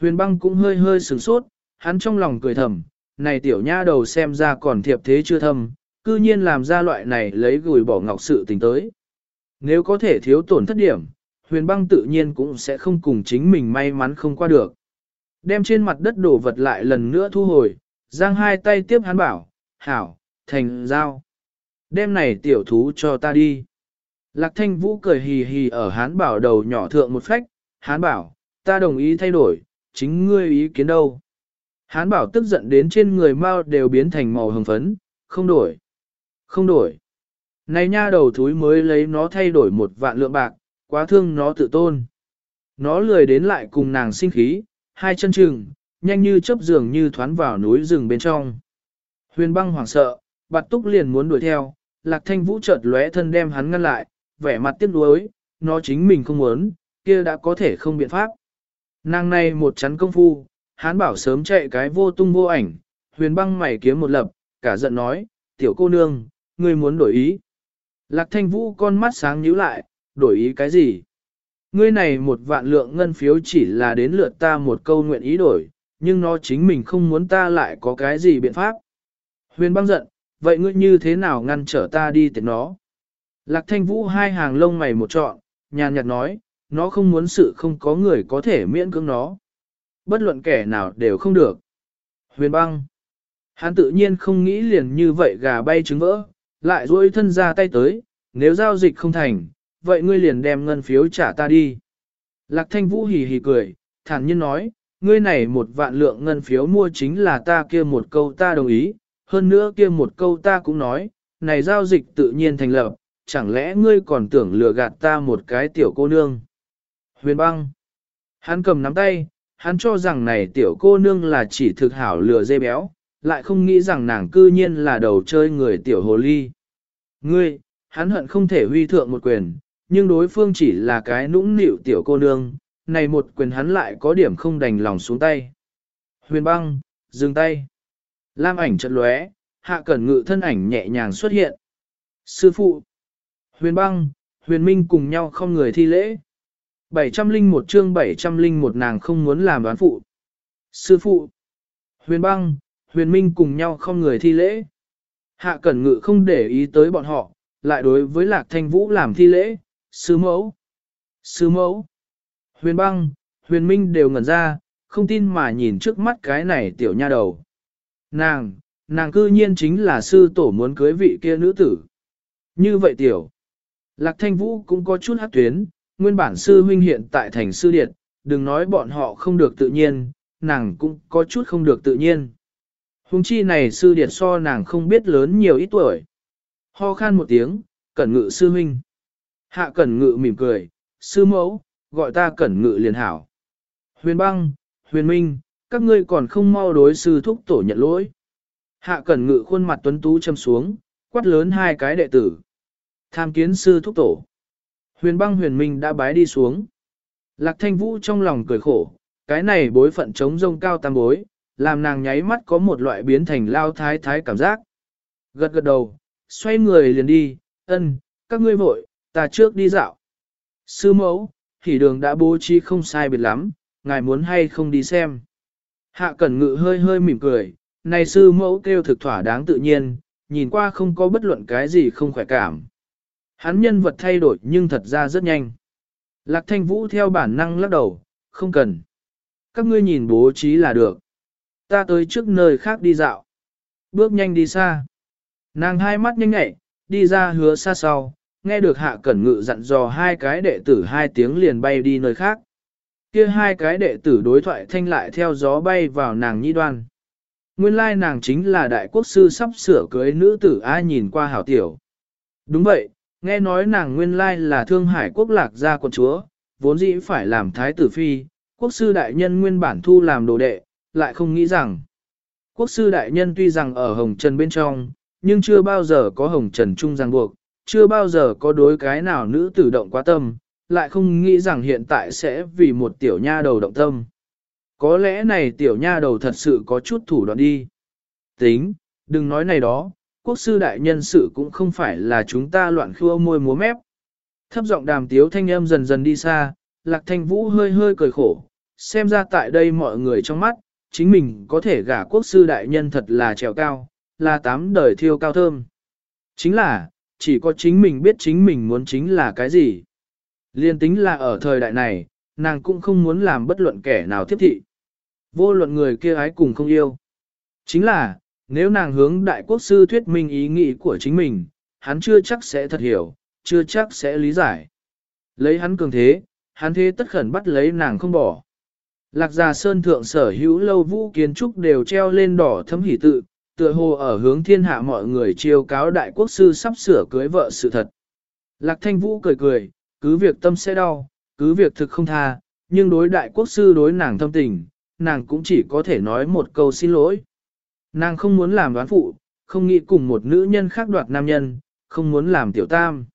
Huyền băng cũng hơi hơi sửng sốt, hắn trong lòng cười thầm, này tiểu nha đầu xem ra còn thiệp thế chưa thâm, cư nhiên làm ra loại này lấy gửi bỏ ngọc sự tình tới. Nếu có thể thiếu tổn thất điểm, huyền băng tự nhiên cũng sẽ không cùng chính mình may mắn không qua được. Đem trên mặt đất đổ vật lại lần nữa thu hồi, giang hai tay tiếp hắn bảo, hảo, thành giao. Đem này tiểu thú cho ta đi. Lạc thanh vũ cười hì hì ở hán bảo đầu nhỏ thượng một phách, hán bảo, ta đồng ý thay đổi, chính ngươi ý kiến đâu. Hán bảo tức giận đến trên người mau đều biến thành màu hồng phấn, không đổi, không đổi. Này nha đầu thúi mới lấy nó thay đổi một vạn lượng bạc, quá thương nó tự tôn. Nó lười đến lại cùng nàng sinh khí, hai chân trừng, nhanh như chớp giường như thoán vào núi rừng bên trong. Huyền băng hoảng sợ, bạt túc liền muốn đuổi theo, lạc thanh vũ chợt lóe thân đem hắn ngăn lại, vẻ mặt tiếc nuối, nó chính mình không muốn, kia đã có thể không biện pháp. Nàng này một chắn công phu, hắn bảo sớm chạy cái vô tung vô ảnh, huyền băng mày kiếm một lập, cả giận nói, tiểu cô nương, ngươi muốn đổi ý. Lạc thanh vũ con mắt sáng nhíu lại, đổi ý cái gì? Ngươi này một vạn lượng ngân phiếu chỉ là đến lượt ta một câu nguyện ý đổi, nhưng nó chính mình không muốn ta lại có cái gì biện pháp. Huyền băng giận, vậy ngươi như thế nào ngăn trở ta đi tiệt nó? Lạc thanh vũ hai hàng lông mày một trọn, nhàn nhạt nói, nó không muốn sự không có người có thể miễn cưỡng nó. Bất luận kẻ nào đều không được. Huyền băng. Hắn tự nhiên không nghĩ liền như vậy gà bay trứng vỡ, lại duỗi thân ra tay tới, nếu giao dịch không thành, vậy ngươi liền đem ngân phiếu trả ta đi. Lạc thanh vũ hì hì cười, thản nhiên nói, ngươi này một vạn lượng ngân phiếu mua chính là ta kia một câu ta đồng ý, hơn nữa kia một câu ta cũng nói, này giao dịch tự nhiên thành lập, chẳng lẽ ngươi còn tưởng lừa gạt ta một cái tiểu cô nương? Huyền băng. Hắn cầm nắm tay, hắn cho rằng này tiểu cô nương là chỉ thực hảo lừa dê béo, lại không nghĩ rằng nàng cư nhiên là đầu chơi người tiểu hồ ly. Ngươi, hắn hận không thể huy thượng một quyền, nhưng đối phương chỉ là cái nũng nịu tiểu cô nương, này một quyền hắn lại có điểm không đành lòng xuống tay. Huyền băng, dừng tay. Lam ảnh trận lóe, hạ cẩn ngự thân ảnh nhẹ nhàng xuất hiện. Sư phụ. Huyền băng, huyền minh cùng nhau không người thi lễ. 701 chương 701 nàng không muốn làm đoán phụ. Sư phụ. Huyền băng, huyền minh cùng nhau không người thi lễ. Hạ cẩn ngự không để ý tới bọn họ, lại đối với lạc thanh vũ làm thi lễ. Sư mẫu. Sư mẫu. Huyền băng, huyền minh đều ngẩn ra, không tin mà nhìn trước mắt cái này tiểu nha đầu. Nàng, nàng cư nhiên chính là sư tổ muốn cưới vị kia nữ tử. Như vậy tiểu. Lạc thanh vũ cũng có chút hát tuyến, nguyên bản sư huynh hiện tại thành sư điện, đừng nói bọn họ không được tự nhiên, nàng cũng có chút không được tự nhiên. Hùng chi này sư điện so nàng không biết lớn nhiều ít tuổi. Ho khan một tiếng, cẩn ngự sư huynh. Hạ cẩn ngự mỉm cười, sư mẫu, gọi ta cẩn ngự liền hảo. Huyền băng, huyền minh, các ngươi còn không mau đối sư thúc tổ nhận lỗi. Hạ cẩn ngự khuôn mặt tuấn tú châm xuống, quát lớn hai cái đệ tử. Tham kiến sư thúc tổ. Huyền băng huyền minh đã bái đi xuống. Lạc thanh vũ trong lòng cười khổ, cái này bối phận chống rông cao tam bối, làm nàng nháy mắt có một loại biến thành lao thái thái cảm giác. Gật gật đầu, xoay người liền đi, ân, các ngươi vội, ta trước đi dạo. Sư mẫu, thì đường đã bố trí không sai biệt lắm, ngài muốn hay không đi xem. Hạ cẩn ngự hơi hơi mỉm cười, này sư mẫu kêu thực thỏa đáng tự nhiên, nhìn qua không có bất luận cái gì không khỏe cảm. Hắn nhân vật thay đổi nhưng thật ra rất nhanh. Lạc thanh vũ theo bản năng lắc đầu, không cần. Các ngươi nhìn bố trí là được. Ta tới trước nơi khác đi dạo. Bước nhanh đi xa. Nàng hai mắt nhanh nhẹ, đi ra hứa xa sau, nghe được hạ cẩn ngự dặn dò hai cái đệ tử hai tiếng liền bay đi nơi khác. Kia hai cái đệ tử đối thoại thanh lại theo gió bay vào nàng nhi đoan. Nguyên lai nàng chính là đại quốc sư sắp sửa cưới nữ tử ai nhìn qua hảo tiểu. Đúng vậy, nghe nói nàng nguyên lai là thương hải quốc lạc gia quận chúa, vốn dĩ phải làm thái tử phi, quốc sư đại nhân nguyên bản thu làm đồ đệ, lại không nghĩ rằng. Quốc sư đại nhân tuy rằng ở hồng trần bên trong, nhưng chưa bao giờ có hồng trần trung ràng buộc, chưa bao giờ có đối cái nào nữ tử động quá tâm, lại không nghĩ rằng hiện tại sẽ vì một tiểu nha đầu động tâm. Có lẽ này tiểu nha đầu thật sự có chút thủ đoạn đi. Tính, đừng nói này đó, quốc sư đại nhân sự cũng không phải là chúng ta loạn khua môi múa mép. Thấp giọng đàm tiếu thanh âm dần dần đi xa, lạc thanh vũ hơi hơi cười khổ, xem ra tại đây mọi người trong mắt, chính mình có thể gả quốc sư đại nhân thật là trèo cao, là tám đời thiêu cao thơm. Chính là, chỉ có chính mình biết chính mình muốn chính là cái gì. Liên tính là ở thời đại này, nàng cũng không muốn làm bất luận kẻ nào tiếp thị. Vô luận người kia ái cùng không yêu. Chính là, nếu nàng hướng đại quốc sư thuyết minh ý nghĩ của chính mình, hắn chưa chắc sẽ thật hiểu, chưa chắc sẽ lý giải. Lấy hắn cường thế, hắn thế tất khẩn bắt lấy nàng không bỏ. Lạc già sơn thượng sở hữu lâu vũ kiến trúc đều treo lên đỏ thấm hỷ tự, tựa hồ ở hướng thiên hạ mọi người chiêu cáo đại quốc sư sắp sửa cưới vợ sự thật. Lạc thanh vũ cười cười, cứ việc tâm sẽ đau, cứ việc thực không tha, nhưng đối đại quốc sư đối nàng thâm tình, nàng cũng chỉ có thể nói một câu xin lỗi. Nàng không muốn làm đoán phụ, không nghĩ cùng một nữ nhân khác đoạt nam nhân, không muốn làm tiểu tam.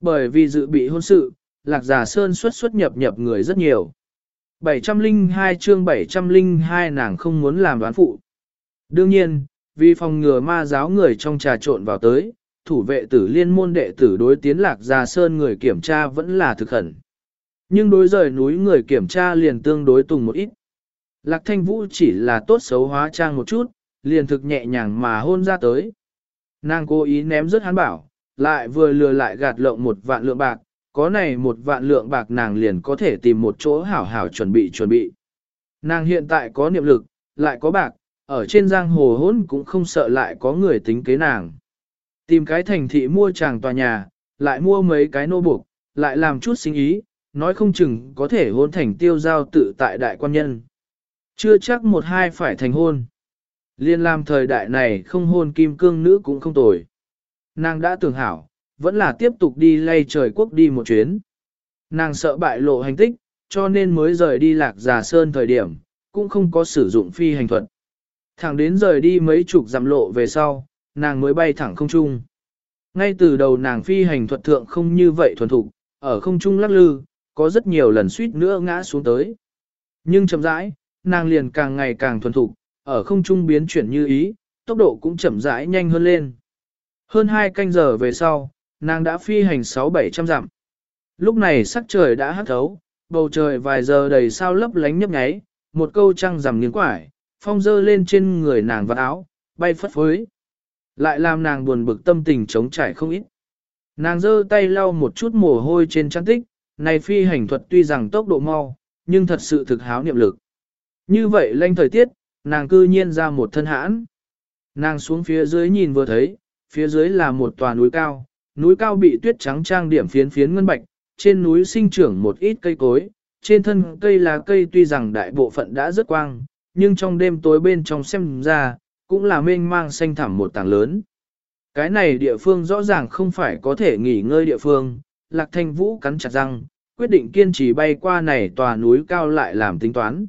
Bởi vì dự bị hôn sự, lạc giả sơn xuất xuất nhập nhập người rất nhiều. 702 chương 702 nàng không muốn làm đoán phụ. Đương nhiên, vì phòng ngừa ma giáo người trong trà trộn vào tới, thủ vệ tử liên môn đệ tử đối tiến lạc gia sơn người kiểm tra vẫn là thực khẩn. Nhưng đối rời núi người kiểm tra liền tương đối tùng một ít. Lạc thanh vũ chỉ là tốt xấu hóa trang một chút, liền thực nhẹ nhàng mà hôn ra tới. Nàng cố ý ném rất hắn bảo, lại vừa lừa lại gạt lộng một vạn lượng bạc, có này một vạn lượng bạc nàng liền có thể tìm một chỗ hảo hảo chuẩn bị chuẩn bị. Nàng hiện tại có niệm lực, lại có bạc, ở trên giang hồ hôn cũng không sợ lại có người tính kế nàng. Tìm cái thành thị mua chàng tòa nhà, lại mua mấy cái nô buộc, lại làm chút sinh ý, nói không chừng có thể hôn thành tiêu giao tự tại đại quan nhân. Chưa chắc một hai phải thành hôn. Liên làm thời đại này không hôn kim cương nữ cũng không tồi. Nàng đã tưởng hảo, vẫn là tiếp tục đi lay trời quốc đi một chuyến. Nàng sợ bại lộ hành tích, cho nên mới rời đi lạc giả sơn thời điểm, cũng không có sử dụng phi hành thuật. Thẳng đến rời đi mấy chục dặm lộ về sau, nàng mới bay thẳng không trung. Ngay từ đầu nàng phi hành thuật thượng không như vậy thuần thục, ở không trung lắc lư, có rất nhiều lần suýt nữa ngã xuống tới. Nhưng chậm rãi, nàng liền càng ngày càng thuần thục, ở không trung biến chuyển như ý, tốc độ cũng chậm rãi nhanh hơn lên. Hơn hai canh giờ về sau, nàng đã phi hành 6-700 dặm. Lúc này sắc trời đã hắt thấu, bầu trời vài giờ đầy sao lấp lánh nhấp nháy, một câu trăng rằm nghiêng quải, phong dơ lên trên người nàng và áo, bay phất phới. Lại làm nàng buồn bực tâm tình chống trải không ít. Nàng giơ tay lau một chút mồ hôi trên trán tích, này phi hành thuật tuy rằng tốc độ mau, nhưng thật sự thực háo niệm lực. Như vậy lanh thời tiết, nàng cư nhiên ra một thân hãn. Nàng xuống phía dưới nhìn vừa thấy, phía dưới là một tòa núi cao, núi cao bị tuyết trắng trang điểm phiến phiến ngân bạch, trên núi sinh trưởng một ít cây cối, trên thân cây lá cây tuy rằng đại bộ phận đã rất quang, nhưng trong đêm tối bên trong xem ra, cũng là mênh mang xanh thẳm một tảng lớn. Cái này địa phương rõ ràng không phải có thể nghỉ ngơi địa phương, Lạc Thanh Vũ cắn chặt răng, quyết định kiên trì bay qua này tòa núi cao lại làm tính toán.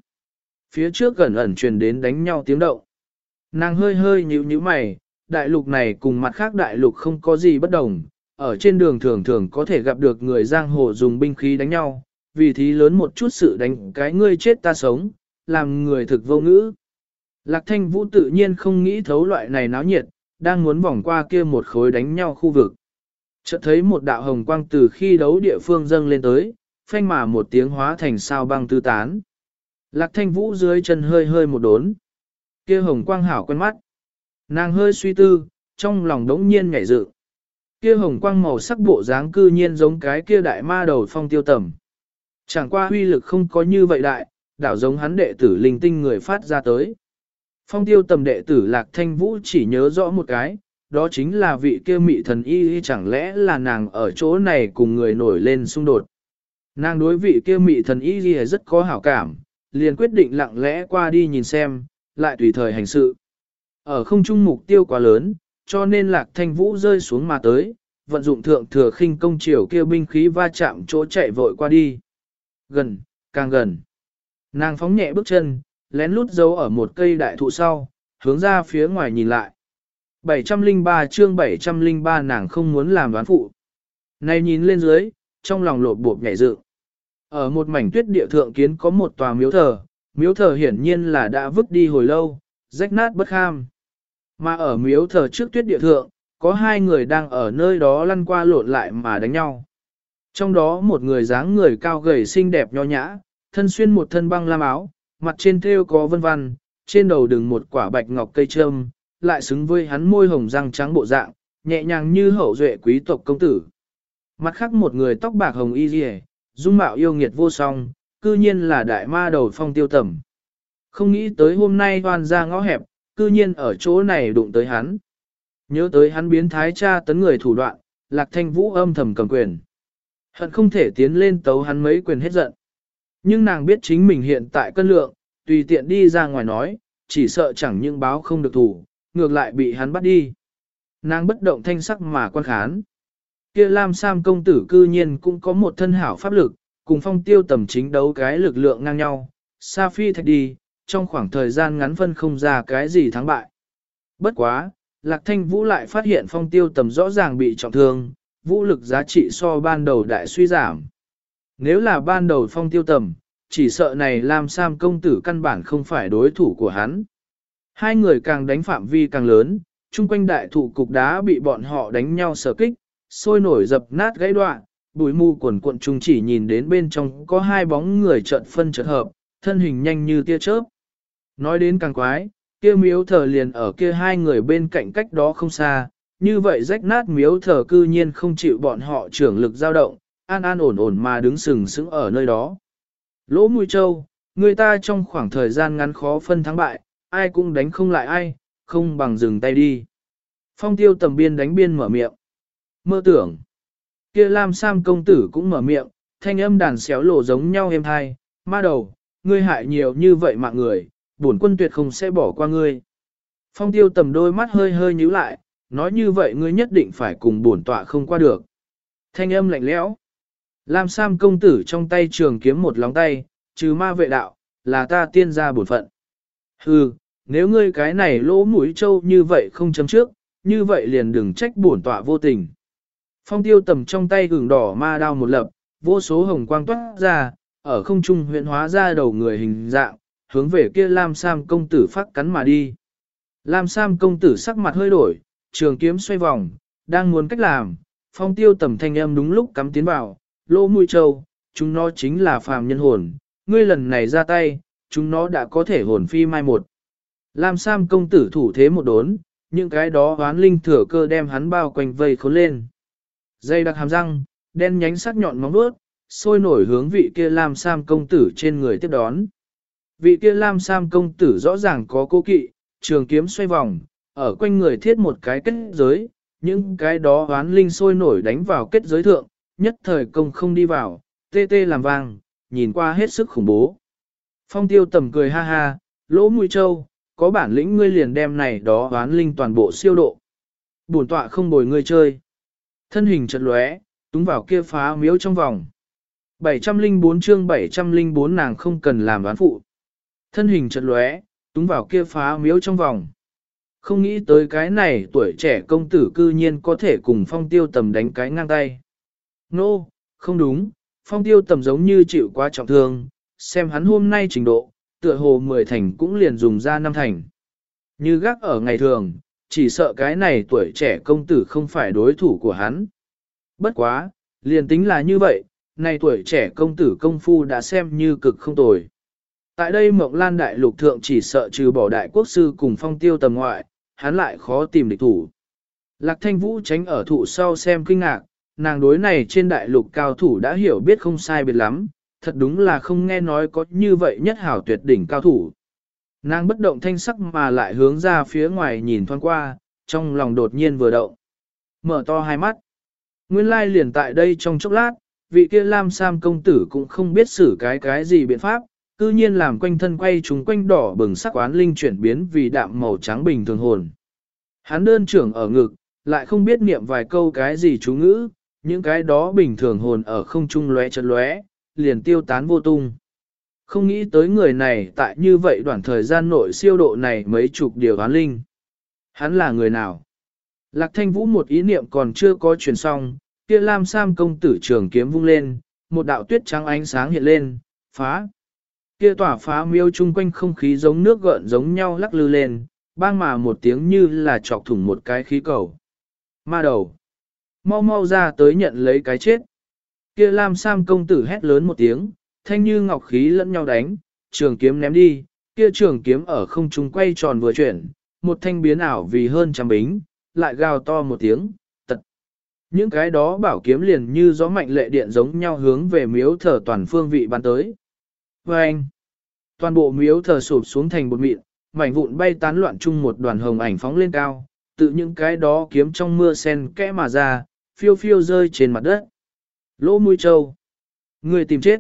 Phía trước gần ẩn truyền đến đánh nhau tiếng động. Nàng hơi hơi nhíu nhíu mày, đại lục này cùng mặt khác đại lục không có gì bất đồng, ở trên đường thường thường có thể gặp được người giang hồ dùng binh khí đánh nhau, vì thí lớn một chút sự đánh cái ngươi chết ta sống, làm người thực vô ngữ. Lạc thanh vũ tự nhiên không nghĩ thấu loại này náo nhiệt, đang muốn vòng qua kia một khối đánh nhau khu vực. Chợt thấy một đạo hồng quang từ khi đấu địa phương dâng lên tới, phanh mà một tiếng hóa thành sao băng tư tán. Lạc thanh vũ dưới chân hơi hơi một đốn. Kia hồng quang hảo quen mắt. Nàng hơi suy tư, trong lòng đống nhiên nhảy dự. Kia hồng quang màu sắc bộ dáng cư nhiên giống cái kia đại ma đầu phong tiêu tầm. Chẳng qua huy lực không có như vậy đại, đảo giống hắn đệ tử linh tinh người phát ra tới. Phong tiêu tầm đệ tử Lạc Thanh Vũ chỉ nhớ rõ một cái, đó chính là vị kia mị thần y chẳng lẽ là nàng ở chỗ này cùng người nổi lên xung đột. Nàng đối vị kia mị thần y rất có hảo cảm, liền quyết định lặng lẽ qua đi nhìn xem, lại tùy thời hành sự. Ở không trung mục tiêu quá lớn, cho nên Lạc Thanh Vũ rơi xuống mà tới, vận dụng thượng thừa khinh công chiều kia binh khí va chạm chỗ chạy vội qua đi. Gần, càng gần. Nàng phóng nhẹ bước chân, lén lút giấu ở một cây đại thụ sau, hướng ra phía ngoài nhìn lại. 703 chương 703 nàng không muốn làm đoán phụ. Này nhìn lên dưới, trong lòng lột bộp nhảy dựng. Ở một mảnh tuyết địa thượng kiến có một tòa miếu thờ, miếu thờ hiển nhiên là đã vứt đi hồi lâu, rách nát bất kham. Mà ở miếu thờ trước tuyết địa thượng, có hai người đang ở nơi đó lăn qua lộn lại mà đánh nhau. Trong đó một người dáng người cao gầy xinh đẹp nho nhã, thân xuyên một thân băng lam áo, mặt trên thêu có vân vân, trên đầu đừng một quả bạch ngọc cây trâm, lại xứng với hắn môi hồng răng trắng bộ dạng, nhẹ nhàng như hậu duệ quý tộc công tử. Mặt khác một người tóc bạc hồng y rìa, dung mạo yêu nghiệt vô song, cư nhiên là đại ma đầu phong tiêu tẩm. Không nghĩ tới hôm nay hoàn ra ngõ hẹp, cư nhiên ở chỗ này đụng tới hắn. Nhớ tới hắn biến thái cha tấn người thủ đoạn, lạc thanh vũ âm thầm cầm quyền. Hận không thể tiến lên tấu hắn mấy quyền hết giận. Nhưng nàng biết chính mình hiện tại cân lượng, tùy tiện đi ra ngoài nói, chỉ sợ chẳng những báo không được thủ, ngược lại bị hắn bắt đi. Nàng bất động thanh sắc mà quan khán. Kia Lam Sam công tử cư nhiên cũng có một thân hảo pháp lực, cùng phong tiêu tầm chính đấu cái lực lượng ngang nhau, Sa phi thạch đi, trong khoảng thời gian ngắn phân không ra cái gì thắng bại. Bất quá, Lạc Thanh Vũ lại phát hiện phong tiêu tầm rõ ràng bị trọng thương, vũ lực giá trị so ban đầu đại suy giảm. Nếu là ban đầu phong tiêu tầm, chỉ sợ này làm Sam công tử căn bản không phải đối thủ của hắn. Hai người càng đánh phạm vi càng lớn, chung quanh đại thụ cục đá bị bọn họ đánh nhau sở kích, sôi nổi dập nát gãy đoạn, bụi mù quần cuộn chung chỉ nhìn đến bên trong có hai bóng người trợn phân trợt hợp, thân hình nhanh như tia chớp. Nói đến càng quái, kia miếu thờ liền ở kia hai người bên cạnh cách đó không xa, như vậy rách nát miếu thờ cư nhiên không chịu bọn họ trưởng lực dao động, an an ổn ổn mà đứng sừng sững ở nơi đó. Lỗ mũi châu, người ta trong khoảng thời gian ngắn khó phân thắng bại, ai cũng đánh không lại ai, không bằng dừng tay đi. Phong tiêu tầm biên đánh biên mở miệng. Mơ tưởng. kia Lam Sam công tử cũng mở miệng, thanh âm đàn xéo lộ giống nhau êm thai, ma đầu, ngươi hại nhiều như vậy mạng người, bổn quân tuyệt không sẽ bỏ qua ngươi. Phong tiêu tầm đôi mắt hơi hơi nhíu lại, nói như vậy ngươi nhất định phải cùng bổn tọa không qua được. Thanh âm lạnh lẽo. Lam Sam công tử trong tay trường kiếm một lóng tay, trừ ma vệ đạo, là ta tiên gia bổn phận. Hừ, nếu ngươi cái này lỗ mũi trâu như vậy không chấm trước, như vậy liền đừng trách bổn tọa vô tình. Phong tiêu tầm trong tay gừng đỏ ma đao một lập, vô số hồng quang toát ra, ở không trung huyện hóa ra đầu người hình dạng, hướng về kia Lam Sam công tử phát cắn mà đi. Lam Sam công tử sắc mặt hơi đổi, trường kiếm xoay vòng, đang muốn cách làm, phong tiêu tầm thanh âm đúng lúc cắm tiến vào, lỗ mũi trâu, chúng nó chính là phàm nhân hồn, ngươi lần này ra tay, chúng nó đã có thể hồn phi mai một. Lam Sam công tử thủ thế một đốn, những cái đó hoán linh thừa cơ đem hắn bao quanh vây khốn lên. Dây đặc hàm răng, đen nhánh sắc nhọn móng vuốt, sôi nổi hướng vị kia Lam Sam công tử trên người tiếp đón. Vị kia Lam Sam công tử rõ ràng có cố kỵ, trường kiếm xoay vòng, ở quanh người thiết một cái kết giới, những cái đó hoán linh sôi nổi đánh vào kết giới thượng, nhất thời công không đi vào, tê tê làm vang, nhìn qua hết sức khủng bố. Phong tiêu tầm cười ha ha, lỗ mũi trâu, có bản lĩnh ngươi liền đem này đó hoán linh toàn bộ siêu độ. Bổn tọa không bồi ngươi chơi. Thân hình chật lóe, Túng vào kia phá miếu trong vòng. 704 chương 704 nàng không cần làm đoán phụ. Thân hình chật lóe, túng vào kia phá miếu trong vòng. Không nghĩ tới cái này tuổi trẻ công tử cư nhiên có thể cùng phong tiêu tầm đánh cái ngang tay. Nô, no, không đúng, phong tiêu tầm giống như chịu quá trọng thương, xem hắn hôm nay trình độ, tựa hồ 10 thành cũng liền dùng ra năm thành. Như gác ở ngày thường, chỉ sợ cái này tuổi trẻ công tử không phải đối thủ của hắn. Bất quá, liền tính là như vậy, này tuổi trẻ công tử công phu đã xem như cực không tồi. Tại đây Mộng Lan Đại Lục Thượng chỉ sợ trừ bỏ đại quốc sư cùng phong tiêu tầm ngoại, hắn lại khó tìm địch thủ. Lạc Thanh Vũ tránh ở thụ sau xem kinh ngạc, nàng đối này trên đại lục cao thủ đã hiểu biết không sai biệt lắm, thật đúng là không nghe nói có như vậy nhất hảo tuyệt đỉnh cao thủ. Nàng bất động thanh sắc mà lại hướng ra phía ngoài nhìn thoáng qua, trong lòng đột nhiên vừa động. Mở to hai mắt. Nguyên lai liền tại đây trong chốc lát, vị kia Lam Sam công tử cũng không biết xử cái cái gì biện pháp, cư nhiên làm quanh thân quay chúng quanh đỏ bừng sắc oán linh chuyển biến vì đạm màu trắng bình thường hồn. Hắn đơn trưởng ở ngực, lại không biết niệm vài câu cái gì chú ngữ, những cái đó bình thường hồn ở không trung lóe chật lóe, liền tiêu tán vô tung. Không nghĩ tới người này tại như vậy đoạn thời gian nội siêu độ này mấy chục điều án linh. Hắn là người nào? Lạc thanh vũ một ý niệm còn chưa có truyền xong, kia lam sam công tử trường kiếm vung lên, một đạo tuyết trắng ánh sáng hiện lên, phá. Kia tỏa phá miêu chung quanh không khí giống nước gợn giống nhau lắc lư lên, bang mà một tiếng như là chọc thủng một cái khí cầu. Ma đầu. Mau mau ra tới nhận lấy cái chết. Kia Lam Sam công tử hét lớn một tiếng, thanh như ngọc khí lẫn nhau đánh, trường kiếm ném đi, kia trường kiếm ở không trung quay tròn vừa chuyển, một thanh biến ảo vì hơn trăm bính, lại gào to một tiếng, tật. Những cái đó bảo kiếm liền như gió mạnh lệ điện giống nhau hướng về miếu thờ toàn phương vị bắn tới. Và anh, toàn bộ miếu thờ sụp xuống thành bột mịn, mảnh vụn bay tán loạn chung một đoàn hồng ảnh phóng lên cao, tự những cái đó kiếm trong mưa sen kẽ mà ra, phiêu phiêu rơi trên mặt đất. Lỗ mũi trâu. Người tìm chết.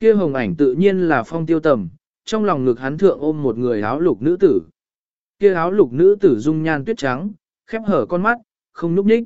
kia hồng ảnh tự nhiên là phong tiêu tầm, trong lòng ngực hắn thượng ôm một người áo lục nữ tử. kia áo lục nữ tử dung nhan tuyết trắng, khép hở con mắt, không núp ních.